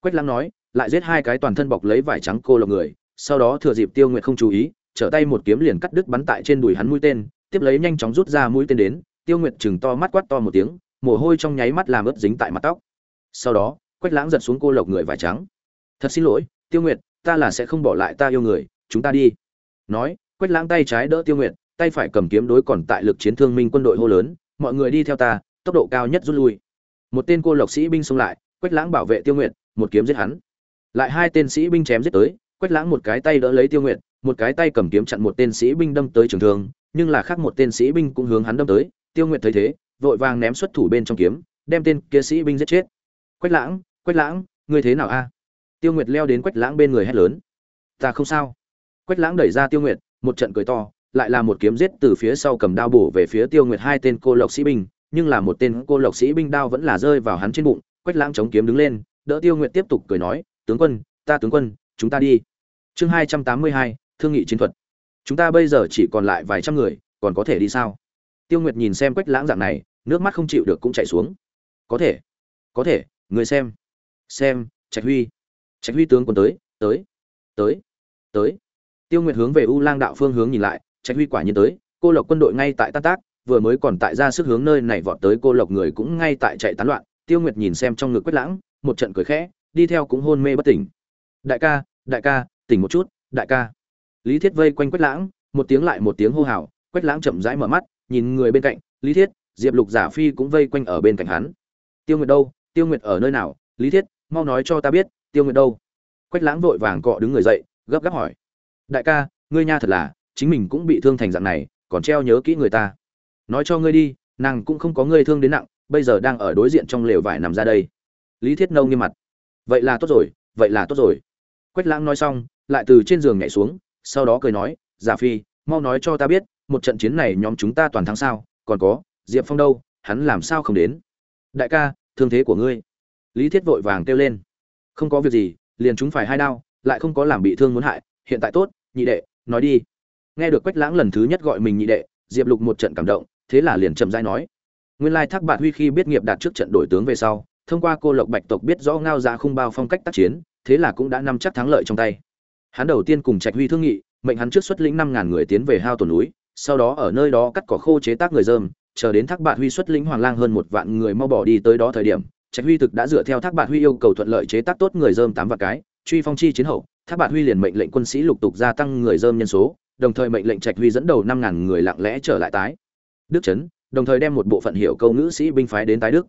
Quách lãng nói, lại giết hai cái toàn thân bọc lấy vải trắng cô lộc người, sau đó thừa dịp tiêu nguyệt không chú ý, trở tay một kiếm liền cắt đứt bắn tại trên đùi hắn mũi tên, tiếp lấy nhanh chóng rút ra mũi tên đến, tiêu nguyệt chừng to mắt quát to một tiếng, mồ hôi trong nháy mắt làm ướt dính tại mặt tóc. Sau đó, quách lãng giật xuống cô lộc người vải trắng. Thật xin lỗi, tiêu nguyệt, ta là sẽ không bỏ lại ta yêu người, chúng ta đi. Nói, quách lãng tay trái đỡ tiêu nguyệt, tay phải cầm kiếm đối còn tại lực chiến thương minh quân đội hô lớn, mọi người đi theo ta, tốc độ cao nhất rút lui một tên cô lộc sĩ binh xông lại, quách lãng bảo vệ tiêu nguyệt, một kiếm giết hắn. Lại hai tên sĩ binh chém giết tới, quách lãng một cái tay đỡ lấy tiêu nguyệt, một cái tay cầm kiếm chặn một tên sĩ binh đâm tới trường thương, nhưng là khác một tên sĩ binh cũng hướng hắn đâm tới, tiêu nguyệt thấy thế, vội vàng ném xuất thủ bên trong kiếm, đem tên kia sĩ binh giết chết. Quách lãng quách lãng, ngươi thế nào a? Tiêu nguyệt leo đến quách lãng bên người hét lớn. Ta không sao. Quách lãng đẩy ra tiêu nguyệt, một trận cười to, lại là một kiếm giết từ phía sau cầm đao bổ về phía tiêu nguyệt hai tên cô lộc sĩ binh nhưng là một tên cô lộc sĩ binh đao vẫn là rơi vào hắn trên bụng quách lãng chống kiếm đứng lên, đỡ tiêu nguyệt tiếp tục cười nói, tướng quân, ta tướng quân, chúng ta đi. Chương hai trăm tám mươi hai, thương nghị chiến thuật. Chúng ta bây giờ chỉ còn lại vài trăm người, còn có thể đi sao? Tiêu nguyệt nhìn xem quách lãng dạng này, nước mắt không chịu được cũng chảy xuống. Có thể có thể, người xem xem, trạch huy. Trạch huy tướng quân tới tới tới tới. Tiêu nguyệt hướng về u lang đạo phương hướng nhìn lại, trạch huy quả nhiên tới, cô lộc quân đội ngay tại tan tác vừa mới còn tại ra sức hướng nơi này vọt tới cô lộc người cũng ngay tại chạy tán loạn, tiêu nguyệt nhìn xem trong ngực quách lãng, một trận cười khẽ, đi theo cũng hôn mê bất tỉnh. Đại ca đại ca, tỉnh một chút, đại ca. Lý thiết vây quanh quách lãng, một tiếng lại một tiếng hô hào, quách lãng chậm rãi mở mắt, nhìn người bên cạnh, lý thiết, diệp lục giả phi cũng vây quanh ở bên cạnh hắn. Tiêu nguyệt đâu? Tiêu nguyệt ở nơi nào? Lý thiết, mau nói cho ta biết, tiêu nguyệt đâu? Quách lãng vội vàng cọ đứng người dậy, gấp gáp hỏi. Đại ca, ngươi nha thật là, chính mình cũng bị thương thành dạng này, còn treo nhớ kỹ người ta nói cho ngươi đi, nàng cũng không có ngươi thương đến nặng, bây giờ đang ở đối diện trong lều vải nằm ra đây. Lý thiết nâu nghiêm mặt. Vậy là tốt rồi, vậy là tốt rồi. Quách lãng nói xong, lại từ trên giường nhảy xuống, sau đó cười nói, giả phi, mau nói cho ta biết, một trận chiến này nhóm chúng ta toàn thắng sao, còn có, diệp phong đâu, hắn làm sao không đến? Đại ca, thương thế của ngươi. Lý thiết vội vàng kêu lên. Không có việc gì, liền chúng phải hai đao, lại không có làm bị thương muốn hại, hiện tại tốt, nhị đệ, nói đi. Nghe được quách lãng lần thứ nhất gọi mình nhị đệ, diệp lục một trận cảm động thế là liền chậm rãi nói. Nguyên lai thác bạn huy khi biết nghiệp đạt trước trận đổi tướng về sau, thông qua cô lộc bạch tộc biết rõ ngao dạ giá không bao phong cách tác chiến, thế là cũng đã nắm chắc thắng lợi trong tay. Hắn đầu tiên cùng trạch huy thương nghị, mệnh hắn trước xuất lĩnh năm ngàn người tiến về hao tổn núi, sau đó ở nơi đó cắt cỏ khô chế tác người dơm, chờ đến thác bạn huy xuất lĩnh hoàng lang hơn một vạn người mau bỏ đi tới đó thời điểm, trạch huy thực đã dựa theo thác bạn huy yêu cầu thuận lợi chế tác tốt người dơm tám vạn cái, truy phong chi chiến hậu, thác bạn huy liền mệnh lệnh quân sĩ lục tục gia tăng người dơm nhân số, đồng thời mệnh lệnh trạch huy dẫn đầu năm ngàn người lặng lẽ trở lại tái đức trấn, đồng thời đem một bộ phận hiệu câu ngữ sĩ binh phái đến tái đức.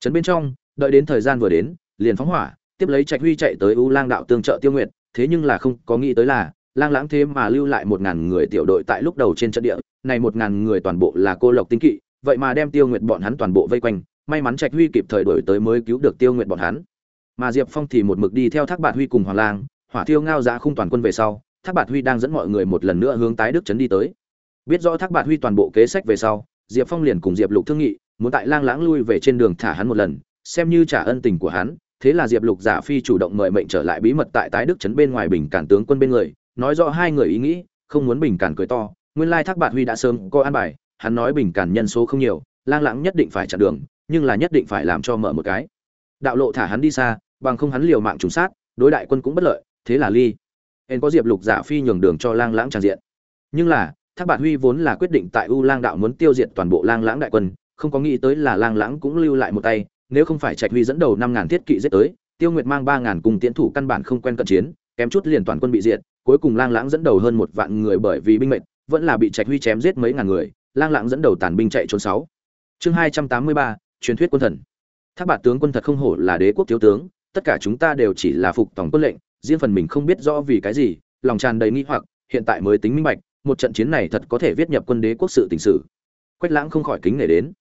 Trấn bên trong, đợi đến thời gian vừa đến, liền phóng hỏa, tiếp lấy trạch huy chạy tới u lang đạo tương trợ tiêu nguyệt, thế nhưng là không có nghĩ tới là, lang lãng thế mà lưu lại một ngàn người tiểu đội tại lúc đầu trên trận địa, này một ngàn người toàn bộ là cô lộc tinh kỵ, vậy mà đem tiêu nguyệt bọn hắn toàn bộ vây quanh, may mắn trạch huy kịp thời đổi tới mới cứu được tiêu nguyệt bọn hắn. Mà diệp phong thì một mực đi theo thác bạt huy cùng hoàng lang, hỏa thiêu ngao giá khung toàn quân về sau, thác bạt huy đang dẫn mọi người một lần nữa hướng tái đức trấn đi tới biết rõ thác bạt huy toàn bộ kế sách về sau, diệp phong liền cùng diệp lục thương nghị, muốn tại lang lãng lui về trên đường thả hắn một lần, xem như trả ân tình của hắn. Thế là diệp lục giả phi chủ động mời mệnh trở lại bí mật tại tái đức trấn bên ngoài bình cản tướng quân bên người, nói rõ hai người ý nghĩ, không muốn bình cản cười to. Nguyên lai thác bạt huy đã sớm có an bài, hắn nói bình cản nhân số không nhiều, lang lãng nhất định phải chặn đường, nhưng là nhất định phải làm cho mở một cái. Đạo lộ thả hắn đi xa, bằng không hắn liều mạng trùng sát, đối đại quân cũng bất lợi, thế là ly. Hên có diệp lục giả phi nhường đường cho lang lãng tràn diện. Nhưng là thác bạt huy vốn là quyết định tại u lang đạo muốn tiêu diệt toàn bộ lang lãng đại quân, không có nghĩ tới là lang lãng cũng lưu lại một tay, nếu không phải trạch huy dẫn đầu năm ngàn thiết kỵ giết tới, tiêu nguyệt mang ba ngàn cùng tiến thủ căn bản không quen cận chiến, kém chút liền toàn quân bị diệt, cuối cùng lang lãng dẫn đầu hơn một vạn người bởi vì binh mệnh, vẫn là bị trạch huy chém giết mấy ngàn người, lang lãng dẫn đầu tàn binh chạy trốn sáu. Chương hai trăm tám mươi ba, truyền thuyết quân thần. Thác bạt tướng quân thật không hổ là đế quốc thiếu tướng, tất cả chúng ta đều chỉ là phục tổng quân lệnh, riêng phần mình không biết rõ vì cái gì, lòng tràn đầy nghi hoặc, hiện tại mới tính minh bạch một trận chiến này thật có thể viết nhập quân đế quốc sự tình sử. Quách lãng không khỏi kính nể đến.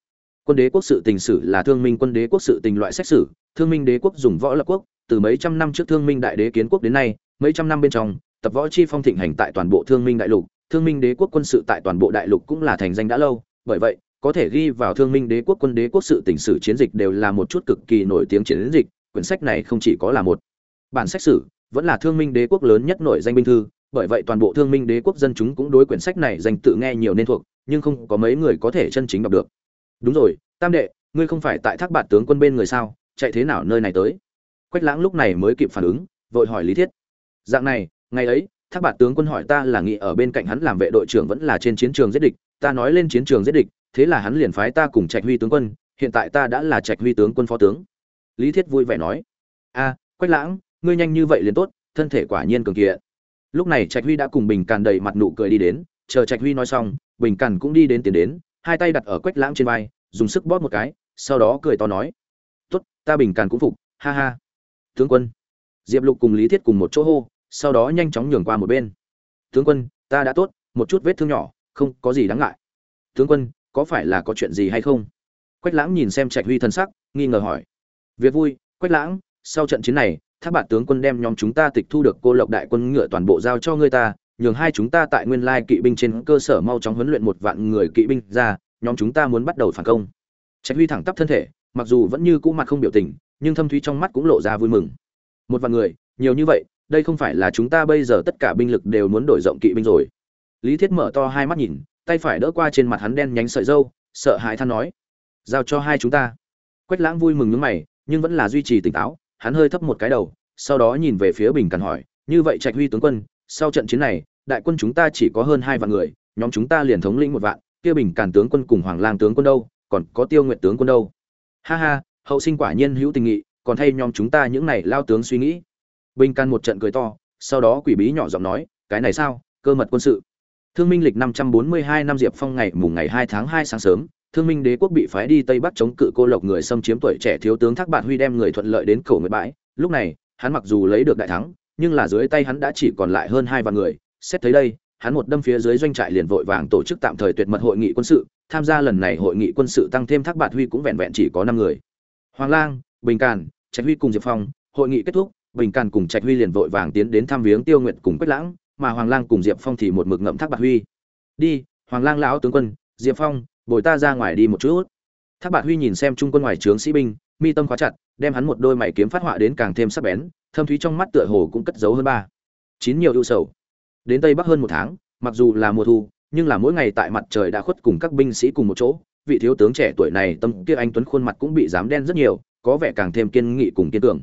Quân đế quốc sự tình sử là thương minh quân đế quốc sự tình loại xét xử thương minh đế quốc dùng võ lập quốc, từ mấy trăm năm trước thương minh đại đế kiến quốc đến nay, mấy trăm năm bên trong, tập võ chi phong thịnh hành tại toàn bộ thương minh đại lục, thương minh đế quốc quân sự tại toàn bộ đại lục cũng là thành danh đã lâu, bởi vậy, có thể ghi vào thương minh đế quốc quân đế quốc sự tình sử chiến dịch đều là một chút cực kỳ nổi tiếng chiến dịch, quyển sách này không chỉ có là một bản sách sử, vẫn là thương minh đế quốc lớn nhất nổi danh binh thư bởi vậy toàn bộ thương minh đế quốc dân chúng cũng đối quyển sách này dành tự nghe nhiều nên thuộc, nhưng không có mấy người có thể chân chính đọc được. Đúng rồi, tam đệ, ngươi không phải tại thác bạt tướng quân bên người sao? Chạy thế nào nơi này tới? Quách lãng lúc này mới kịp phản ứng, vội hỏi lý thiết. Dạng này, ngày ấy, thác bạt tướng quân hỏi ta là nghĩ ở bên cạnh hắn làm vệ đội trưởng vẫn là trên chiến trường giết địch. Ta nói lên chiến trường giết địch, thế là hắn liền phái ta cùng trạch huy tướng quân, hiện tại ta đã là trạch huy tướng quân phó tướng. Lý thiết vui vẻ nói. A quách lãng, ngươi nhanh như vậy liền tốt, thân thể quả nhiên cường kiện lúc này trạch huy đã cùng bình càn đầy mặt nụ cười đi đến, chờ trạch huy nói xong, bình càn cũng đi đến tiến đến, hai tay đặt ở quách lãng trên vai, dùng sức bóp một cái, sau đó cười to nói, tốt, ta bình càn cũng phục, ha ha. Tướng quân. Diệp lục cùng lý thiết cùng một chỗ hô, sau đó nhanh chóng nhường qua một bên. Tướng quân, ta đã tốt, một chút vết thương nhỏ, không có gì đáng ngại. Tướng quân, có phải là có chuyện gì hay không? Quách lãng nhìn xem trạch huy thân sắc, nghi ngờ hỏi. Việc vui, quách lãng, sau trận chiến này thác bạn tướng quân đem nhóm chúng ta tịch thu được, cô lộc đại quân ngựa toàn bộ giao cho ngươi ta, nhường hai chúng ta tại nguyên lai kỵ binh trên cơ sở mau chóng huấn luyện một vạn người kỵ binh ra, nhóm chúng ta muốn bắt đầu phản công. Trạch huy thẳng tắp thân thể, mặc dù vẫn như cũ mặt không biểu tình, nhưng thâm thúy trong mắt cũng lộ ra vui mừng. Một vạn người, nhiều như vậy, đây không phải là chúng ta bây giờ tất cả binh lực đều muốn đổi rộng kỵ binh rồi. Lý thiết mở to hai mắt nhìn, tay phải đỡ qua trên mặt hắn đen nhánh sợi dâu sợ hãi than nói, giao cho hai chúng ta. Quách lãng vui mừng nhướng mày, nhưng vẫn là duy trì tỉnh táo hắn hơi thấp một cái đầu, sau đó nhìn về phía bình càn hỏi, như vậy trạch huy tướng quân, sau trận chiến này, đại quân chúng ta chỉ có hơn hai vạn người, nhóm chúng ta liền thống lĩnh một vạn, kia bình càn tướng quân cùng hoàng lang tướng quân đâu, còn có tiêu nguyện tướng quân đâu? Ha ha, hậu sinh quả nhiên hữu tình nghị, còn thay nhóm chúng ta những này lao tướng suy nghĩ. Bình càn một trận cười to, sau đó quỷ bí nhỏ giọng nói, cái này sao? Cơ mật quân sự. Thương minh lịch năm trăm bốn mươi hai năm diệp phong ngày mùng ngày hai tháng hai sáng sớm thương minh đế quốc bị phái đi tây bắc chống cự cô lộc người xâm chiếm tuổi trẻ thiếu tướng thác Bạt huy đem người thuận lợi đến cổ người bãi. Lúc này, hắn mặc dù lấy được đại thắng, nhưng là dưới tay hắn đã chỉ còn lại hơn hai vạn người. Xét thấy đây, hắn một đâm phía dưới doanh trại liền vội vàng tổ chức tạm thời tuyệt mật hội nghị quân sự. Tham gia lần này hội nghị quân sự tăng thêm thác Bạt huy cũng vẹn vẹn chỉ có năm người. Hoàng lang, bình càn, trạch huy cùng diệp phong, hội nghị kết thúc, bình càn cùng trạch huy liền vội vàng tiến đến thăm viếng tiêu Nguyệt cùng quách lãng, mà hoàng lang cùng diệp phong thì một mực ngậm thác Bạt huy. Đi, hoàng lang lão tướng quân, diệp phong bồi ta ra ngoài đi một chút. Thác bạc huy nhìn xem trung quân ngoài trướng sĩ binh, mi tâm khóa chặt, đem hắn một đôi mày kiếm phát họa đến càng thêm sắc bén, thâm thúy trong mắt tựa hồ cũng cất giấu hơn ba. Chín nhiều ưu sầu. Đến tây bắc hơn một tháng, mặc dù là mùa thu, nhưng là mỗi ngày tại mặt trời đã khuất cùng các binh sĩ cùng một chỗ, vị thiếu tướng trẻ tuổi này tâm kia anh tuấn khuôn mặt cũng bị dám đen rất nhiều, có vẻ càng thêm kiên nghị cùng kiên tưởng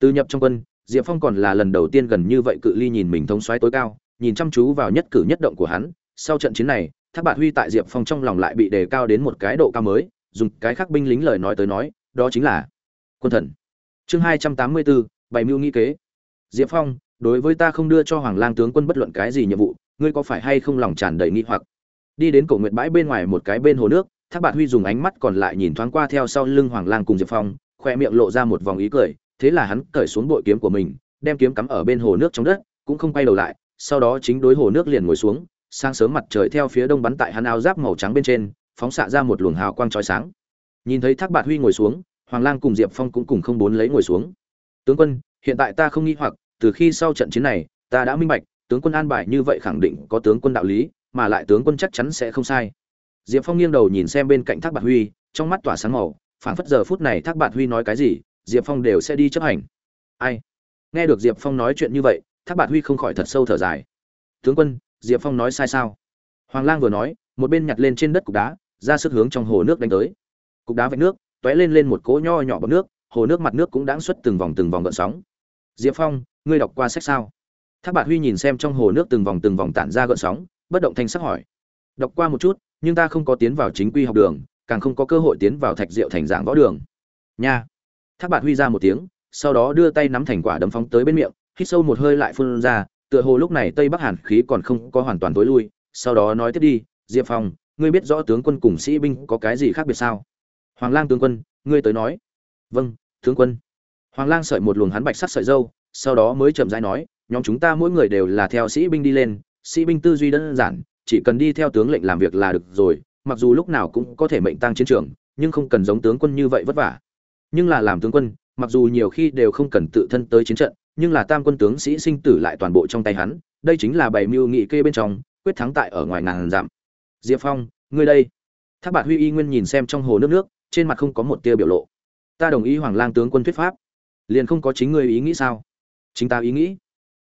từ nhập trong quân, diệp phong còn là lần đầu tiên gần như vậy cự ly nhìn mình thống xoáy tối cao, nhìn chăm chú vào nhất cử nhất động của hắn, sau trận chiến này thác bạt huy tại diệp phong trong lòng lại bị đề cao đến một cái độ cao mới, dùng cái khác binh lính lời nói tới nói, đó chính là quân thần. Chương hai trăm tám mươi bốn bảy mưu nghĩ kế. Diệp phong, đối với ta không đưa cho hoàng lang tướng quân bất luận cái gì nhiệm vụ, ngươi có phải hay không lòng tràn đầy nghi hoặc? Đi đến cổ nguyện bãi bên ngoài một cái bên hồ nước, thác bạt huy dùng ánh mắt còn lại nhìn thoáng qua theo sau lưng hoàng lang cùng diệp phong, khoe miệng lộ ra một vòng ý cười, thế là hắn cởi xuống bội kiếm của mình, đem kiếm cắm ở bên hồ nước trong đất, cũng không quay đầu lại, sau đó chính đối hồ nước liền ngồi xuống sáng sớm mặt trời theo phía đông bắn tại hắn áo giáp màu trắng bên trên, phóng xạ ra một luồng hào quang chói sáng. Nhìn thấy thác bạt huy ngồi xuống, hoàng lang cùng diệp phong cũng cùng không bốn lấy ngồi xuống. Tướng quân, hiện tại ta không nghi hoặc, từ khi sau trận chiến này, ta đã minh bạch, tướng quân an bài như vậy khẳng định có tướng quân đạo lý, mà lại tướng quân chắc chắn sẽ không sai. Diệp phong nghiêng đầu nhìn xem bên cạnh thác bạt huy, trong mắt tỏa sáng màu, phảng phất giờ phút này thác bạt huy nói cái gì, diệp phong đều sẽ đi chấp hành. Ai? Nghe được diệp phong nói chuyện như vậy, thác bạt huy không khỏi thật sâu thở dài. Tướng quân diệp phong nói sai sao? Hoàng lang vừa nói, một bên nhặt lên trên đất cục đá, ra sức hướng trong hồ nước đánh tới. Cục đá vạch nước t ó é lên lên một cỗ nho nhỏ bọc nước, hồ nước mặt nước cũng đã xuất từng vòng từng vòng gợn sóng. Diệp phong, ngươi đọc qua sách sao? Thác bạt huy nhìn xem trong hồ nước từng vòng từng vòng tản ra gợn sóng, bất động thanh sắc hỏi. Đọc qua một chút, nhưng ta không có tiến vào chính quy học đường, càng không có cơ hội tiến vào thạch diệu thành giảng võ đường. Nha. Thác bạt huy ra một tiếng, sau đó đưa tay nắm thành quả đấm phóng tới bên miệng, hít sâu một hơi lại phun ra tựa hồ lúc này tây bắc hàn khí còn không có hoàn toàn tối lui, sau đó nói tiếp đi, diệp phong, ngươi biết rõ tướng quân cùng sĩ binh có cái gì khác biệt sao? Hoàng lang tướng quân, ngươi tới nói. Vâng tướng quân. Hoàng lang sợi một luồng hắn bạch sắc sợi dâu, sau đó mới chậm rãi nói, nhóm chúng ta mỗi người đều là theo sĩ binh đi lên, sĩ binh tư duy đơn giản, chỉ cần đi theo tướng lệnh làm việc là được rồi, mặc dù lúc nào cũng có thể mệnh tăng chiến trường, nhưng không cần giống tướng quân như vậy vất vả. Nhưng là làm tướng quân, mặc dù nhiều khi đều không cần tự thân tới chiến trận nhưng là tam quân tướng sĩ sinh tử lại toàn bộ trong tay hắn, đây chính là bảy mưu nghị kê bên trong, quyết thắng tại ở ngoài ngàn dặm. Diệp phong, ngươi đây. Thác bạt huy y nguyên nhìn xem trong hồ nước nước, trên mặt không có một tia biểu lộ. Ta đồng ý hoàng lang tướng quân thuyết pháp. Liền không có chính ngươi ý nghĩ sao? Chính ta ý nghĩ.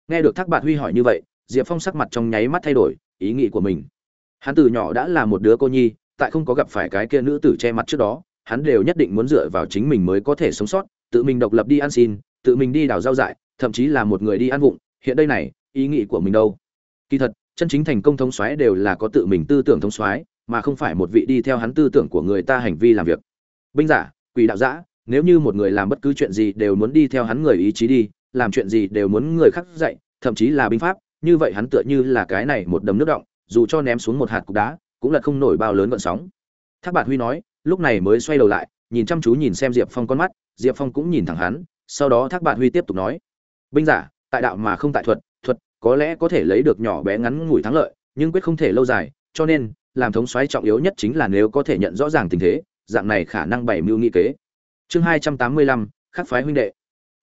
Nghe được thác bạt huy hỏi như vậy, diệp phong sắc mặt trong nháy mắt thay đổi, ý nghĩ của mình. Hắn từ nhỏ đã là một đứa cô nhi, tại không có gặp phải cái kia nữ tử che mặt trước đó, hắn đều nhất định muốn dựa vào chính mình mới có thể sống sót, tự mình độc lập đi ăn xin tự mình đi đào rau dại, thậm chí là một người đi ăn vụng, hiện đây này, ý nghĩ của mình đâu? Kỳ thật, chân chính thành công thống soái đều là có tự mình tư tưởng thống soái, mà không phải một vị đi theo hắn tư tưởng của người ta hành vi làm việc. Binh giả, quỷ đạo giã, nếu như một người làm bất cứ chuyện gì đều muốn đi theo hắn người ý chí đi, làm chuyện gì đều muốn người khác dạy, thậm chí là binh pháp, như vậy hắn tựa như là cái này một đầm nước động, dù cho ném xuống một hạt cục đá, cũng là không nổi bao lớn gợn sóng. Thác bạt huy nói, lúc này mới xoay đầu lại, nhìn chăm chú nhìn xem diệp phong con mắt, diệp phong cũng nhìn thẳng hắn sau đó thác bạn huy tiếp tục nói, binh giả, tại đạo mà không tại thuật thuật có lẽ có thể lấy được nhỏ bé ngắn ngủi thắng lợi, nhưng quyết không thể lâu dài, cho nên làm thống xoáy trọng yếu nhất chính là nếu có thể nhận rõ ràng tình thế, dạng này khả năng bày mưu nghị kế. Chương hai trăm tám mươi lăm, khắc phái huynh đệ.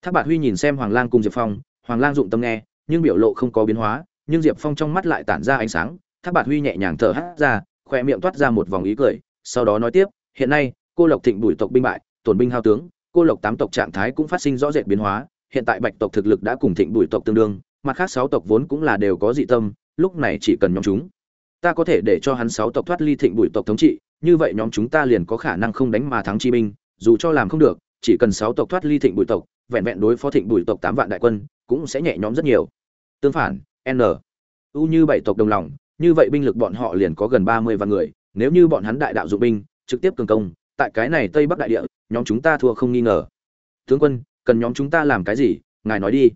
Thác bạn huy nhìn xem hoàng lang cùng diệp phong, hoàng lang dụng tâm nghe, nhưng biểu lộ không có biến hóa, nhưng diệp phong trong mắt lại tản ra ánh sáng, thác bạn huy nhẹ nhàng thở hắt ra, khoe miệng toát ra một vòng ý cười, sau đó nói tiếp, hiện nay, cô lộc thịnh bùi tộc binh bại, tổn binh hao tướng cô lộc tám tộc trạng thái cũng phát sinh rõ rệt biến hóa, hiện tại bạch tộc thực lực đã cùng thịnh bùi tộc tương đương, mặt khác sáu tộc vốn cũng là đều có dị tâm, lúc này chỉ cần nhóm chúng. Ta có thể để cho hắn sáu tộc thoát ly thịnh bùi tộc thống trị, như vậy nhóm chúng ta liền có khả năng không đánh mà thắng chi binh, dù cho làm không được, chỉ cần sáu tộc thoát ly thịnh bùi tộc, vẹn vẹn đối phó thịnh bùi tộc tám vạn đại quân, cũng sẽ nhẹ nhõm rất nhiều. Tương phản, n. U như bảy tộc đồng lòng, như vậy binh lực bọn họ liền có gần ba mươi vạn người, nếu như bọn hắn đại đạo dụng binh, trực tiếp cường công tại cái này tây bắc đại địa, nhóm chúng ta thua không nghi ngờ. Tướng quân, cần nhóm chúng ta làm cái gì? Ngài nói đi.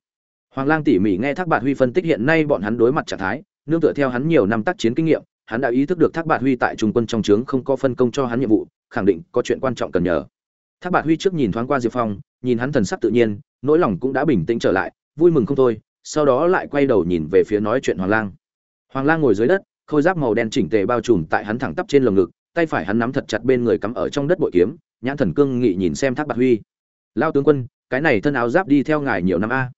Hoàng lang tỉ mỉ nghe thác bạt huy phân tích hiện nay bọn hắn đối mặt trạng thái, nương tựa theo hắn nhiều năm tác chiến kinh nghiệm, hắn đã ý thức được thác bạt huy tại trung quân trong trướng không có phân công cho hắn nhiệm vụ, khẳng định có chuyện quan trọng cần nhờ. Thác bạt huy trước nhìn thoáng qua diệp phong, nhìn hắn thần sắc tự nhiên, nỗi lòng cũng đã bình tĩnh trở lại, vui mừng không thôi, sau đó lại quay đầu nhìn về phía nói chuyện hoàng lang. Hoàng lang ngồi dưới đất, khôi giáp màu đen chỉnh tề bao trùm tại hắn thẳng tắp trên lồng ngực tay phải hắn nắm thật chặt bên người cắm ở trong đất bội kiếm, nhãn thần cương nghị nhìn xem thác bạt huy. Lao tướng quân, cái này thân áo giáp đi theo ngài nhiều năm a.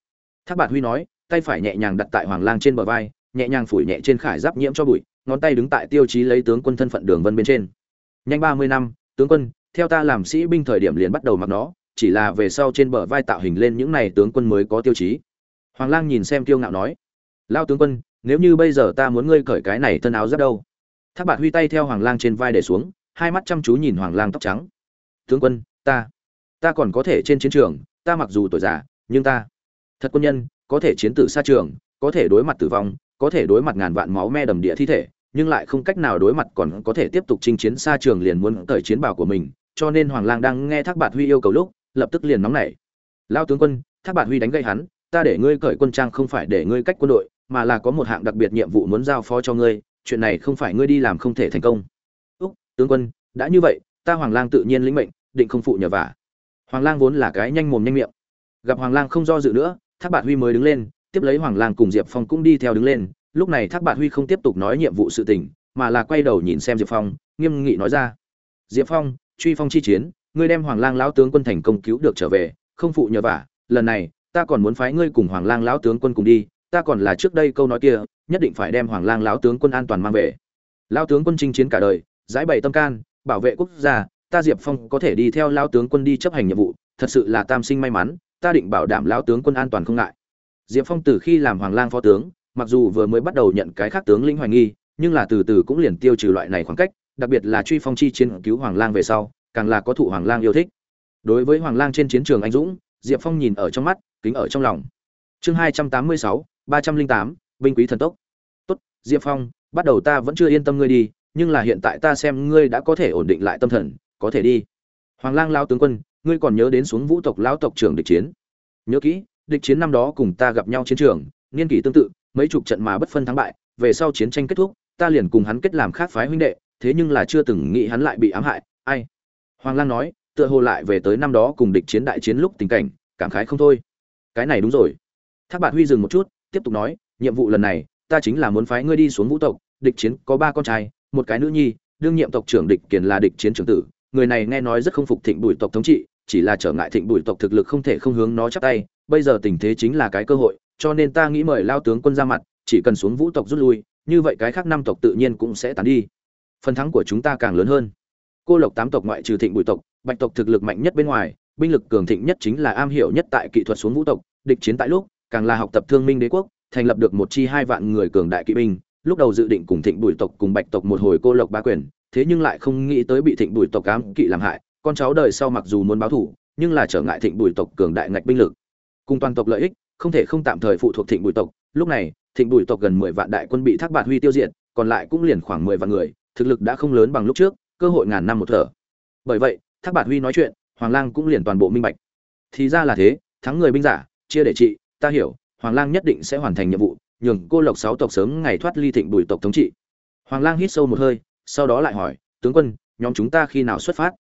Thác bạt huy nói, tay phải nhẹ nhàng đặt tại hoàng lang trên bờ vai, nhẹ nhàng phủi nhẹ trên khải giáp nhiễm cho bụi, ngón tay đứng tại tiêu chí lấy tướng quân thân phận đường vân bên trên. Nhanh ba mươi năm, tướng quân, theo ta làm sĩ binh thời điểm liền bắt đầu mặc nó, chỉ là về sau trên bờ vai tạo hình lên những này tướng quân mới có tiêu chí. Hoàng lang nhìn xem tiêu ngạo nói, lao tướng quân, nếu như bây giờ ta muốn ngươi cởi cái này thân áo giáp đâu? Thác bạt huy tay theo hoàng lang trên vai để xuống, hai mắt chăm chú nhìn hoàng lang tóc trắng. Tướng quân, ta ta còn có thể trên chiến trường, ta mặc dù tuổi già, nhưng ta, thật quân nhân, có thể chiến tử xa trường, có thể đối mặt tử vong, có thể đối mặt ngàn vạn máu me đầm địa thi thể, nhưng lại không cách nào đối mặt còn có thể tiếp tục chinh chiến xa trường liền muốn cởi chiến bào của mình, cho nên hoàng lang đang nghe thác bạt huy yêu cầu lúc, lập tức liền nóng nảy. Lao tướng quân, thác bạt huy đánh gây hắn, ta để ngươi cởi quân trang không phải để ngươi cách quân đội, mà là có một hạng đặc biệt nhiệm vụ muốn giao phó cho ngươi chuyện này không phải ngươi đi làm không thể thành công. Úc, tướng quân, đã như vậy, ta hoàng lang tự nhiên lĩnh mệnh, định không phụ nhờ vả. Hoàng lang vốn là cái nhanh mồm nhanh miệng. Gặp hoàng lang không do dự nữa, thác bạt huy mới đứng lên, tiếp lấy hoàng lang cùng diệp phong cũng đi theo đứng lên. Lúc này thác bạt huy không tiếp tục nói nhiệm vụ sự tình, mà là quay đầu nhìn xem diệp phong, nghiêm nghị nói ra. Diệp phong, truy phong chi chiến, ngươi đem hoàng lang lão tướng quân thành công cứu được trở về, không phụ nhờ vả. Lần này, ta còn muốn phái ngươi cùng hoàng lang lão tướng quân cùng đi, ta còn là trước đây câu nói kia nhất định phải đem hoàng lang lão tướng quân an toàn mang về. Lão tướng quân chinh chiến cả đời, giải bày tâm can, bảo vệ quốc gia, ta diệp phong có thể đi theo lão tướng quân đi chấp hành nhiệm vụ, thật sự là tam sinh may mắn, ta định bảo đảm lão tướng quân an toàn không ngại. Diệp phong từ khi làm hoàng lang phó tướng, mặc dù vừa mới bắt đầu nhận cái khác tướng lĩnh hoài nghi, nhưng là từ từ cũng liền tiêu trừ loại này khoảng cách, đặc biệt là truy phong chi chiến cứu hoàng lang về sau, càng là có thụ hoàng lang yêu thích. Đối với hoàng lang trên chiến trường anh dũng, diệp phong nhìn ở trong mắt, kính ở trong lòng. Chương hai trăm tám mươi sáu, ba trăm linh tám binh quý thần tốc. Tốt, diệp phong, bắt đầu ta vẫn chưa yên tâm ngươi đi, nhưng là hiện tại ta xem ngươi đã có thể ổn định lại tâm thần, có thể đi. Hoàng lang lao tướng quân, ngươi còn nhớ đến xuống vũ tộc lão tộc trưởng địch chiến? Nhớ kỹ, địch chiến năm đó cùng ta gặp nhau chiến trường, niên kỷ tương tự, mấy chục trận mà bất phân thắng bại, về sau chiến tranh kết thúc, ta liền cùng hắn kết làm khác phái huynh đệ, thế nhưng là chưa từng nghĩ hắn lại bị ám hại, ai? Hoàng lang nói, tựa hồ lại về tới năm đó cùng địch chiến đại chiến lúc tình cảnh, cảm khái không thôi. Cái này đúng rồi. Thác bạn huy dừng một chút, tiếp tục nói nhiệm vụ lần này, ta chính là muốn phái ngươi đi xuống vũ tộc, địch chiến có ba con trai, một cái nữ nhi, đương nhiệm tộc trưởng địch kiền là địch chiến trưởng tử. Người này nghe nói rất không phục thịnh bùi tộc thống trị, chỉ là trở ngại thịnh bùi tộc thực lực không thể không hướng nó chắp tay. Bây giờ tình thế chính là cái cơ hội, cho nên ta nghĩ mời lao tướng quân ra mặt, chỉ cần xuống vũ tộc rút lui, như vậy cái khác năm tộc tự nhiên cũng sẽ tán đi. Phần thắng của chúng ta càng lớn hơn. Cô lộc tám tộc ngoại trừ thịnh bùi tộc, bạch tộc thực lực mạnh nhất bên ngoài, binh lực cường thịnh nhất chính là am hiểu nhất tại kỹ thuật xuống vũ tộc, địch chiến tại lúc, càng là học tập thương minh đế quốc thành lập được một chi hai vạn người cường đại kỵ binh, lúc đầu dự định cùng thịnh bùi tộc cùng bạch tộc một hồi cô lộc ba quyền, thế nhưng lại không nghĩ tới bị thịnh bùi tộc cám kỵ làm hại, con cháu đời sau mặc dù muốn báo thủ, nhưng là trở ngại thịnh bùi tộc cường đại ngạch binh lực. Cùng toàn tộc lợi ích, không thể không tạm thời phụ thuộc thịnh bùi tộc, lúc này, thịnh bùi tộc gần mười vạn đại quân bị thác bạt huy tiêu diệt, còn lại cũng liền khoảng mười vạn người, thực lực đã không lớn bằng lúc trước, cơ hội ngàn năm một thở. Bởi vậy, thác bạt huy nói chuyện, hoàng lang cũng liền toàn bộ minh bạch. Thì ra là thế, thắng người binh giả, chia để trị, ta hiểu hoàng lang nhất định sẽ hoàn thành nhiệm vụ, nhường cô lộc sáu tộc sớm ngày thoát ly thịnh bùi tộc thống trị. Hoàng lang hít sâu một hơi, sau đó lại hỏi, tướng quân, nhóm chúng ta khi nào xuất phát?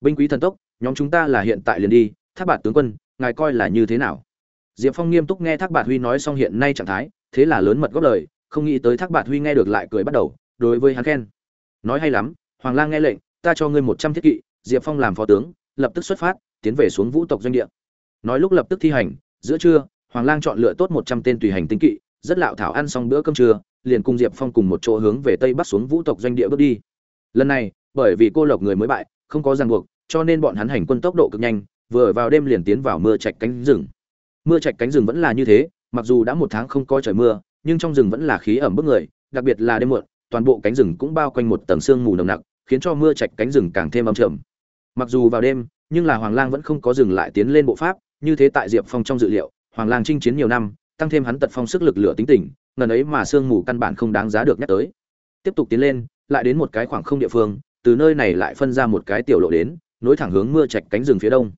Binh quý thần tốc, nhóm chúng ta là hiện tại liền đi, thác bạt tướng quân, ngài coi là như thế nào? Diệp phong nghiêm túc nghe thác bạt huy nói xong hiện nay trạng thái, thế là lớn mật góp lời, không nghĩ tới thác bạt huy nghe được lại cười bắt đầu, đối với hắn khen. Nói hay lắm, hoàng lang nghe lệnh, ta cho ngươi một trăm thiết kỵ. Diệp phong làm phó tướng, lập tức xuất phát, tiến về xuống vũ tộc doanh địa. Nói lúc lập tức thi hành, giữa trưa hoàng lang chọn lựa tốt một trăm tên tùy hành tinh kỵ, rất lạo thảo ăn xong bữa cơm trưa, liền cùng diệp phong cùng một chỗ hướng về tây bắc xuống vũ tộc doanh địa bước đi. Lần này, bởi vì cô lộc người mới bại, không có ràng buộc, cho nên bọn hắn hành quân tốc độ cực nhanh, vừa vào đêm liền tiến vào mưa trạch cánh rừng. Mưa trạch cánh rừng vẫn là như thế, mặc dù đã một tháng không có trời mưa, nhưng trong rừng vẫn là khí ẩm bức người, đặc biệt là đêm muộn, toàn bộ cánh rừng cũng bao quanh một tầng sương mù nồng nặc, khiến cho mưa trạch cánh rừng càng thêm âm trầm. Mặc dù vào đêm, nhưng là hoàng lang vẫn không có dừng lại tiến lên bộ pháp, như thế tại diệp phong trong dự liệu hoàng lang chinh chiến nhiều năm, tăng thêm hắn tật phong sức lực lửa tính tình, ngần ấy mà sương mù căn bản không đáng giá được nhắc tới. Tiếp tục tiến lên, lại đến một cái khoảng không địa phương, từ nơi này lại phân ra một cái tiểu lộ đến, nối thẳng hướng mưa chạch cánh rừng phía đông.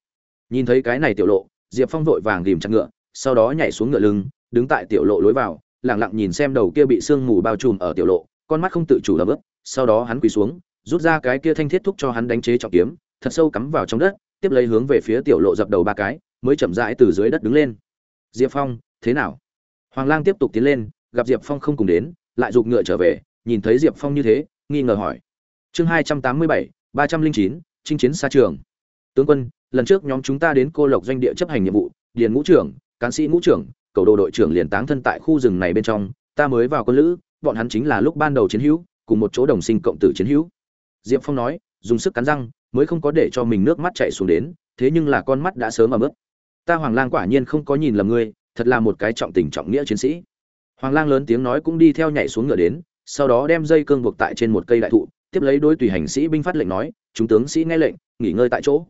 Nhìn thấy cái này tiểu lộ, diệp phong vội vàng ghìm chặt ngựa, sau đó nhảy xuống ngựa lưng, đứng tại tiểu lộ lối vào lẳng lặng nhìn xem đầu kia bị sương mù bao trùm ở tiểu lộ, con mắt không tự chủ đập ướp sau đó hắn quỳ xuống, rút ra cái kia thanh thiết thúc cho hắn đánh chế trọng kiếm, thật sâu cắm vào trong đất, tiếp lấy hướng về phía tiểu lộ dập đầu ba cái, mới chậm rãi từ dưới đất đứng lên diệp phong, thế nào? Hoàng lang tiếp tục tiến lên, gặp diệp phong không cùng đến, lại giục ngựa trở về, nhìn thấy diệp phong như thế, nghi ngờ hỏi. Chương hai trăm tám mươi bảy, ba trăm linh chín, chinh chiến xa trường. Tướng quân, lần trước nhóm chúng ta đến cô lộc doanh địa chấp hành nhiệm vụ, điền ngũ trưởng, cán sĩ ngũ trưởng, cầu đồ đội trưởng liền táng thân tại khu rừng này bên trong, ta mới vào quân lữ, bọn hắn chính là lúc ban đầu chiến hữu, cùng một chỗ đồng sinh cộng tử chiến hữu. Diệp phong nói, dùng sức cắn răng, mới không có để cho mình nước mắt chảy xuống đến, thế nhưng là con mắt đã sớm ấm ướt ta hoàng lang quả nhiên không có nhìn lầm ngươi, thật là một cái trọng tình trọng nghĩa chiến sĩ. Hoàng lang lớn tiếng nói cũng đi theo nhảy xuống ngựa đến, sau đó đem dây cương buộc tại trên một cây đại thụ, tiếp lấy đối tùy hành sĩ binh phát lệnh nói, chúng tướng sĩ nghe lệnh, nghỉ ngơi tại chỗ.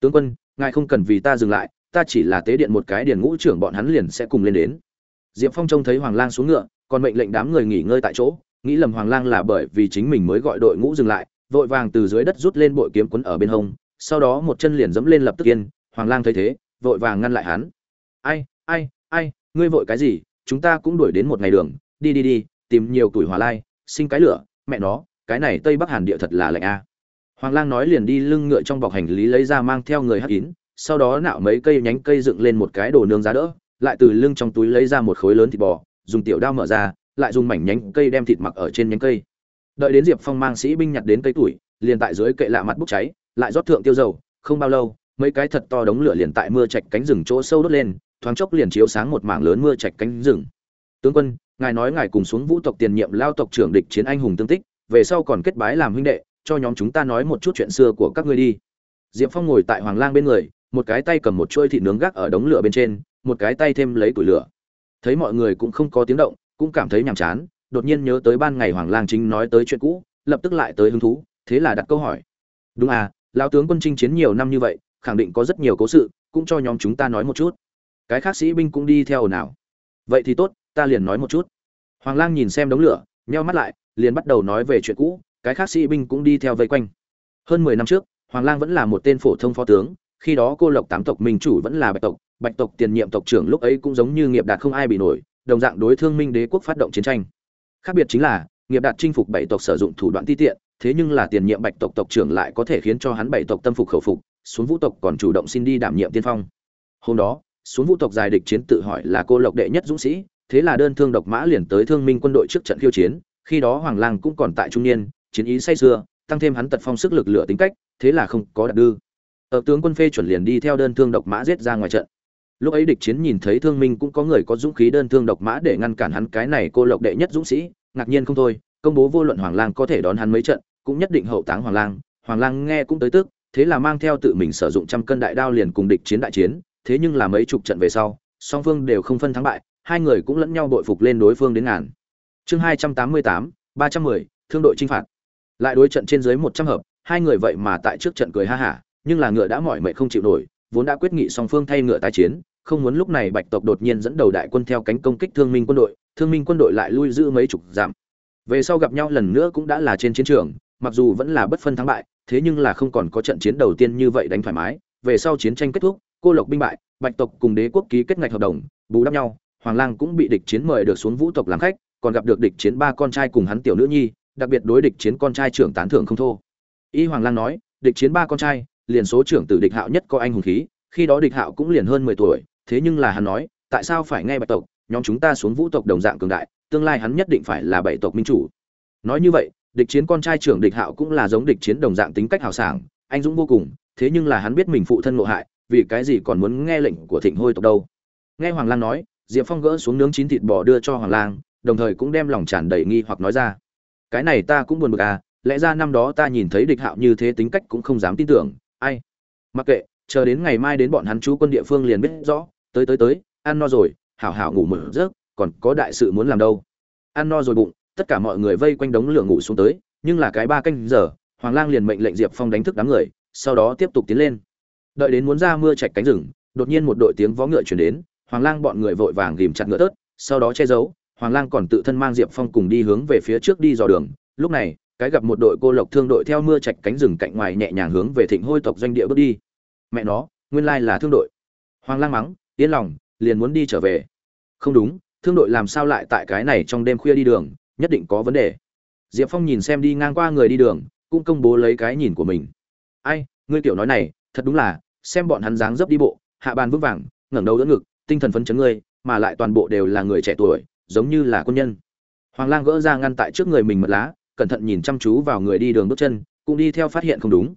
Tướng quân, ngài không cần vì ta dừng lại, ta chỉ là tế điện một cái điền ngũ trưởng bọn hắn liền sẽ cùng lên đến. Diệp phong trông thấy hoàng lang xuống ngựa, còn mệnh lệnh đám người nghỉ ngơi tại chỗ, nghĩ lầm hoàng lang là bởi vì chính mình mới gọi đội ngũ dừng lại, vội vàng từ dưới đất rút lên bội kiếm quấn ở bên hông, sau đó một chân liền dẫm lên lập tức yên, hoàng lang thấy thế vội vàng ngăn lại hắn. Ai ai ai, ngươi vội cái gì? Chúng ta cũng đuổi đến một ngày đường. Đi đi đi, tìm nhiều tuổi hỏa lai, sinh cái lửa. Mẹ nó, cái này tây bắc hàn địa thật là lạnh a. Hoàng lang nói liền đi lưng ngựa trong bọc hành lý lấy ra mang theo người hắc kín sau đó nạo mấy cây nhánh cây dựng lên một cái đồ nương giá đỡ, lại từ lưng trong túi lấy ra một khối lớn thịt bò, dùng tiểu đao mở ra, lại dùng mảnh nhánh cây đem thịt mặc ở trên nhánh cây. Đợi đến diệp phong mang sĩ binh nhặt đến cây tuổi, liền tại dưới kệ lạ mặt bốc cháy, lại rót thượng tiêu dầu, không bao lâu mấy cái thật to đống lửa liền tại mưa chạch cánh rừng chỗ sâu đốt lên, thoáng chốc liền chiếu sáng một mảng lớn mưa chạch cánh rừng. Tướng quân, ngài nói ngài cùng xuống vũ tộc tiền nhiệm lao tộc trưởng địch chiến anh hùng tương tích, về sau còn kết bái làm huynh đệ, cho nhóm chúng ta nói một chút chuyện xưa của các ngươi đi. Diệp phong ngồi tại hoàng lang bên người, một cái tay cầm một chuôi thịt nướng gác ở đống lửa bên trên, một cái tay thêm lấy củi lửa. Thấy mọi người cũng không có tiếng động, cũng cảm thấy nhàm chán, đột nhiên nhớ tới ban ngày hoàng lang chính nói tới chuyện cũ, lập tức lại tới hứng thú, thế là đặt câu hỏi. Đúng à lão tướng quân chinh chiến nhiều năm như vậy khẳng định có rất nhiều cố sự, cũng cho nhóm chúng ta nói một chút. Cái khác sĩ binh cũng đi theo ồn ào. Vậy thì tốt, ta liền nói một chút. Hoàng lang nhìn xem đống lửa, nheo mắt lại, liền bắt đầu nói về chuyện cũ, cái khác sĩ binh cũng đi theo vây quanh. Hơn mười năm trước, hoàng lang vẫn là một tên phổ thông phó tướng, khi đó cô lộc tám tộc minh chủ vẫn là bạch tộc bạch tộc tiền nhiệm tộc trưởng lúc ấy cũng giống như nghiệp đạt không ai bị nổi, đồng dạng đối thương minh đế quốc phát động chiến tranh. Khác biệt chính là, nghiệp đạt chinh phục bảy tộc sử dụng thủ đoạn ti tiện, thế nhưng là tiền nhiệm bạch tộc tộc trưởng lại có thể khiến cho hắn bảy tộc tâm phục khẩu phục xuống vũ tộc còn chủ động xin đi đảm nhiệm tiên phong. Hôm đó, xuống vũ tộc dài địch chiến tự hỏi là cô lộc đệ nhất dũng sĩ, thế là đơn thương độc mã liền tới thương minh quân đội trước trận khiêu chiến, khi đó hoàng lang cũng còn tại trung niên, chiến ý say sưa, tăng thêm hắn tật phong sức lực lửa tính cách, thế là không có đặt đư. Ở tướng quân phê chuẩn liền đi theo đơn thương độc mã giết ra ngoài trận. Lúc ấy địch chiến nhìn thấy thương minh cũng có người có dũng khí đơn thương độc mã để ngăn cản hắn, cái này cô lộc đệ nhất dũng sĩ, ngạc nhiên không thôi, công bố vô luận hoàng lang có thể đón hắn mấy trận, cũng nhất định hậu táng hoàng lang. Hoàng lang nghe cũng tới tức thế là mang theo tự mình sử dụng trăm cân đại đao liền cùng địch chiến đại chiến, thế nhưng là mấy chục trận về sau, song phương đều không phân thắng bại, hai người cũng lẫn nhau bội phục lên đối phương đến ngàn. Chương hai trăm tám mươi tám, ba trăm mười, thương đội chinh phạt. Lại đối trận trên dưới một trăm hợp, hai người vậy mà tại trước trận cười ha hả, nhưng là ngựa đã mỏi mệt không chịu nổi, vốn đã quyết nghị song phương thay ngựa tái chiến, không muốn lúc này bạch tộc đột nhiên dẫn đầu đại quân theo cánh công kích thương minh quân đội, thương minh quân đội lại lui giữ mấy chục giảm về sau gặp nhau lần nữa cũng đã là trên chiến trường mặc dù vẫn là bất phân thắng bại, thế nhưng là không còn có trận chiến đầu tiên như vậy đánh thoải mái. Về sau chiến tranh kết thúc, cô lộc binh bại, bạch tộc cùng đế quốc ký kết ngạch hợp đồng, bù đắp nhau, hoàng lang cũng bị địch chiến mời được xuống vũ tộc làm khách, còn gặp được địch chiến ba con trai cùng hắn tiểu nữ nhi, đặc biệt đối địch chiến con trai trưởng tán thưởng không thô. Y hoàng lang nói, địch chiến ba con trai, liền số trưởng tử địch hạo nhất có anh hùng khí, khi đó địch hạo cũng liền hơn mười tuổi, thế nhưng là hắn nói, tại sao phải nghe bạch tộc, nhóm chúng ta xuống vũ tộc đồng dạng cường đại, tương lai hắn nhất định phải là bảy tộc minh chủ. Nói như vậy địch chiến con trai trưởng địch hạo cũng là giống địch chiến đồng dạng tính cách hào sảng, anh dũng vô cùng, thế nhưng là hắn biết mình phụ thân ngộ hại, vì cái gì còn muốn nghe lệnh của thịnh hôi tộc đâu. Nghe hoàng lang nói, diệp phong gỡ xuống nướng chín thịt bò đưa cho hoàng lang, đồng thời cũng đem lòng tràn đầy nghi hoặc nói ra. Cái này ta cũng buồn bực à lẽ ra năm đó ta nhìn thấy địch hạo như thế tính cách cũng không dám tin tưởng, ai? Mặc kệ, chờ đến ngày mai đến bọn hắn chú quân địa phương liền biết rõ, tới tới tới, ăn no rồi, hảo hảo ngủ mở giấc, còn có đại sự muốn làm đâu. Ăn no rồi bụng tất cả mọi người vây quanh đống lửa ngủ xuống tới, nhưng là cái ba canh giờ, hoàng lang liền mệnh lệnh diệp phong đánh thức đám người, sau đó tiếp tục tiến lên. Đợi đến muốn ra mưa chạch cánh rừng, đột nhiên một đội tiếng vó ngựa chuyển đến, hoàng lang bọn người vội vàng ghìm chặt ngựa tớt, sau đó che giấu, hoàng lang còn tự thân mang diệp phong cùng đi hướng về phía trước đi dò đường. Lúc này, cái gặp một đội cô lộc thương đội theo mưa chạch cánh rừng cạnh ngoài nhẹ nhàng hướng về thịnh hôi tộc doanh địa bước đi. Mẹ nó, nguyên lai là thương đội. Hoàng lang mắng, yên lòng, liền muốn đi trở về. Không đúng, thương đội làm sao lại tại cái này trong đêm khuya đi đường? Nhất định có vấn đề. Diệp phong nhìn xem đi ngang qua người đi đường, cũng công bố lấy cái nhìn của mình. Ai, ngươi tiểu nói này, thật đúng là, xem bọn hắn dáng dấp đi bộ, hạ bàn vững vàng, ngẩng đầu đỡ ngực, tinh thần phấn chấn ngươi, mà lại toàn bộ đều là người trẻ tuổi, giống như là quân nhân. Hoàng lang gỡ ra ngăn tại trước người mình mật lá, cẩn thận nhìn chăm chú vào người đi đường bước chân, cũng đi theo phát hiện không đúng.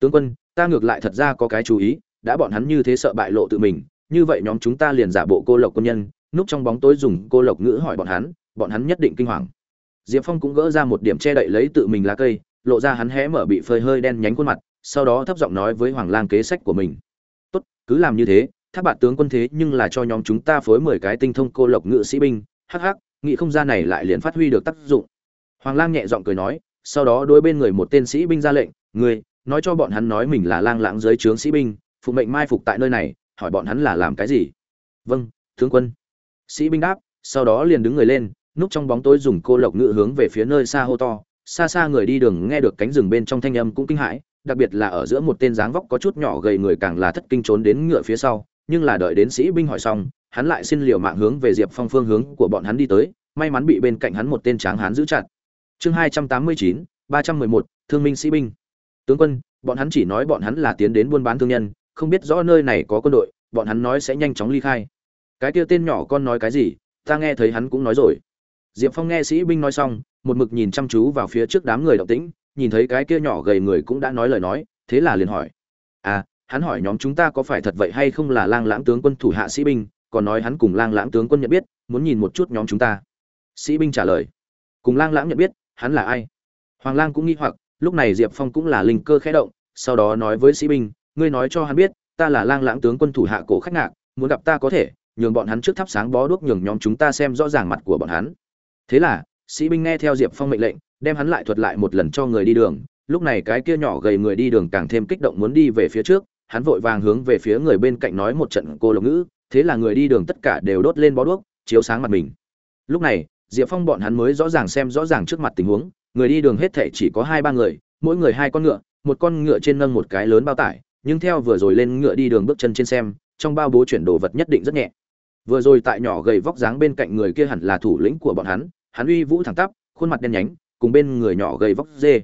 Tướng quân, ta ngược lại thật ra có cái chú ý, đã bọn hắn như thế sợ bại lộ tự mình, như vậy nhóm chúng ta liền giả bộ cô lộc quân nhân, núp trong bóng tối dùng cô lộc ngữ hỏi bọn hắn bọn hắn nhất định kinh hoàng diệp phong cũng gỡ ra một điểm che đậy lấy tự mình lá cây lộ ra hắn hé mở bị phơi hơi đen nhánh khuôn mặt sau đó thấp giọng nói với hoàng lang kế sách của mình. Tốt cứ làm như thế thác bạn tướng quân thế nhưng là cho nhóm chúng ta phối mười cái tinh thông cô lộc ngự sĩ binh hắc hắc nghị không ra này lại liền phát huy được tác dụng. Hoàng lang nhẹ giọng cười nói sau đó đối bên người một tên sĩ binh ra lệnh Ngươi, nói cho bọn hắn nói mình là lang lãng dưới trướng sĩ binh phụ mệnh mai phục tại nơi này hỏi bọn hắn là làm cái gì? Vâng tướng quân. Sĩ binh đáp sau đó liền đứng người lên núp trong bóng tối dùng cô lộc ngự hướng về phía nơi xa hô to, xa xa người đi đường nghe được cánh rừng bên trong thanh âm cũng kinh hãi, đặc biệt là ở giữa một tên dáng vóc có chút nhỏ gầy người càng là thất kinh trốn đến ngựa phía sau, nhưng là đợi đến sĩ binh hỏi xong, hắn lại xin liều mạng hướng về diệp phong phương hướng của bọn hắn đi tới, may mắn bị bên cạnh hắn một tên tráng hắn giữ chặt. Chương hai trăm tám mươi chín, ba trăm mười một, thương minh sĩ binh. Tướng quân, bọn hắn chỉ nói bọn hắn là tiến đến buôn bán thương nhân, không biết rõ nơi này có quân đội, bọn hắn nói sẽ nhanh chóng ly khai. Cái kia tên nhỏ con nói cái gì, ta nghe thấy hắn cũng nói rồi diệp phong nghe sĩ binh nói xong, một mực nhìn chăm chú vào phía trước đám người động tĩnh, nhìn thấy cái kia nhỏ gầy người cũng đã nói lời nói, thế là liền hỏi. À hắn hỏi nhóm chúng ta có phải thật vậy hay không là lang lãng tướng quân thủ hạ sĩ binh, còn nói hắn cùng lang lãng tướng quân nhận biết, muốn nhìn một chút nhóm chúng ta. Sĩ binh trả lời. Cùng lang lãng nhận biết, hắn là ai? Hoàng lang cũng nghi hoặc, lúc này diệp phong cũng là linh cơ khẽ động, sau đó nói với sĩ binh, ngươi nói cho hắn biết, ta là lang lãng tướng quân thủ hạ cổ khách ngạc, muốn gặp ta có thể, nhường bọn hắn trước thắp sáng bó đuốc nhường nhóm chúng ta xem rõ ràng mặt của bọn hắn thế là, sĩ binh nghe theo diệp phong mệnh lệnh, đem hắn lại thuật lại một lần cho người đi đường. Lúc này cái kia nhỏ gầy người đi đường càng thêm kích động muốn đi về phía trước. Hắn vội vàng hướng về phía người bên cạnh nói một trận cô lộc ngữ. Thế là người đi đường tất cả đều đốt lên bó đuốc, chiếu sáng mặt mình. Lúc này, diệp phong bọn hắn mới rõ ràng xem rõ ràng trước mặt tình huống. Người đi đường hết thể chỉ có hai ba người, mỗi người hai con ngựa, một con ngựa trên nâng một cái lớn bao tải. Nhưng theo vừa rồi lên ngựa đi đường bước chân trên xem, trong bao bố chuyển đồ vật nhất định rất nhẹ vừa rồi tại nhỏ gầy vóc dáng bên cạnh người kia hẳn là thủ lĩnh của bọn hắn hắn uy vũ thẳng tắp, khuôn mặt đen nhánh, cùng bên người nhỏ gầy vóc dê.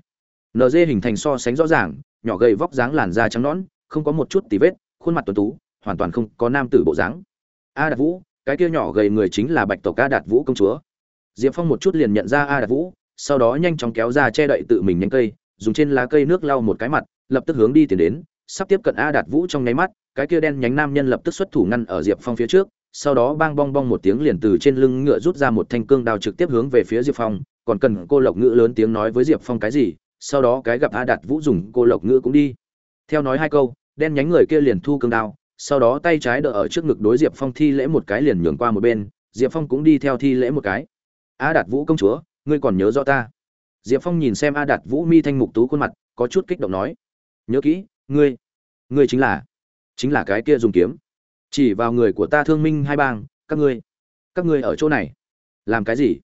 Nd hình thành so sánh rõ ràng, nhỏ gầy vóc dáng làn da trắng nõn, không có một chút tì vết, khuôn mặt tuấn tú, hoàn toàn không có nam tử bộ dáng. A đạt vũ, cái kia nhỏ gầy người chính là bạch tộc a đạt vũ công chúa. Diệp phong một chút liền nhận ra a đạt vũ, sau đó nhanh chóng kéo ra che đậy tự mình nhánh cây, dùng trên lá cây nước lau một cái mặt, lập tức hướng đi tiến đến, sắp tiếp cận a đạt vũ trong nháy mắt, cái kia đen nhánh nam nhân lập tức xuất thủ ngăn ở diệp phong phía trước sau đó bang bong bong một tiếng liền từ trên lưng ngựa rút ra một thanh cương đao trực tiếp hướng về phía diệp phong. Còn cần cô lộc ngữ lớn tiếng nói với diệp phong cái gì, sau đó cái gặp a đạt vũ dùng cô lộc ngữ cũng đi. Theo nói hai câu, đen nhánh người kia liền thu cương đao, sau đó tay trái đỡ ở trước ngực đối diệp phong thi lễ một cái liền nhường qua một bên, diệp phong cũng đi theo thi lễ một cái. A đạt vũ công chúa, ngươi còn nhớ rõ ta? Diệp phong nhìn xem a đạt vũ mi thanh mục tú khuôn mặt, có chút kích động nói. Nhớ kỹ, ngươi ngươi chính là chính là cái kia dùng kiếm chỉ vào người của ta thương minh hai bang, các ngươi các ngươi ở chỗ này, làm cái gì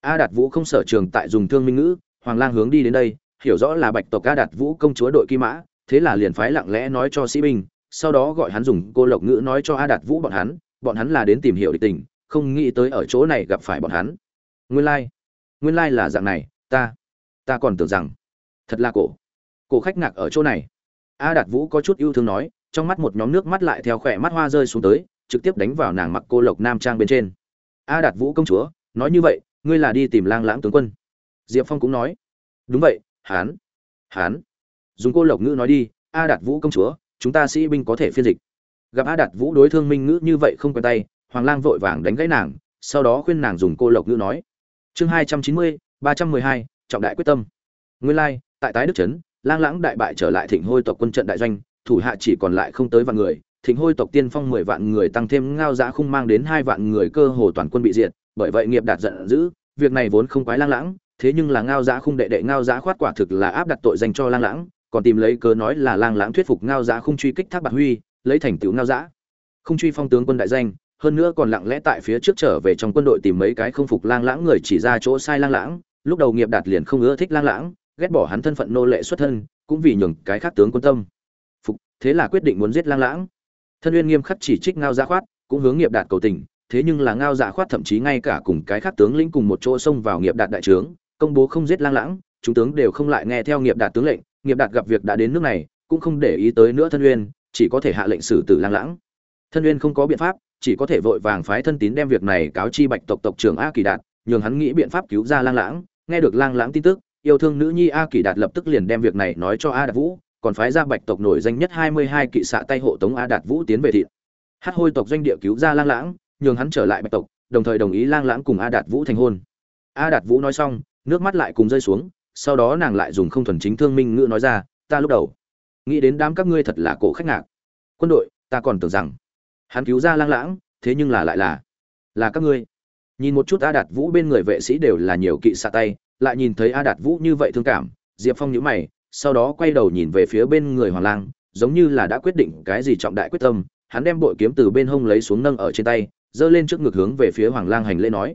a đạt vũ không sở trường tại dùng thương minh ngữ, hoàng lang hướng đi đến đây, hiểu rõ là bạch tộc a đạt vũ công chúa đội kim mã, thế là liền phái lặng lẽ nói cho sĩ binh, sau đó gọi hắn dùng cô lộc ngữ nói cho a đạt vũ bọn hắn bọn hắn là đến tìm hiểu địch tình, không nghĩ tới ở chỗ này gặp phải bọn hắn nguyên lai、like. nguyên lai、like、là dạng này, ta ta còn tưởng rằng, thật là cổ cổ khách ngạc ở chỗ này a đạt vũ có chút yêu thương nói trong mắt một nhóm nước mắt lại theo khỏe mắt hoa rơi xuống tới, trực tiếp đánh vào nàng mặc cô lộc nam trang bên trên. A đạt vũ công chúa, nói như vậy, ngươi là đi tìm lang lãng tướng quân. Diệp phong cũng nói. Đúng vậy hán hán dùng cô lộc ngữ nói đi, a đạt vũ công chúa, chúng ta sĩ binh có thể phiên dịch. Gặp a đạt vũ đối thương minh ngữ như vậy không quen tay, hoàng lang vội vàng đánh gãy nàng, sau đó khuyên nàng dùng cô lộc ngữ nói. Chương hai trăm chín mươi, ba trăm mười hai, trọng đại quyết tâm. Nguyên lai, tại tái đức trấn, lang lãng đại bại trở lại thịnh hôi tộc quân trận đại doanh thủ hạ chỉ còn lại không tới vạn người, thịnh hôi tộc tiên phong mười vạn người tăng thêm ngao giã khung mang đến hai vạn người cơ hồ toàn quân bị diệt, bởi vậy nghiệp đạt giận dữ, việc này vốn không quái lang lãng, thế nhưng là ngao giã khung đệ đệ ngao giã khoát quả thực là áp đặt tội dành cho lang lãng, còn tìm lấy cớ nói là lang lãng thuyết phục ngao giã khung truy kích thác bạc huy, lấy thành tựu ngao giã không truy phong tướng quân đại danh, hơn nữa còn lặng lẽ tại phía trước trở về trong quân đội tìm mấy cái không phục lang lãng người chỉ ra chỗ sai lang lãng, lúc đầu nghiệp đạt liền không ưa thích lang lãng, ghét bỏ hắn thân phận nô lệ xuất thân, cũng vì nhường cái khác tướng quân tâm thế là quyết định muốn giết lang lãng. Thân uyên nghiêm khắc chỉ trích ngao dạ khoát, cũng hướng nghiệp đạt cầu tình, thế nhưng là ngao dạ khoát thậm chí ngay cả cùng cái khác tướng lĩnh cùng một chỗ xông vào nghiệp đạt đại trướng, công bố không giết lang lãng, chúng tướng đều không lại nghe theo nghiệp đạt tướng lệnh, nghiệp đạt gặp việc đã đến nước này, cũng không để ý tới nữa thân uyên, chỉ có thể hạ lệnh xử tử lang lãng. Thân uyên không có biện pháp, chỉ có thể vội vàng phái thân tín đem việc này cáo chi bạch tộc tộc trưởng a kỳ đạt, nhường hắn nghĩ biện pháp cứu ra lang lãng. Nghe được lang lãng tin tức, yêu thương nữ nhi a kỳ đạt lập tức liền đem việc này nói cho a đạt vũ còn phái ra bạch tộc nổi danh nhất hai mươi hai kỵ xạ tay hộ tống a đạt vũ tiến về thị. Hát hôi tộc doanh địa cứu ra lang lãng, nhường hắn trở lại bạch tộc, đồng thời đồng ý lang lãng cùng a đạt vũ thành hôn. A đạt vũ nói xong, nước mắt lại cùng rơi xuống, sau đó nàng lại dùng không thuần chính thương minh ngữ nói ra, ta lúc đầu nghĩ đến đám các ngươi thật là cổ khách ngạc. Quân đội, ta còn tưởng rằng hắn cứu ra lang lãng, thế nhưng là lại là là các ngươi. Nhìn một chút a đạt vũ bên người vệ sĩ đều là nhiều kỵ xạ tay, lại nhìn thấy a đạt vũ như vậy thương cảm, diệp phong nhíu mày sau đó quay đầu nhìn về phía bên người hoàng lang, giống như là đã quyết định cái gì trọng đại quyết tâm, hắn đem bội kiếm từ bên hông lấy xuống nâng ở trên tay, giơ lên trước ngực hướng về phía hoàng lang hành lễ nói.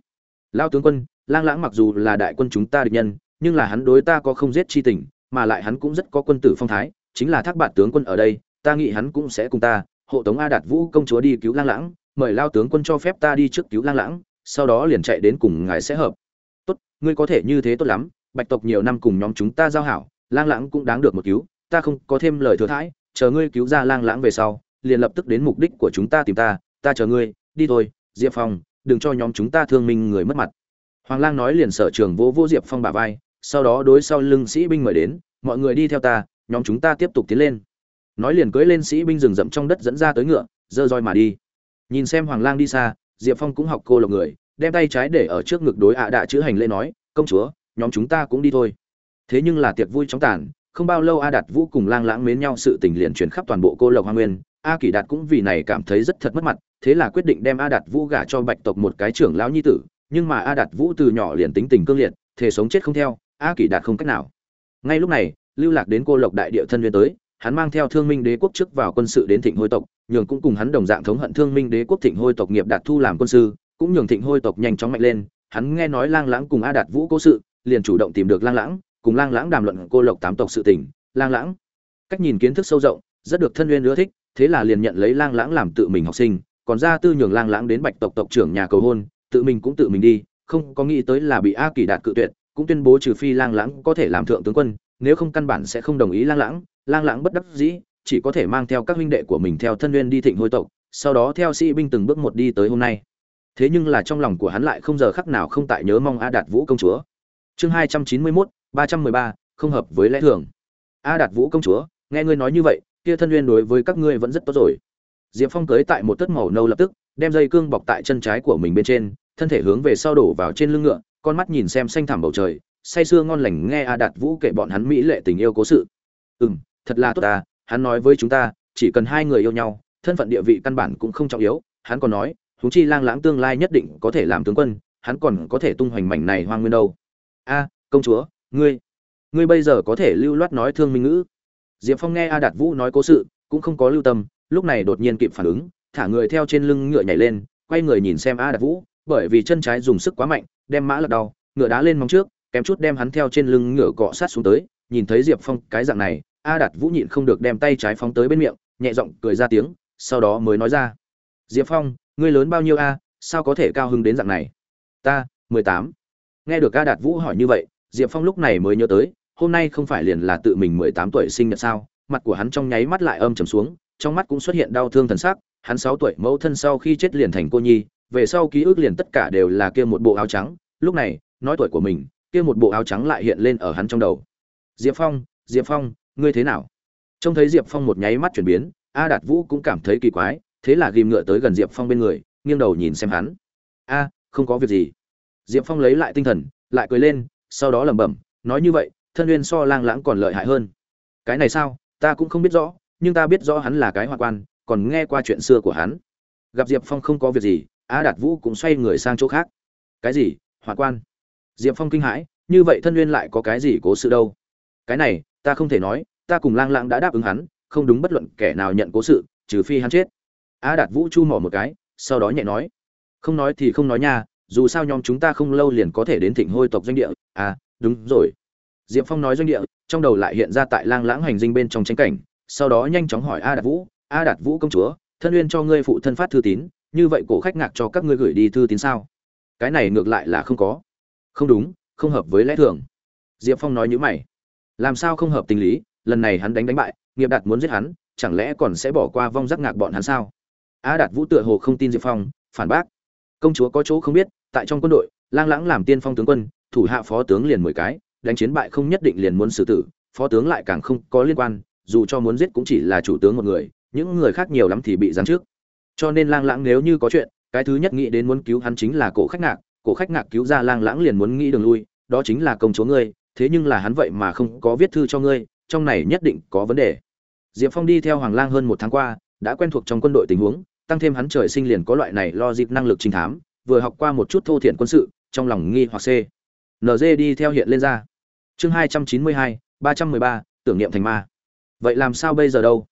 Lao tướng quân, lang lãng mặc dù là đại quân chúng ta địch nhân, nhưng là hắn đối ta có không giết chi tình, mà lại hắn cũng rất có quân tử phong thái, chính là thác bạn tướng quân ở đây, ta nghĩ hắn cũng sẽ cùng ta, hộ tống a đạt vũ công chúa đi cứu lang lãng, mời lao tướng quân cho phép ta đi trước cứu lang lãng, sau đó liền chạy đến cùng ngài sẽ hợp. Tốt, ngươi có thể như thế tốt lắm, bạch tộc nhiều năm cùng nhóm chúng ta giao hảo lang lãng cũng đáng được một cứu, ta không có thêm lời thừa thãi, chờ ngươi cứu ra lang lãng về sau, liền lập tức đến mục đích của chúng ta tìm ta ta chờ ngươi, đi thôi, diệp phong, đừng cho nhóm chúng ta thương minh người mất mặt. Hoàng lang nói liền sở trường vỗ vỗ diệp phong bà vai, sau đó đối sau lưng sĩ binh mời đến, mọi người đi theo ta, nhóm chúng ta tiếp tục tiến lên. Nói liền cưỡi lên sĩ binh rừng rậm trong đất dẫn ra tới ngựa, dơ roi mà đi. Nhìn xem hoàng lang đi xa, diệp phong cũng học cô lộc người, đem tay trái để ở trước ngực đối ạ đạ chữ hành lễ nói, công chúa, nhóm chúng ta cũng đi thôi thế nhưng là tiệc vui chóng tàn, không bao lâu a đạt vũ cùng lang lãng mến nhau sự tình liền truyền khắp toàn bộ cô lộc hoa nguyên. A kỷ đạt cũng vì này cảm thấy rất thật mất mặt, thế là quyết định đem a đạt vũ gả cho bạch tộc một cái trưởng lão nhi tử, nhưng mà a đạt vũ từ nhỏ liền tính tình cương liệt thể sống chết không theo, a kỷ đạt không cách nào. Ngay lúc này, lưu lạc đến cô lộc đại địa thân viên tới, hắn mang theo thương minh đế quốc trước vào quân sự đến thịnh hôi tộc, nhường cũng cùng hắn đồng dạng thống hận thương minh đế quốc thịnh hôi tộc nghiệp đạt thu làm quân sư, cũng nhường thịnh hôi tộc nhanh chóng mạnh lên. Hắn nghe nói lang lãng cùng a đạt vũ cố sự, liền chủ động tìm được lang lãng cùng lang lãng đàm luận cô lộc tám tộc sự tình. Lang lãng, cách nhìn kiến thức sâu rộng, rất được thân uyên ưa thích, thế là liền nhận lấy lang lãng làm tự mình học sinh, còn ra tư nhường lang lãng đến bạch tộc tộc trưởng nhà cầu hôn, tự mình cũng tự mình đi, không có nghĩ tới là bị a kỳ đạt cự tuyệt, cũng tuyên bố trừ phi lang lãng có thể làm thượng tướng quân, nếu không căn bản sẽ không đồng ý lang lãng. Lang lãng bất đắc dĩ, chỉ có thể mang theo các huynh đệ của mình theo thân nguyên đi thịnh hôi tộc, sau đó theo sĩ binh từng bước một đi tới hôm nay. Thế nhưng là trong lòng của hắn lại không giờ khắc nào không tại nhớ mong a đạt vũ công chúa. Chương hai trăm chín mươi mốt ba trăm mười ba, không hợp với lẽ thường. A đạt vũ công chúa, nghe ngươi nói như vậy, kia thân nguyên đối với các ngươi vẫn rất tốt rồi. Diệp phong cưới tại một tấc màu nâu lập tức, đem dây cương bọc tại chân trái của mình bên trên, thân thể hướng về sau đổ vào trên lưng ngựa, con mắt nhìn xem xanh thẳm bầu trời, say sưa ngon lành nghe a đạt vũ kể bọn hắn mỹ lệ tình yêu cố sự. Ừ m thật là tốt ta, hắn nói với chúng ta, chỉ cần hai người yêu nhau, thân phận địa vị căn bản cũng không trọng yếu, hắn còn nói, huống chi lang lãng tương lai nhất định có thể làm tướng quân, hắn còn có thể tung hoành mảnh này hoang nguyên đâu. A, công chúa ngươi ngươi bây giờ có thể lưu loát nói thương minh ngữ. Diệp phong nghe a đạt vũ nói cố sự, cũng không có lưu tâm, lúc này đột nhiên kịp phản ứng, thả người theo trên lưng ngựa nhảy lên, quay người nhìn xem a đạt vũ, bởi vì chân trái dùng sức quá mạnh, đem mã lật đau, ngựa đá lên móng trước, kém chút đem hắn theo trên lưng ngựa cọ sát xuống tới, nhìn thấy diệp phong cái dạng này, a đạt vũ nhịn không được đem tay trái phóng tới bên miệng, nhẹ giọng cười ra tiếng, sau đó mới nói ra. Diệp phong, ngươi lớn bao nhiêu a, sao có thể cao hứng đến dạng này? Ta, mười tám. Nghe được a đạt vũ hỏi như vậy diệp phong lúc này mới nhớ tới, hôm nay không phải liền là tự mình mười tám tuổi sinh nhật sao, mặt của hắn trong nháy mắt lại âm trầm xuống, trong mắt cũng xuất hiện đau thương thần sắc, hắn sáu tuổi mẫu thân sau khi chết liền thành cô nhi, về sau ký ức liền tất cả đều là kia một bộ áo trắng, lúc này, nói tuổi của mình, kia một bộ áo trắng lại hiện lên ở hắn trong đầu. Diệp phong diệp phong, ngươi thế nào? Trông thấy diệp phong một nháy mắt chuyển biến, a đạt vũ cũng cảm thấy kỳ quái, thế là ghìm ngựa tới gần diệp phong bên người, nghiêng đầu nhìn xem hắn. A, không có việc gì. Diệp phong lấy lại tinh thần, lại cười lên sau đó lẩm bẩm, nói như vậy, thân uyên so lang lãng còn lợi hại hơn. Cái này sao? Ta cũng không biết rõ, nhưng ta biết rõ hắn là cái hoa quan, còn nghe qua chuyện xưa của hắn. Gặp diệp phong không có việc gì, á đạt vũ cũng xoay người sang chỗ khác. Cái gì? Hoa quan. Diệp phong kinh hãi, như vậy thân uyên lại có cái gì cố sự đâu? Cái này, ta không thể nói, ta cùng lang lãng đã đáp ứng hắn, không đúng bất luận kẻ nào nhận cố sự, trừ phi hắn chết. Á đạt vũ chu mỏ một cái, sau đó nhẹ nói. Không nói thì không nói nha dù sao nhóm chúng ta không lâu liền có thể đến thịnh hôi tộc doanh địa. À đúng rồi. Diệp phong nói doanh địa, trong đầu lại hiện ra tại lang lãng hành dinh bên trong tranh cảnh, sau đó nhanh chóng hỏi a đạt vũ, a đạt vũ công chúa, thân uyên cho ngươi phụ thân phát thư tín, như vậy cổ khách ngạc cho các ngươi gửi đi thư tín sao? Cái này ngược lại là không có. Không đúng, không hợp với lẽ thường. Diệp phong nói nhữ mày. Làm sao không hợp tình lý? Lần này hắn đánh đánh bại, nghiệp đạt muốn giết hắn, chẳng lẽ còn sẽ bỏ qua vong giác ngạc bọn hắn sao? A đạt vũ tựa hồ không tin diệp phong, phản bác. Công chúa có chỗ không biết tại trong quân đội, lang lãng làm tiên phong tướng quân, thủ hạ phó tướng liền mười cái, đánh chiến bại không nhất định liền muốn xử tử, phó tướng lại càng không có liên quan, dù cho muốn giết cũng chỉ là chủ tướng một người, những người khác nhiều lắm thì bị giáng trước cho nên lang lãng nếu như có chuyện, cái thứ nhất nghĩ đến muốn cứu hắn chính là cổ khách ngạc, cổ khách ngạc cứu ra lang lãng liền muốn nghĩ đường lui, đó chính là công chúa ngươi, thế nhưng là hắn vậy mà không có viết thư cho ngươi, trong này nhất định có vấn đề. Diệp phong đi theo hoàng lang hơn một tháng qua, đã quen thuộc trong quân đội tình huống, tăng thêm hắn trời sinh liền có loại này lo dịp năng lực trinh thám vừa học qua một chút thô thiện quân sự, trong lòng nghi hoặc c. Nz đi theo hiện lên ra. Chương hai trăm chín mươi hai, ba trăm mười ba, tưởng niệm thành ma. Vậy làm sao bây giờ đâu?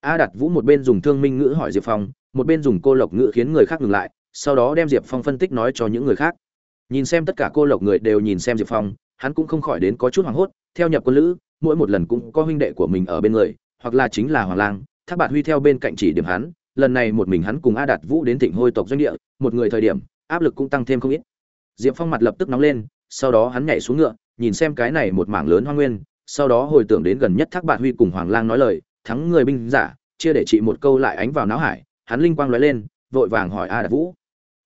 A đặt vũ một bên dùng thương minh ngữ hỏi diệp phong, một bên dùng cô lộc ngữ khiến người khác ngừng lại, sau đó đem diệp phong phân tích nói cho những người khác. Nhìn xem tất cả cô lộc người đều nhìn xem diệp phong, hắn cũng không khỏi đến có chút hoảng hốt, theo nhập quân lữ, mỗi một lần cũng có huynh đệ của mình ở bên người, hoặc là chính là hoàng lang, thác bạt huy theo bên cạnh chỉ điểm hắn, lần này một mình hắn cùng a đạt vũ đến tỉnh hôi tộc doanh địa, một người thời điểm áp lực cũng tăng thêm không ít. Diệp phong mặt lập tức nóng lên, sau đó hắn nhảy xuống ngựa, nhìn xem cái này một mảng lớn hoa nguyên, sau đó hồi tưởng đến gần nhất thác bạt huy cùng hoàng lang nói lời, thắng người binh giả, chia để trị một câu lại ánh vào não hải. Hắn linh quang lóe lên, vội vàng hỏi a đạt vũ,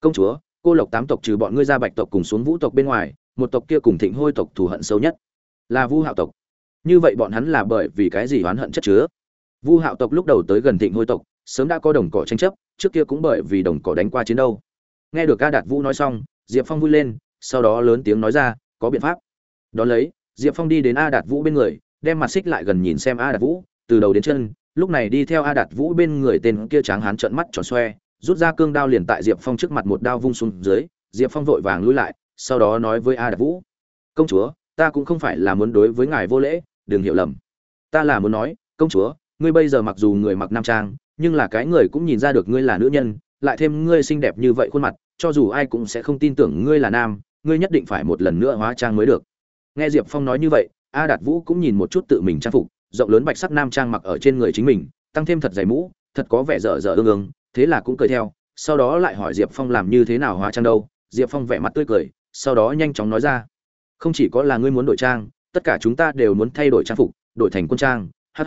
công chúa, cô lộc tám tộc trừ bọn ngươi ra bạch tộc cùng xuống vũ tộc bên ngoài, một tộc kia cùng thịnh hôi tộc thù hận sâu nhất là vu hạo tộc. Như vậy bọn hắn là bởi vì cái gì oán hận chất chứa? Vu hạo tộc lúc đầu tới gần thịnh hôi tộc, sớm đã có đồng cỏ tranh chấp, trước kia cũng bởi vì đồng cỏ đánh qua chiến đâu nghe được ca đạt vũ nói xong, diệp phong vui lên, sau đó lớn tiếng nói ra, có biện pháp. Đón lấy, diệp phong đi đến a đạt vũ bên người, đem mặt xích lại gần nhìn xem a đạt vũ, từ đầu đến chân, lúc này đi theo a đạt vũ bên người tên kia tráng hán trợn mắt tròn xoe, rút ra cương đao liền tại diệp phong trước mặt một đao vung xuống dưới, diệp phong vội vàng lui lại, sau đó nói với a đạt vũ, công chúa, ta cũng không phải là muốn đối với ngài vô lễ, đừng hiểu lầm. Ta là muốn nói, công chúa, ngươi bây giờ mặc dù người mặc nam trang, nhưng là cái người cũng nhìn ra được ngươi là nữ nhân lại thêm ngươi xinh đẹp như vậy khuôn mặt, cho dù ai cũng sẽ không tin tưởng ngươi là nam, ngươi nhất định phải một lần nữa hóa trang mới được. Nghe diệp phong nói như vậy, a đạt vũ cũng nhìn một chút tự mình trang phục, rộng lớn bạch sắc nam trang mặc ở trên người chính mình, tăng thêm thật dày mũ, thật có vẻ dở dở ương ương, thế là cũng cười theo, sau đó lại hỏi diệp phong làm như thế nào hóa trang đâu, diệp phong vẻ mặt tươi cười, sau đó nhanh chóng nói ra, không chỉ có là ngươi muốn đổi trang, tất cả chúng ta đều muốn thay đổi trang phục, đổi thành quân trang hh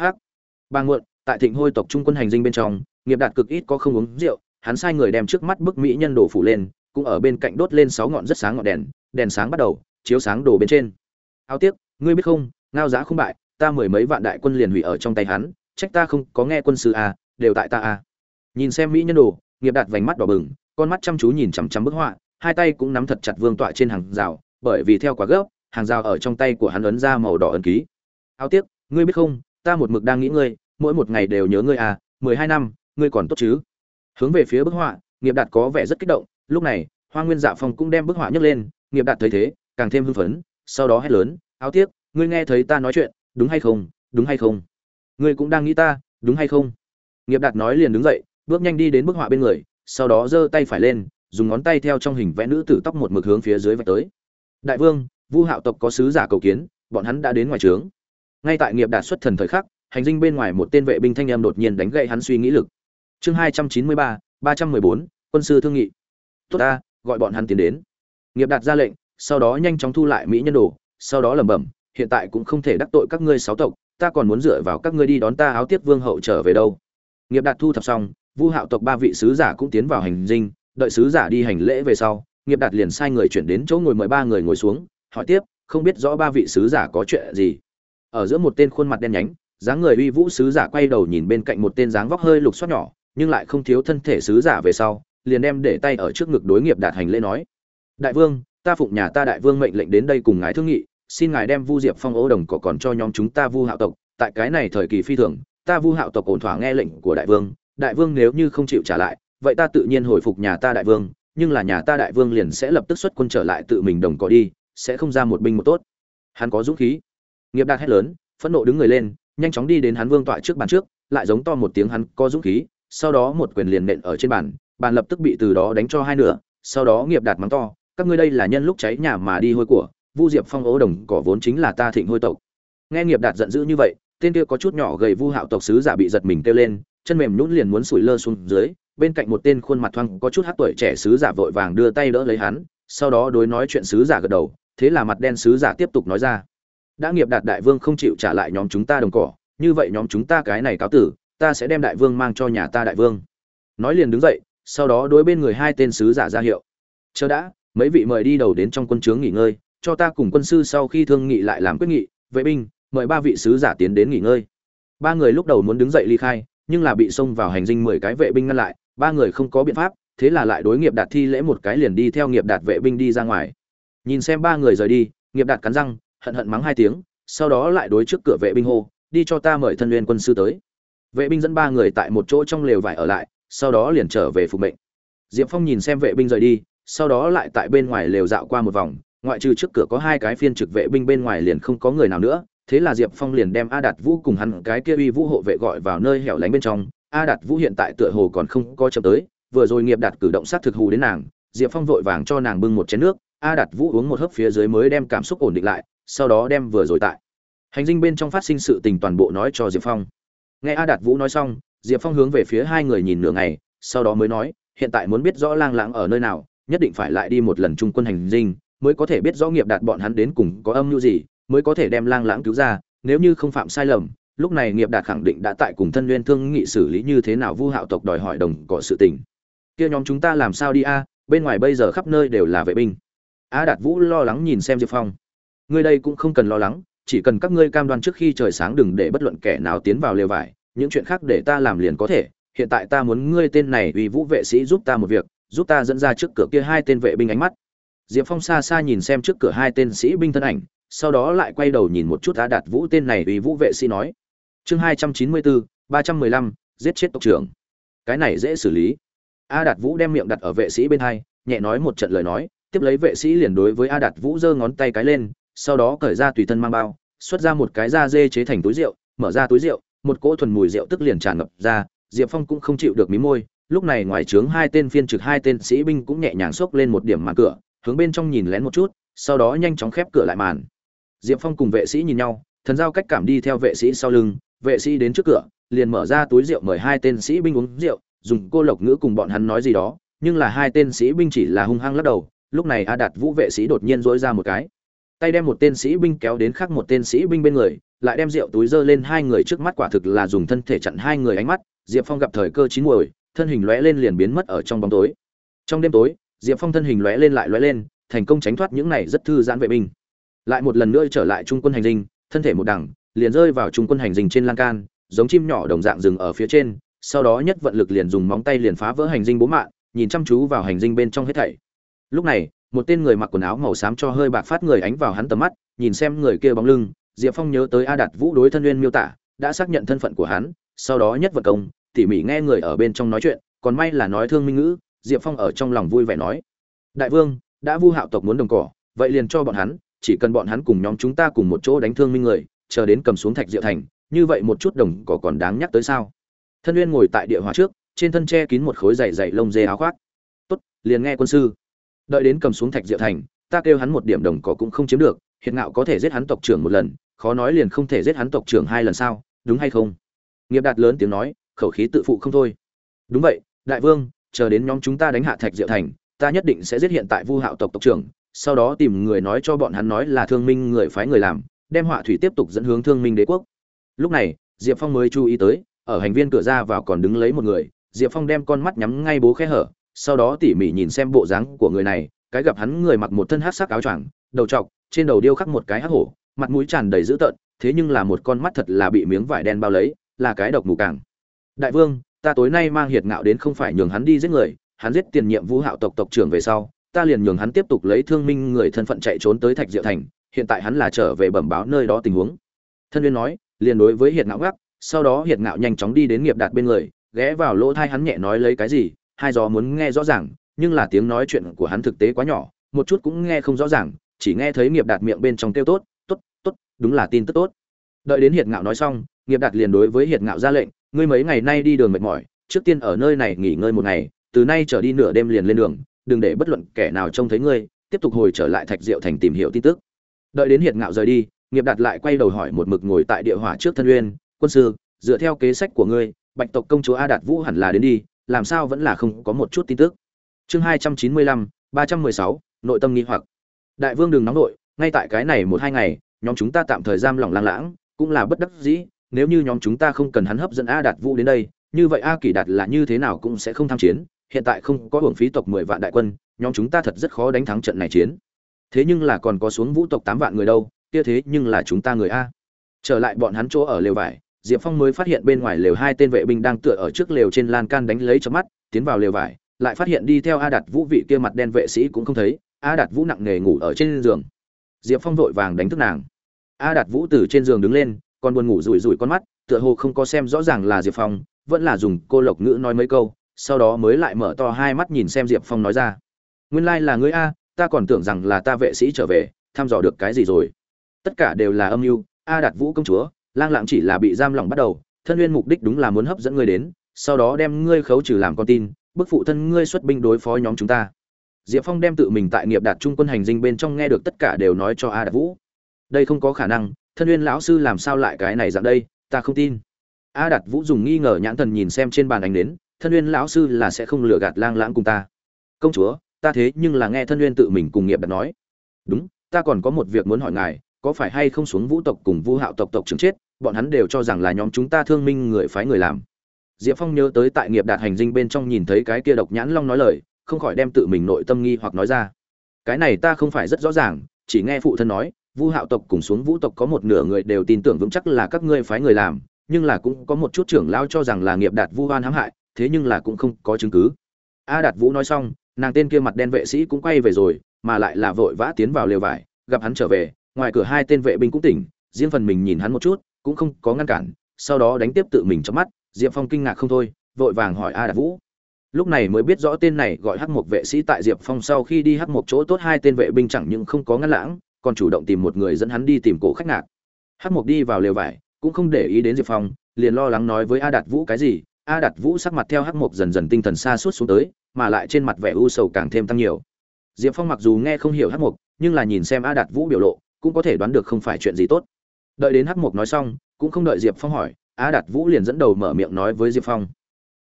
ba muộn tại thịnh hôi tộc trung quân hành dinh bên trong, nghiệp đạt cực ít có không uống rượu hắn sai người đem trước mắt bức mỹ nhân đồ phủ lên cũng ở bên cạnh đốt lên sáu ngọn rất sáng ngọn đèn đèn sáng bắt đầu chiếu sáng đồ bên trên. Áo tiếc ngươi biết không ngao giá không bại ta mười mấy vạn đại quân liền hủy ở trong tay hắn trách ta không có nghe quân sư à, đều tại ta à. nhìn xem mỹ nhân đồ nghiệp đạt vành mắt đỏ bừng con mắt chăm chú nhìn chằm chằm bức họa hai tay cũng nắm thật chặt vương tọa trên hàng rào bởi vì theo quả gốc hàng rào ở trong tay của hắn ấn ra màu đỏ ấn ký. Áo tiếc ngươi biết không ta một mực đang nghĩ ngươi mỗi một ngày đều nhớ ngươi à mười hai năm ngươi còn tốt chứ? Hướng về phía bức họa, nghiệp đạt có vẻ rất kích động, lúc này, hoa nguyên dạ phong cũng đem bức họa nhấc lên, nghiệp đạt thấy thế, càng thêm hưng phấn, sau đó hét lớn, áo tiếc, ngươi nghe thấy ta nói chuyện, đúng hay không, đúng hay không? Ngươi cũng đang nghĩ ta, đúng hay không? Nghiệp đạt nói liền đứng dậy, bước nhanh đi đến bức họa bên người, sau đó giơ tay phải lên, dùng ngón tay theo trong hình vẽ nữ tử tóc một mực hướng phía dưới vạch tới. Đại vương, vu hạo tộc có sứ giả cầu kiến, bọn hắn đã đến ngoài trướng. Ngay tại nghiệp đạt xuất thần thời khắc, hành dinh bên ngoài một tên vệ binh thanh em đột nhiên đánh gậy hắn suy nghĩ lực chương hai trăm chín mươi ba ba trăm mười bốn, quân sư thương nghị. Tốt ta, gọi bọn hắn tiến đến. Nghiệp đạt ra lệnh, sau đó nhanh chóng thu lại mỹ nhân đồ, sau đó lẩm bẩm, hiện tại cũng không thể đắc tội các ngươi sáu tộc, ta còn muốn dựa vào các ngươi đi đón ta áo tiếp vương hậu trở về đâu. Nghiệp đạt thu thập xong, vu hạo tộc ba vị sứ giả cũng tiến vào hành dinh, đợi sứ giả đi hành lễ về sau, nghiệp đạt liền sai người chuyển đến chỗ ngồi mời ba người ngồi xuống, hỏi tiếp, không biết rõ ba vị sứ giả có chuyện gì. Ở giữa một tên khuôn mặt đen nhánh, dáng người uy vũ sứ giả quay đầu nhìn bên cạnh một tên dáng vóc hơi lục xoát nhỏ nhưng lại không thiếu thân thể sứ giả về sau, liền đem để tay ở trước ngực đối nghiệp đạt hành lễ nói. Đại vương, ta phụng nhà ta đại vương mệnh lệnh đến đây cùng ngài thương nghị, xin ngài đem vu diệp phong ố đồng cỏ còn cho nhóm chúng ta vu hạo tộc. Tại cái này thời kỳ phi thường, ta vu hạo tộc ổn thỏa nghe lệnh của đại vương. Đại vương nếu như không chịu trả lại, vậy ta tự nhiên hồi phục nhà ta đại vương, nhưng là nhà ta đại vương liền sẽ lập tức xuất quân trở lại tự mình đồng cỏ đi, sẽ không ra một binh một tốt. Hắn có dũng khí. Nghiệp đạt hét lớn, phẫn nộ đứng người lên, nhanh chóng đi đến hắn vương tọa trước bàn trước, lại giống to một tiếng hắn có dũng khí sau đó một quyền liền nện ở trên bàn bàn lập tức bị từ đó đánh cho hai nửa, sau đó nghiệp đạt mắng to, các ngươi đây là nhân lúc cháy nhà mà đi hôi của, vu diệp phong ố đồng cỏ vốn chính là ta thịnh hôi tộc. Nghe nghiệp đạt giận dữ như vậy, tên kia có chút nhỏ gầy vu hạo tộc sứ giả bị giật mình kêu lên, chân mềm nhũn liền muốn sủi lơ xuống dưới, bên cạnh một tên khuôn mặt thoáng có chút hát tuổi trẻ sứ giả vội vàng đưa tay đỡ lấy hắn, sau đó đối nói chuyện sứ giả gật đầu, thế là mặt đen sứ giả tiếp tục nói ra. Đã nghiệp đạt đại vương không chịu trả lại nhóm chúng ta đồng cỏ, như vậy nhóm chúng ta cái này cáo tử ta sẽ đem đại vương mang cho nhà ta đại vương. Nói liền đứng dậy, sau đó đối bên người hai tên sứ giả ra hiệu. Chờ đã, mấy vị mời đi đầu đến trong quân trướng nghỉ ngơi, cho ta cùng quân sư sau khi thương nghị lại làm quyết nghị, vệ binh, mời ba vị sứ giả tiến đến nghỉ ngơi. Ba người lúc đầu muốn đứng dậy ly khai, nhưng là bị xông vào hành dinh mười cái vệ binh ngăn lại, ba người không có biện pháp, thế là lại đối nghiệp đạt thi lễ một cái liền đi theo nghiệp đạt vệ binh đi ra ngoài. Nhìn xem ba người rời đi, nghiệp đạt cắn răng, hận hận mắng hai tiếng, sau đó lại đối trước cửa vệ binh hô, đi cho ta mời thân liên quân sư tới vệ binh dẫn ba người tại một chỗ trong lều vải ở lại, sau đó liền trở về phục mệnh. Diệp phong nhìn xem vệ binh rời đi, sau đó lại tại bên ngoài lều dạo qua một vòng, ngoại trừ trước cửa có hai cái phiên trực vệ binh bên ngoài liền không có người nào nữa, thế là diệp phong liền đem a đạt vũ cùng hắn cái kia uy vũ hộ vệ gọi vào nơi hẻo lánh bên trong. A đạt vũ hiện tại tựa hồ còn không có chậm tới, vừa rồi nghiệp đạt cử động sát thực hù đến nàng, diệp phong vội vàng cho nàng bưng một chén nước, a đạt vũ uống một hớp phía dưới mới đem cảm xúc ổn định lại, sau đó đem vừa rồi tại. Hành dinh bên trong phát sinh sự tình toàn bộ nói cho diệp phong nghe a đạt vũ nói xong, diệp phong hướng về phía hai người nhìn nửa ngày, sau đó mới nói, hiện tại muốn biết rõ lang lãng ở nơi nào, nhất định phải lại đi một lần trung quân hành dinh, mới có thể biết rõ nghiệp đạt bọn hắn đến cùng có âm mưu gì, mới có thể đem lang lãng cứu ra, nếu như không phạm sai lầm, lúc này nghiệp đạt khẳng định đã tại cùng thân nguyên thương nghị xử lý như thế nào vu hạo tộc đòi hỏi đồng cọ sự tình. Kia nhóm chúng ta làm sao đi a, bên ngoài bây giờ khắp nơi đều là vệ binh. A đạt vũ lo lắng nhìn xem diệp phong. Ngươi đây cũng không cần lo lắng chỉ cần các ngươi cam đoan trước khi trời sáng đừng để bất luận kẻ nào tiến vào lều vải, những chuyện khác để ta làm liền có thể. Hiện tại ta muốn ngươi tên này uy vũ vệ sĩ giúp ta một việc, giúp ta dẫn ra trước cửa kia hai tên vệ binh ánh mắt. Diệp phong xa xa nhìn xem trước cửa hai tên sĩ binh thân ảnh, sau đó lại quay đầu nhìn một chút a đạt vũ tên này uy vũ vệ sĩ nói. Chương hai trăm chín mươi bốn, ba trăm mười lăm, giết chết tộc trưởng. Cái này dễ xử lý. A đạt vũ đem miệng đặt ở vệ sĩ bên hai, nhẹ nói một trận lời nói, tiếp lấy vệ sĩ liền đối với a đạt vũ giơ ngón tay cái lên sau đó cởi ra tùy thân mang bao, xuất ra một cái da dê chế thành túi rượu, mở ra túi rượu, một cỗ thuần mùi rượu tức liền tràn ngập ra, diệp phong cũng không chịu được mí môi, lúc này ngoài trướng hai tên phiên trực hai tên sĩ binh cũng nhẹ nhàng xốc lên một điểm màn cửa, hướng bên trong nhìn lén một chút, sau đó nhanh chóng khép cửa lại màn. Diệp phong cùng vệ sĩ nhìn nhau, thần giao cách cảm đi theo vệ sĩ sau lưng, vệ sĩ đến trước cửa, liền mở ra túi rượu mời hai tên sĩ binh uống rượu, dùng cô lộc ngữ cùng bọn hắn nói gì đó, nhưng là hai tên sĩ binh chỉ là hung hăng lắc đầu, lúc này a đạt vũ vệ sĩ đột nhiên dỗi ra một cái tay đem một tên sĩ binh kéo đến khác một tên sĩ binh bên người, lại đem rượu túi dơ lên hai người trước mắt quả thực là dùng thân thể chặn hai người ánh mắt, diệp phong gặp thời cơ chín muồi, thân hình lóe lên liền biến mất ở trong bóng tối. Trong đêm tối, diệp phong thân hình lóe lên lại lóe lên, thành công tránh thoát những này rất thư giãn vệ binh. Lại một lần nữa trở lại trung quân hành dinh, thân thể một đẳng, liền rơi vào trung quân hành dinh trên lan can, giống chim nhỏ đồng dạng rừng ở phía trên, sau đó nhất vận lực liền dùng móng tay liền phá vỡ hành dinh bố mạng, nhìn chăm chú vào hành dinh bên trong hết thảy. Lúc này một tên người mặc quần áo màu xám cho hơi bạc phát người ánh vào hắn tầm mắt, nhìn xem người kia bóng lưng, diệp phong nhớ tới a đạt vũ đối thân uyên miêu tả, đã xác nhận thân phận của hắn, sau đó nhất vật công, tỉ mỉ nghe người ở bên trong nói chuyện, còn may là nói thương minh ngữ, diệp phong ở trong lòng vui vẻ nói, đại vương, đã vu hạo tộc muốn đồng cỏ, vậy liền cho bọn hắn, chỉ cần bọn hắn cùng nhóm chúng ta cùng một chỗ đánh thương minh người, chờ đến cầm xuống thạch diệu thành, như vậy một chút đồng cỏ còn đáng nhắc tới sao? Thân uyên ngồi tại địa hòa trước, trên thân che kín một khối dày dày lông dê áo khoác. Tốt, liền nghe quân sư đợi đến cầm xuống thạch diệu thành, ta kêu hắn một điểm đồng cỏ cũng không chiếm được, hiện ngạo có thể giết hắn tộc trưởng một lần, khó nói liền không thể giết hắn tộc trưởng hai lần sao, đúng hay không? Nghiệp đạt lớn tiếng nói, khẩu khí tự phụ không thôi. Đúng vậy, đại vương, chờ đến nhóm chúng ta đánh hạ thạch diệu thành, ta nhất định sẽ giết hiện tại vu hạo tộc tộc trưởng, sau đó tìm người nói cho bọn hắn nói là thương minh người phái người làm, đem họa thủy tiếp tục dẫn hướng thương minh đế quốc. Lúc này, diệp phong mới chú ý tới, ở hành viên cửa ra vào còn đứng lấy một người, diệp phong đem con mắt nhắm ngay bố khe hở sau đó tỉ mỉ nhìn xem bộ dáng của người này, cái gặp hắn người mặc một thân hát sắc áo choàng, đầu trọc, trên đầu điêu khắc một cái hắc hổ, mặt mũi tràn đầy dữ tợn, thế nhưng là một con mắt thật là bị miếng vải đen bao lấy, là cái độc mù càng đại vương, ta tối nay mang hiệt ngạo đến không phải nhường hắn đi giết người, hắn giết tiền nhiệm vũ hạo tộc tộc trưởng về sau, ta liền nhường hắn tiếp tục lấy thương minh người thân phận chạy trốn tới thạch diệu thành, hiện tại hắn là trở về bẩm báo nơi đó tình huống. Thân viên nói, liền đối với hiệt ngạo gác, sau đó hiệt ngạo nhanh chóng đi đến nghiệp đạt bên người, ghé vào lỗ thai hắn nhẹ nói lấy cái gì hai gió muốn nghe rõ ràng, nhưng là tiếng nói chuyện của hắn thực tế quá nhỏ, một chút cũng nghe không rõ ràng, chỉ nghe thấy nghiệp đạt miệng bên trong kêu tốt tốt tốt, đúng là tin tức tốt. Đợi đến hiệt ngạo nói xong, nghiệp đạt liền đối với hiệt ngạo ra lệnh, ngươi mấy ngày nay đi đường mệt mỏi, trước tiên ở nơi này nghỉ ngơi một ngày, từ nay trở đi nửa đêm liền lên đường, đừng để bất luận kẻ nào trông thấy ngươi, tiếp tục hồi trở lại thạch diệu thành tìm hiểu tin tức. Đợi đến hiệt ngạo rời đi, nghiệp đạt lại quay đầu hỏi một mực ngồi tại địa hỏa trước thân uyên, quân sư, dựa theo kế sách của ngươi, bạch tộc công chúa a đạt vũ hẳn là đến đi làm sao vẫn là không có một chút tin tức. Chương hai trăm chín mươi lăm, ba trăm mười sáu, nội tâm nghi hoặc. Đại vương đừng nóng nội, ngay tại cái này một hai ngày, nhóm chúng ta tạm thời giam lỏng lang lãng, cũng là bất đắc dĩ, nếu như nhóm chúng ta không cần hắn hấp dẫn a đạt vũ đến đây, như vậy a kỳ đạt là như thế nào cũng sẽ không tham chiến, hiện tại không có hưởng phí tộc mười vạn đại quân, nhóm chúng ta thật rất khó đánh thắng trận này chiến. Thế nhưng là còn có xuống vũ tộc tám vạn người đâu, kia thế nhưng là chúng ta người a. Trở lại bọn hắn chỗ ở lều vải diệp phong mới phát hiện bên ngoài lều hai tên vệ binh đang tựa ở trước lều trên lan can đánh lấy chớp mắt, tiến vào lều vải, lại phát hiện đi theo a đạt vũ vị kia mặt đen vệ sĩ cũng không thấy, a đạt vũ nặng nề ngủ ở trên giường. Diệp phong vội vàng đánh thức nàng. A đạt vũ từ trên giường đứng lên, còn buồn ngủ rủi rủi con mắt, tựa hồ không có xem rõ ràng là diệp phong, vẫn là dùng cô lộc ngữ nói mấy câu, sau đó mới lại mở to hai mắt nhìn xem diệp phong nói ra. Nguyên lai、like、là ngươi a, ta còn tưởng rằng là ta vệ sĩ trở về, thăm dò được cái gì rồi? Tất cả đều là âm mưu, a đạt vũ công chúa lang lạng chỉ là bị giam lỏng bắt đầu, thân nguyên mục đích đúng là muốn hấp dẫn ngươi đến, sau đó đem ngươi khấu trừ làm con tin, bức phụ thân ngươi xuất binh đối phó nhóm chúng ta. Diệp phong đem tự mình tại nghiệp đạt trung quân hành dinh bên trong nghe được tất cả đều nói cho a đạt vũ. Đây không có khả năng, thân nguyên lão sư làm sao lại cái này dạng đây, ta không tin. A đạt vũ dùng nghi ngờ nhãn thần nhìn xem trên bàn ánh đến thân uyên lão sư là sẽ không lừa gạt lang lãng cùng ta. Công chúa, ta thế nhưng là nghe thân uyên tự mình cùng nghiệp đặt nói. Đúng, ta còn có một việc muốn hỏi ngài có phải hay không xuống vũ tộc cùng vu hạo tộc tộc trưởng chết, bọn hắn đều cho rằng là nhóm chúng ta thương minh người phái người làm. Diệp phong nhớ tới tại nghiệp đạt hành dinh bên trong nhìn thấy cái kia độc nhãn long nói lời, không khỏi đem tự mình nội tâm nghi hoặc nói ra. Cái này ta không phải rất rõ ràng, chỉ nghe phụ thân nói, vu hạo tộc cùng xuống vũ tộc có một nửa người đều tin tưởng vững chắc là các ngươi phái người làm, nhưng là cũng có một chút trưởng lao cho rằng là nghiệp đạt vu hoan hãm hại, thế nhưng là cũng không có chứng cứ. A đạt vũ nói xong, nàng tên kia mặt đen vệ sĩ cũng quay về rồi, mà lại là vội vã tiến vào lều vải, gặp hắn trở về ngoài cửa hai tên vệ binh cũng tỉnh, riêng phần mình nhìn hắn một chút, cũng không có ngăn cản, sau đó đánh tiếp tự mình trong mắt, diệp phong kinh ngạc không thôi, vội vàng hỏi a đạt vũ. Lúc này mới biết rõ tên này gọi hắc mộc vệ sĩ tại diệp phong sau khi đi hắc mộc chỗ tốt hai tên vệ binh chẳng những không có ngăn lãng, còn chủ động tìm một người dẫn hắn đi tìm cổ khách ngạc. Hắc mộc đi vào lều vải, cũng không để ý đến diệp phong, liền lo lắng nói với a đạt vũ cái gì, a đạt vũ sắc mặt theo hắc mộc dần dần tinh thần xa suốt xuống tới, mà lại trên mặt vẻ u sầu càng thêm tăng nhiều. Diệp phong mặc dù nghe không hiểu hắc mộc, nhưng là nhìn xem a đạt vũ biểu lộ cũng có thể đoán được không phải chuyện gì tốt. Đợi đến hắc mục nói xong cũng không đợi diệp phong hỏi a đạt vũ liền dẫn đầu mở miệng nói với diệp phong.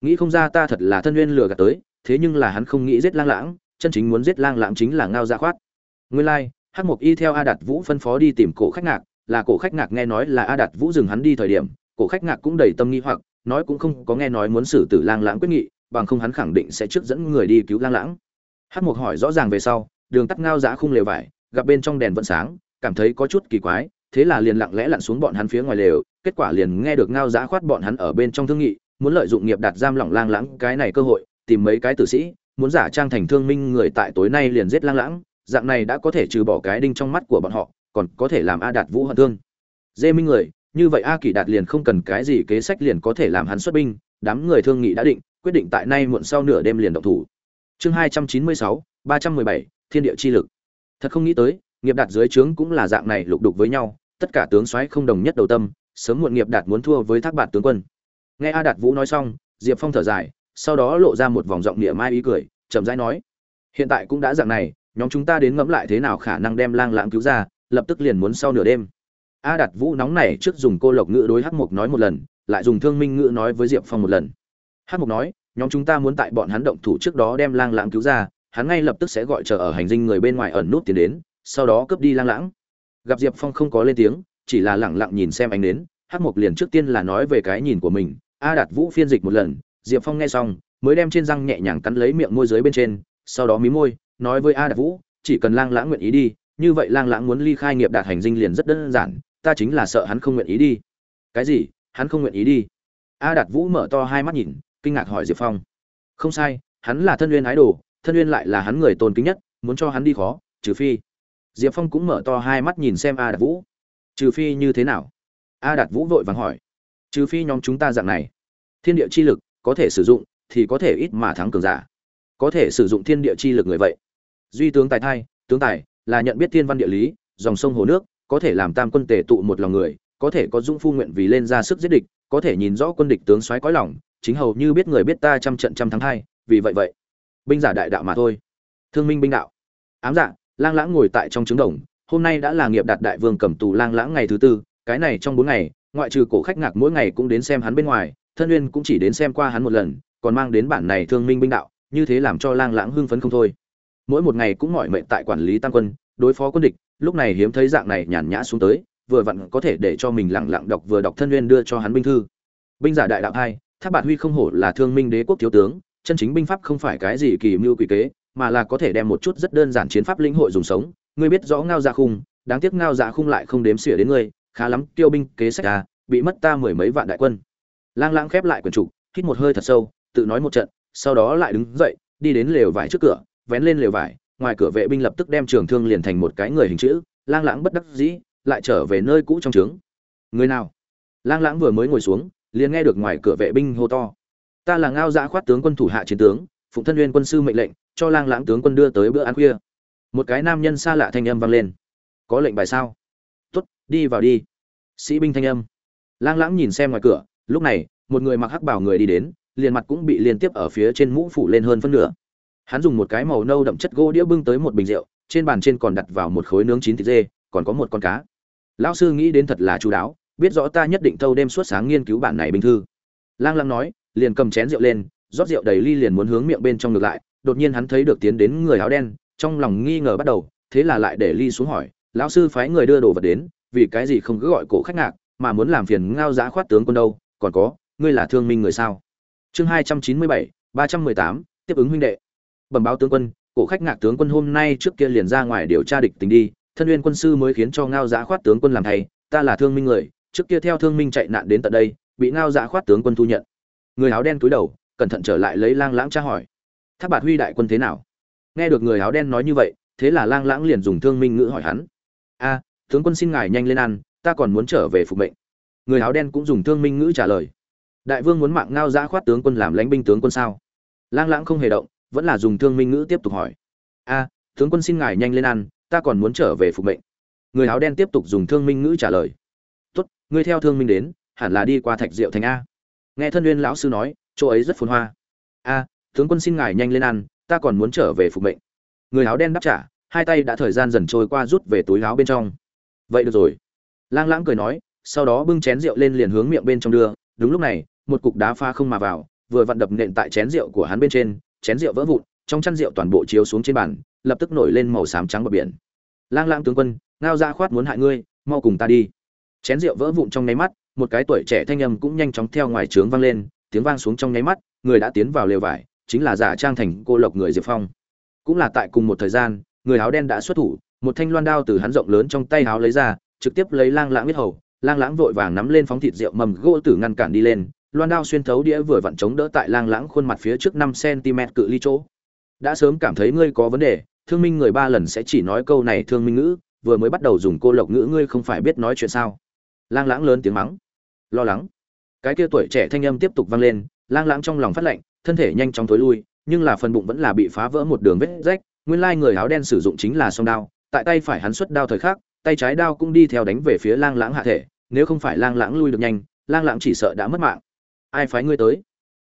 Nghĩ không ra ta thật là thân nguyên lừa gạt tới thế nhưng là hắn không nghĩ giết lang lãng chân chính muốn giết lang lãng chính là ngao dạ khoát. Nguyên lai like, hắc mục y theo a đạt vũ phân phó đi tìm cổ khách ngạc là cổ khách ngạc nghe nói là a đạt vũ dừng hắn đi thời điểm cổ khách ngạc cũng đầy tâm nghi hoặc nói cũng không có nghe nói muốn xử tử lang lãng quyết nghị bằng không hắn khẳng định sẽ trước dẫn người đi cứu lang lãng. Hắc mục hỏi rõ ràng về sau đường tắt ngao giã khung lều vải gặp bên trong đèn vẫn sáng cảm thấy có chút kỳ quái, thế là liền lặng lẽ lặn xuống bọn hắn phía ngoài lều, kết quả liền nghe được ngao giã khoát bọn hắn ở bên trong thương nghị, muốn lợi dụng nghiệp đạt giam lỏng lang lãng cái này cơ hội, tìm mấy cái tử sĩ, muốn giả trang thành thương minh người tại tối nay liền giết lang lãng, dạng này đã có thể trừ bỏ cái đinh trong mắt của bọn họ, còn có thể làm a đạt vũ hận thương. Dê minh người, như vậy a kỷ đạt liền không cần cái gì kế sách liền có thể làm hắn xuất binh, đám người thương nghị đã định, quyết định tại nay muộn sau nửa đêm liền động thủ. Chương hai trăm chín mươi sáu, ba trăm mười bảy, thiên địa chi lực. Thật không nghĩ tới nghiệp đạt dưới trướng cũng là dạng này lục đục với nhau, tất cả tướng soái không đồng nhất đầu tâm, sớm muộn nghiệp đạt muốn thua với thác bạt tướng quân. Nghe a đạt vũ nói xong, diệp phong thở dài, sau đó lộ ra một vòng giọng địa mai ý cười, chậm rãi nói, hiện tại cũng đã dạng này, nhóm chúng ta đến ngẫm lại thế nào khả năng đem lang lãng cứu ra, lập tức liền muốn sau nửa đêm. A đạt vũ nóng này trước dùng cô lộc ngữ đối hắc mục nói một lần, lại dùng thương minh ngữ nói với diệp phong một lần. Hắc mục nói, nhóm chúng ta muốn tại bọn hắn động thủ trước đó đem lang lãng cứu ra, hắn ngay lập tức sẽ gọi chờ ở hành dinh người bên ngoài ẩn nút tiến đến sau đó cướp đi lang lãng. Gặp diệp phong không có lên tiếng, chỉ là lẳng lặng nhìn xem ánh đến hắc mộc liền trước tiên là nói về cái nhìn của mình, a đạt vũ phiên dịch một lần, diệp phong nghe xong, mới đem trên răng nhẹ nhàng cắn lấy miệng môi dưới bên trên, sau đó mí môi, nói với a đạt vũ, chỉ cần lang lãng nguyện ý đi, như vậy lang lãng muốn ly khai nghiệp đạt hành dinh liền rất đơn giản, ta chính là sợ hắn không nguyện ý đi. Cái gì? Hắn không nguyện ý đi? A đạt vũ mở to hai mắt nhìn, kinh ngạc hỏi diệp phong. Không sai, hắn là thân uyên ái đồ, thân uyên lại là hắn người tôn kính nhất, muốn cho hắn đi khó, trừ phi diệp phong cũng mở to hai mắt nhìn xem a đạt vũ. Trừ phi như thế nào? A đạt vũ vội vàng hỏi. Trừ phi nhóm chúng ta dạng này. Thiên địa chi lực có thể sử dụng thì có thể ít mà thắng cường giả. Có thể sử dụng thiên địa chi lực người vậy. Duy tướng tài thai, tướng tài là nhận biết thiên văn địa lý, dòng sông hồ nước, có thể làm tam quân tề tụ một lòng người, có thể có dung phu nguyện vì lên ra sức giết địch, có thể nhìn rõ quân địch tướng xoáy cõi lòng, chính hầu như biết người biết ta trăm trận trăm thắng hai, vì vậy vậy. Binh giả đại đạo mà thôi. Thương minh binh đạo. Ám dạ lang lãng ngồi tại trong trứng đồng, hôm nay đã là nghiệp đạt đại vương cầm tù lang lãng ngày thứ tư, cái này trong bốn ngày, ngoại trừ cổ khách ngạc mỗi ngày cũng đến xem hắn bên ngoài, thân uyên cũng chỉ đến xem qua hắn một lần, còn mang đến bản này thương minh binh đạo, như thế làm cho lang lãng hưng phấn không thôi. Mỗi một ngày cũng mỏi mệt tại quản lý tăng quân, đối phó quân địch, lúc này hiếm thấy dạng này nhàn nhã xuống tới, vừa vặn có thể để cho mình lặng lặng đọc vừa đọc thân uyên đưa cho hắn binh thư. Binh giả đại đạo hai tháp bạt huy không hổ là thương minh đế quốc thiếu tướng, chân chính binh pháp không phải cái gì kỳ mưu quỷ kế mà là có thể đem một chút rất đơn giản chiến pháp lĩnh hội dùng sống. Ngươi biết rõ ngao dạ khung, đáng tiếc ngao dạ khung lại không đếm xỉa đến ngươi, khá lắm, tiêu binh kế sách ta bị mất ta mười mấy vạn đại quân. Lang lãng khép lại quyển trục, hít một hơi thật sâu, tự nói một trận, sau đó lại đứng dậy, đi đến lều vải trước cửa, vén lên lều vải, ngoài cửa vệ binh lập tức đem trường thương liền thành một cái người hình chữ, lang lãng bất đắc dĩ, lại trở về nơi cũ trong trướng. Người nào? Lang lãng vừa mới ngồi xuống, liền nghe được ngoài cửa vệ binh hô to. Ta là ngao giã khoát tướng quân thủ hạ chiến tướng, phụng thân nguyên quân sư mệnh lệnh cho lang lãng tướng quân đưa tới bữa ăn khuya. Một cái nam nhân xa lạ thanh âm vang lên. Có lệnh bài sao? Tuất đi vào đi. Sĩ binh thanh âm. Lang lãng nhìn xem ngoài cửa, lúc này, một người mặc hắc bảo người đi đến, liền mặt cũng bị liên tiếp ở phía trên mũ phủ lên hơn phân nửa. Hắn dùng một cái màu nâu đậm chất gỗ đĩa bưng tới một bình rượu, trên bàn trên còn đặt vào một khối nướng chín thịt dê, còn có một con cá. Lão sư nghĩ đến thật là chú đáo, biết rõ ta nhất định thâu đêm suốt sáng nghiên cứu bản này bình thư. Lang lăng nói, liền cầm chén rượu lên, rót rượu đầy ly liền muốn hướng miệng bên trong ngược lại đột nhiên hắn thấy được tiến đến người áo đen, trong lòng nghi ngờ bắt đầu, thế là lại để ly xuống hỏi, lão sư phái người đưa đồ vật đến, vì cái gì không cứ gọi cổ khách ngạc, mà muốn làm phiền ngao giã khoát tướng quân đâu, còn có, ngươi là thương minh người sao? Chương hai trăm chín mươi bảy, ba trăm mười tám, tiếp ứng huynh đệ. Bẩm báo tướng quân, cổ khách ngạc tướng quân hôm nay trước kia liền ra ngoài điều tra địch tình đi, thân uyên quân sư mới khiến cho ngao giã khoát tướng quân làm thầy ta là thương minh người, trước kia theo thương minh chạy nạn đến tận đây, bị ngao giã khoát tướng quân thu nhận. Người áo đen cúi đầu, cẩn thận trở lại lấy lang lãng tra hỏi tháp bạt huy đại quân thế nào? Nghe được người áo đen nói như vậy, thế là lang lãng liền dùng thương minh ngữ hỏi hắn. A, tướng quân xin ngài nhanh lên ăn, ta còn muốn trở về phục mệnh. Người áo đen cũng dùng thương minh ngữ trả lời. Đại vương muốn mạng ngao giã khoát tướng quân làm lãnh binh tướng quân sao? Lang lãng không hề động, vẫn là dùng thương minh ngữ tiếp tục hỏi. A, tướng quân xin ngài nhanh lên ăn, ta còn muốn trở về phục mệnh. Người áo đen tiếp tục dùng thương minh ngữ trả lời. Tốt, ngươi theo thương minh đến, hẳn là đi qua thạch diệu thành a. Nghe thân nguyên lão sư nói, chỗ ấy rất phồn hoa. A tướng quân xin ngài nhanh lên ăn, ta còn muốn trở về phục mệnh. Người áo đen đáp trả, hai tay đã thời gian dần trôi qua rút về túi áo bên trong. Vậy được rồi. Lang lãng cười nói, sau đó bưng chén rượu lên liền hướng miệng bên trong đưa. Đúng lúc này, một cục đá pha không mà vào, vừa vặn đập nện tại chén rượu của hắn bên trên, chén rượu vỡ vụn, trong chăn rượu toàn bộ chiếu xuống trên bàn, lập tức nổi lên màu xám trắng bờ biển. Lang lãng tướng quân, ngao ra khoát muốn hại ngươi, mau cùng ta đi. Chén rượu vỡ vụn trong nháy mắt, một cái tuổi trẻ thanh âm cũng nhanh chóng theo ngoài trướng vang lên, tiếng vang xuống trong nháy mắt, người đã tiến vào lều vải chính là giả trang thành cô lộc người diệp phong. Cũng là tại cùng một thời gian, người áo đen đã xuất thủ, một thanh loan đao từ hắn rộng lớn trong tay áo lấy ra, trực tiếp lấy lang lãng biết hầu, lang lãng vội vàng nắm lên phóng thịt rượu mầm gỗ tử ngăn cản đi lên, loan đao xuyên thấu đĩa vừa vặn chống đỡ tại lang lãng khuôn mặt phía trước năm cm cự ly chỗ. Đã sớm cảm thấy ngươi có vấn đề, thương minh người ba lần sẽ chỉ nói câu này thương minh ngữ, vừa mới bắt đầu dùng cô lộc ngữ ngươi không phải biết nói chuyện sao. Lang lãng lớn tiếng mắng. Lo lắng. Cái kia tuổi trẻ thanh âm tiếp tục vang lên, lang lãng trong lòng phát lạnh thân thể nhanh chóng tối lui, nhưng là phần bụng vẫn là bị phá vỡ một đường vết rách, nguyên lai người áo đen sử dụng chính là song đao, tại tay phải hắn xuất đao thời khắc, tay trái đao cũng đi theo đánh về phía lang lãng hạ thể, nếu không phải lang lãng lui được nhanh, lang lãng chỉ sợ đã mất mạng. Ai phái ngươi tới?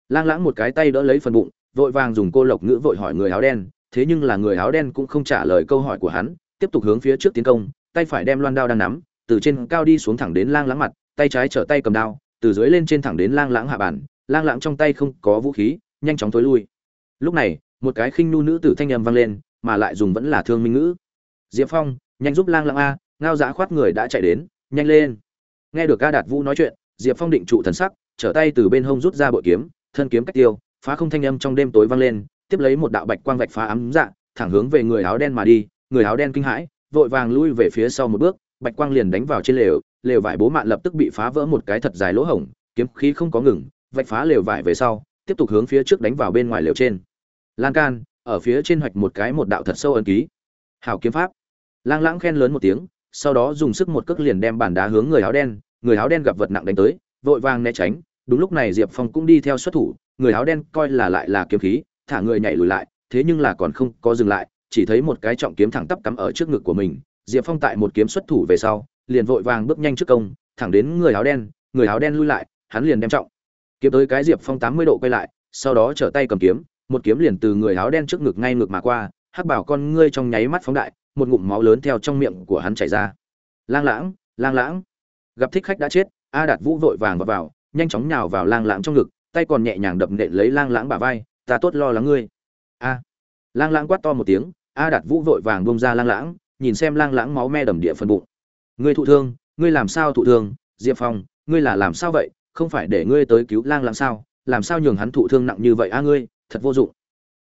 Lang lãng một cái tay đỡ lấy phần bụng, vội vàng dùng cô lộc ngữ vội hỏi người áo đen, thế nhưng là người áo đen cũng không trả lời câu hỏi của hắn, tiếp tục hướng phía trước tiến công, tay phải đem loan đao đang nắm, từ trên cao đi xuống thẳng đến lang lãng mặt, tay trái trở tay cầm đao, từ dưới lên trên thẳng đến lang lãng hạ bản lang lãng trong tay không có vũ khí nhanh chóng tối lui. Lúc này, một cái khinh nu nữ tử thanh âm vang lên, mà lại dùng vẫn là thương minh ngữ. Diệp phong, nhanh giúp lang Lặng a, ngao giã khoát người đã chạy đến, nhanh lên. Nghe được ca đạt vũ nói chuyện, diệp phong định trụ thần sắc, trở tay từ bên hông rút ra bội kiếm, thân kiếm cách tiêu, phá không thanh âm trong đêm tối vang lên, tiếp lấy một đạo bạch quang vạch phá ám dạ thẳng hướng về người áo đen mà đi, người áo đen kinh hãi, vội vàng lui về phía sau một bước, bạch quang liền đánh vào trên lều lều vải bố mạn lập tức bị phá vỡ một cái thật dài lỗ hổng, kiếm khí không có ngừng, vạch phá lều vải về sau tiếp tục hướng phía trước đánh vào bên ngoài lều trên. Lan can, ở phía trên hoạch một cái một đạo thật sâu ấn ký. Hảo kiếm pháp. Lang lãng khen lớn một tiếng, sau đó dùng sức một cước liền đem bàn đá hướng người áo đen, người áo đen gặp vật nặng đánh tới, vội vàng né tránh. Đúng lúc này diệp phong cũng đi theo xuất thủ, người áo đen coi là lại là kiếm khí, thả người nhảy lùi lại, thế nhưng là còn không có dừng lại, chỉ thấy một cái trọng kiếm thẳng tắp cắm ở trước ngực của mình. Diệp phong tại một kiếm xuất thủ về sau, liền vội vàng bước nhanh trước công, thẳng đến người áo đen, người áo đen lui lại, hắn liền đem trọng kiếm tới cái diệp phong tám mươi độ quay lại sau đó trở tay cầm kiếm một kiếm liền từ người áo đen trước ngực ngay ngực mà qua hắc bảo con ngươi trong nháy mắt phóng đại một ngụm máu lớn theo trong miệng của hắn chảy ra. Lang lãng lang lãng. Gặp thích khách đã chết a đạt vũ vội vàng vào, vào nhanh chóng nhào vào lang lãng trong ngực tay còn nhẹ nhàng đập nện lấy lang lãng bả vai ta tốt lo lắng ngươi. A. Lang lãng quát to một tiếng a đạt vũ vội vàng bông ra lang lãng nhìn xem lang lãng máu me đầm địa phần bụng. Ngươi thụ thương ngươi làm sao thụ thương diệp phong ngươi là làm sao vậy? Không phải để ngươi tới cứu lang lãng sao? Làm sao nhường hắn thụ thương nặng như vậy a ngươi? Thật vô dụng.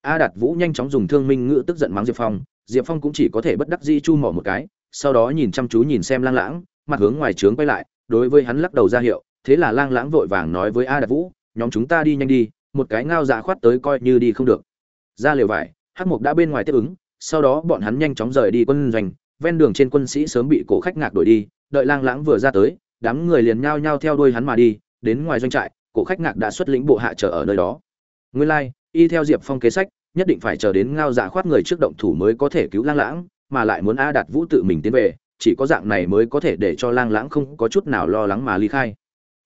A đạt vũ nhanh chóng dùng thương minh ngữ tức giận mắng diệp phong. Diệp phong cũng chỉ có thể bất đắc dĩ chu mỏ một cái, sau đó nhìn chăm chú nhìn xem lang lãng, mặt hướng ngoài trướng quay lại, đối với hắn lắc đầu ra hiệu, thế là lang lãng vội vàng nói với a đạt vũ, nhóm chúng ta đi nhanh đi, một cái ngao dạ khoát tới coi như đi không được. Ra lều vải, hắc mục đã bên ngoài tiếp ứng, sau đó bọn hắn nhanh chóng rời đi quân doanh, ven đường trên quân sĩ sớm bị cổ khách ngạc đổi đi, đợi lang lãng vừa ra tới, đám người liền nhao nhao theo đuôi hắn mà đi đến ngoài doanh trại, cổ khách ngạc đã xuất lĩnh bộ hạ chờ ở nơi đó. Nguyên lai, y theo diệp phong kế sách, nhất định phải chờ đến ngao dạ khoát người trước động thủ mới có thể cứu lang lãng, mà lại muốn a đạt vũ tự mình tiến về, chỉ có dạng này mới có thể để cho lang lãng không có chút nào lo lắng mà ly khai.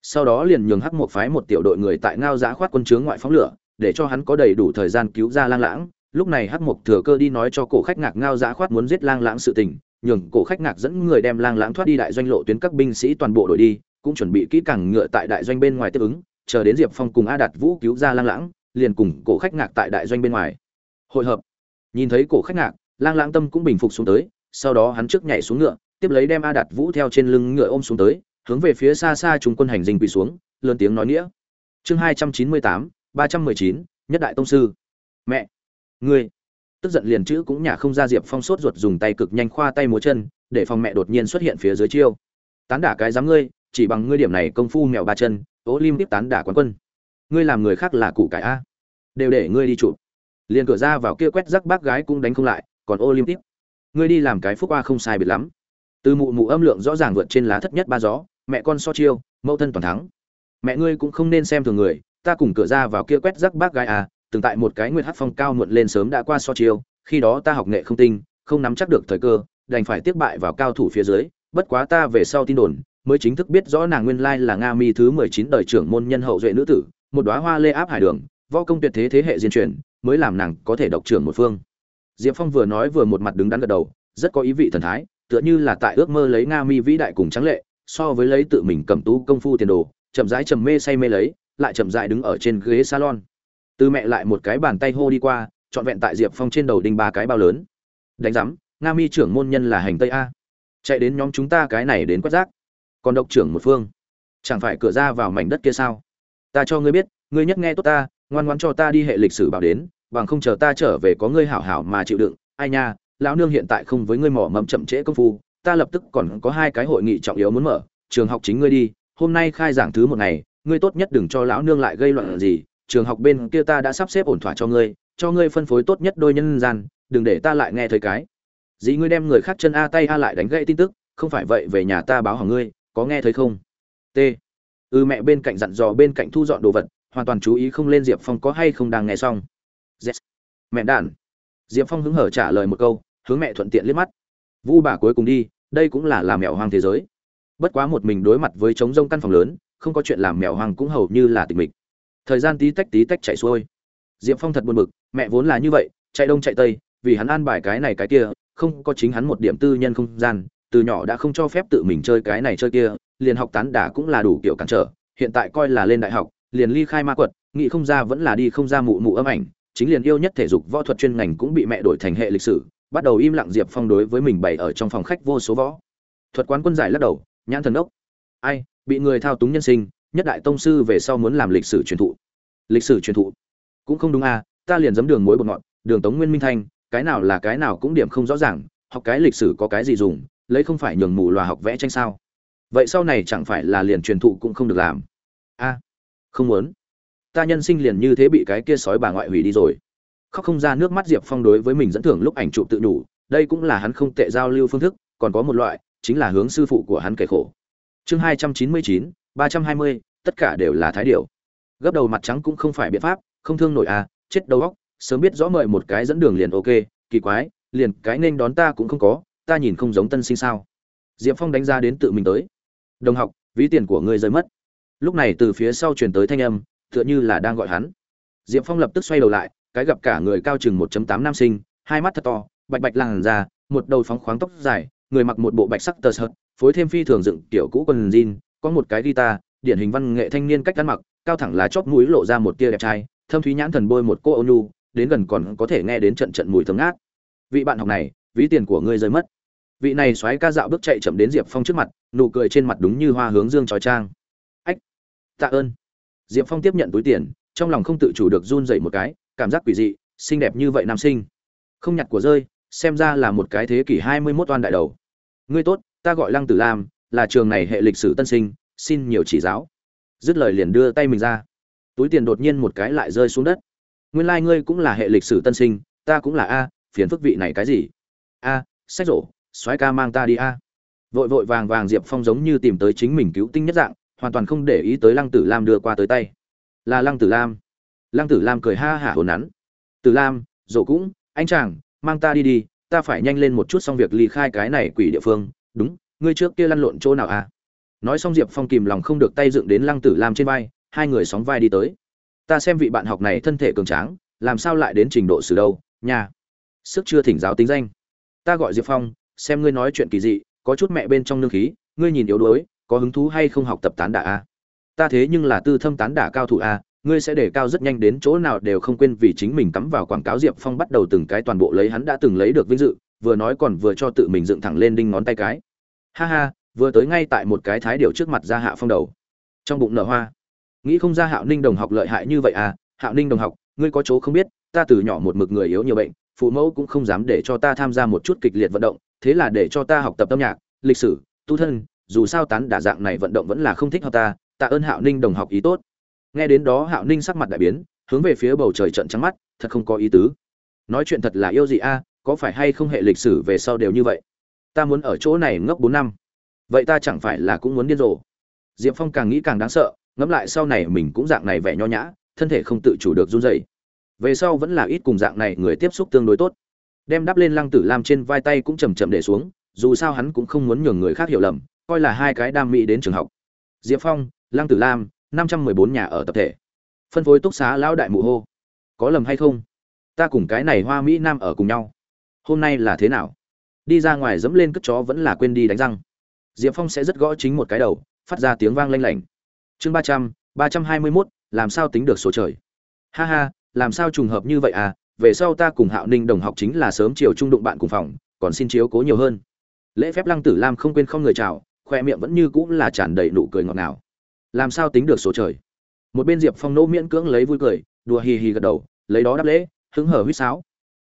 Sau đó liền nhường hắc một phái một tiểu đội người tại ngao dạ khoát quân chướng ngoại phóng lửa, để cho hắn có đầy đủ thời gian cứu ra lang lãng. Lúc này hắc mục thừa cơ đi nói cho cổ khách ngạc ngao dã khoát muốn giết lang lãng sự tình, nhường cổ khách ngạc dẫn người đem lang lãng thoát đi đại doanh lộ tuyến các binh sĩ toàn bộ đội đi cũng chuẩn bị kỹ càng ngựa tại đại doanh bên ngoài tiếp ứng, chờ đến diệp phong cùng a đạt vũ cứu ra lang lãng, liền cùng cổ khách ngạc tại đại doanh bên ngoài. Hội hợp. Nhìn thấy cổ khách ngạc, lang lãng tâm cũng bình phục xuống tới, sau đó hắn trước nhảy xuống ngựa, tiếp lấy đem a đạt vũ theo trên lưng ngựa ôm xuống tới, hướng về phía xa xa chúng quân hành dinh quỳ xuống, lớn tiếng nói nghĩa. Chương hai trăm chín mươi tám, ba trăm mười chín, nhất đại tông sư. Mẹ. Ngươi. Tức giận liền chữ cũng nhả không ra diệp phong sốt ruột dùng tay cực nhanh khoa tay múa chân, để phòng mẹ đột nhiên xuất hiện phía dưới chiêu. Tán đả cái dám ngươi chỉ bằng ngươi điểm này công phu mèo ba chân ố lim tiếp tán đả quán quân. Ngươi làm người khác là cụ cải a. Đều để ngươi đi chụp. Liền cửa ra vào kia quét rắc bác gái cũng đánh không lại, còn ô lim tiếp. Ngươi đi làm cái phúc qua không sai biệt lắm. Từ mụ mụ âm lượng rõ ràng vượt trên lá thất nhất ba gió, mẹ con so chiêu, mẫu thân toàn thắng. Mẹ ngươi cũng không nên xem thường người, ta cùng cửa ra vào kia quét rắc bác gái à từng tại một cái nguyên hát phong cao muộn lên sớm đã qua so chiêu, khi đó ta học nghệ không tinh, không nắm chắc được thời cơ, đành phải tiếp bại vào cao thủ phía dưới, bất quá ta về sau tin đồn mới chính thức biết rõ nàng nguyên lai là nga mi thứ mười chín đời trưởng môn nhân hậu duệ nữ tử, một đóa hoa lê áp hải đường, võ công tuyệt thế thế hệ diên truyền, mới làm nàng có thể độc trưởng một phương. Diệp phong vừa nói vừa một mặt đứng đắn gật đầu, rất có ý vị thần thái, tựa như là tại ước mơ lấy nga mi vĩ đại cùng trắng lệ, so với lấy tự mình cầm tú công phu tiền đồ, chậm rãi trầm mê say mê lấy, lại chậm rãi đứng ở trên ghế salon. Từ mẹ lại một cái bàn tay hô đi qua, trọn vẹn tại diệp phong trên đầu đinh ba cái bao lớn. Đánh giám, nga mi trưởng môn nhân là hành tây a. Chạy đến nhóm chúng ta cái này đến quét rác còn độc trưởng một phương. Chẳng phải cửa ra vào mảnh đất kia sao? Ta cho ngươi biết, ngươi nhất nghe tốt ta, ngoan ngoan cho ta đi hệ lịch sử bảo đến, bằng không chờ ta trở về có ngươi hảo hảo mà chịu đựng. Ai nha, lão nương hiện tại không với ngươi mỏ mẫm chậm trễ công phu, ta lập tức còn có hai cái hội nghị trọng yếu muốn mở, trường học chính ngươi đi, hôm nay khai giảng thứ một ngày, ngươi tốt nhất đừng cho lão nương lại gây loạn gì, trường học bên kia ta đã sắp xếp ổn thỏa cho ngươi cho ngươi phân phối tốt nhất đôi nhân gian, đừng để ta lại nghe thấy cái. Dĩ ngươi đem người khác chân a tay a lại đánh gãy tin tức, không phải vậy về nhà ta báo hỏng ngươi có nghe thấy không? T. Ư ừ mẹ bên cạnh dặn dò bên cạnh thu dọn đồ vật, hoàn toàn chú ý không lên diệp phong có hay không đang nghe xong. Yes. mẹ đản diệp phong hứng hở trả lời một câu, hướng mẹ thuận tiện liếc mắt. Vu bà cuối cùng đi, đây cũng là làm mèo hoang thế giới. Bất quá một mình đối mặt với trống rông căn phòng lớn, không có chuyện làm mèo hoang cũng hầu như là tịch mình. thời gian tí tách tí tách chạy xuôi. Diệp phong thật buồn bực, mẹ vốn là như vậy, chạy đông chạy tây, vì hắn an bài cái này cái kia, không có chính hắn một điểm tư nhân không gian từ nhỏ đã không cho phép tự mình chơi cái này chơi kia, liền học tán đả cũng là đủ kiểu cản trở, hiện tại coi là lên đại học, liền ly khai ma quật, nghĩ không ra vẫn là đi không ra mụ mụ âm ảnh, chính liền yêu nhất thể dục võ thuật chuyên ngành cũng bị mẹ đổi thành hệ lịch sử, bắt đầu im lặng diệp phong đối với mình bày ở trong phòng khách vô số võ. Thuật quán quân giải lắc đầu, nhãn thần ốc. Ai, bị người thao túng nhân sinh, nhất đại tông sư về sau muốn làm lịch sử truyền thụ. Lịch sử truyền thụ. Cũng không đúng à ta liền giấm đường mối bột ngọt, đường tống nguyên minh thanh, cái nào là cái nào cũng điểm không rõ ràng, học cái lịch sử có cái gì dùng lấy không phải nhường mù loà học vẽ tranh sao? Vậy sau này chẳng phải là liền truyền thụ cũng không được làm? A, không muốn. Ta nhân sinh liền như thế bị cái kia sói bà ngoại hủy đi rồi. Khóc không ra nước mắt diệp phong đối với mình dẫn thưởng lúc ảnh chụp tự đủ đây cũng là hắn không tệ giao lưu phương thức, còn có một loại, chính là hướng sư phụ của hắn kể khổ. Chương hai trăm chín mươi chín, ba trăm hai mươi, tất cả đều là thái điệu gấp đầu mặt trắng cũng không phải biện pháp, không thương nổi à chết đầu óc, sớm biết rõ mời một cái dẫn đường liền ok, kỳ quái, liền cái nên đón ta cũng không có ta nhìn không giống tân sinh sao? Diệp phong đánh ra đến tự mình tới. Đồng học, ví tiền của ngươi rơi mất. Lúc này từ phía sau truyền tới thanh âm, tựa như là đang gọi hắn. Diệp phong lập tức xoay đầu lại, cái gặp cả người cao chừng 1 tám nam sinh, hai mắt thật to, bạch bạch làn da, một đầu phóng khoáng tóc dài, người mặc một bộ bạch sắc tơ sợt, phối thêm phi thường dựng kiểu cũ quần jean, có một cái guitar, điển hình văn nghệ thanh niên cách ăn mặc, cao thẳng là chóp mũi lộ ra một tia đẹp trai, thâm thúy nhãn thần bôi một cô ôn nhu, đến gần còn có thể nghe đến trận trận mùi thơm ngát. Vị bạn học này ví tiền của ngươi rơi mất. Vị này xoáy ca dạo bước chạy chậm đến diệp phong trước mặt, nụ cười trên mặt đúng như hoa hướng dương trói trang. Ách, tạ ơn. Diệp phong tiếp nhận túi tiền, trong lòng không tự chủ được run dậy một cái, cảm giác quỷ dị, xinh đẹp như vậy nam sinh. Không nhặt của rơi, xem ra là một cái thế kỷ hai mươi mốt oan đại đầu. Ngươi tốt, ta gọi lăng tử lam, là trường này hệ lịch sử tân sinh, xin nhiều chỉ giáo. Dứt lời liền đưa tay mình ra. Túi tiền đột nhiên một cái lại rơi xuống đất. Nguyên lai、like、ngươi cũng là hệ lịch sử tân sinh, ta cũng là a, phiền phức vị này cái gì? A, sách rổ, soái ca mang ta đi a. Vội vội vàng vàng diệp phong giống như tìm tới chính mình cứu tinh nhất dạng, hoàn toàn không để ý tới lăng tử lam đưa qua tới tay. Là lăng tử lam. Lăng tử lam cười ha hả hồn nắn. Tử lam, rổ cũng, anh chàng, mang ta đi đi, ta phải nhanh lên một chút xong việc ly khai cái này quỷ địa phương. Đúng, ngươi trước kia lăn lộn chỗ nào à nói xong diệp phong kìm lòng không được tay dựng đến lăng tử lam trên vai, hai người sóng vai đi tới. Ta xem vị bạn học này thân thể cường tráng, làm sao lại đến trình độ xử đâu, nhà? Sức chưa thỉnh giáo tính danh ta gọi diệp phong, xem ngươi nói chuyện kỳ dị, có chút mẹ bên trong nương khí, ngươi nhìn yếu đuối, có hứng thú hay không học tập tán đả a ta thế nhưng là tư thâm tán đả cao thủ a ngươi sẽ để cao rất nhanh đến chỗ nào đều không quên vì chính mình cắm vào quảng cáo diệp phong bắt đầu từng cái toàn bộ lấy hắn đã từng lấy được vinh dự, vừa nói còn vừa cho tự mình dựng thẳng lên đinh ngón tay cái. Ha ha, vừa tới ngay tại một cái thái điều trước mặt ra hạ phong đầu. Trong bụng nở hoa. Nghĩ không ra hạo ninh đồng học lợi hại như vậy à hạo ninh đồng học, ngươi có chỗ không biết, ta từ nhỏ một mực người yếu nhiều bệnh phụ mẫu cũng không dám để cho ta tham gia một chút kịch liệt vận động, thế là để cho ta học tập âm nhạc, lịch sử, tu thân, dù sao tán đả dạng này vận động vẫn là không thích hợp ta, tạ ơn hạo ninh đồng học ý tốt. Nghe đến đó hạo ninh sắc mặt đại biến, hướng về phía bầu trời trận trắng mắt, thật không có ý tứ. Nói chuyện thật là yêu gì a, có phải hay không hệ lịch sử về sau đều như vậy? Ta muốn ở chỗ này ngốc bốn năm. Vậy ta chẳng phải là cũng muốn điên rồ? Diệp phong càng nghĩ càng đáng sợ, ngẫm lại sau này mình cũng dạng này vẻ nho nhã, thân thể không tự chủ được run rẩy về sau vẫn là ít cùng dạng này người tiếp xúc tương đối tốt. Đem đắp lên lăng tử lam trên vai tay cũng chầm chậm để xuống, dù sao hắn cũng không muốn nhường người khác hiểu lầm, coi là hai cái đam mỹ đến trường học. Diệp phong, lăng tử lam, năm trăm mười bốn nhà ở tập thể. Phân phối túc xá lão đại mụ hô. Có lầm hay không? Ta cùng cái này hoa mỹ nam ở cùng nhau. Hôm nay là thế nào? Đi ra ngoài dẫm lên cất chó vẫn là quên đi đánh răng. Diệp phong sẽ rất gõ chính một cái đầu, phát ra tiếng vang lanh lảnh. Chương ba trăm ba trăm hai mươi mốt, làm sao tính được số trời? Ha ha làm sao trùng hợp như vậy à? Về sau ta cùng hạo ninh đồng học chính là sớm chiều trung đụng bạn cùng phòng, còn xin chiếu cố nhiều hơn. Lễ phép lăng tử lam không quên không người chào, khoe miệng vẫn như cũng là tràn đầy nụ cười ngọt ngào. Làm sao tính được số trời? Một bên diệp phong nỗ miễn cưỡng lấy vui cười, đùa hì hì gật đầu, lấy đó đáp lễ, hứng hở huýt sáo.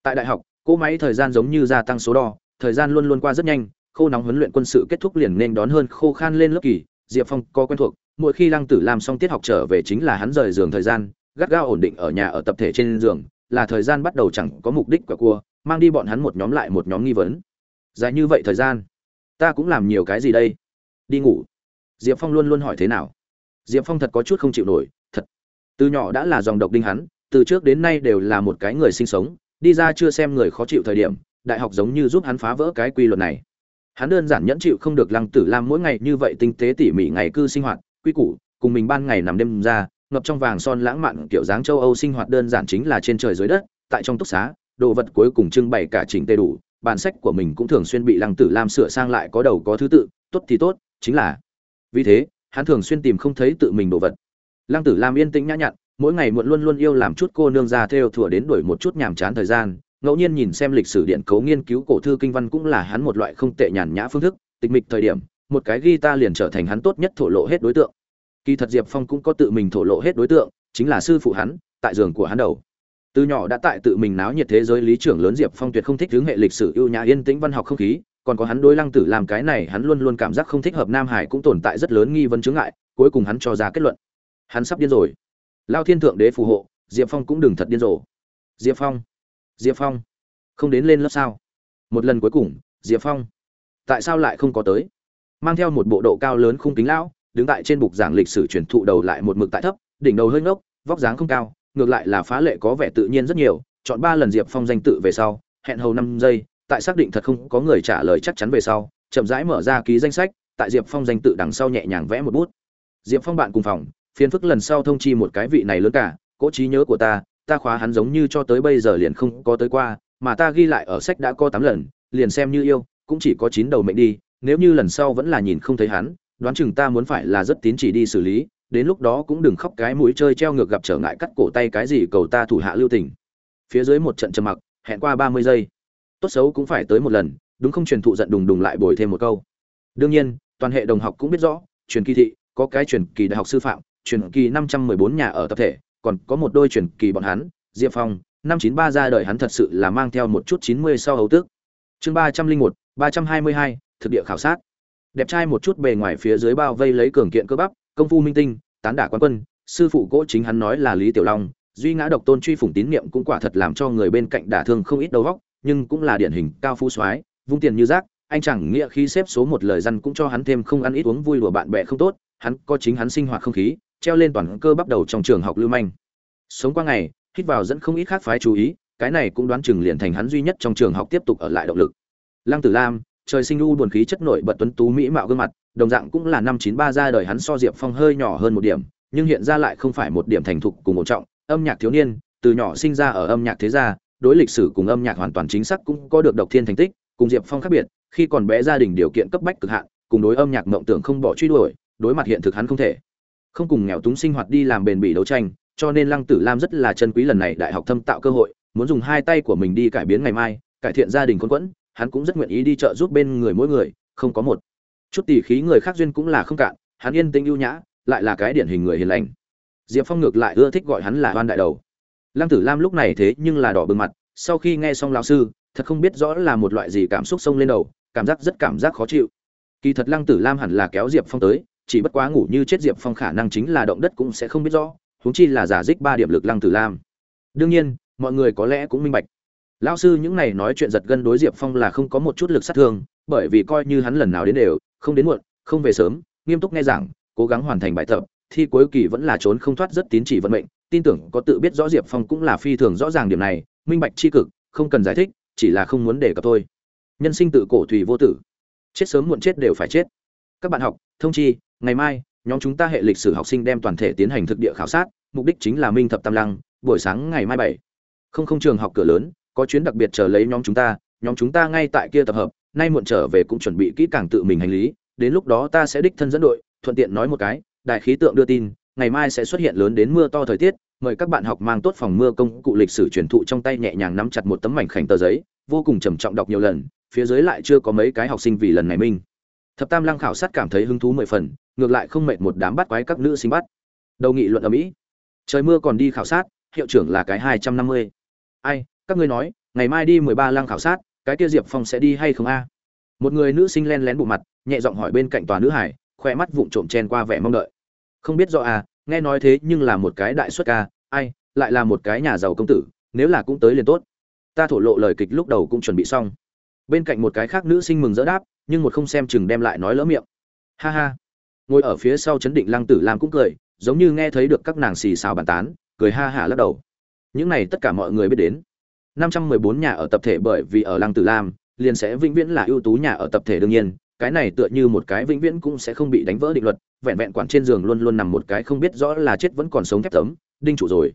Tại đại học, cỗ máy thời gian giống như gia tăng số đo, thời gian luôn luôn qua rất nhanh, khô nóng huấn luyện quân sự kết thúc liền nên đón hơn khô khan lên lớp kỳ, diệp phong có quen thuộc, mỗi khi lăng tử làm xong tiết học trở về chính là hắn rời giường thời gian gắt gao ổn định ở nhà ở tập thể trên giường, là thời gian bắt đầu chẳng có mục đích quả cua, mang đi bọn hắn một nhóm lại một nhóm nghi vấn. Dài như vậy thời gian, ta cũng làm nhiều cái gì đây? Đi ngủ. Diệp phong luôn luôn hỏi thế nào? Diệp phong thật có chút không chịu nổi, thật. Từ nhỏ đã là dòng độc đinh hắn, từ trước đến nay đều là một cái người sinh sống, đi ra chưa xem người khó chịu thời điểm, đại học giống như giúp hắn phá vỡ cái quy luật này. Hắn đơn giản nhẫn chịu không được lăng tử lam mỗi ngày như vậy tinh tế tỉ mỉ ngày cư sinh hoạt, quy củ, cùng mình ban ngày nằm đêm ra ngập trong vàng son lãng mạn kiểu dáng châu âu sinh hoạt đơn giản chính là trên trời dưới đất, tại trong túc xá, đồ vật cuối cùng trưng bày cả chỉnh tề đủ, bản sách của mình cũng thường xuyên bị lăng tử lam sửa sang lại có đầu có thứ tự, tốt thì tốt, chính là. Vì thế, hắn thường xuyên tìm không thấy tự mình đồ vật. Lăng tử lam yên tĩnh nhã nhặn, mỗi ngày muộn luôn luôn yêu làm chút cô nương già theo thủa đến đuổi một chút nhàm chán thời gian, ngẫu nhiên nhìn xem lịch sử điện cấu nghiên cứu cổ thư kinh văn cũng là hắn một loại không tệ nhàn nhã phương thức, tịch mịch thời điểm, một cái guitar liền trở thành hắn tốt nhất thổ lộ hết đối tượng kỳ thật diệp phong cũng có tự mình thổ lộ hết đối tượng, chính là sư phụ hắn, tại giường của hắn đầu. Từ nhỏ đã tại tự mình náo nhiệt thế giới lý trưởng lớn diệp phong tuyệt không thích hướng hệ lịch sử ưu nhã yên tĩnh văn học không khí, còn có hắn đối lăng tử làm cái này, hắn luôn luôn cảm giác không thích hợp nam hải cũng tồn tại rất lớn nghi vấn chướng ngại, cuối cùng hắn cho ra kết luận. Hắn sắp điên rồi. Lao thiên thượng đế phù hộ, diệp phong cũng đừng thật điên rồ. Diệp phong diệp phong, không đến lên lớp sao? Một lần cuối cùng, diệp phong, tại sao lại không có tới? Mang theo một bộ độ cao lớn khung kính lão đứng tại trên bục giảng lịch sử truyền thụ đầu lại một mực tại thấp, đỉnh đầu hơi ngốc, vóc dáng không cao, ngược lại là phá lệ có vẻ tự nhiên rất nhiều, chọn ba lần diệp phong danh tự về sau, hẹn hầu năm giây, tại xác định thật không có người trả lời chắc chắn về sau, chậm rãi mở ra ký danh sách, tại diệp phong danh tự đằng sau nhẹ nhàng vẽ một bút. Diệp phong bạn cùng phòng, phiền phức lần sau thông chi một cái vị này lớn cả cỗ trí nhớ của ta ta khóa hắn giống như cho tới bây giờ liền không có tới qua, mà ta ghi lại ở sách đã có tám lần, liền xem như yêu, cũng chỉ có chín đầu mệnh đi, nếu như lần sau vẫn là nhìn không thấy hắn đoán chừng ta muốn phải là rất tín chỉ đi xử lý, đến lúc đó cũng đừng khóc cái mũi chơi treo ngược gặp trở ngại cắt cổ tay cái gì cầu ta thủ hạ lưu tình. Phía dưới một trận trầm mặc, hẹn qua ba mươi giây. Tốt xấu cũng phải tới một lần, đúng không? Truyền thụ giận đùng đùng lại bồi thêm một câu. Đương nhiên, toàn hệ đồng học cũng biết rõ, truyền kỳ thị, có cái truyền kỳ đại học sư phạm, truyền kỳ năm trăm mười bốn nhà ở tập thể, còn có một đôi truyền kỳ bọn hắn, diệp phong, năm chín ba ra đời hắn thật sự là mang theo một chút chín mươi sau hầu tước. Chương ba trăm linh một, ba trăm hai mươi hai, thực địa khảo sát đẹp trai một chút bề ngoài phía dưới bao vây lấy cường kiện cơ bắp, công phu minh tinh, tán đả quan quân, sư phụ cỗ chính hắn nói là lý tiểu long, duy ngã độc tôn truy phủng tín niệm cũng quả thật làm cho người bên cạnh đả thương không ít đầu góc nhưng cũng là điển hình cao phu soái, vung tiền như rác, anh chẳng nghĩa khi xếp số một lời dân cũng cho hắn thêm không ăn ít uống vui đùa bạn bè không tốt, hắn có chính hắn sinh hoạt không khí, treo lên toàn cơ bắp đầu trong trường học lưu manh. Sống qua ngày, hít vào dẫn không ít khác phái chú ý, cái này cũng đoán chừng liền thành hắn duy nhất trong trường học tiếp tục ở lại động lực. Lăng tử lam trời sinh u buồn khí chất nổi bật tuấn tú mỹ mạo gương mặt, đồng dạng cũng là năm chín ba ra đời hắn so diệp phong hơi nhỏ hơn một điểm, nhưng hiện ra lại không phải một điểm thành thục cùng một trọng, âm nhạc thiếu niên, từ nhỏ sinh ra ở âm nhạc thế gia, đối lịch sử cùng âm nhạc hoàn toàn chính xác cũng có được độc thiên thành tích, cùng diệp phong khác biệt, khi còn bé gia đình điều kiện cấp bách cực hạn, cùng đối âm nhạc mộng tưởng không bỏ truy đuổi, đối mặt hiện thực hắn không thể. Không cùng nghèo túng sinh hoạt đi làm bền bỉ đấu tranh, cho nên lăng tử lam rất là chân quý lần này đại học thâm tạo cơ hội, muốn dùng hai tay của mình đi cải biến ngày mai, cải thiện gia đình con quẫn hắn cũng rất nguyện ý đi trợ giúp bên người mỗi người, không có một chút tỉ khí người khác duyên cũng là không cạn, hắn yên tĩnh ưu nhã, lại là cái điển hình người hiền lành. Diệp phong ngược lại ưa thích gọi hắn là hoan đại đầu. Lăng tử lam lúc này thế nhưng là đỏ bừng mặt, sau khi nghe xong lão sư, thật không biết rõ là một loại gì cảm xúc sông lên đầu, cảm giác rất cảm giác khó chịu. Kỳ thật lăng tử lam hẳn là kéo diệp phong tới, chỉ bất quá ngủ như chết diệp phong khả năng chính là động đất cũng sẽ không biết rõ, huống chi là giả dích ba điểm lực lăng tử lam. Đương nhiên, mọi người có lẽ cũng minh bạch lão sư những này nói chuyện giật gân đối diệp phong là không có một chút lực sát thương, bởi vì coi như hắn lần nào đến đều, không đến muộn, không về sớm, nghiêm túc nghe giảng, cố gắng hoàn thành bài tập, thi cuối kỳ vẫn là trốn không thoát rất tín chỉ vận mệnh, tin tưởng có tự biết rõ diệp phong cũng là phi thường rõ ràng điểm này, minh bạch c cực, không cần giải thích, chỉ là không muốn để cập thôi. Nhân sinh tự cổ thủy vô tử. Chết sớm muộn chết đều phải chết. Các bạn học, thông chi, ngày mai, nhóm chúng ta hệ lịch sử học sinh đem toàn thể tiến hành thực địa khảo sát, mục đích chính là minh thập tam lăng, buổi sáng ngày mai bảy. Không không trường học cửa lớn có chuyến đặc biệt chờ lấy nhóm chúng ta, nhóm chúng ta ngay tại kia tập hợp, nay muộn trở về cũng chuẩn bị kỹ càng tự mình hành lý, đến lúc đó ta sẽ đích thân dẫn đội, thuận tiện nói một cái, đại khí tượng đưa tin, ngày mai sẽ xuất hiện lớn đến mưa to thời tiết, mời các bạn học mang tốt phòng mưa công cụ lịch sử truyền thụ trong tay nhẹ nhàng nắm chặt một tấm mảnh khảnh tờ giấy, vô cùng trầm trọng đọc nhiều lần, phía dưới lại chưa có mấy cái học sinh vì lần này minh thập tam lăng khảo sát cảm thấy hứng thú mười phần, ngược lại không mệt một đám bắt quái các nữ sinh bắt. Đầu nghị luận ở mỹ. Trời mưa còn đi khảo sát, hiệu trưởng là cái hai trăm năm mươi. Ai các ngươi nói, ngày mai đi mười ba lăng khảo sát, cái kia diệp phong sẽ đi hay không a? Một người nữ sinh len lén bộ mặt, nhẹ giọng hỏi bên cạnh tòa nữ hải khoe mắt vụng trộm chen qua vẻ mong đợi. Không biết rõ à nghe nói thế nhưng là một cái đại xuất ca, ai, lại là một cái nhà giàu công tử, nếu là cũng tới liền tốt. Ta thổ lộ lời kịch lúc đầu cũng chuẩn bị xong. Bên cạnh một cái khác nữ sinh mừng rỡ đáp, nhưng một không xem chừng đem lại nói lỡ miệng. Ha ha. Ngồi ở phía sau chấn định lăng tử lam cũng cười, giống như nghe thấy được các nàng xì xào bàn tán, cười ha hả lắc đầu. Những này tất cả mọi người biết đến. 514 nhà ở tập thể bởi vì ở lăng tử lam, liền sẽ vĩnh viễn là ưu tú nhà ở tập thể đương nhiên, cái này tựa như một cái vĩnh viễn cũng sẽ không bị đánh vỡ định luật, vẹn vẹn quản trên giường luôn luôn nằm một cái không biết rõ là chết vẫn còn sống thép tấm, đinh trụ rồi,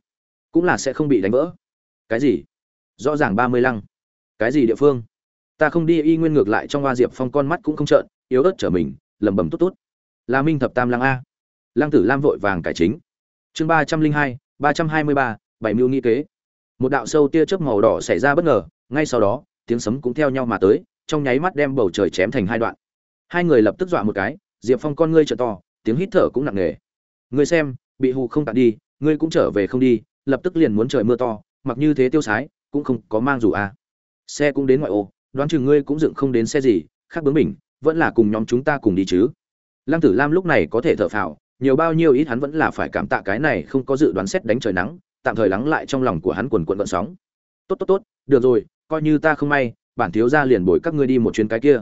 cũng là sẽ không bị đánh vỡ. Cái gì? Rõ ràng ba mươi lăng. Cái gì địa phương? Ta không đi y nguyên ngược lại trong hoa diệp phong con mắt cũng không trợn, yếu ớt trở mình, lẩm bẩm tốt tốt là minh thập tam lăng a. Lăng tử lam vội vàng cải chính. Chương ba trăm linh hai, ba trăm hai mươi ba, bảy mưu nghi kế một đạo sâu tia chớp màu đỏ xảy ra bất ngờ, ngay sau đó, tiếng sấm cũng theo nhau mà tới, trong nháy mắt đem bầu trời chém thành hai đoạn. Hai người lập tức dọa một cái, diệp phong con ngươi trợ to, tiếng hít thở cũng nặng nề. Ngươi xem, bị hù không tặng đi, ngươi cũng trở về không đi, lập tức liền muốn trời mưa to, mặc như thế tiêu sái, cũng không có mang dù à. xe cũng đến ngoại ô, đoán chừng ngươi cũng dựng không đến xe gì, khác bướng mình vẫn là cùng nhóm chúng ta cùng đi chứ. Lăng tử lam lúc này có thể thở phào, nhiều bao nhiêu ít hắn vẫn là phải cảm tạ cái này không có dự đoán xét đánh trời nắng tạm thời lắng lại trong lòng của hắn quần quần vận sóng. Tốt tốt tốt, được rồi, coi như ta không may, bản thiếu gia liền bồi các ngươi đi một chuyến cái kia.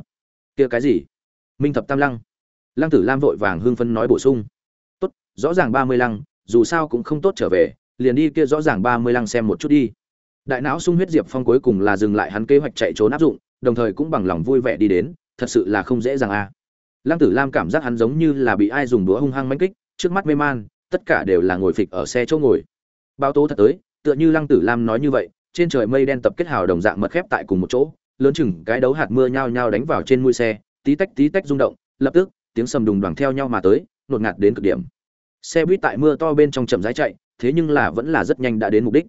Kia cái gì? Minh thập tam lăng. Lăng tử lam vội vàng hưng phân nói bổ sung. Tốt, rõ ràng ba mươi lăng, dù sao cũng không tốt trở về, liền đi kia rõ ràng ba mươi lăng xem một chút đi. Đại não sung huyết diệp phong cuối cùng là dừng lại hắn kế hoạch chạy trốn áp dụng, đồng thời cũng bằng lòng vui vẻ đi đến, thật sự là không dễ dàng a à. lăng tử lam cảm giác hắn giống như là bị ai dùng đũa hung hăng đánh kích, trước mắt mê man, tất cả đều là ngồi phịch ở xe chỗ ngồi. Báo tố thật tới, tựa như lăng tử lam nói như vậy, trên trời mây đen tập kết hào đồng dạng mật khép tại cùng một chỗ, lớn chừng cái đấu hạt mưa nhao nhao đánh vào trên mũi xe, tí tách tí tách rung động, lập tức, tiếng sầm đùng đoảng theo nhau mà tới, nột ngạt đến cực điểm. Xe buýt tại mưa to bên trong chậm rãi chạy, thế nhưng là vẫn là rất nhanh đã đến mục đích.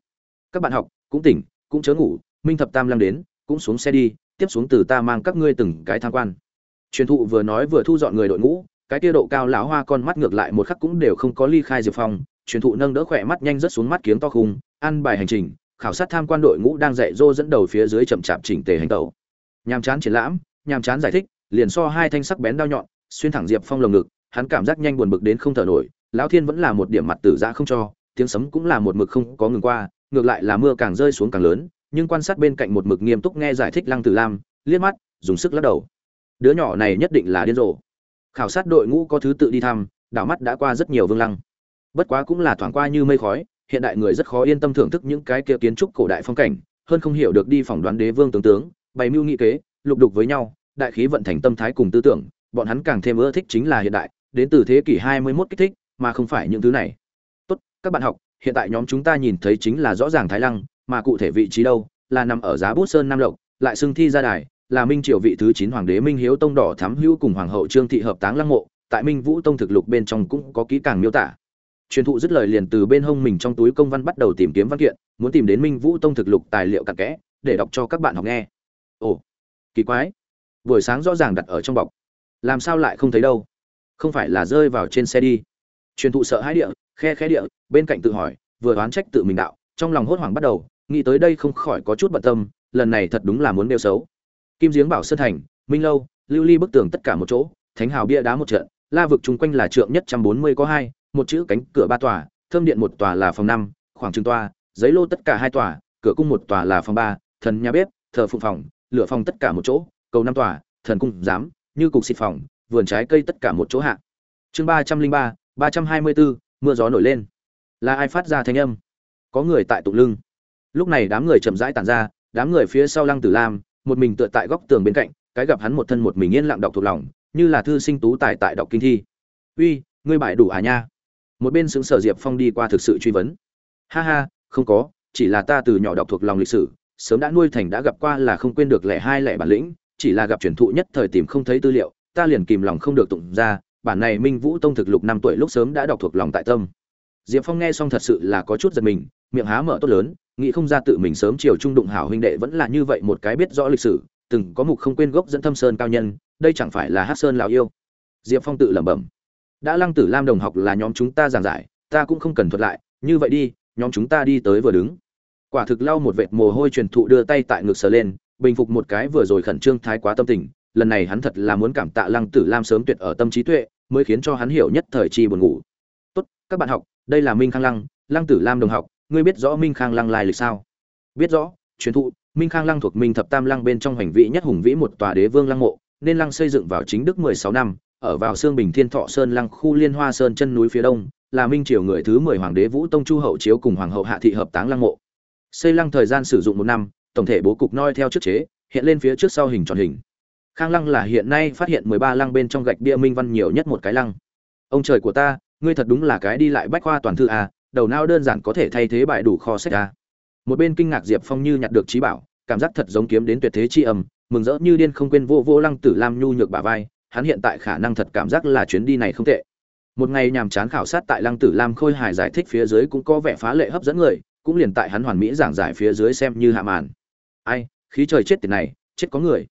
Các bạn học, cũng tỉnh, cũng chớ ngủ, minh thập tam lăng đến, cũng xuống xe đi, tiếp xuống từ ta mang các ngươi từng cái tham quan. Truyền thụ vừa nói vừa thu dọn người đội ngũ, cái kia độ cao lão hoa con mắt ngược lại một khắc cũng đều không có ly khai diệp phong truyền thụ nâng đỡ khỏe mắt nhanh rất xuống mắt kiếng to khung, ăn bài hành trình, khảo sát tham quan đội ngũ đang dạy dô dẫn đầu phía dưới chậm chạp chỉnh tề hành tẩu. Nhàm chán triển lãm, nhàm chán giải thích, liền so hai thanh sắc bén đao nhọn, xuyên thẳng diệp phong lồng ngực, hắn cảm giác nhanh buồn bực đến không thở nổi, lão thiên vẫn là một điểm mặt tử ra không cho, tiếng sấm cũng là một mực không có ngừng qua, ngược lại là mưa càng rơi xuống càng lớn, nhưng quan sát bên cạnh một mực nghiêm túc nghe giải thích lăng tử lam, liếc mắt, dùng sức lắc đầu. Đứa nhỏ này nhất định là điên rồ. Khảo sát đội ngũ có thứ tự đi thăm, đảo mắt đã qua rất nhiều vương lăng bất quá cũng là thoáng qua như mây khói, hiện đại người rất khó yên tâm thưởng thức những cái kia kiến trúc cổ đại phong cảnh, hơn không hiểu được đi phỏng đoán đế vương tướng tướng, bày mưu nghị kế, lục đục với nhau, đại khí vận thành tâm thái cùng tư tưởng, bọn hắn càng thêm ưa thích chính là hiện đại, đến từ thế kỷ 21 kích thích, mà không phải những thứ này. Tốt, các bạn học, hiện tại nhóm chúng ta nhìn thấy chính là rõ ràng thái lăng, mà cụ thể vị trí đâu, là nằm ở giá bút sơn nam lộc, lại xưng thi ra đài, là minh triều vị thứ chín hoàng đế minh hiếu tông đỏ thám hữu cùng hoàng hậu trương thị hợp táng lăng mộ, tại minh vũ tông thực lục bên trong cũng có kỹ càng miêu tả truyền thụ dứt lời liền từ bên hông mình trong túi công văn bắt đầu tìm kiếm văn kiện, muốn tìm đến minh vũ tông thực lục tài liệu cặn kẽ, để đọc cho các bạn học nghe. Ồ, kỳ quái. Buổi sáng rõ ràng đặt ở trong bọc. Làm sao lại không thấy đâu? Không phải là rơi vào trên xe đi. Truyền thụ sợ hãi địa, khe khe địa, bên cạnh tự hỏi, vừa đoán trách tự mình đạo, trong lòng hốt hoảng bắt đầu, nghĩ tới đây không khỏi có chút bận tâm, lần này thật đúng là muốn đeo xấu. Kim giếng bảo sơn thành, minh lâu, lưu ly bức tường tất cả một chỗ, thánh hào bia đá một trận, la vực chung quanh là trượng nhất trăm bốn mươi có hai một chữ cánh cửa ba tòa thơm điện một tòa là phòng năm khoảng trừng tòa, giấy lô tất cả hai tòa cửa cung một tòa là phòng ba thần nhà bếp thờ phụng phòng lửa phòng tất cả một chỗ cầu năm tòa thần cung giám như cục xịt phòng vườn trái cây tất cả một chỗ hạ. Chương ba trăm linh ba ba trăm hai mươi bốn mưa gió nổi lên. Là ai phát ra thanh âm? Có người tại tụng lưng. Lúc này đám người chậm rãi tản ra đám người phía sau lăng tử lam một mình tựa tại góc tường bên cạnh cái gặp hắn một thân một mình yên lặng đọc thuộc lòng như là thư sinh tú tài tại đọc kinh thi. Uy ngươi bại đủ à nha? Một bên xứng sở diệp phong đi qua thực sự truy vấn. Ha ha, không có, chỉ là ta từ nhỏ đọc thuộc lòng lịch sử, sớm đã nuôi thành đã gặp qua là không quên được lẻ hai lẻ bản lĩnh, chỉ là gặp truyền thụ nhất thời tìm không thấy tư liệu, ta liền kìm lòng không được tụng ra, bản này minh vũ tông thực lục năm tuổi lúc sớm đã đọc thuộc lòng tại tâm. Diệp phong nghe xong thật sự là có chút giật mình, miệng há mở tốt lớn, nghĩ không ra tự mình sớm chiều trung đụng hảo huynh đệ vẫn là như vậy một cái biết rõ lịch sử, từng có mục không quên gốc dẫn thâm sơn cao nhân, đây chẳng phải là hát sơn lào yêu. Diệp phong tự lẩm bẩm đã lăng tử lam đồng học là nhóm chúng ta giảng giải, ta cũng không cần thuật lại, như vậy đi, nhóm chúng ta đi tới vừa đứng. Quả thực lau một vệt mồ hôi truyền thụ đưa tay tại ngực sờ lên, bình phục một cái vừa rồi khẩn trương thái quá tâm tình, lần này hắn thật là muốn cảm tạ lăng tử lam sớm tuyệt ở tâm trí tuệ, mới khiến cho hắn hiểu nhất thời chi buồn ngủ. Tốt, các bạn học, đây là minh khang lăng lăng tử lam đồng học, ngươi biết rõ minh khang lăng lai lịch sao? Biết rõ, truyền thụ, minh khang lăng thuộc minh thập tam lăng bên trong hành vị nhất hùng vĩ một tòa đế vương lăng mộ, nên lăng xây dựng vào chính đức mười sáu năm ở vào xương bình thiên thọ sơn lăng khu liên hoa sơn chân núi phía đông, là minh triều người thứ mười hoàng đế vũ tông chu hậu chiếu cùng hoàng hậu hạ thị hợp táng lăng mộ. Xây lăng thời gian sử dụng một năm, tổng thể bố cục noi theo trước chế, hiện lên phía trước sau hình tròn hình. Khang lăng là hiện nay phát hiện mười ba lăng bên trong gạch bia minh văn nhiều nhất một cái lăng. Ông trời của ta, ngươi thật đúng là cái đi lại bách khoa toàn thư à đầu não đơn giản có thể thay thế bại đủ kho sách à. một bên kinh ngạc diệp phong như nhặt được trí bảo, cảm giác thật giống kiếm đến tuyệt thế chi âm, mừng rỡ như điên không quên vô vô lăng tử lam nhu nhược bả vai hắn hiện tại khả năng thật cảm giác là chuyến đi này không tệ. Một ngày nhàm chán khảo sát tại lăng tử lam khôi hài giải thích phía dưới cũng có vẻ phá lệ hấp dẫn người, cũng liền tại hắn hoàn mỹ giảng giải phía dưới xem như hạ màn. Ai, khí trời chết tiệt này, chết có người.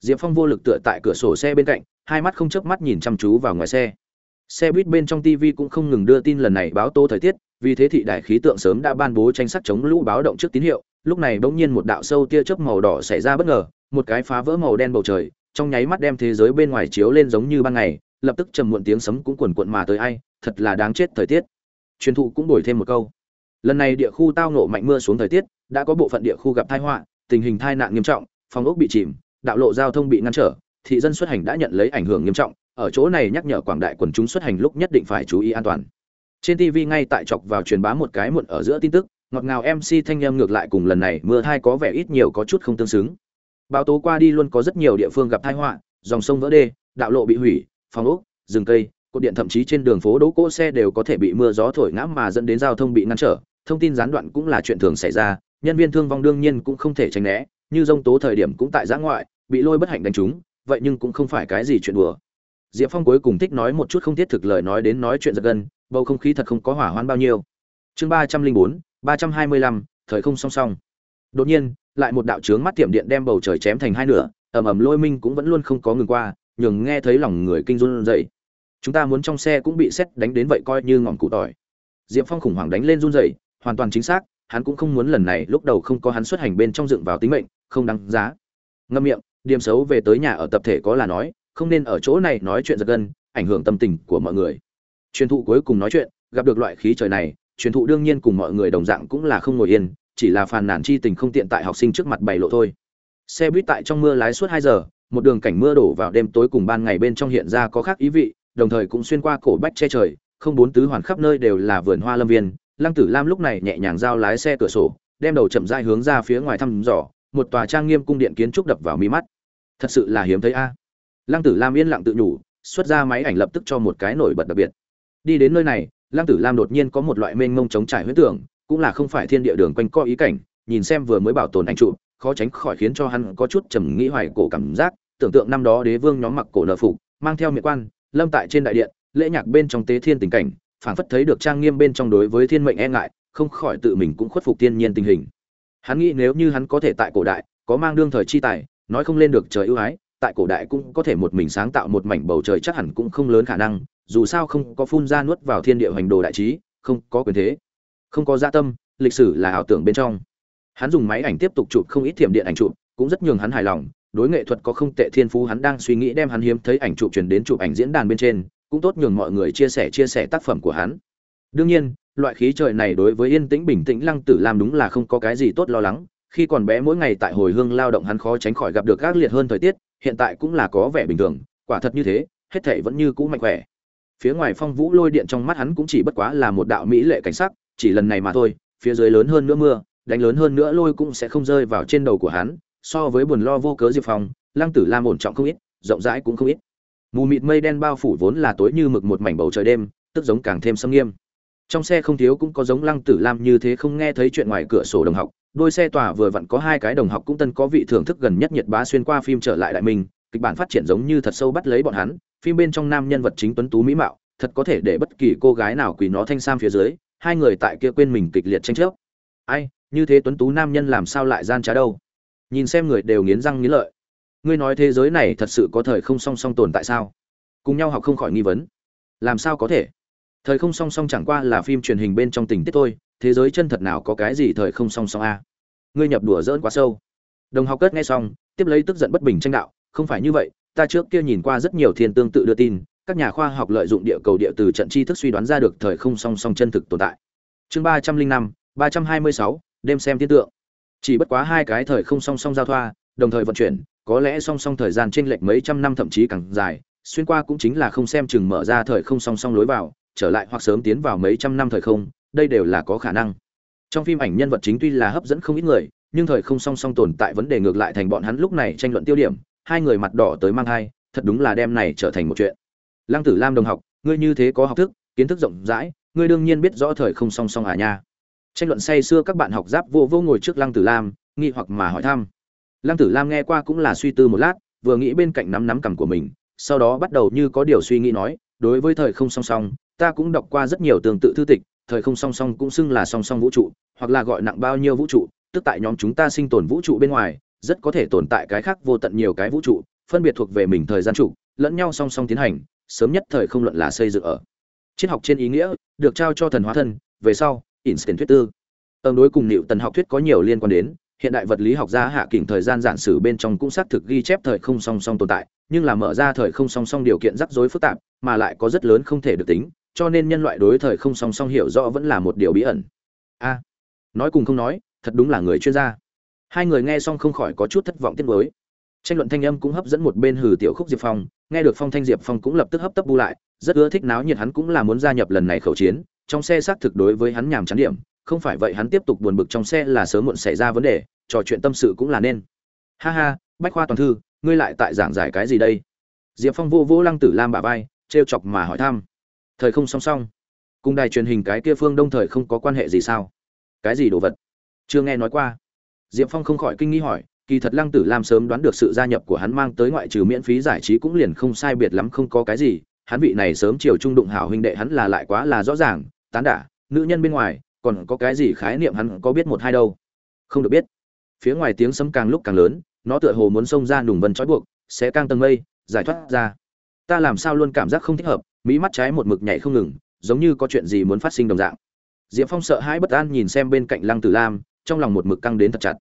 Diệp phong vô lực tựa tại cửa sổ xe bên cạnh, hai mắt không chớp mắt nhìn chăm chú vào ngoài xe. Xe buýt bên trong tv cũng không ngừng đưa tin lần này báo tô thời tiết, vì thế thị đại khí tượng sớm đã ban bố tranh sắc chống lũ báo động trước tín hiệu, lúc này bỗng nhiên một đạo sâu tia chớp màu đỏ xảy ra bất ngờ, một cái phá vỡ màu đen bầu trời trong nháy mắt đem thế giới bên ngoài chiếu lên giống như ban ngày, lập tức trầm muộn tiếng sấm cũng quần quận mà tới ai, thật là đáng chết thời tiết. Truyền thụ cũng đổi thêm một câu. Lần này địa khu tao nộ mạnh mưa xuống thời tiết, đã có bộ phận địa khu gặp tai họa, tình hình tai nạn nghiêm trọng, phòng ốc bị chìm, đạo lộ giao thông bị ngăn trở, thị dân xuất hành đã nhận lấy ảnh hưởng nghiêm trọng, ở chỗ này nhắc nhở quảng đại quần chúng xuất hành lúc nhất định phải chú ý an toàn. Trên tv ngay tại chọc vào truyền bá một cái muộn ở giữa tin tức, ngọt ngào mc thanh em ngược lại cùng lần này mưa thai có vẻ ít nhiều có chút không tương xứng báo tố qua đi luôn có rất nhiều địa phương gặp tai họa, dòng sông vỡ đê, đạo lộ bị hủy, phòng ốc, rừng cây, cột điện thậm chí trên đường phố đỗ cỗ xe đều có thể bị mưa gió thổi ngã mà dẫn đến giao thông bị ngăn trở. Thông tin gián đoạn cũng là chuyện thường xảy ra, nhân viên thương vong đương nhiên cũng không thể tránh né, như dông tố thời điểm cũng tại giã ngoại, bị lôi bất hạnh đánh trúng, vậy nhưng cũng không phải cái gì chuyện đùa. Diệp phong cuối cùng thích nói một chút không thiết thực lời nói đến nói chuyện giật gân, bầu không khí thật không có hỏa hoạn bao nhiêu. Chương ba trăm linh bốn, ba trăm hai mươi lăm, thời không song song. Đột nhiên lại một đạo trướng mắt tiệm điện đem bầu trời chém thành hai nửa, ầm ầm lôi minh cũng vẫn luôn không có ngừng qua, nhường nghe thấy lòng người kinh run dậy chúng ta muốn trong xe cũng bị xét đánh đến vậy coi như ngọn cụ tỏi. Diệp phong khủng hoảng đánh lên run dậy hoàn toàn chính xác, hắn cũng không muốn lần này, lúc đầu không có hắn xuất hành bên trong dựng vào tính mệnh, không đáng giá. Ngâm miệng, điểm xấu về tới nhà ở tập thể có là nói, không nên ở chỗ này nói chuyện giật gân, ảnh hưởng tâm tình của mọi người. Truyền thụ cuối cùng nói chuyện, gặp được loại khí trời này, truyền thụ đương nhiên cùng mọi người đồng dạng cũng là không ngồi yên chỉ là phàn nàn chi tình không tiện tại học sinh trước mặt bày lộ thôi. Xe buýt tại trong mưa lái suốt hai giờ, một đường cảnh mưa đổ vào đêm tối cùng ban ngày bên trong hiện ra có khác ý vị, đồng thời cũng xuyên qua cổ bách che trời, không bốn tứ hoàn khắp nơi đều là vườn hoa lâm viên. Lăng tử lam lúc này nhẹ nhàng giao lái xe cửa sổ, đem đầu chậm rãi hướng ra phía ngoài thăm dò, một tòa trang nghiêm cung điện kiến trúc đập vào mi mắt. Thật sự là hiếm thấy a. Lăng tử lam yên lặng tự nhủ, xuất ra máy ảnh lập tức cho một cái nổi bật đặc biệt. Đi đến nơi này, lăng tử lam đột nhiên có một loại mênh mông chống trải huyết tưởng cũng là không phải thiên địa đường quanh co ý cảnh, nhìn xem vừa mới bảo tồn anh trụ, khó tránh khỏi khiến cho hắn có chút trầm nghĩ hoài cổ cảm giác, tưởng tượng năm đó đế vương nhóm mặc cổ nợ phục, mang theo miệng quan, lâm tại trên đại điện, lễ nhạc bên trong tế thiên tình cảnh, phảng phất thấy được trang nghiêm bên trong đối với thiên mệnh e ngại, không khỏi tự mình cũng khuất phục tiên nhiên tình hình. Hắn nghĩ nếu như hắn có thể tại cổ đại, có mang đương thời chi tài, nói không lên được trời ưu ái, tại cổ đại cũng có thể một mình sáng tạo một mảnh bầu trời chắc hẳn cũng không lớn khả năng, dù sao không có phun ra nuốt vào thiên địa hoành đồ đại trí, không có quyền thế không có gia tâm, lịch sử là ảo tưởng bên trong. Hắn dùng máy ảnh tiếp tục chụp không ít thiểm điện ảnh chụp, cũng rất nhường hắn hài lòng, đối nghệ thuật có không tệ thiên phú hắn đang suy nghĩ đem hắn hiếm thấy ảnh chụp truyền đến chụp ảnh diễn đàn bên trên, cũng tốt nhường mọi người chia sẻ chia sẻ tác phẩm của hắn. Đương nhiên, loại khí trời này đối với yên tĩnh bình tĩnh lăng tử lam đúng là không có cái gì tốt lo lắng, khi còn bé mỗi ngày tại hồi hương lao động hắn khó tránh khỏi gặp được các liệt hơn thời tiết, hiện tại cũng là có vẻ bình thường, quả thật như thế, hết thể vẫn như cũ mạnh khỏe. Phía ngoài phong vũ lôi điện trong mắt hắn cũng chỉ bất quá là một đạo mỹ lệ cảnh sắc chỉ lần này mà thôi phía dưới lớn hơn nữa mưa đánh lớn hơn nữa lôi cũng sẽ không rơi vào trên đầu của hắn so với buồn lo vô cớ diệp phong lăng tử lam ổn trọng không ít rộng rãi cũng không ít. Mù mịt mây đen bao phủ vốn là tối như mực một mảnh bầu trời đêm tức giống càng thêm sâm nghiêm. Trong xe không thiếu cũng có giống lăng tử lam như thế không nghe thấy chuyện ngoài cửa sổ đồng học đôi xe tỏa vừa vặn có hai cái đồng học cũng tân có vị thưởng thức gần nhất nhiệt bá xuyên qua phim trở lại đại mình, kịch bản phát triển giống như thật sâu bắt lấy bọn hắn phim bên trong nam nhân vật chính tuấn tú mỹ mạo thật có thể để bất kỳ cô gái nào quỳ nó thanh sam phía dưới hai người tại kia quên mình kịch liệt tranh chấp. Ai, như thế tuấn tú nam nhân làm sao lại gian trá đâu? Nhìn xem người đều nghiến răng nghiến lợi. Ngươi nói thế giới này thật sự có thời không song song tồn tại sao? Cùng nhau học không khỏi nghi vấn. Làm sao có thể? Thời không song song chẳng qua là phim truyền hình bên trong tình tiết thôi, thế giới chân thật nào có cái gì thời không song song a? Ngươi nhập đùa dỡn quá sâu. Đồng học cất nghe xong, tiếp lấy tức giận bất bình tranh đạo, không phải như vậy, ta trước kia nhìn qua rất nhiều thiên tương tự đưa tin các nhà khoa học lợi dụng địa cầu địa từ trận tri thức suy đoán ra được thời không song song chân thực tồn tại. Chương ba trăm linh năm, ba trăm hai mươi sáu, đêm xem thiên tượng. Chỉ bất quá hai cái thời không song song giao thoa, đồng thời vận chuyển, có lẽ song song thời gian chênh lệch mấy trăm năm thậm chí càng dài, xuyên qua cũng chính là không xem chừng mở ra thời không song song lối vào, trở lại hoặc sớm tiến vào mấy trăm năm thời không, đây đều là có khả năng. Trong phim ảnh nhân vật chính tuy là hấp dẫn không ít người, nhưng thời không song song tồn tại vấn đề ngược lại thành bọn hắn lúc này tranh luận tiêu điểm, hai người mặt đỏ tới mang hai thật đúng là đem này trở thành một chuyện lăng tử lam đồng học, ngươi như thế có học thức, kiến thức rộng rãi, ngươi đương nhiên biết rõ thời không song song à nha. Tranh luận say xưa các bạn học giáp vô vô ngồi trước lăng tử lam, nghi hoặc mà hỏi thăm. Lăng tử lam nghe qua cũng là suy tư một lát, vừa nghĩ bên cạnh nắm nắm cằm của mình, sau đó bắt đầu như có điều suy nghĩ nói, đối với thời không song song, ta cũng đọc qua rất nhiều tương tự thư tịch, thời không song song cũng xưng là song song vũ trụ, hoặc là gọi nặng bao nhiêu vũ trụ, tức tại nhóm chúng ta sinh tồn vũ trụ bên ngoài, rất có thể tồn tại cái khác vô tận nhiều cái vũ trụ, phân biệt thuộc về mình thời gian trụ, lẫn nhau song song tiến hành sớm nhất thời không luận là xây dựng ở. Triết học trên ý nghĩa, được trao cho thần hóa thân, về sau, Einstein thuyết tư. Tương đối cùng liệu tần học thuyết có nhiều liên quan đến, hiện đại vật lý học gia hạ kỉnh thời gian giản sử bên trong cũng xác thực ghi chép thời không song song tồn tại, nhưng là mở ra thời không song song điều kiện rắc rối phức tạp, mà lại có rất lớn không thể được tính, cho nên nhân loại đối thời không song song hiểu rõ vẫn là một điều bí ẩn. A, nói cùng không nói, thật đúng là người chuyên gia. Hai người nghe xong không khỏi có chút thất vọng tiếc nuối tranh luận thanh âm cũng hấp dẫn một bên hử tiểu khúc diệp phong, nghe được phong thanh diệp phong cũng lập tức hấp tấp bu lại, rất ưa thích náo nhiệt hắn cũng là muốn gia nhập lần này khẩu chiến, trong xe xác thực đối với hắn nhàm chán điểm, không phải vậy hắn tiếp tục buồn bực trong xe là sớm muộn xảy ra vấn đề, trò chuyện tâm sự cũng là nên. Ha ha, bách khoa toàn thư, ngươi lại tại giảng giải cái gì đây? Diệp phong vô vô lăng tử lam bà vai t chọc mà hỏi thăm. Thời không song song. Cùng đài truyền hình cái kia phương đông thời không có quan hệ gì sao? Cái gì đồ vật? Chưa nghe nói qua. Diệp phong không khỏi kinh nghi hỏi kỳ thật lăng tử lam sớm đoán được sự gia nhập của hắn mang tới ngoại trừ miễn phí giải trí cũng liền không sai biệt lắm, không có cái gì. Hắn vị này sớm chiều trung đụng hảo huynh đệ hắn là lại quá là rõ ràng, tán đả, nữ nhân bên ngoài, còn có cái gì khái niệm hắn có biết một hai đâu? Không được biết. Phía ngoài tiếng sấm càng lúc càng lớn, nó tựa hồ muốn xông ra nùng vân trói buộc, sẽ càng tầng mây, giải thoát ra. Ta làm sao luôn cảm giác không thích hợp mỹ mắt trái một mực nhảy không ngừng, giống như có chuyện gì muốn phát sinh đồng dạng. Diệp phong sợ hãi bất an nhìn xem bên cạnh lăng tử lam, trong lòng một mực căng đến thật chặt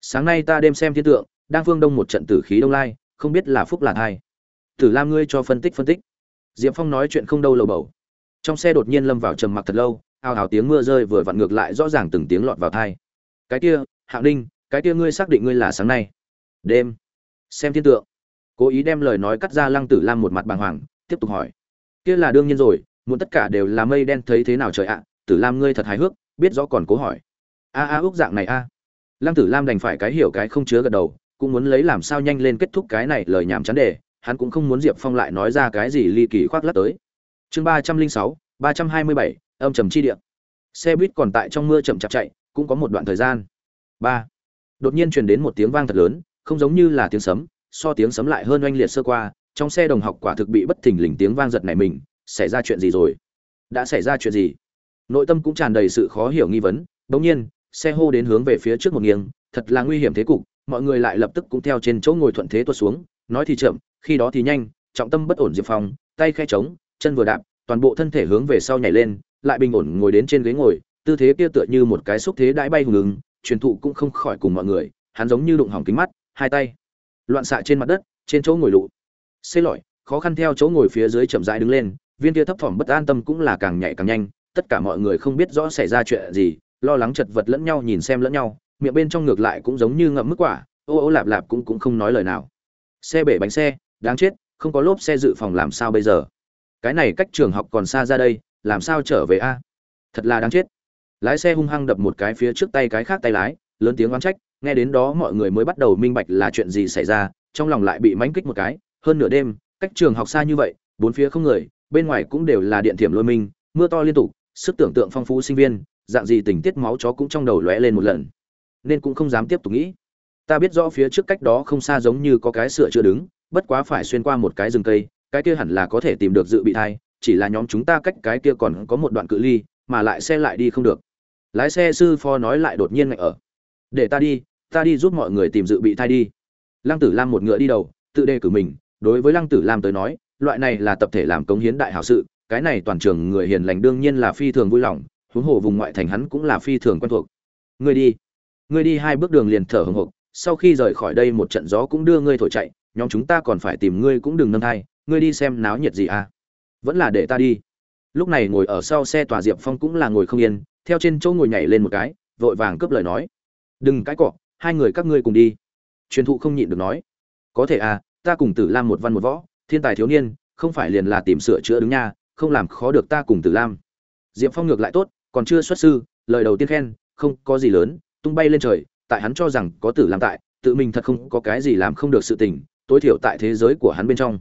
sáng nay ta đêm xem thiên tượng, đang phương đông một trận tử khí đông lai, không biết là phúc là thai. Tử lam ngươi cho phân tích phân tích. Diệp phong nói chuyện không đâu lầu bầu. Trong xe đột nhiên lâm vào trầm mặc thật lâu, ào ào tiếng mưa rơi vừa vặn ngược lại rõ ràng từng tiếng lọt vào thai. Cái kia hạng ninh, cái kia ngươi xác định ngươi là sáng nay. Đêm. Xem thiên tượng. Cố ý đem lời nói cắt ra lăng tử lam một mặt bàng hoàng, tiếp tục hỏi. Kia là đương nhiên rồi, muốn tất cả đều là mây đen thấy thế nào trời ạ? Tử lam ngươi thật hài hước, biết rõ còn cố hỏi. A a ước dạng này a lăng tử lam đành phải cái hiểu cái không chứa gật đầu, cũng muốn lấy làm sao nhanh lên kết thúc cái này lời nhảm chán đề, hắn cũng không muốn diệp phong lại nói ra cái gì ly kỳ khoác lắc tới. Chương ba trăm linh sáu, ba trăm hai mươi bảy, âm trầm chi điện xe buýt còn tại trong mưa chậm chạp chạy, cũng có một đoạn thời gian. Ba. Đột nhiên truyền đến một tiếng vang thật lớn, không giống như là tiếng sấm, so tiếng sấm lại hơn oanh liệt sơ qua, trong xe đồng học quả thực bị bất thình lình tiếng vang giật này mình, xảy ra chuyện gì rồi? Đã xảy ra chuyện gì? Nội tâm cũng tràn đầy sự khó hiểu nghi vấn bỗng nhiên xe hô đến hướng về phía trước một nghiêng, thật là nguy hiểm thế cục, mọi người lại lập tức cũng theo trên chỗ ngồi thuận thế tuột xuống, nói thì chậm, khi đó thì nhanh, trọng tâm bất ổn diệp phong, tay khe trống chân vừa đạp, toàn bộ thân thể hướng về sau nhảy lên, lại bình ổn ngồi đến trên ghế ngồi, tư thế kia tựa như một cái xúc thế đãi bay hùng ứng, truyền thụ cũng không khỏi cùng mọi người, hắn giống như đụng hỏng kính mắt, hai tay loạn xạ trên mặt đất, trên chỗ ngồi lụ. Xê lọi, khó khăn theo chỗ ngồi phía dưới chậm rãi đứng lên, viên kia thấp thỏm bất an tâm cũng là càng nhảy càng nhanh, tất cả mọi người không biết rõ xảy ra chuyện gì lo lắng chật vật lẫn nhau nhìn xem lẫn nhau, miệng bên trong ngược lại cũng giống như ngậm mức quả, ô ô lạp lạp cũng cũng không nói lời nào. Xe bể bánh xe, đáng chết, không có lốp xe dự phòng làm sao bây giờ? Cái này cách trường học còn xa ra đây, làm sao trở về a? Thật là đáng chết. Lái xe hung hăng đập một cái phía trước tay cái khác tay lái, lớn tiếng oán trách, nghe đến đó mọi người mới bắt đầu minh bạch là chuyện gì xảy ra, trong lòng lại bị mánh kích một cái. Hơn nửa đêm, cách trường học xa như vậy, bốn phía không người, bên ngoài cũng đều là điện thiểm lôi minh mưa to liên tục, sức tưởng tượng phong phú sinh viên dạng gì tình tiết máu chó cũng trong đầu lóe lên một lần. Nên cũng không dám tiếp tục nghĩ. Ta biết rõ phía trước cách đó không xa giống như có cái sửa chưa đứng, bất quá phải xuyên qua một cái rừng cây, cái kia hẳn là có thể tìm được dự bị thai, chỉ là nhóm chúng ta cách cái kia còn có một đoạn cự ly, mà lại xe lại đi không được. Lái xe sư phó nói lại đột nhiên ngại ở. Để ta đi ta đi giúp mọi người tìm dự bị thai đi. Lăng tử lam một ngựa đi đầu, tự đề cử mình, đối với lăng tử lam tới nói, loại này là tập thể làm cống hiến đại hảo sự, cái này toàn trường người hiền lành đương nhiên là phi thường vui lòng huống hồ vùng ngoại thành hắn cũng là phi thường quen thuộc. Ngươi đi. Ngươi đi hai bước đường liền thở hồng hộc, sau khi rời khỏi đây một trận gió cũng đưa ngươi thổi chạy, nhóm chúng ta còn phải tìm ngươi cũng đừng nâng thai, ngươi đi xem náo nhiệt gì à? Vẫn là để ta đi. Lúc này ngồi ở sau xe tòa diệp phong cũng là ngồi không yên, theo trên chỗ ngồi nhảy lên một cái, vội vàng cướp lời nói. Đừng cãi cọ, hai người các ngươi cùng đi. Truyền thụ không nhịn được nói. Có thể à ta cùng tử lam một văn một võ, thiên tài thiếu niên, không phải liền là tìm sửa chữa đứng nha, không làm khó được ta cùng tử lam. Diệp phong ngược lại tốt còn chưa xuất sư, lời đầu tiên khen, không có gì lớn, tung bay lên trời, tại hắn cho rằng có tử làm tại, tự mình thật không có cái gì làm không được sự tình, tối thiểu tại thế giới của hắn bên trong.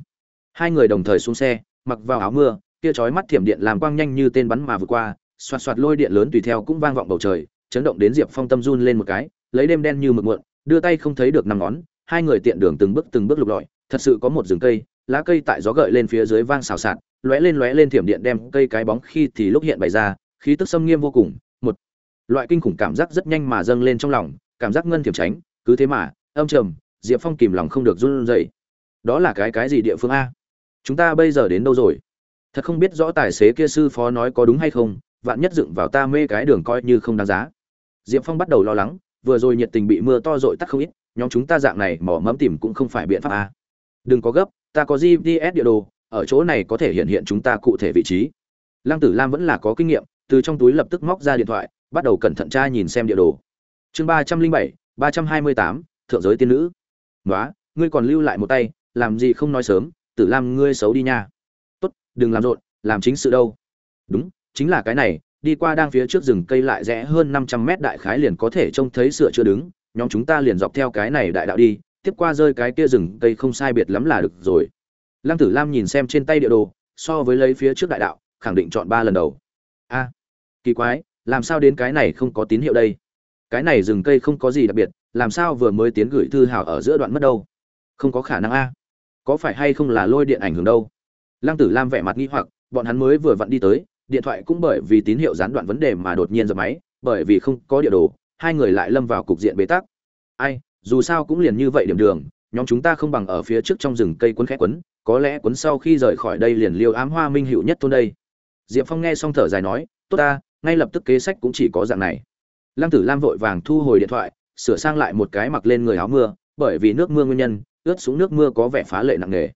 Hai người đồng thời xuống xe, mặc vào áo mưa, kia chói mắt thiểm điện làm quang nhanh như tên bắn mà vượt qua, xoạt xoạt lôi điện lớn tùy theo cũng vang vọng bầu trời, chấn động đến diệp phong tâm run lên một cái, lấy đêm đen như mực muộn, đưa tay không thấy được năm ngón, hai người tiện đường từng bước từng bước lục lọi, thật sự có một rừng cây, lá cây tại gió gợi lên phía dưới vang xào xạc, lóe lên lóe lên thiểm điện đem cây cái bóng khi thì lúc hiện bày ra khí tức xâm nghiêm vô cùng, một loại kinh khủng cảm giác rất nhanh mà dâng lên trong lòng, cảm giác ngân thiểm tránh, cứ thế mà, âm trầm, diệp phong kìm lòng không được run rẩy. Đó là cái cái gì địa phương a? Chúng ta bây giờ đến đâu rồi? Thật không biết rõ tài xế kia sư phó nói có đúng hay không, vạn nhất dựng vào ta mê cái đường coi như không đáng giá. Diệp phong bắt đầu lo lắng, vừa rồi nhiệt tình bị mưa to dội tắt không ít, nhóm chúng ta dạng này mỏ mẫm tìm cũng không phải biện pháp a. Đừng có gấp, ta có gps địa đồ, ở chỗ này có thể hiện hiện chúng ta cụ thể vị trí. Lăng tử lam vẫn là có kinh nghiệm từ trong túi lập tức móc ra điện thoại, bắt đầu cẩn thận tra nhìn xem địa đồ. Chương ba trăm linh bảy, ba trăm hai mươi tám, thượng giới tiên nữ. Nói ngươi còn lưu lại một tay, làm gì không nói sớm, tử lam ngươi xấu đi nha. Tốt, đừng làm rộn, làm chính sự đâu. Đúng, chính là cái này, đi qua đang phía trước rừng cây lại rẽ hơn năm trăm mét đại khái liền có thể trông thấy sửa chưa đứng, nhóm chúng ta liền dọc theo cái này đại đạo đi, tiếp qua rơi cái kia rừng cây không sai biệt lắm là được rồi. Lăng tử lam nhìn xem trên tay địa đồ, so với lấy phía trước đại đạo, khẳng định chọn ba lần đầu a kỳ quái, làm sao đến cái này không có tín hiệu đây? Cái này rừng cây không có gì đặc biệt, làm sao vừa mới tiến gửi thư hảo ở giữa đoạn mất đâu? Không có khả năng a. Có phải hay không là lôi điện ảnh hưởng đâu? Lăng tử lam vẻ mặt nghi hoặc, bọn hắn mới vừa vặn đi tới, điện thoại cũng bởi vì tín hiệu gián đoạn vấn đề mà đột nhiên dập máy, bởi vì không có địa đồ, hai người lại lâm vào cục diện bế tắc. Ai, dù sao cũng liền như vậy điểm đường, nhóm chúng ta không bằng ở phía trước trong rừng cây quấn khẽ quấn, có lẽ quấn sau khi rời khỏi đây liền liêu ám hoa minh hữu nhất thôn đây diệp phong nghe xong thở dài nói, tốt ta, ngay lập tức kế sách cũng chỉ có dạng này. Lăng tử lam vội vàng thu hồi điện thoại, sửa sang lại một cái mặc lên người áo mưa, bởi vì nước mưa nguyên nhân, ướt xuống nước mưa có vẻ phá lệ nặng nề.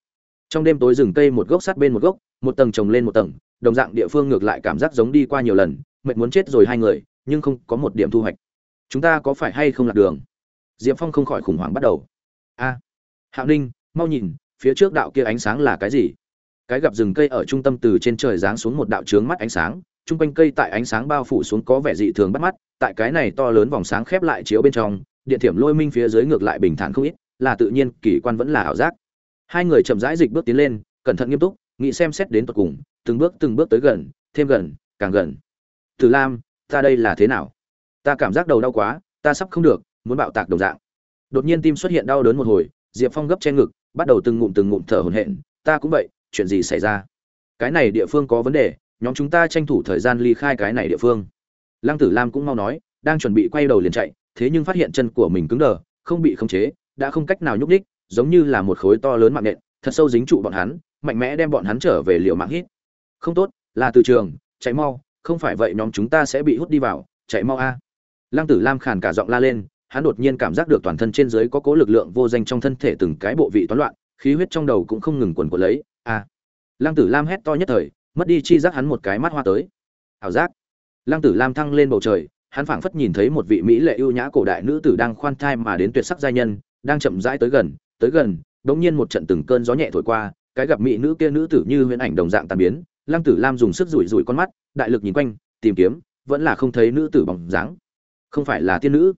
Trong đêm tối rừng cây một gốc sát bên một gốc, một tầng trồng lên một tầng, đồng dạng địa phương ngược lại cảm giác giống đi qua nhiều lần, mệt muốn chết rồi hai người, nhưng không có một điểm thu hoạch. Chúng ta có phải hay không lạc đường? Diệp phong không khỏi khủng hoảng bắt đầu. A, hạo ninh, mau nhìn, phía trước đạo kia ánh sáng là cái gì? Cái gặp rừng cây ở trung tâm từ trên trời giáng xuống một đạo trướng mắt ánh sáng, chung quanh cây tại ánh sáng bao phủ xuống có vẻ dị thường bắt mắt, tại cái này to lớn vòng sáng khép lại chiếu bên trong, điện thiểm lôi minh phía dưới ngược lại bình thản không ít, là tự nhiên, kỳ quan vẫn là ảo giác. Hai người chậm rãi dịch bước tiến lên, cẩn thận nghiêm túc, nghĩ xem xét đến tận cùng, từng bước từng bước tới gần, thêm gần, càng gần. Từ lam, ta đây là thế nào? Ta cảm giác đầu đau quá, ta sắp không được, muốn bạo tạc đồng dạng. Đột nhiên tim xuất hiện đau đớn một hồi, diệp phong gấp trên ngực, bắt đầu từng ngụm từng ngụm thở hổn hển, ta cũng vậy chuyện gì xảy ra? Cái này địa phương có vấn đề, nhóm chúng ta tranh thủ thời gian ly khai cái này địa phương. Lăng tử lam cũng mau nói, đang chuẩn bị quay đầu liền chạy, thế nhưng phát hiện chân của mình cứng đờ, không bị khống chế, đã không cách nào nhúc nhích, giống như là một khối to lớn mạng nện, thật sâu dính trụ bọn hắn, mạnh mẽ đem bọn hắn trở về liều mạng hít. Không tốt, là từ trường, chạy mau, không phải vậy nhóm chúng ta sẽ bị hút đi vào, chạy mau a. Lăng tử lam khàn cả giọng la lên, hắn đột nhiên cảm giác được toàn thân trên dưới có cố lực lượng vô danh trong thân thể từng cái bộ vị toán loạn, khí huyết trong đầu cũng không ngừng quần quật lấy a lăng tử lam hét to nhất thời, mất đi chi giác hắn một cái mắt hoa tới. Ảo giác. Lăng tử lam thăng lên bầu trời, hắn phảng phất nhìn thấy một vị mỹ lệ ưu nhã cổ đại nữ tử đang khoan thai mà đến tuyệt sắc giai nhân, đang chậm rãi tới gần tới gần đống nhiên một trận từng cơn gió nhẹ thổi qua, cái gặp mỹ nữ kia nữ tử như huyễn ảnh đồng dạng tàn biến, lăng tử lam dùng sức rủi rủi con mắt, đại lực nhìn quanh, tìm kiếm, vẫn là không thấy nữ tử bóng dáng. Không phải là tiên nữ.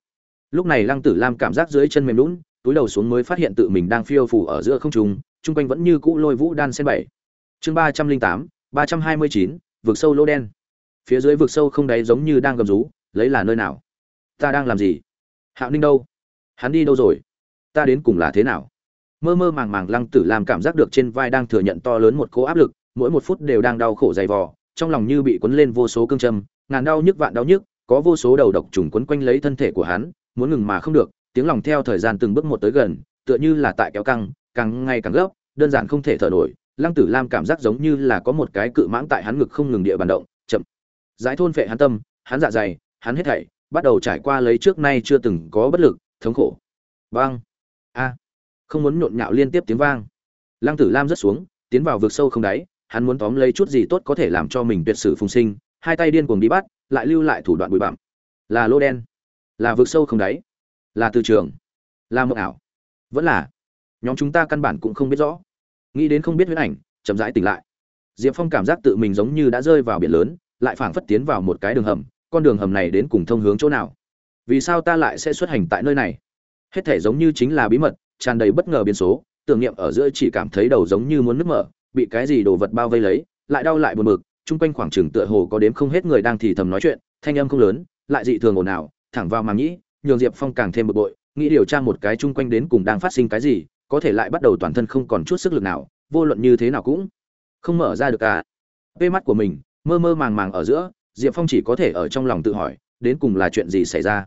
Lúc này lăng tử lam cảm giác dưới chân mềm lún túi đầu xuống mới phát hiện tự mình đang phiêu phủ ở giữa không trung chung quanh vẫn như cũ lôi vũ đan sen bảy. Chương ba trăm linh tám, ba trăm hai mươi chín, vực sâu lỗ đen. Phía dưới vực sâu không đáy giống như đang gầm rú, lấy là nơi nào? Ta đang làm gì? Hạo ninh đâu? Hắn đi đâu rồi? Ta đến cùng là thế nào? Mơ mơ màng màng lăng tử làm cảm giác được trên vai đang thừa nhận to lớn một cố áp lực, mỗi một phút đều đang đau khổ dày vò, trong lòng như bị quấn lên vô số cương châm, ngàn đau nhức vạn đau nhức, có vô số đầu độc trùng quấn quanh lấy thân thể của hắn, muốn ngừng mà không được, tiếng lòng theo thời gian từng bước một tới gần, tựa như là tại kéo căng càng ngày càng gấp đơn giản không thể thở nổi lăng tử lam cảm giác giống như là có một cái cự mãng tại hắn ngực không ngừng địa bàn động chậm. Giải thôn phệ hắn tâm hắn dạ dày hắn hết thảy bắt đầu trải qua lấy trước nay chưa từng có bất lực thống khổ. Vang, a. Không muốn nhộn nhạo liên tiếp tiếng vang. Lăng tử lam rất xuống tiến vào vực sâu không đáy hắn muốn tóm lấy chút gì tốt có thể làm cho mình tuyệt sử phùng sinh hai tay điên cuồng đi bắt lại lưu lại thủ đoạn bụi bặm. Là lô đen là vực sâu không đáy là từ trường là mộng ảo. Vẫn là nhóm chúng ta căn bản cũng không biết rõ. Nghĩ đến không biết huyết ảnh, chậm rãi tỉnh lại. Diệp phong cảm giác tự mình giống như đã rơi vào biển lớn, lại phảng phất tiến vào một cái đường hầm, con đường hầm này đến cùng thông hướng chỗ nào? Vì sao ta lại sẽ xuất hành tại nơi này? Hết thể giống như chính là bí mật, tràn đầy bất ngờ biến số, tưởng niệm ở giữa chỉ cảm thấy đầu giống như muốn nứt mở, bị cái gì đồ vật bao vây lấy, lại đau lại buồn bực, chung quanh khoảng trường tựa hồ có đếm không hết người đang thì thầm nói chuyện, thanh âm không lớn, lại dị thường ồn ào, thẳng vào màng nhĩ, nhường diệp phong càng thêm bực bội, nghĩ điều tra một cái chung quanh đến cùng đang phát sinh cái gì có thể lại bắt đầu toàn thân không còn chút sức lực nào, vô luận như thế nào cũng không mở ra được cả vê mắt của mình, mơ mơ màng màng ở giữa, diệp phong chỉ có thể ở trong lòng tự hỏi, đến cùng là chuyện gì xảy ra?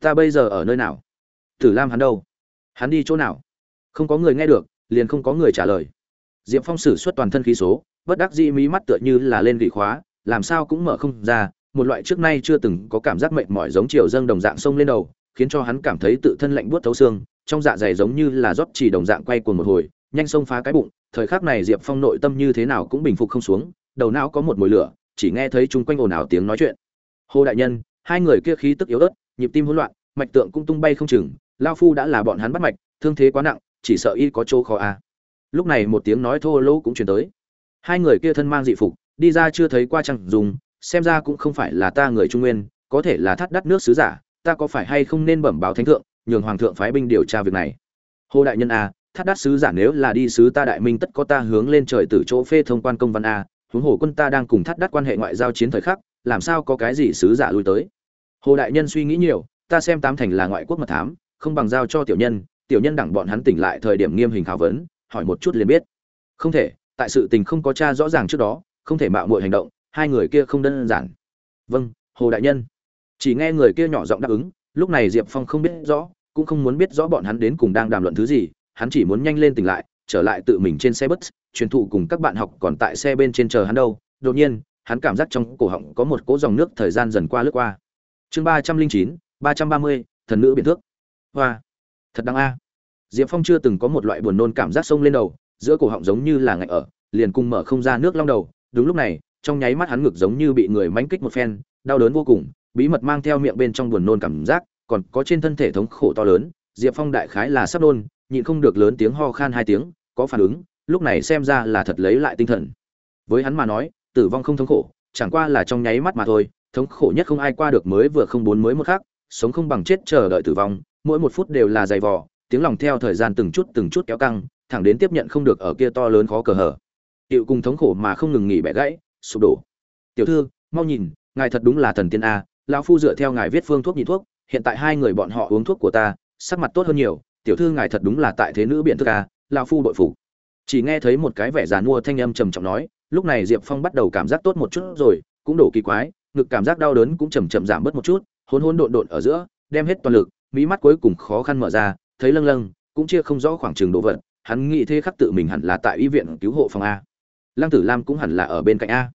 Ta bây giờ ở nơi nào? Tử lam hắn đâu? Hắn đi chỗ nào? Không có người nghe được, liền không có người trả lời. Diệp phong xử suất toàn thân khí số, bất đắc dĩ mí mắt tựa như là lên gỉ khóa, làm sao cũng mở không ra, một loại trước nay chưa từng có cảm giác mệt mỏi giống chiều dâng đồng dạng sông lên đầu, khiến cho hắn cảm thấy tự thân lạnh buốt thấu xương trong dạ dày giống như là rót chỉ đồng dạng quay cuồng một hồi, nhanh xông phá cái bụng, thời khắc này diệp phong nội tâm như thế nào cũng bình phục không xuống, đầu não có một mùi lửa, chỉ nghe thấy chúng quanh ồn ào tiếng nói chuyện hồ đại nhân, hai người kia khí tức yếu ớt, nhịp tim hỗn loạn, mạch tượng cũng tung bay không chừng, lão phu đã là bọn hắn bắt mạch, thương thế quá nặng, chỉ sợ y có chỗ khó a à. lúc này một tiếng nói thô lỗ cũng truyền tới hai người kia thân mang dị phục, đi ra chưa thấy qua chẳng dùng, xem ra cũng không phải là ta người trung nguyên, có thể là thắt đắt nước sứ giả, ta có phải hay không nên bẩm báo thánh thượng nhường hoàng thượng phái binh điều tra việc này. Hồ đại nhân a thắt đắt sứ giả nếu là đi sứ ta đại minh tất có ta hướng lên trời từ chỗ phê thông quan công văn a huống hồ quân ta đang cùng thắt đắt quan hệ ngoại giao chiến thời khắc, làm sao có cái gì sứ giả lui tới? Hồ đại nhân suy nghĩ nhiều, ta xem tám thành là ngoại quốc mật thám, không bằng giao cho tiểu nhân tiểu nhân đẳng bọn hắn tỉnh lại thời điểm nghiêm hình khảo vấn, hỏi một chút liền biết. Không thể, tại sự tình không có cha rõ ràng trước đó, không thể mạo muội hành động, hai người kia không đơn giản. Vâng hồ đại nhân. Chỉ nghe người kia nhỏ giọng đáp ứng, lúc này diệp phong không biết rõ cũng không muốn biết rõ bọn hắn đến cùng đang đàm luận thứ gì, hắn chỉ muốn nhanh lên tỉnh lại, trở lại tự mình trên xe bus, truyền thụ cùng các bạn học còn tại xe bên trên chờ hắn đâu. Đột nhiên, hắn cảm giác trong cổ họng có một cỗ dòng nước thời gian dần qua lướt qua. Chương ba trăm linh chín, ba trăm ba mươi, thần nữ biện thước. Hoa. Thật đáng a. Diệp phong chưa từng có một loại buồn nôn cảm giác sông lên đầu, giữa cổ họng giống như là ngạnh ở, liền cùng mở không ra nước long đầu. Đúng lúc này, trong nháy mắt hắn ngực giống như bị người mánh kích một phen, đau đớn vô cùng, bí mật mang theo miệng bên trong buồn nôn cảm giác còn có trên thân thể thống khổ to lớn diệp phong đại khái là sắp đôn, nhịn không được lớn tiếng ho khan hai tiếng có phản ứng lúc này xem ra là thật lấy lại tinh thần. Với hắn mà nói tử vong không thống khổ chẳng qua là trong nháy mắt mà thôi thống khổ nhất không ai qua được mới vừa không bốn mới một khác sống không bằng chết chờ đợi tử vong mỗi một phút đều là dày vò tiếng lòng theo thời gian từng chút từng chút kéo căng thẳng đến tiếp nhận không được ở kia to lớn khó cờ hở. Tiểu cùng thống khổ mà không ngừng nghỉ bẻ gãy sụp đổ. Tiểu thư mau nhìn ngài thật đúng là thần tiên a lão phu dựa theo ngài viết phương thuốc nhị thuốc hiện tại hai người bọn họ uống thuốc của ta, sắc mặt tốt hơn nhiều, tiểu thư ngài thật đúng là tại thế nữ biện thức a lão phu bội phục. Chỉ nghe thấy một cái vẻ giàn mua thanh âm trầm trọng nói, lúc này diệp phong bắt đầu cảm giác tốt một chút rồi, cũng đổ kỳ quái, ngực cảm giác đau đớn cũng chầm chậm giảm bớt một chút hôn hôn độn độn ở giữa, đem hết toàn lực mỹ mắt cuối cùng khó khăn mở ra, thấy lâng lâng, cũng chia không rõ khoảng trường đồ vật, hắn nghĩ thế khắc tự mình hẳn là tại y viện cứu hộ phòng a. Lăng tử lam cũng hẳn là ở bên cạnh a.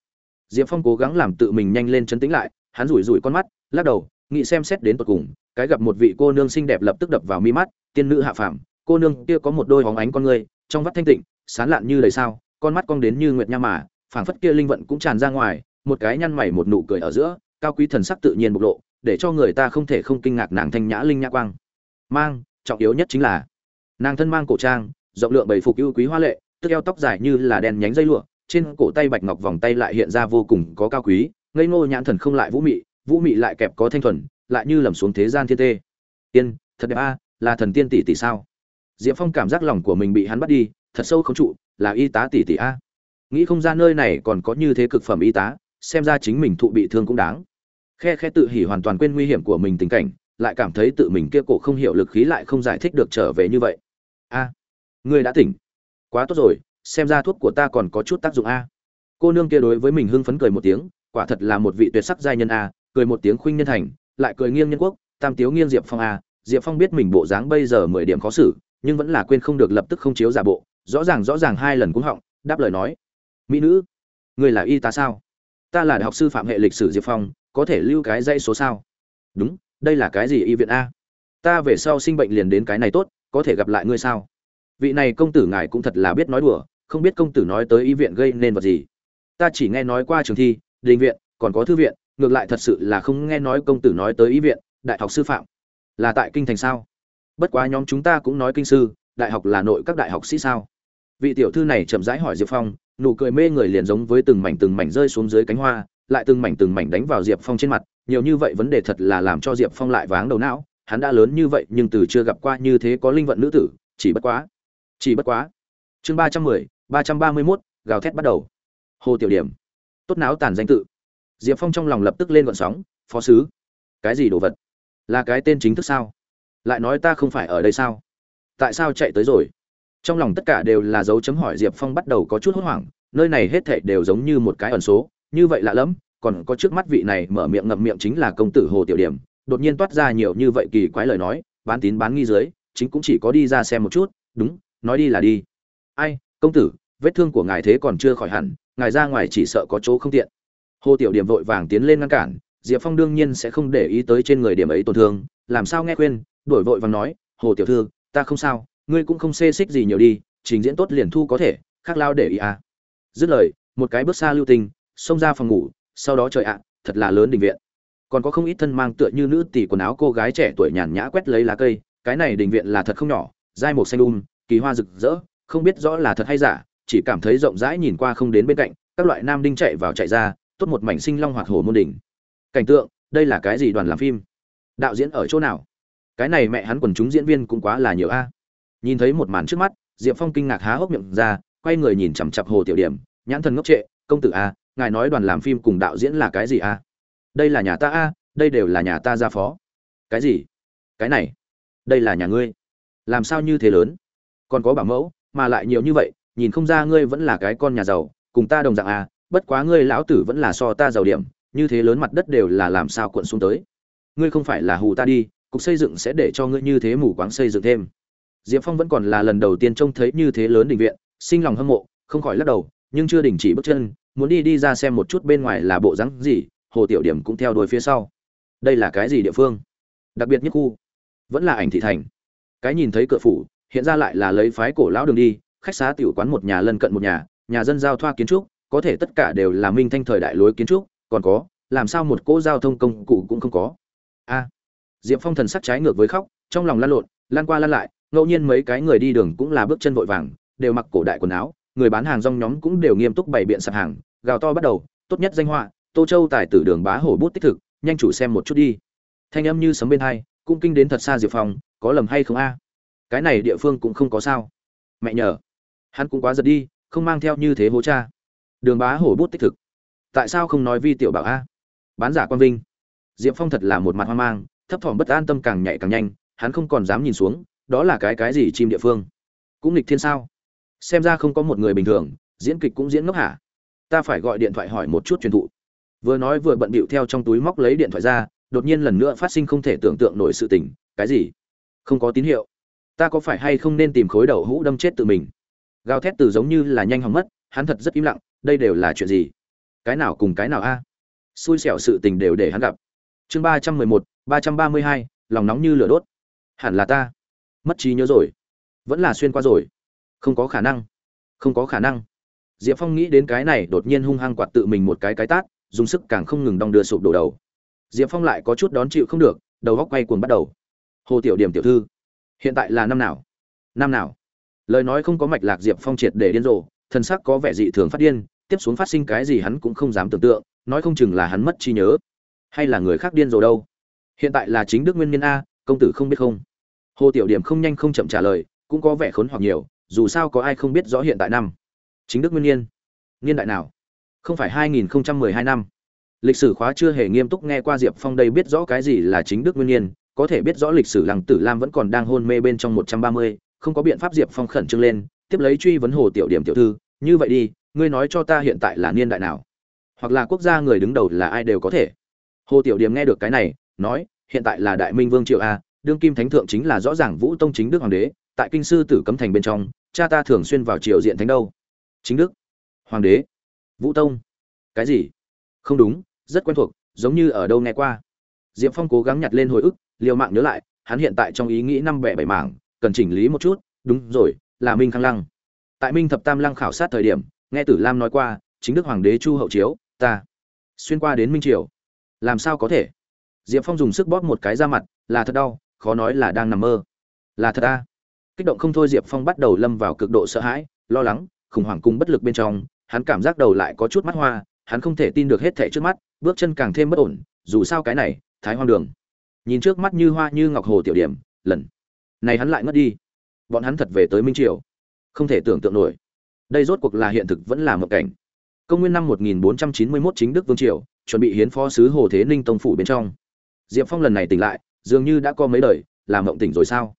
Diệp phong cố gắng làm tự mình nhanh lên chấn tĩnh lại, hắn rủi rủi con mắt, lắc đầu nghĩ xem xét đến tột cùng, cái gặp một vị cô nương xinh đẹp lập tức đập vào mi mắt, tiên nữ hạ phàm, cô nương kia có một đôi hóng ánh con người trong vắt thanh tịnh, sán lạn như đầy sao, con mắt cong đến như nguyệt nha mà, phảng phất kia linh vận cũng tràn ra ngoài, một cái nhăn mày một nụ cười ở giữa, cao quý thần sắc tự nhiên bộc lộ, để cho người ta không thể không kinh ngạc nàng thanh nhã linh nhã quang. Mang, trọng yếu nhất chính là, nàng thân mang cổ trang, rộng lượng bầy phục ưu quý hoa lệ, tức eo tóc dài như là đèn nhánh dây lụa, trên cổ tay bạch ngọc vòng tay lại hiện ra vô cùng có cao quý, ngây ngô nhãn thần không lại vũ mị vũ mị lại kẹp có thanh thuần, lại như lầm xuống thế gian thiên tê. Tiên, thật đẹp a, là thần tiên tỷ tỷ sao? Diệp phong cảm giác lòng của mình bị hắn bắt đi, thật sâu không trụ, là y tá tỷ tỷ a. Nghĩ không ra nơi này còn có như thế cực phẩm y tá, xem ra chính mình thụ bị thương cũng đáng. Khe khe tự hỉ hoàn toàn quên nguy hiểm của mình tình cảnh, lại cảm thấy tự mình kia cổ không hiểu lực khí lại không giải thích được trở về như vậy. A, ngươi đã tỉnh. Quá tốt rồi, xem ra thuốc của ta còn có chút tác dụng a. Cô nương kia đối với mình hưng phấn cười một tiếng, quả thật là một vị tuyệt sắc giai nhân a cười một tiếng khuynh nhân thành, lại cười nghiêng nhân quốc, tam tiếu nghiêng diệp phong a diệp phong biết mình bộ dáng bây giờ mười điểm khó xử, nhưng vẫn là quên không được lập tức không chiếu giả bộ, rõ ràng rõ ràng hai lần cũng họng, đáp lời nói. Mỹ nữ, người là y tá sao? Ta là đại học sư phạm hệ lịch sử diệp phong, có thể lưu cái dãy số sao? Đúng, đây là cái gì y viện a? Ta về sau sinh bệnh liền đến cái này tốt, có thể gặp lại ngươi sao? Vị này công tử ngài cũng thật là biết nói đùa, không biết công tử nói tới y viện gây nên vật gì. Ta chỉ nghe nói qua trường thi, đình viện, còn có thư viện ngược lại thật sự là không nghe nói công tử nói tới y viện, đại học sư phạm. Là tại kinh thành sao? Bất quá nhóm chúng ta cũng nói kinh sư, đại học là nội các đại học sĩ sao? Vị tiểu thư này chậm rãi hỏi diệp phong, nụ cười mê người liền giống với từng mảnh từng mảnh rơi xuống dưới cánh hoa, lại từng mảnh từng mảnh đánh vào diệp phong trên mặt, nhiều như vậy vấn đề thật là làm cho diệp phong lại váng đầu não, hắn đã lớn như vậy nhưng từ chưa gặp qua như thế có linh vận nữ tử, chỉ bất quá, chỉ bất quá. Chương ba trăm mười, ba trăm ba mươi mốt, gào thét bắt đầu. Hồ tiểu điểm. Tốt não tàn danh tự diệp phong trong lòng lập tức lên gọn sóng, phó sứ, cái gì đồ vật? Là cái tên chính thức sao? Lại nói ta không phải ở đây sao? Tại sao chạy tới rồi? Trong lòng tất cả đều là dấu chấm hỏi diệp phong bắt đầu có chút hốt hoảng, nơi này hết thảy đều giống như một cái ẩn số, như vậy lạ lẫm, còn có trước mắt vị này mở miệng ngậm miệng chính là công tử hồ tiểu điểm, đột nhiên toát ra nhiều như vậy kỳ quái lời nói, bán tín bán nghi dưới, chính cũng chỉ có đi ra xem một chút, đúng, nói đi là đi. Ai, công tử, vết thương của ngài thế còn chưa khỏi hẳn, ngài ra ngoài chỉ sợ có chỗ không tiện hồ tiểu điểm vội vàng tiến lên ngăn cản, diệp phong đương nhiên sẽ không để ý tới trên người điểm ấy tổn thương, làm sao nghe khuyên đổi vội vàng nói, hồ tiểu thư, ta không sao, ngươi cũng không xê xích gì nhiều đi, trình diễn tốt liền thu có thể, khác lao để ý à. dứt lời, một cái bước xa lưu tình, xông ra phòng ngủ, sau đó trời ạ, thật là lớn đình viện còn có không ít thân mang tựa như nữ tỷ quần áo cô gái trẻ tuổi nhàn nhã quét lấy lá cây, cái này đình viện là thật không nhỏ, dai màu xanh um kỳ hoa rực rỡ, không biết rõ là thật hay giả, chỉ cảm thấy rộng rãi nhìn qua không đến bên cạnh, các loại nam đinh chạy vào chạy ra tốt một mảnh sinh long hoạt hồ môn đỉnh. Cảnh tượng, đây là cái gì đoàn làm phim? Đạo diễn ở chỗ nào? Cái này mẹ hắn quần chúng diễn viên cũng quá là nhiều a. Nhìn thấy một màn trước mắt, diệp phong kinh ngạc há hốc miệng ra, quay người nhìn chằm chặp hồ tiểu điểm, nhãn thần ngốc trệ, công tử a, ngài nói đoàn làm phim cùng đạo diễn là cái gì a? Đây là nhà ta a, đây đều là nhà ta gia phó. Cái gì? Cái này? Đây là nhà ngươi? Làm sao như thế lớn? Còn có bảo mẫu, mà lại nhiều như vậy, nhìn không ra ngươi vẫn là cái con nhà giàu, cùng ta đồng dạng a bất quá ngươi lão tử vẫn là so ta giàu điểm, như thế lớn mặt đất đều là làm sao cuộn xuống tới. Ngươi không phải là hù ta đi, cục xây dựng sẽ để cho ngươi như thế mù quáng xây dựng thêm. Diệp phong vẫn còn là lần đầu tiên trông thấy như thế lớn đình viện, sinh lòng hâm mộ, không khỏi lắc đầu, nhưng chưa đình chỉ bước chân, muốn đi đi ra xem một chút bên ngoài là bộ rắn gì, hồ tiểu điểm cũng theo đuôi phía sau. Đây là cái gì địa phương? Đặc biệt nhất khu. Vẫn là ảnh thị thành. Cái nhìn thấy cửa phủ, hiện ra lại là lấy phái cổ lão đường đi, khách xá tiểu quán một nhà lân cận một nhà nhà dân giao thoa kiến trúc có thể tất cả đều là minh thanh thời đại lối kiến trúc, còn có, làm sao một cỗ giao thông công cụ cũng không có? A. Diệp phong thần sắc trái ngược với khóc, trong lòng lan lộn lan qua lan lại, ngẫu nhiên mấy cái người đi đường cũng là bước chân vội vàng, đều mặc cổ đại quần áo, người bán hàng rong nhóm cũng đều nghiêm túc bày biện sạp hàng, gào to bắt đầu, tốt nhất danh họa, tô châu tài tử đường bá hổ bút tích thực, nhanh chủ xem một chút đi. Thanh âm như sấm bên hai, cũng kinh đến thật xa diệp phong, có lầm hay không a? Cái này địa phương cũng không có sao. Mẹ nhờ. Hắn cũng quá giật đi, không mang theo như thế hố cha đường bá hổ bút tích thực. Tại sao không nói vi tiểu bảo a? Bán giả quan vinh. Diệp phong thật là một mặt hoang mang, thấp thỏm bất an tâm càng nhạy càng nhanh, hắn không còn dám nhìn xuống, đó là cái cái gì chim địa phương? Cũng nghịch thiên sao? Xem ra không có một người bình thường, diễn kịch cũng diễn ngốc hả? Ta phải gọi điện thoại hỏi một chút truyền thụ. Vừa nói vừa bận bịu theo trong túi móc lấy điện thoại ra, đột nhiên lần nữa phát sinh không thể tưởng tượng nổi sự tình. Cái gì? Không có tín hiệu. Ta có phải hay không nên tìm khối đầu hũ đâm chết tự mình? Gào thét từ giống như là nhanh hỏng mất, hắn thật rất im lặng đây đều là chuyện gì? Cái nào cùng cái nào a? Xui xẻo sự tình đều để hắn gặp. Chương ba trăm mười một, ba trăm ba mươi hai, lòng nóng như lửa đốt. Hẳn là ta. Mất trí nhớ rồi. Vẫn là xuyên qua rồi. Không có khả năng. Không có khả năng. Diệp phong nghĩ đến cái này đột nhiên hung hăng quạt tự mình một cái cái tát, dùng sức càng không ngừng đong đưa sụp đổ đầu. Diệp phong lại có chút đón chịu không được, đầu góc quay cuồng bắt đầu. Hồ tiểu điểm tiểu thư, hiện tại là năm nào? Năm nào? Lời nói không có mạch lạc diệp phong triệt để điên rồ Thần sắc có vẻ dị thường phát điên tiếp xuống phát sinh cái gì hắn cũng không dám tưởng tượng nói không chừng là hắn mất trí nhớ. Hay là người khác điên rồi đâu? Hiện tại là chính đức nguyên nhân a công tử không biết không? Hồ tiểu điểm không nhanh không chậm trả lời cũng có vẻ khốn hoặc nhiều dù sao có ai không biết rõ hiện tại năm? Chính đức nguyên nhiên niên đại nào? Không phải 2012 năm. Lịch sử khóa chưa hề nghiêm túc nghe qua diệp phong đây biết rõ cái gì là chính đức nguyên nhiên có thể biết rõ lịch sử lăng tử lam vẫn còn đang hôn mê bên trong 130, không có biện pháp diệp phong khẩn trương lên tiếp lấy truy vấn hồ tiểu điểm tiểu thư, như vậy đi, ngươi nói cho ta hiện tại là niên đại nào? Hoặc là quốc gia người đứng đầu là ai đều có thể. Hồ tiểu điểm nghe được cái này, nói, hiện tại là đại minh vương triệu a, đương kim thánh thượng chính là rõ ràng vũ tông chính đức hoàng đế, tại kinh sư tử cấm thành bên trong, cha ta thường xuyên vào triều diện thánh đâu. Chính đức hoàng đế? Vũ tông? Cái gì? Không đúng, rất quen thuộc, giống như ở đâu nghe qua. Diệp phong cố gắng nhặt lên hồi ức, liều mạng nhớ lại, hắn hiện tại trong ý nghĩ năm bẻ bảy mảng, cần chỉnh lý một chút. Đúng rồi là minh khang lăng. Tại minh thập tam lăng khảo sát thời điểm, nghe tử lam nói qua, chính đức hoàng đế chu hậu chiếu, ta xuyên qua đến minh triều. Làm sao có thể? Diệp phong dùng sức bóp một cái ra mặt, là thật đau, khó nói là đang nằm mơ. Là thật ta kích động không thôi diệp phong bắt đầu lâm vào cực độ sợ hãi, lo lắng, khủng hoảng cùng bất lực bên trong, hắn cảm giác đầu lại có chút mắt hoa, hắn không thể tin được hết thảy trước mắt, bước chân càng thêm bất ổn, dù sao cái này, thái hoang đường. Nhìn trước mắt như hoa như ngọc hồ tiểu điểm, lần này hắn lại ngất đi bọn hắn thật về tới minh triều. Không thể tưởng tượng nổi. Đây rốt cuộc là hiện thực vẫn là một cảnh. Công nguyên năm 1491 chính đức vương triều, chuẩn bị hiến phó sứ hồ thế ninh tông phủ bên trong. Diệp phong lần này tỉnh lại, dường như đã có mấy đời làm mộng tỉnh rồi sao?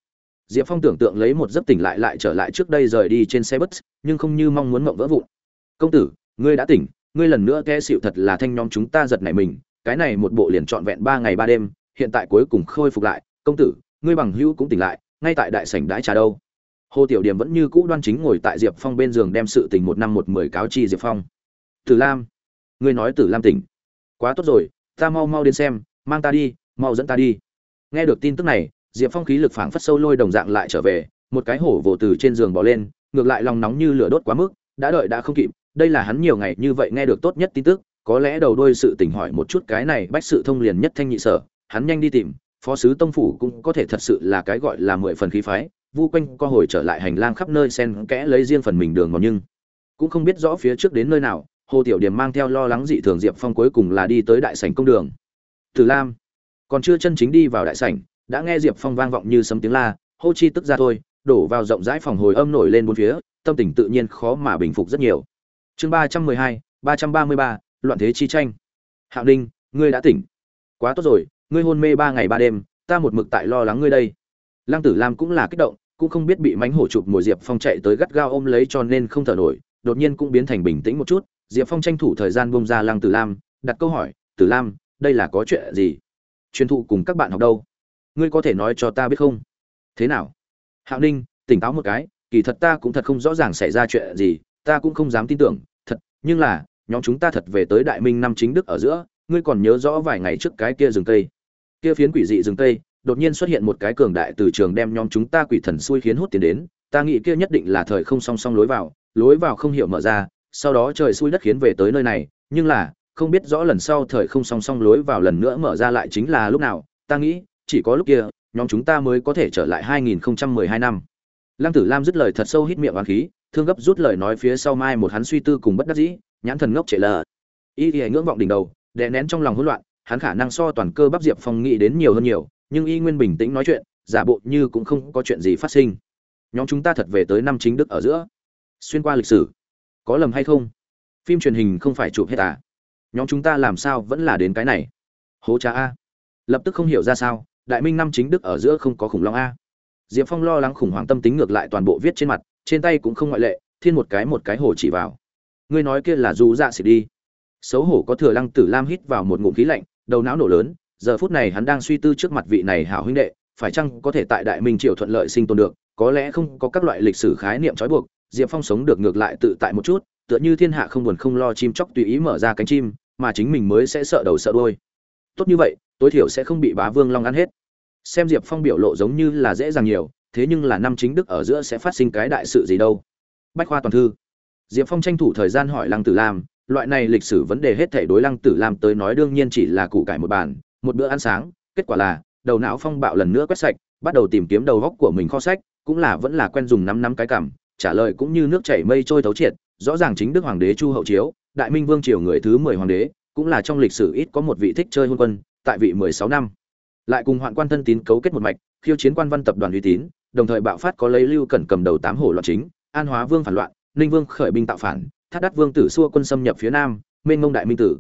Diệp phong tưởng tượng lấy một giấc tỉnh lại lại trở lại trước đây rời đi trên xe bus, nhưng không như mong muốn mộng vỡ vụn. Công tử, ngươi đã tỉnh, ngươi lần nữa khe xịu thật là thanh nhóm chúng ta giật nảy mình, cái này một bộ liền trọn vẹn ba ngày ba đêm, hiện tại cuối cùng khôi phục lại. Công tử, ngươi bằng hữu cũng tỉnh lại ngay tại đại sảnh đãi trà đâu. Hồ tiểu điểm vẫn như cũ đoan chính ngồi tại diệp phong bên giường đem sự tình một năm một mười cáo chi diệp phong. Tử lam, ngươi nói tử lam tỉnh. Quá tốt rồi, ta mau mau đến xem, mang ta đi, mau dẫn ta đi. Nghe được tin tức này, diệp phong khí lực phảng phất sâu lôi đồng dạng lại trở về, một cái hổ vồ từ trên giường bỏ lên, ngược lại lòng nóng như lửa đốt quá mức, đã đợi đã không kịp, đây là hắn nhiều ngày như vậy nghe được tốt nhất tin tức, có lẽ đầu đôi sự tình hỏi một chút cái này bách sự thông liền nhất thanh nhị sở, hắn nhanh đi tìm phó sứ tông phủ cũng có thể thật sự là cái gọi là mười phần khí phái, vu quanh co hồi trở lại hành lang khắp nơi sen kẽ lấy riêng phần mình đường mòn nhưng cũng không biết rõ phía trước đến nơi nào, hồ tiểu điểm mang theo lo lắng dị thường diệp phong cuối cùng là đi tới đại sảnh công đường. Từ lam, còn chưa chân chính đi vào đại sảnh, đã nghe diệp phong vang vọng như sấm tiếng la, hô chi tức ra thôi, đổ vào rộng rãi phòng hồi âm nổi lên bốn phía, tâm tình tự nhiên khó mà bình phục rất nhiều. Chương ba trăm mười hai, ba trăm ba mươi ba, loạn thế chi tranh. Hạo ninh, ngươi đã tỉnh. Quá tốt rồi ngươi hôn mê ba ngày ba đêm, ta một mực tại lo lắng ngươi đây. Lăng tử lam cũng là kích động, cũng không biết bị mánh hổ chụp mùi diệp phong chạy tới gắt gao ôm lấy cho nên không thở nổi, đột nhiên cũng biến thành bình tĩnh một chút. Diệp phong tranh thủ thời gian bông ra lăng tử lam, đặt câu hỏi, tử lam, đây là có chuyện gì? Truyền thụ cùng các bạn học đâu? Ngươi có thể nói cho ta biết không? Thế nào? Hạo ninh, tỉnh táo một cái, kỳ thật ta cũng thật không rõ ràng xảy ra chuyện gì, ta cũng không dám tin tưởng, thật, nhưng là, nhóm chúng ta thật về tới đại minh năm chính đức ở giữa, ngươi còn nhớ rõ vài ngày trước cái kia rừng cây? Kia phiến quỷ dị rừng tây, đột nhiên xuất hiện một cái cường đại từ trường đem nhóm chúng ta quỷ thần xui khiến hút tiền đến, ta nghĩ kia nhất định là thời không song song lối vào lối vào không hiểu mở ra, sau đó trời xui đất khiến về tới nơi này, nhưng là, không biết rõ lần sau thời không song song lối vào lần nữa mở ra lại chính là lúc nào, ta nghĩ, chỉ có lúc kia, nhóm chúng ta mới có thể trở lại 2012 năm. Lăng tử lam dứt lời thật sâu hít miệng oán khí, thương gấp rút lời nói phía sau mai một hắn suy tư cùng bất đắc dĩ, nhãn thần ngốc chạy lờ. Y Thì ngưỡng vọng đỉnh đầu, đè nén trong lòng hỗn loạn hắn khả năng so toàn cơ bắp diệp phong nghĩ đến nhiều hơn nhiều, nhưng y nguyên bình tĩnh nói chuyện, giả bộ như cũng không có chuyện gì phát sinh. Nhóm chúng ta thật về tới năm chính đức ở giữa. Xuyên qua lịch sử, có lầm hay không? Phim truyền hình không phải chụp hết à? Nhóm chúng ta làm sao vẫn là đến cái này? Hố cha a. Lập tức không hiểu ra sao, đại minh năm chính đức ở giữa không có khủng long a. Diệp phong lo lắng khủng hoảng tâm tính ngược lại toàn bộ viết trên mặt, trên tay cũng không ngoại lệ, thiên một cái một cái hồ chỉ vào. Ngươi nói kia là du dạ xịt đi. Xấu hổ có thừa lăng tử lam hít vào một ngụm khí lạnh đầu não nổ lớn, giờ phút này hắn đang suy tư trước mặt vị này hảo huynh đệ, phải chăng có thể tại đại minh triều thuận lợi sinh tồn được, có lẽ không có các loại lịch sử khái niệm trói buộc, diệp phong sống được ngược lại tự tại một chút, tựa như thiên hạ không buồn không lo chim chóc tùy ý mở ra cánh chim, mà chính mình mới sẽ sợ đầu sợ đôi tốt như vậy, tối thiểu sẽ không bị bá vương long ăn hết. Xem diệp phong biểu lộ giống như là dễ dàng nhiều, thế nhưng là năm chính đức ở giữa sẽ phát sinh cái đại sự gì đâu. Bách khoa toàn thư. Diệp phong tranh thủ thời gian hỏi lăng tử lam loại này lịch sử vấn đề hết thể đối lăng tử lam tới nói đương nhiên chỉ là củ cải một bàn, một bữa ăn sáng, kết quả là, đầu não phong bạo lần nữa quét sạch, bắt đầu tìm kiếm đầu góc của mình kho sách, cũng là vẫn là quen dùng năm năm cái cảm, trả lời cũng như nước chảy mây trôi thấu triệt, rõ ràng chính đức hoàng đế chu hậu chiếu, đại minh vương triều người thứ mười hoàng đế, cũng là trong lịch sử ít có một vị thích chơi hôn quân, tại vị mười sáu năm. Lại cùng hoạn quan thân tín cấu kết một mạch, khiêu chiến quan văn tập đoàn uy tín, đồng thời bạo phát có lấy lưu cẩn cầm đầu tám hổ loạn chính, an hóa vương phản loạn, ninh vương khởi binh tạo phản thác đắt vương tử xua quân xâm nhập phía nam, mênh mông đại minh tử.